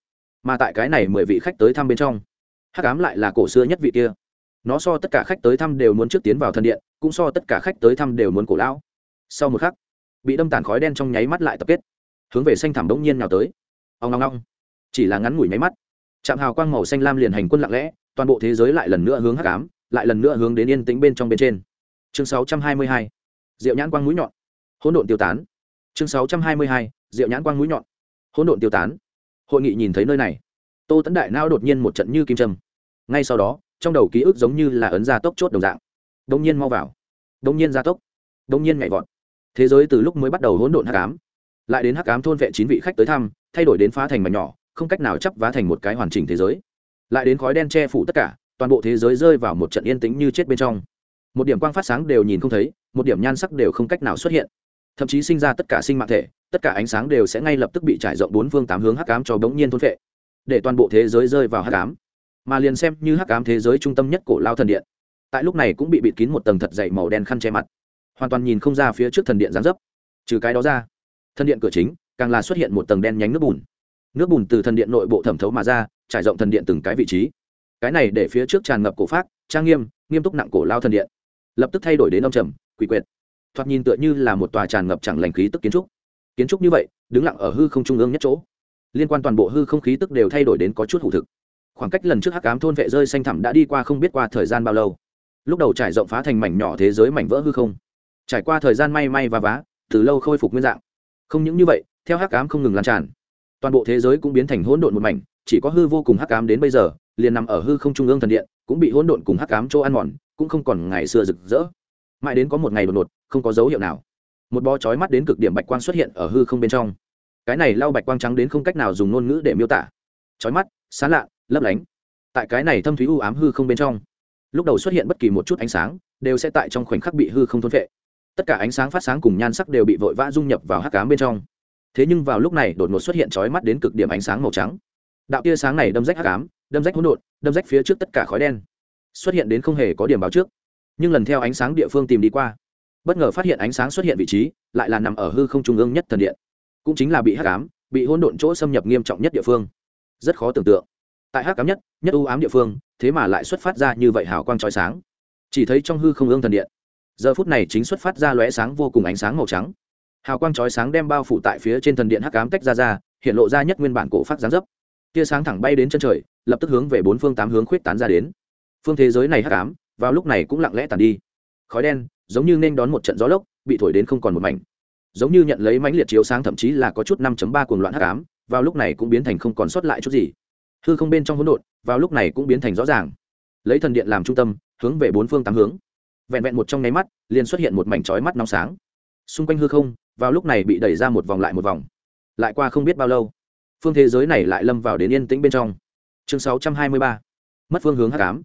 [SPEAKER 1] Mà tại cái này mười vị khách tới thăm bên trong, hắc ám lại là cổ xưa nhất vị kia. Nó so tất cả khách tới thăm đều muốn trước tiến vào thần điện, cũng so tất cả khách tới thăm đều muốn cổ lão. Sau một khắc, bị đâm tàn khói đen trong nháy mắt lại tập kết. Hướng về xanh thẳm bỗng nhiên nào tới. Ông ngong ngong chỉ là ngắn ngủi nháy mắt. Chạm hào quang màu xanh lam liền hành quân lặng lẽ, toàn bộ thế giới lại lần nữa hướng hắc ám, lại lần nữa hướng đến yên tĩnh bên trong bên trên. Chương 622. diệu nhãn quang mũi nhọn. Hỗn độn tiêu tán. Chương 622. diệu nhãn quang mũi nhọn. Hỗn độn tiêu tán. Hội nghị nhìn thấy nơi này. Tô tấn đại não đột nhiên một trận như kim trâm ngay sau đó, trong đầu ký ức giống như là ấn ra tốc chốt đồng dạng. Đông nhiên mau vào. Đông nhiên gia tốc. Đông nhiên nhảy vọt. Thế giới từ lúc mới bắt đầu hỗn độn hắc ám, lại đến hắc ám thôn vệ chín vị khách tới thăm, thay đổi đến phá thành mảnh nhỏ không cách nào chấp vá thành một cái hoàn chỉnh thế giới. Lại đến khói đen che phủ tất cả, toàn bộ thế giới rơi vào một trận yên tĩnh như chết bên trong. Một điểm quang phát sáng đều nhìn không thấy, một điểm nhan sắc đều không cách nào xuất hiện. Thậm chí sinh ra tất cả sinh mạng thể, tất cả ánh sáng đều sẽ ngay lập tức bị trải rộng bốn phương tám hướng hắc ám cho bỗng nhiên thôn vệ để toàn bộ thế giới rơi vào hắc ám. Mà liền xem như hắc ám thế giới trung tâm nhất cổ lao thần điện, tại lúc này cũng bị bịt kín một tầng thật dày màu đen khăn che mặt. Hoàn toàn nhìn không ra phía trước thần điện gián dấp, trừ cái đó ra, thần điện cửa chính, càng là xuất hiện một tầng đen nhánh nước bùn nước bùn từ thần điện nội bộ thẩm thấu mà ra, trải rộng thần điện từng cái vị trí. Cái này để phía trước tràn ngập cổ phát trang nghiêm nghiêm túc nặng cổ lao thần điện. Lập tức thay đổi đến ông trầm, quỷ quyệt. Thoạt nhìn tựa như là một tòa tràn ngập chẳng lành khí tức kiến trúc. Kiến trúc như vậy, đứng lặng ở hư không trung ương nhất chỗ. Liên quan toàn bộ hư không khí tức đều thay đổi đến có chút hủ thực. Khoảng cách lần trước hắc ám thôn vệ rơi xanh thẳm đã đi qua không biết qua thời gian bao lâu. Lúc đầu trải rộng phá thành mảnh nhỏ thế giới mảnh vỡ hư không. Trải qua thời gian may may và vá, từ lâu khôi phục nguyên dạng. Không những như vậy, theo hắc ám không ngừng lan tràn toàn bộ thế giới cũng biến thành hỗn độn một mảnh, chỉ có hư vô cùng hắc ám đến bây giờ, liền nằm ở hư không trung ương thần điện, cũng bị hỗn độn cùng hắc ám chỗ ăn mòn, cũng không còn ngày xưa rực rỡ. Mãi đến có một ngày đột ngột, không có dấu hiệu nào. Một bó chói mắt đến cực điểm bạch quang xuất hiện ở hư không bên trong. Cái này lau bạch quang trắng đến không cách nào dùng ngôn ngữ để miêu tả. Chói mắt xá lạ, lấp lánh. Tại cái này thâm thúy u ám hư không bên trong, lúc đầu xuất hiện bất kỳ một chút ánh sáng, đều sẽ tại trong khoảnh khắc bị hư không thôn vệ tất cả ánh sáng phát sáng cùng nhan sắc đều bị vội vã dung nhập vào hắc cám bên trong thế nhưng vào lúc này đột ngột xuất hiện chói mắt đến cực điểm ánh sáng màu trắng. Đạo tia sáng này đâm rách hắc ám, đâm rách hỗn độn đâm rách phía trước tất cả khói đen. Xuất hiện đến không hề có điểm báo trước. Nhưng lần theo ánh sáng địa phương tìm đi qua bất ngờ phát hiện ánh sáng xuất hiện vị trí lại là nằm ở hư không trung ương nhất thần điện. Cũng chính là bị hắc ám bị hỗn độn chỗ xâm nhập nghiêm trọng nhất địa phương. Rất khó tưởng tượng. Tại hắc ám nhất nhất u ám địa phương thế mà lại xuất phát ra như vậy hào quang chói sáng. Chỉ thấy trong hư không ương thần điện giờ phút này chính xuất phát ra lóe sáng vô cùng ánh sáng màu trắng hào quang chói sáng đem bao phủ tại phía trên thần điện hắc ám tách ra ra, hiện lộ ra nhất nguyên bản cổ phát giáng dấp. Tia sáng thẳng bay đến chân trời, lập tức hướng về bốn phương tám hướng khuyết tán ra đến. Phương thế giới này hắc ám, vào lúc này cũng lặng lẽ tàn đi. Khói đen, giống như nên đón một trận gió lốc, bị thổi đến không còn một mảnh. Giống như nhận lấy mãnh liệt chiếu sáng thậm chí là có chút năm ba cuồng loạn hắc ám, vào lúc này cũng biến thành không còn sót lại chút gì. Hư không bên trong hỗn độn, vào lúc này cũng biến thành rõ ràng. Lấy thần điện làm trung tâm, hướng về bốn phương tám hướng. Vẹn vẹn một trong nháy mắt, liền xuất hiện một mảnh chói mắt nóng sáng. Xung quanh hư không vào lúc này bị đẩy ra một vòng lại một vòng. Lại qua không biết bao lâu, phương thế giới này lại lâm vào đến yên tĩnh bên trong. Chương 623. mất phương hướng hắc ám.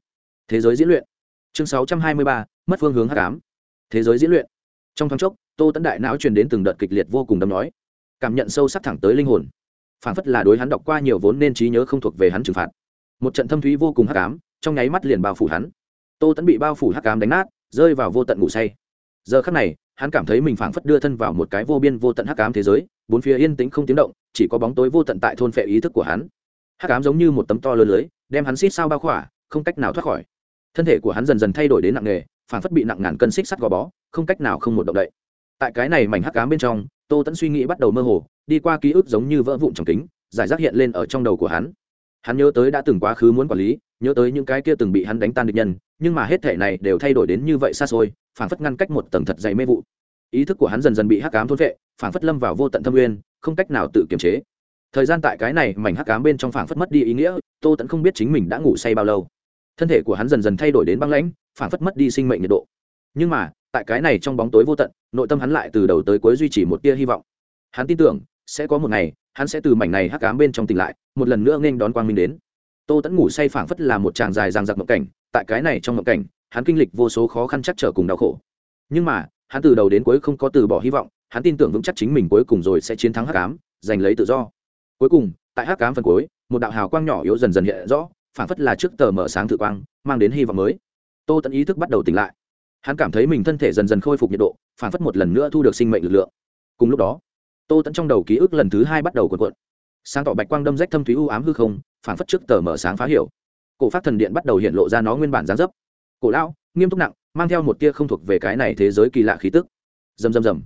[SPEAKER 1] Thế giới diễn luyện. Chương 623. mất phương hướng hắc ám. Thế giới diễn luyện. Trong thoáng chốc, tô tấn đại não truyền đến từng đợt kịch liệt vô cùng đâm nói. Cảm nhận sâu sắc thẳng tới linh hồn. Phản phất là đối hắn đọc qua nhiều vốn nên trí nhớ không thuộc về hắn trừng phạt. Một trận thâm thúy vô cùng hắc ám, trong nháy mắt liền bao phủ hắn. Tô tấn bị bao phủ hắc ám đánh nát, rơi vào vô tận ngủ say giờ khắc này, hắn cảm thấy mình phảng phất đưa thân vào một cái vô biên vô tận hắc ám thế giới, bốn phía yên tĩnh không tiếng động, chỉ có bóng tối vô tận tại thôn phệ ý thức của hắn. Hắc ám giống như một tấm to lớn lưới, đem hắn xít sao bao khỏa, không cách nào thoát khỏi. Thân thể của hắn dần dần thay đổi đến nặng nề, phảng phất bị nặng ngàn cân xích sắt gò bó, không cách nào không một động đậy. Tại cái này mảnh hắc ám bên trong, tô tẫn suy nghĩ bắt đầu mơ hồ, đi qua ký ức giống như vỡ vụn trong kính, giải rác hiện lên ở trong đầu của hắn hắn nhớ tới đã từng quá khứ muốn quản lý, nhớ tới những cái kia từng bị hắn đánh tan được nhân, nhưng mà hết thể này đều thay đổi đến như vậy xa xôi, phảng phất ngăn cách một tầng thật dày mê vụ. Ý thức của hắn dần dần bị hắc cám thôn vệ, phảng phất lâm vào vô tận thâm nguyên, không cách nào tự kiềm chế. Thời gian tại cái này mảnh hắc cám bên trong phảng phất mất đi ý nghĩa, tô tẫn không biết chính mình đã ngủ say bao lâu. Thân thể của hắn dần dần thay đổi đến băng lãnh, phảng phất mất đi sinh mệnh nhiệt độ. Nhưng mà, tại cái này trong bóng tối vô tận, nội tâm hắn lại từ đầu tới cuối duy trì một tia hy vọng. Hắn tin tưởng sẽ có một ngày, hắn sẽ từ mảnh này hắc cám bên trong tỉnh lại, một lần nữa nên đón quang minh đến. Tô tẫn ngủ say phảng phất là một tràng dài ràng giặc mộng cảnh, tại cái này trong mộng cảnh, hắn kinh lịch vô số khó khăn chắc trở cùng đau khổ. Nhưng mà, hắn từ đầu đến cuối không có từ bỏ hy vọng, hắn tin tưởng vững chắc chính mình cuối cùng rồi sẽ chiến thắng hắc ám, giành lấy tự do. Cuối cùng, tại hắc ám phần cuối, một đạo hào quang nhỏ yếu dần dần hiện rõ, phảng phất là trước tờ mở sáng tự quang, mang đến hy vọng mới. Tô tẫn ý thức bắt đầu tỉnh lại. Hắn cảm thấy mình thân thể dần dần khôi phục nhiệt độ, phảng phất một lần nữa thu được sinh mệnh lực lượng. Cùng lúc đó tô tẫn trong đầu ký ức lần thứ hai bắt đầu cuộn cuộn. Sáng tỏ bạch quang đâm rách thâm thúy u ám hư không phản phất trước tờ mở sáng phá hiểu. Cổ phát thần điện bắt đầu hiện lộ ra nó nguyên bản gián dấp. Cổ lão, nghiêm túc nặng, mang theo một tia không thuộc về cái này thế giới kỳ lạ khí tức. Rầm rầm rầm.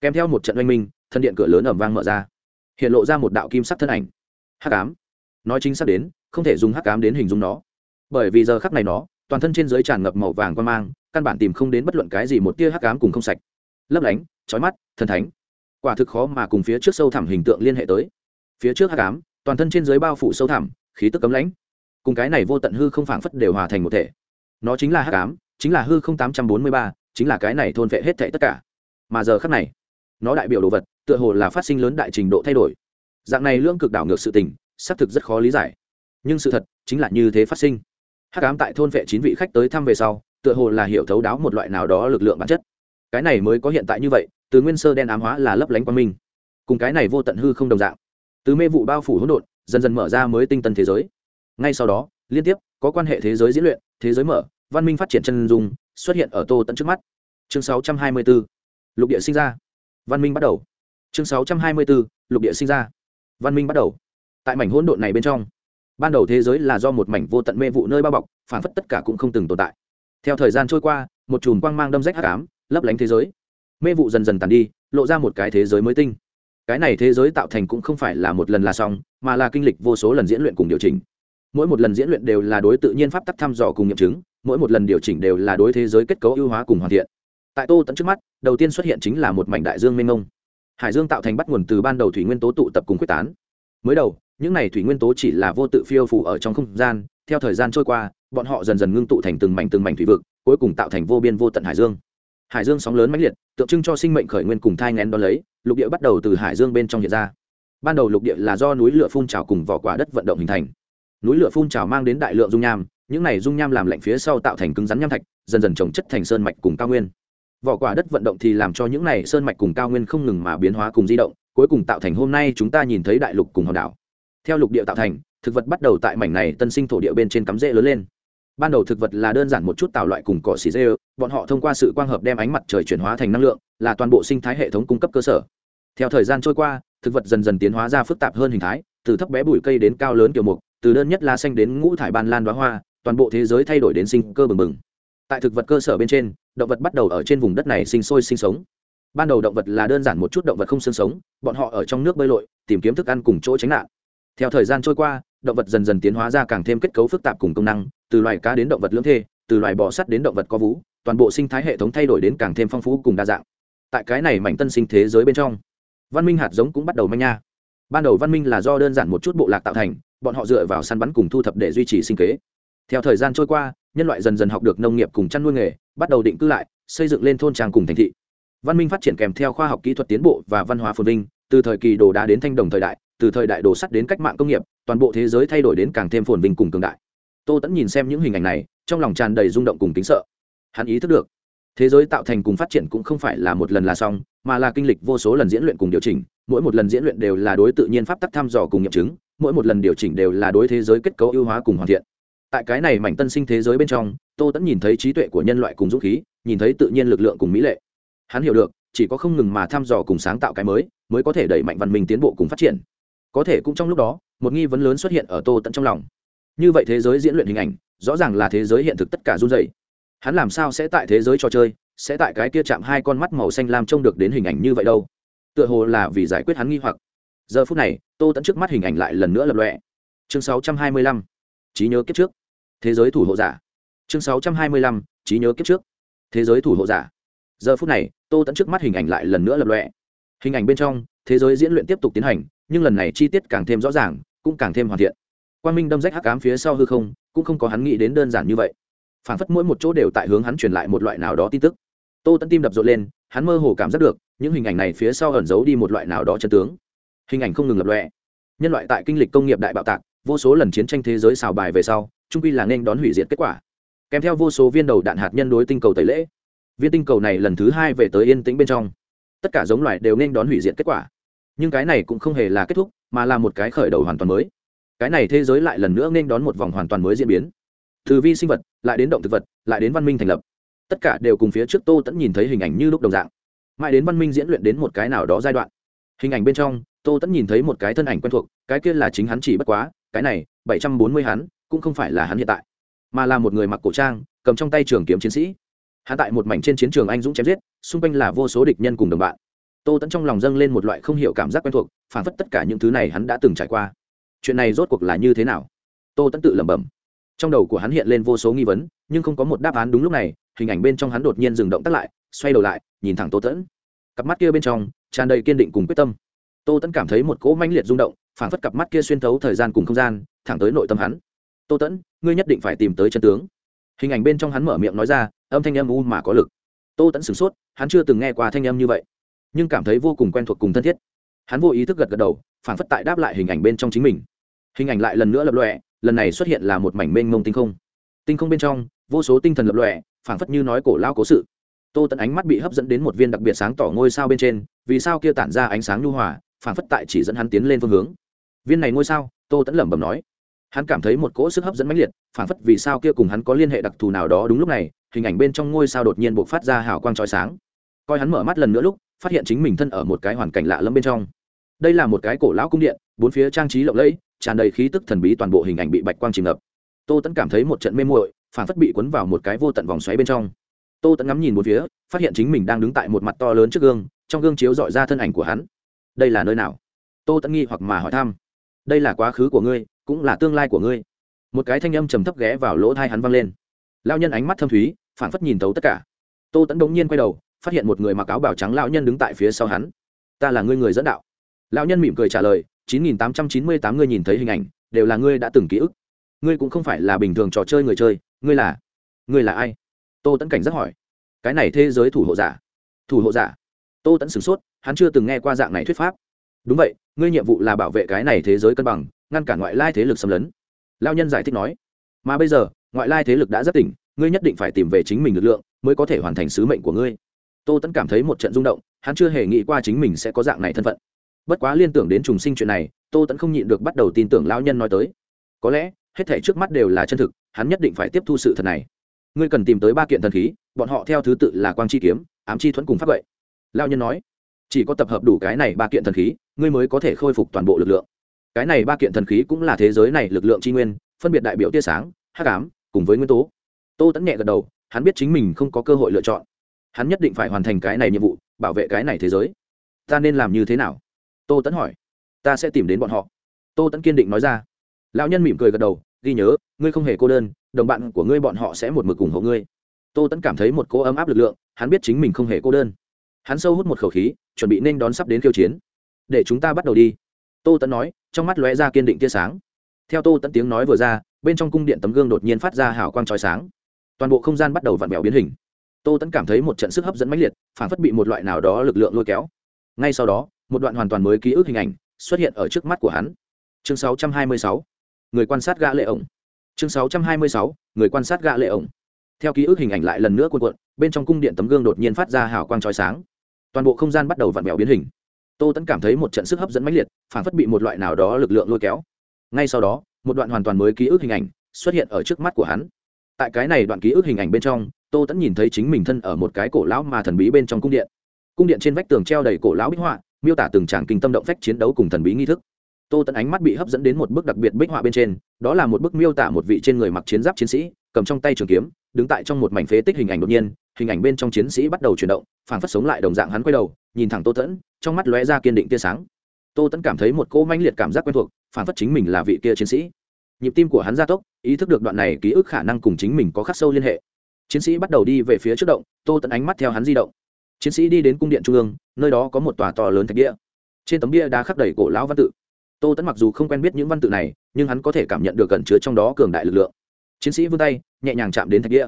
[SPEAKER 1] Kèm theo một trận oanh minh, thần điện cửa lớn ẩm vang mở ra. Hiện lộ ra một đạo kim sắc thân ảnh. Hắc ám. Nói chính xác đến, không thể dùng hắc ám đến hình dung nó. Bởi vì giờ khắc này nó, toàn thân trên dưới tràn ngập màu vàng quan mang, căn bản tìm không đến bất luận cái gì một tia hắc ám cùng không sạch. Lấp lánh trói mắt, thần thánh quả thực khó mà cùng phía trước sâu thẳm hình tượng liên hệ tới. Phía trước hắc ám, toàn thân trên dưới bao phủ sâu thẳm, khí tức cấm lãnh. Cùng cái này vô tận hư không phảng phất đều hòa thành một thể. Nó chính là hắc ám, chính là hư không tám trăm bốn mươi ba, chính là cái này thôn vệ hết thệ tất cả. Mà giờ khắc này, nó đại biểu đồ vật, tựa hồ là phát sinh lớn đại trình độ thay đổi. Dạng này lưỡng cực đảo ngược sự tình, xác thực rất khó lý giải. Nhưng sự thật, chính là như thế phát sinh. Hắc ám tại thôn vệ chín vị khách tới thăm về sau, tựa hồ là hiểu thấu đáo một loại nào đó lực lượng bản chất. Cái này mới có hiện tại như vậy từ nguyên sơ đen ám hóa là lấp lánh quang minh. Cùng cái này vô tận hư không đồng dạng. Từ mê vụ bao phủ hỗn độn dần dần mở ra mới tinh tân thế giới. Ngay sau đó liên tiếp có quan hệ thế giới diễn luyện thế giới mở văn minh phát triển chân dung xuất hiện ở tô tận trước mắt. Chương 624, lục địa sinh ra. Văn minh bắt đầu. Chương 624, lục địa sinh ra. Văn minh bắt đầu. Tại mảnh hỗn độn này bên trong ban đầu thế giới là do một mảnh vô tận mê vụ nơi bao bọc phản phất tất cả cũng không từng tồn tại. Theo thời gian trôi qua một chùm quang mang đâm rách hắc ám lấp lánh thế giới mê vụ dần dần tàn đi, lộ ra một cái thế giới mới tinh. Cái này thế giới tạo thành cũng không phải là một lần là xong, mà là kinh lịch vô số lần diễn luyện cùng điều chỉnh. Mỗi một lần diễn luyện đều là đối tự nhiên pháp tắc thăm dò cùng nghiệm chứng, mỗi một lần điều chỉnh đều là đối thế giới kết cấu ưu hóa cùng hoàn thiện. Tại tô tận trước mắt, đầu tiên xuất hiện chính là một mảnh đại dương mênh mông. Hải dương tạo thành bắt nguồn từ ban đầu thủy nguyên tố tụ tập cùng quyết tán. Mới đầu, những này thủy nguyên tố chỉ là vô tự phiêu phủ ở trong không gian, theo thời gian trôi qua, bọn họ dần dần ngưng tụ thành từng mảnh từng mảnh thủy vực, cuối cùng tạo thành vô biên vô tận hải dương hải dương sóng lớn mãnh liệt, tượng trưng cho sinh mệnh khởi nguyên cùng thai ngén đón lấy, lục địa bắt đầu từ hải dương bên trong hiện ra. Ban đầu lục địa là do núi lửa phun trào cùng vỏ quả đất vận động hình thành. Núi lửa phun trào mang đến đại lượng dung nham, những này dung nham làm lạnh phía sau tạo thành cứng rắn nham thạch, dần dần trồng chất thành sơn mạch cùng cao nguyên. Vỏ quả đất vận động thì làm cho những này sơn mạch cùng cao nguyên không ngừng mà biến hóa cùng di động, cuối cùng tạo thành hôm nay chúng ta nhìn thấy đại lục cùng hòn đảo. Theo lục địa tạo thành, thực vật bắt đầu tại mảnh này tân sinh thổ địa bên trên cắm rễ lớn lên. Ban đầu thực vật là đơn giản một chút tạo loại cùng cỏ xì dê bọn họ thông qua sự quang hợp đem ánh mặt trời chuyển hóa thành năng lượng, là toàn bộ sinh thái hệ thống cung cấp cơ sở. Theo thời gian trôi qua, thực vật dần dần tiến hóa ra phức tạp hơn hình thái, từ thấp bé bụi cây đến cao lớn kiểu mục, từ đơn nhất lá xanh đến ngũ thải ban lan đoá hoa, toàn bộ thế giới thay đổi đến sinh cơ bừng bừng. Tại thực vật cơ sở bên trên, động vật bắt đầu ở trên vùng đất này sinh sôi sinh sống. Ban đầu động vật là đơn giản một chút động vật không sinh sống, bọn họ ở trong nước bơi lội, tìm kiếm thức ăn cùng chỗ tránh nạn. Theo thời gian trôi qua, động vật dần dần tiến hóa ra càng thêm kết cấu phức tạp cùng công năng, từ loài cá đến động vật lưỡng thê, từ loài bò sắt đến động vật có vú toàn bộ sinh thái hệ thống thay đổi đến càng thêm phong phú cùng đa dạng. Tại cái này mảnh tân sinh thế giới bên trong, văn minh hạt giống cũng bắt đầu manh nha. Ban đầu văn minh là do đơn giản một chút bộ lạc tạo thành, bọn họ dựa vào săn bắn cùng thu thập để duy trì sinh kế. Theo thời gian trôi qua, nhân loại dần dần học được nông nghiệp cùng chăn nuôi nghề, bắt đầu định cư lại, xây dựng lên thôn trang cùng thành thị. Văn minh phát triển kèm theo khoa học kỹ thuật tiến bộ và văn hóa phồn vinh, từ thời kỳ đồ đá đến thanh đồng thời đại, từ thời đại đồ sắt đến cách mạng công nghiệp, toàn bộ thế giới thay đổi đến càng thêm phồn vinh cùng cường đại. Tô tẫn nhìn xem những hình ảnh này, trong lòng tràn đầy rung động cùng tính sợ hắn ý thức được, thế giới tạo thành cùng phát triển cũng không phải là một lần là xong, mà là kinh lịch vô số lần diễn luyện cùng điều chỉnh, mỗi một lần diễn luyện đều là đối tự nhiên pháp tắc thăm dò cùng nghiệm chứng, mỗi một lần điều chỉnh đều là đối thế giới kết cấu ưu hóa cùng hoàn thiện. Tại cái này mảnh tân sinh thế giới bên trong, tô tẫn nhìn thấy trí tuệ của nhân loại cùng dũng khí, nhìn thấy tự nhiên lực lượng cùng mỹ lệ. Hắn hiểu được, chỉ có không ngừng mà thăm dò cùng sáng tạo cái mới mới có thể đẩy mạnh văn minh tiến bộ cùng phát triển. Có thể cũng trong lúc đó, một nghi vấn lớn xuất hiện ở tô tận trong lòng. Như vậy thế giới diễn luyện hình ảnh, rõ ràng là thế giới hiện thực tất cả run dày hắn làm sao sẽ tại thế giới trò chơi sẽ tại cái kia chạm hai con mắt màu xanh lam trông được đến hình ảnh như vậy đâu? Tựa hồ là vì giải quyết hắn nghi hoặc. Giờ phút này tô tẫn trước mắt hình ảnh lại lần nữa lập lọe chương 625, trí nhớ kiếp trước. Thế giới thủ hộ giả. Chương 625, trí nhớ kiếp trước. Thế giới thủ hộ giả. Giờ phút này tô tẫn trước mắt hình ảnh lại lần nữa lập lọe hình ảnh bên trong thế giới diễn luyện tiếp tục tiến hành nhưng lần này chi tiết càng thêm rõ ràng cũng càng thêm hoàn thiện. Quan minh đâm rách hắc ám phía sau hư không cũng không có hắn nghĩ đến đơn giản như vậy phản phất mỗi một chỗ đều tại hướng hắn truyền lại một loại nào đó tin tức. Tô tẫn tim đập rộn lên, hắn mơ hồ cảm giác được, những hình ảnh này phía sau ẩn giấu đi một loại nào đó chân tướng. Hình ảnh không ngừng lập lọe nhân loại tại kinh lịch công nghiệp đại bạo tạc, vô số lần chiến tranh thế giới xào bài về sau, trung quy là nên đón hủy diệt kết quả. Kèm theo vô số viên đầu đạn hạt nhân đối tinh cầu tẩy lễ. Viên tinh cầu này lần thứ hai về tới yên tĩnh bên trong. Tất cả giống loài đều nên đón hủy diệt kết quả. Nhưng cái này cũng không hề là kết thúc, mà là một cái khởi đầu hoàn toàn mới. Cái này thế giới lại lần nữa nên đón một vòng hoàn toàn mới diễn biến từ vi sinh vật, lại đến động thực vật, lại đến văn minh thành lập. Tất cả đều cùng phía trước tô tẫn nhìn thấy hình ảnh như lúc đồng dạng. Mãi đến văn minh diễn luyện đến một cái nào đó giai đoạn. Hình ảnh bên trong, tô tẫn nhìn thấy một cái thân ảnh quen thuộc, cái kia là chính hắn chỉ bất quá, cái này, bảy trăm bốn mươi hắn, cũng không phải là hắn hiện tại, mà là một người mặc cổ trang, cầm trong tay trường kiếm chiến sĩ. Hắn tại một mảnh trên chiến trường anh dũng chém giết, xung quanh là vô số địch nhân cùng đồng bạn. Tô tẫn trong lòng dâng lên một loại không hiểu cảm giác quen thuộc, phản phất tất cả những thứ này hắn đã từng trải qua. Chuyện này rốt cuộc là như thế nào? Tô tẫn tự lẩm bẩm trong đầu của hắn hiện lên vô số nghi vấn, nhưng không có một đáp án đúng lúc này, hình ảnh bên trong hắn đột nhiên dừng động tắt lại, xoay đầu lại, nhìn thẳng tô tẫn. Cặp mắt kia bên trong, tràn đầy kiên định cùng quyết tâm. Tô tẫn cảm thấy một cỗ manh liệt rung động phản phất cặp mắt kia xuyên thấu thời gian cùng không gian, thẳng tới nội tâm hắn. Tô tẫn, ngươi nhất định phải tìm tới chân tướng. Hình ảnh bên trong hắn mở miệng nói ra, âm thanh âm u mà có lực. Tô tẫn sửng sốt, hắn chưa từng nghe qua thanh âm như vậy, nhưng cảm thấy vô cùng quen thuộc cùng thân thiết. Hắn vô ý thức gật gật đầu phản phất tại đáp lại hình ảnh bên trong chính mình. Hình ảnh lại lần nữa lập lọe lần này xuất hiện là một mảnh mênh mông tinh không. Tinh không bên trong, vô số tinh thần lập lọe phảng phất như nói cổ lao cố sự. Tô tẫn ánh mắt bị hấp dẫn đến một viên đặc biệt sáng tỏ ngôi sao bên trên, vì sao kia tản ra ánh sáng nhu hòa, phảng phất tại chỉ dẫn hắn tiến lên phương hướng. Viên này ngôi sao, tô tẫn lẩm bẩm nói. Hắn cảm thấy một cỗ sức hấp dẫn mãnh liệt, phảng phất vì sao kia cùng hắn có liên hệ đặc thù nào đó đúng lúc này, hình ảnh bên trong ngôi sao đột nhiên buộc phát ra hào quang trói sáng. Coi hắn mở mắt lần nữa lúc, phát hiện chính mình thân ở một cái hoàn cảnh lạ lẫm bên trong. Đây là một cái cổ lão cung điện, bốn phía trang trí lộng lẫy tràn đầy khí tức thần bí toàn bộ hình ảnh bị bạch quang chìm ngập. Tô tẫn cảm thấy một trận mê muội, phản phất bị cuốn vào một cái vô tận vòng xoáy bên trong. Tô tẫn ngắm nhìn một phía, phát hiện chính mình đang đứng tại một mặt to lớn trước gương, trong gương chiếu dọi ra thân ảnh của hắn. Đây là nơi nào? Tô tẫn nghi hoặc mà hỏi thăm. Đây là quá khứ của ngươi, cũng là tương lai của ngươi. Một cái thanh âm trầm thấp ghé vào lỗ thai hắn vang lên. Lao nhân ánh mắt thâm thúy, phản phất nhìn thấu tất cả. Tô tẫn đống nhiên quay đầu, phát hiện một người mặc áo bào trắng lão nhân đứng tại phía sau hắn. Ta là ngươi người dẫn đạo. Lão nhân mỉm cười trả lời chín nghìn tám trăm chín mươi tám ngươi nhìn thấy hình ảnh, đều là ngươi đã từng ký ức. Ngươi cũng không phải là bình thường trò chơi người chơi, ngươi là ngươi là ai? Tô tẫn cảnh rất hỏi. Cái này thế giới thủ hộ giả. Thủ hộ giả? Tô tẫn sửng sốt, hắn chưa từng nghe qua dạng này thuyết pháp. Đúng vậy, ngươi nhiệm vụ là bảo vệ cái này thế giới cân bằng, ngăn cản ngoại lai thế lực xâm lấn. Lão nhân giải thích nói. Mà bây giờ, ngoại lai thế lực đã rất tỉnh, ngươi nhất định phải tìm về chính mình lực lượng, mới có thể hoàn thành sứ mệnh của ngươi. Tô tẫn cảm thấy một trận rung động, hắn chưa hề nghĩ qua chính mình sẽ có dạng này thân phận bất quá liên tưởng đến trùng sinh chuyện này, tô tẫn không nhịn được bắt đầu tin tưởng lao nhân nói tới. Có lẽ, hết thể trước mắt đều là chân thực, hắn nhất định phải tiếp thu sự thật này. Ngươi cần tìm tới ba kiện thần khí, bọn họ theo thứ tự là quang chi kiếm, ám chi thuẫn cùng pháp vậy. Lao nhân nói, chỉ có tập hợp đủ cái này ba kiện thần khí, ngươi mới có thể khôi phục toàn bộ lực lượng. Cái này ba kiện thần khí cũng là thế giới này lực lượng tri nguyên, phân biệt đại biểu tia sáng, hắc ám, cùng với nguyên tố. Tô tẫn nhẹ gật đầu, hắn biết chính mình không có cơ hội lựa chọn. Hắn nhất định phải hoàn thành cái này nhiệm vụ, bảo vệ cái này thế giới. Ta nên làm như thế nào? Tô tẫn hỏi. Ta sẽ tìm đến bọn họ. Tô tẫn kiên định nói ra. Lão nhân mỉm cười gật đầu, ghi nhớ, ngươi không hề cô đơn, đồng bạn của ngươi bọn họ sẽ một mực ủng hộ ngươi. Tô tẫn cảm thấy một cỗ ấm áp lực lượng, hắn biết chính mình không hề cô đơn. Hắn sâu hút một khẩu khí, chuẩn bị nên đón sắp đến khiêu chiến. Để chúng ta bắt đầu đi. Tô tẫn nói, trong mắt lóe ra kiên định tia sáng. Theo tô tẫn tiếng nói vừa ra, bên trong cung điện tấm gương đột nhiên phát ra hào quang trói sáng. Toàn bộ không gian bắt đầu vặn vẹo biến hình. Tô tẫn cảm thấy một trận sức hấp dẫn mãnh liệt phản phất bị một loại nào đó lực lượng lôi kéo. Ngay sau đó một đoạn hoàn toàn mới ký ức hình ảnh xuất hiện ở trước mắt của hắn. Chương 626. người quan sát gã lệ ổng. Chương 626. người quan sát gã lệ ổng. Theo ký ức hình ảnh lại lần nữa cuộn cuộn, bên trong cung điện tấm gương đột nhiên phát ra hào quang chói sáng. Toàn bộ không gian bắt đầu vặn vẹo biến hình. Tô tẫn cảm thấy một trận sức hấp dẫn mãnh liệt, phản phất bị một loại nào đó lực lượng lôi kéo. Ngay sau đó, một đoạn hoàn toàn mới ký ức hình ảnh xuất hiện ở trước mắt của hắn. Tại cái này đoạn ký ức hình ảnh bên trong, tô tẫn nhìn thấy chính mình thân ở một cái cổ lão mà thần bí bên trong cung điện. Cung điện trên vách tường treo đầy cổ lão bích họa miêu tả từng tràng kinh tâm động phách chiến đấu cùng thần bí nghi thức. Tô tẫn ánh mắt bị hấp dẫn đến một bức đặc biệt bích họa bên trên, đó là một bức miêu tả một vị trên người mặc chiến giáp chiến sĩ, cầm trong tay trường kiếm, đứng tại trong một mảnh phế tích hình ảnh đột nhiên, hình ảnh bên trong chiến sĩ bắt đầu chuyển động, phảng phất sống lại đồng dạng hắn quay đầu, nhìn thẳng tô tẫn trong mắt lóe ra kiên định tia sáng. Tô tẫn cảm thấy một cỗ manh liệt cảm giác quen thuộc, phảng phất chính mình là vị kia chiến sĩ. Nhịp tim của hắn gia tốc, ý thức được đoạn này ký ức khả năng cùng chính mình có khắc sâu liên hệ. Chiến sĩ bắt đầu đi về phía trước động, tô tẫn ánh mắt theo hắn di động chiến sĩ đi đến cung điện trung ương, nơi đó có một tòa to lớn thạch bia trên tấm bia đã khắc đầy cổ lão văn tự. Tô tẫn mặc dù không quen biết những văn tự này, nhưng hắn có thể cảm nhận được cẩn chứa trong đó cường đại lực lượng. Chiến sĩ vươn tay, nhẹ nhàng chạm đến thạch bia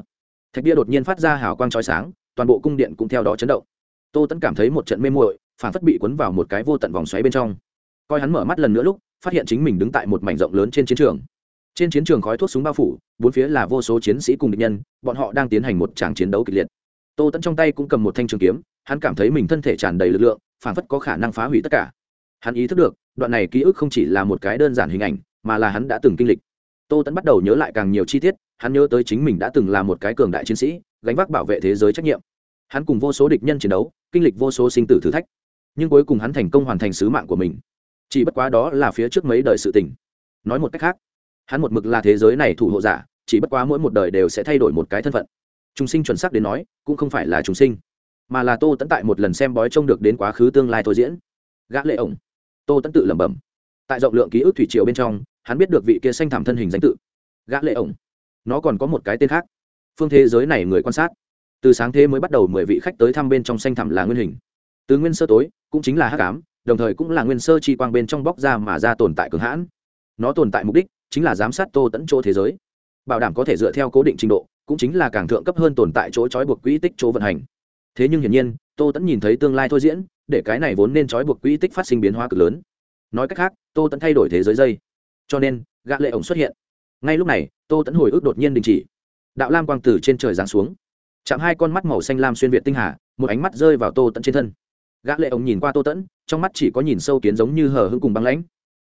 [SPEAKER 1] thạch bia đột nhiên phát ra hào quang trói sáng, toàn bộ cung điện cũng theo đó chấn động. Tô tẫn cảm thấy một trận mê muội, phản phất bị cuốn vào một cái vô tận vòng xoáy bên trong. Coi hắn mở mắt lần nữa lúc, phát hiện chính mình đứng tại một mảnh rộng lớn trên chiến trường. Trên chiến trường khói thuốc súng bao phủ, bốn phía là vô số chiến sĩ cùng địch nhân, bọn họ đang tiến hành một tràng chiến đấu kịch liệt tô tẫn trong tay cũng cầm một thanh trường kiếm, hắn cảm thấy mình thân thể tràn đầy lực lượng phản phất có khả năng phá hủy tất cả. Hắn ý thức được, đoạn này ký ức không chỉ là một cái đơn giản hình ảnh, mà là hắn đã từng kinh lịch. Tô tẫn bắt đầu nhớ lại càng nhiều chi tiết, hắn nhớ tới chính mình đã từng là một cái cường đại chiến sĩ, gánh vác bảo vệ thế giới trách nhiệm. Hắn cùng vô số địch nhân chiến đấu, kinh lịch vô số sinh tử thử thách, nhưng cuối cùng hắn thành công hoàn thành sứ mạng của mình. Chỉ bất quá đó là phía trước mấy đời sự tình. Nói một cách khác, hắn một mực là thế giới này thủ hộ giả, chỉ bất quá mỗi một đời đều sẽ thay đổi một cái thân phận chúng sinh chuẩn xác đến nói, cũng không phải là chúng sinh, mà là tô tẫn tại một lần xem bói trông được đến quá khứ tương lai thôi diễn. Gã lệ ổng. Tô tẫn tự lẩm bẩm. Tại rộng lượng ký ức thủy triều bên trong, hắn biết được vị kia xanh thảm thân hình danh tự. Gã lệ ổng. Nó còn có một cái tên khác. Phương thế giới này người quan sát. Từ sáng thế mới bắt đầu mười vị khách tới thăm bên trong xanh thảm là nguyên hình. Từ nguyên sơ tối, cũng chính là hắc ám, đồng thời cũng là nguyên sơ chi quang bên trong bóc ra mà ra tồn tại cường hãn. Nó tồn tại mục đích chính là giám sát tô tẫn chỗ thế giới. Bảo đảm có thể dựa theo cố định trình độ cũng chính là càng thượng cấp hơn tồn tại chỗ trói buộc quỹ tích chỗ vận hành. Thế nhưng hiển nhiên, tô tẫn nhìn thấy tương lai thôi diễn, để cái này vốn nên trói buộc quỹ tích phát sinh biến hóa cực lớn. Nói cách khác, tô tẫn thay đổi thế giới dây. Cho nên, gã lệ ổng xuất hiện. Ngay lúc này, tô tẫn hồi ức đột nhiên đình chỉ. Đạo lam quang tử trên trời giáng xuống. Chạm hai con mắt màu xanh lam xuyên việt tinh hà, một ánh mắt rơi vào tô tẫn trên thân. Gã lệ ổng nhìn qua tô tẫn trong mắt chỉ có nhìn sâu kiến giống như hờ hững cùng băng lãnh.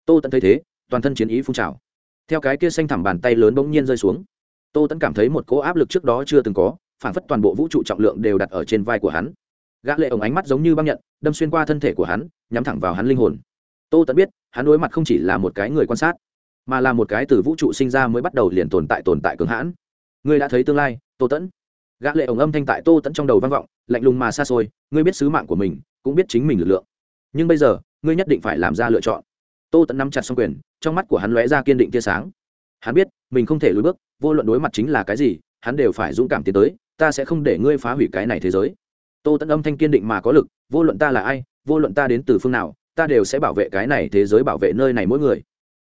[SPEAKER 1] Tô tẫn thấy thế, toàn thân chiến ý phun trào. Theo cái kia xanh thẳm bàn tay lớn bỗng nhiên rơi xuống tô tẫn cảm thấy một cỗ áp lực trước đó chưa từng có, phản phất toàn bộ vũ trụ trọng lượng đều đặt ở trên vai của hắn. Gã lệ ổng ánh mắt giống như băng nhận, đâm xuyên qua thân thể của hắn, nhắm thẳng vào hắn linh hồn. Tô tẫn biết, hắn đối mặt không chỉ là một cái người quan sát, mà là một cái từ vũ trụ sinh ra mới bắt đầu liền tồn tại tồn tại cường hãn. Ngươi đã thấy tương lai, tô tẫn gã lệ ổng âm thanh tại tô tẫn trong đầu vang vọng, lạnh lùng mà xa xôi, ngươi biết sứ mạng của mình, cũng biết chính mình lực lượng. Nhưng bây giờ, ngươi nhất định phải làm ra lựa chọn. Tô tẫn nắm chặt song quyền, trong mắt của hắn lóe ra kiên định tia sáng hắn biết, mình không thể lùi bước, vô luận đối mặt chính là cái gì, hắn đều phải dũng cảm tiến tới, ta sẽ không để ngươi phá hủy cái này thế giới. Tô tẫn âm thanh kiên định mà có lực, vô luận ta là ai, vô luận ta đến từ phương nào, ta đều sẽ bảo vệ cái này thế giới bảo vệ nơi này mỗi người.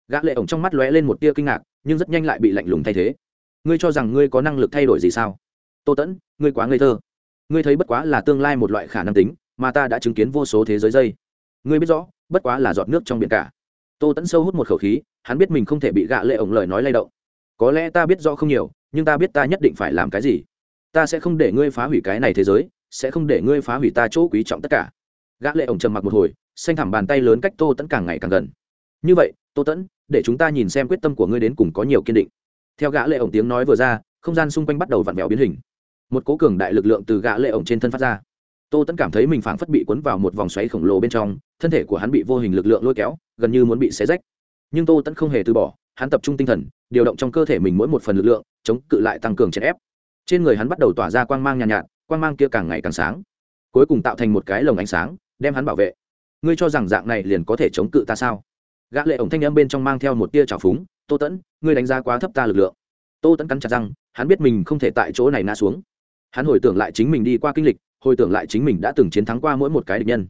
[SPEAKER 1] Gã lệ ổng trong mắt lóe lên một tia kinh ngạc, nhưng rất nhanh lại bị lạnh lùng thay thế. Ngươi cho rằng ngươi có năng lực thay đổi gì sao? Tô tẫn ngươi quá ngây thơ. Ngươi thấy bất quá là tương lai một loại khả năng tính, mà ta đã chứng kiến vô số thế giới dây. Ngươi biết rõ, bất quá là giọt nước trong biển cả tô tẫn sâu hút một khẩu khí, hắn biết mình không thể bị gạ lệ ổng lời nói lay động. Có lẽ ta biết rõ không nhiều, nhưng ta biết ta nhất định phải làm cái gì. Ta sẽ không để ngươi phá hủy cái này thế giới, sẽ không để ngươi phá hủy ta chỗ quý trọng tất cả. Gã lệ ổng trầm mặc một hồi, xanh thẳm bàn tay lớn cách tô tẫn càng ngày càng gần. Như vậy, tô tẫn để chúng ta nhìn xem quyết tâm của ngươi đến cùng có nhiều kiên định. Theo gã lệ ổng tiếng nói vừa ra, không gian xung quanh bắt đầu vặn vẹo biến hình. Một cố cường đại lực lượng từ gã lệ ổng trên thân phát ra. Tô tẫn cảm thấy mình phảng phất bị cuốn vào một vòng xoáy khổng lồ bên trong, thân thể của hắn bị vô hình lực lượng lôi kéo gần như muốn bị xé rách. Nhưng tô tẫn không hề từ bỏ hắn tập trung tinh thần điều động trong cơ thể mình mỗi một phần lực lượng chống cự lại tăng cường chèn ép. Trên người hắn bắt đầu tỏa ra quang mang nhàn nhạt, nhạt quang mang kia càng ngày càng sáng. Cuối cùng tạo thành một cái lồng ánh sáng đem hắn bảo vệ. Ngươi cho rằng dạng này liền có thể chống cự ta sao? Gã lệ ổng thanh âm bên trong mang theo một tia trào phúng tô tẫn ngươi đánh giá quá thấp ta lực lượng. Tô tẫn cắn chặt răng hắn biết mình không thể tại chỗ này ngã xuống. Hắn hồi tưởng lại chính mình đi qua kinh lịch hồi tưởng lại chính mình đã từng chiến thắng qua mỗi một cái địch nhân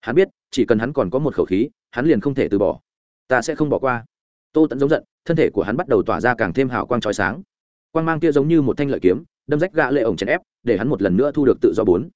[SPEAKER 1] hắn biết, chỉ cần hắn còn có một khẩu khí, hắn liền không thể từ bỏ. Ta sẽ không bỏ qua. Tô tẫn giống giận, thân thể của hắn bắt đầu tỏa ra càng thêm hào quang trói sáng. Quang mang kia giống như một thanh lợi kiếm, đâm rách gã lệ ổng chèn ép, để hắn một lần nữa thu được tự do bốn.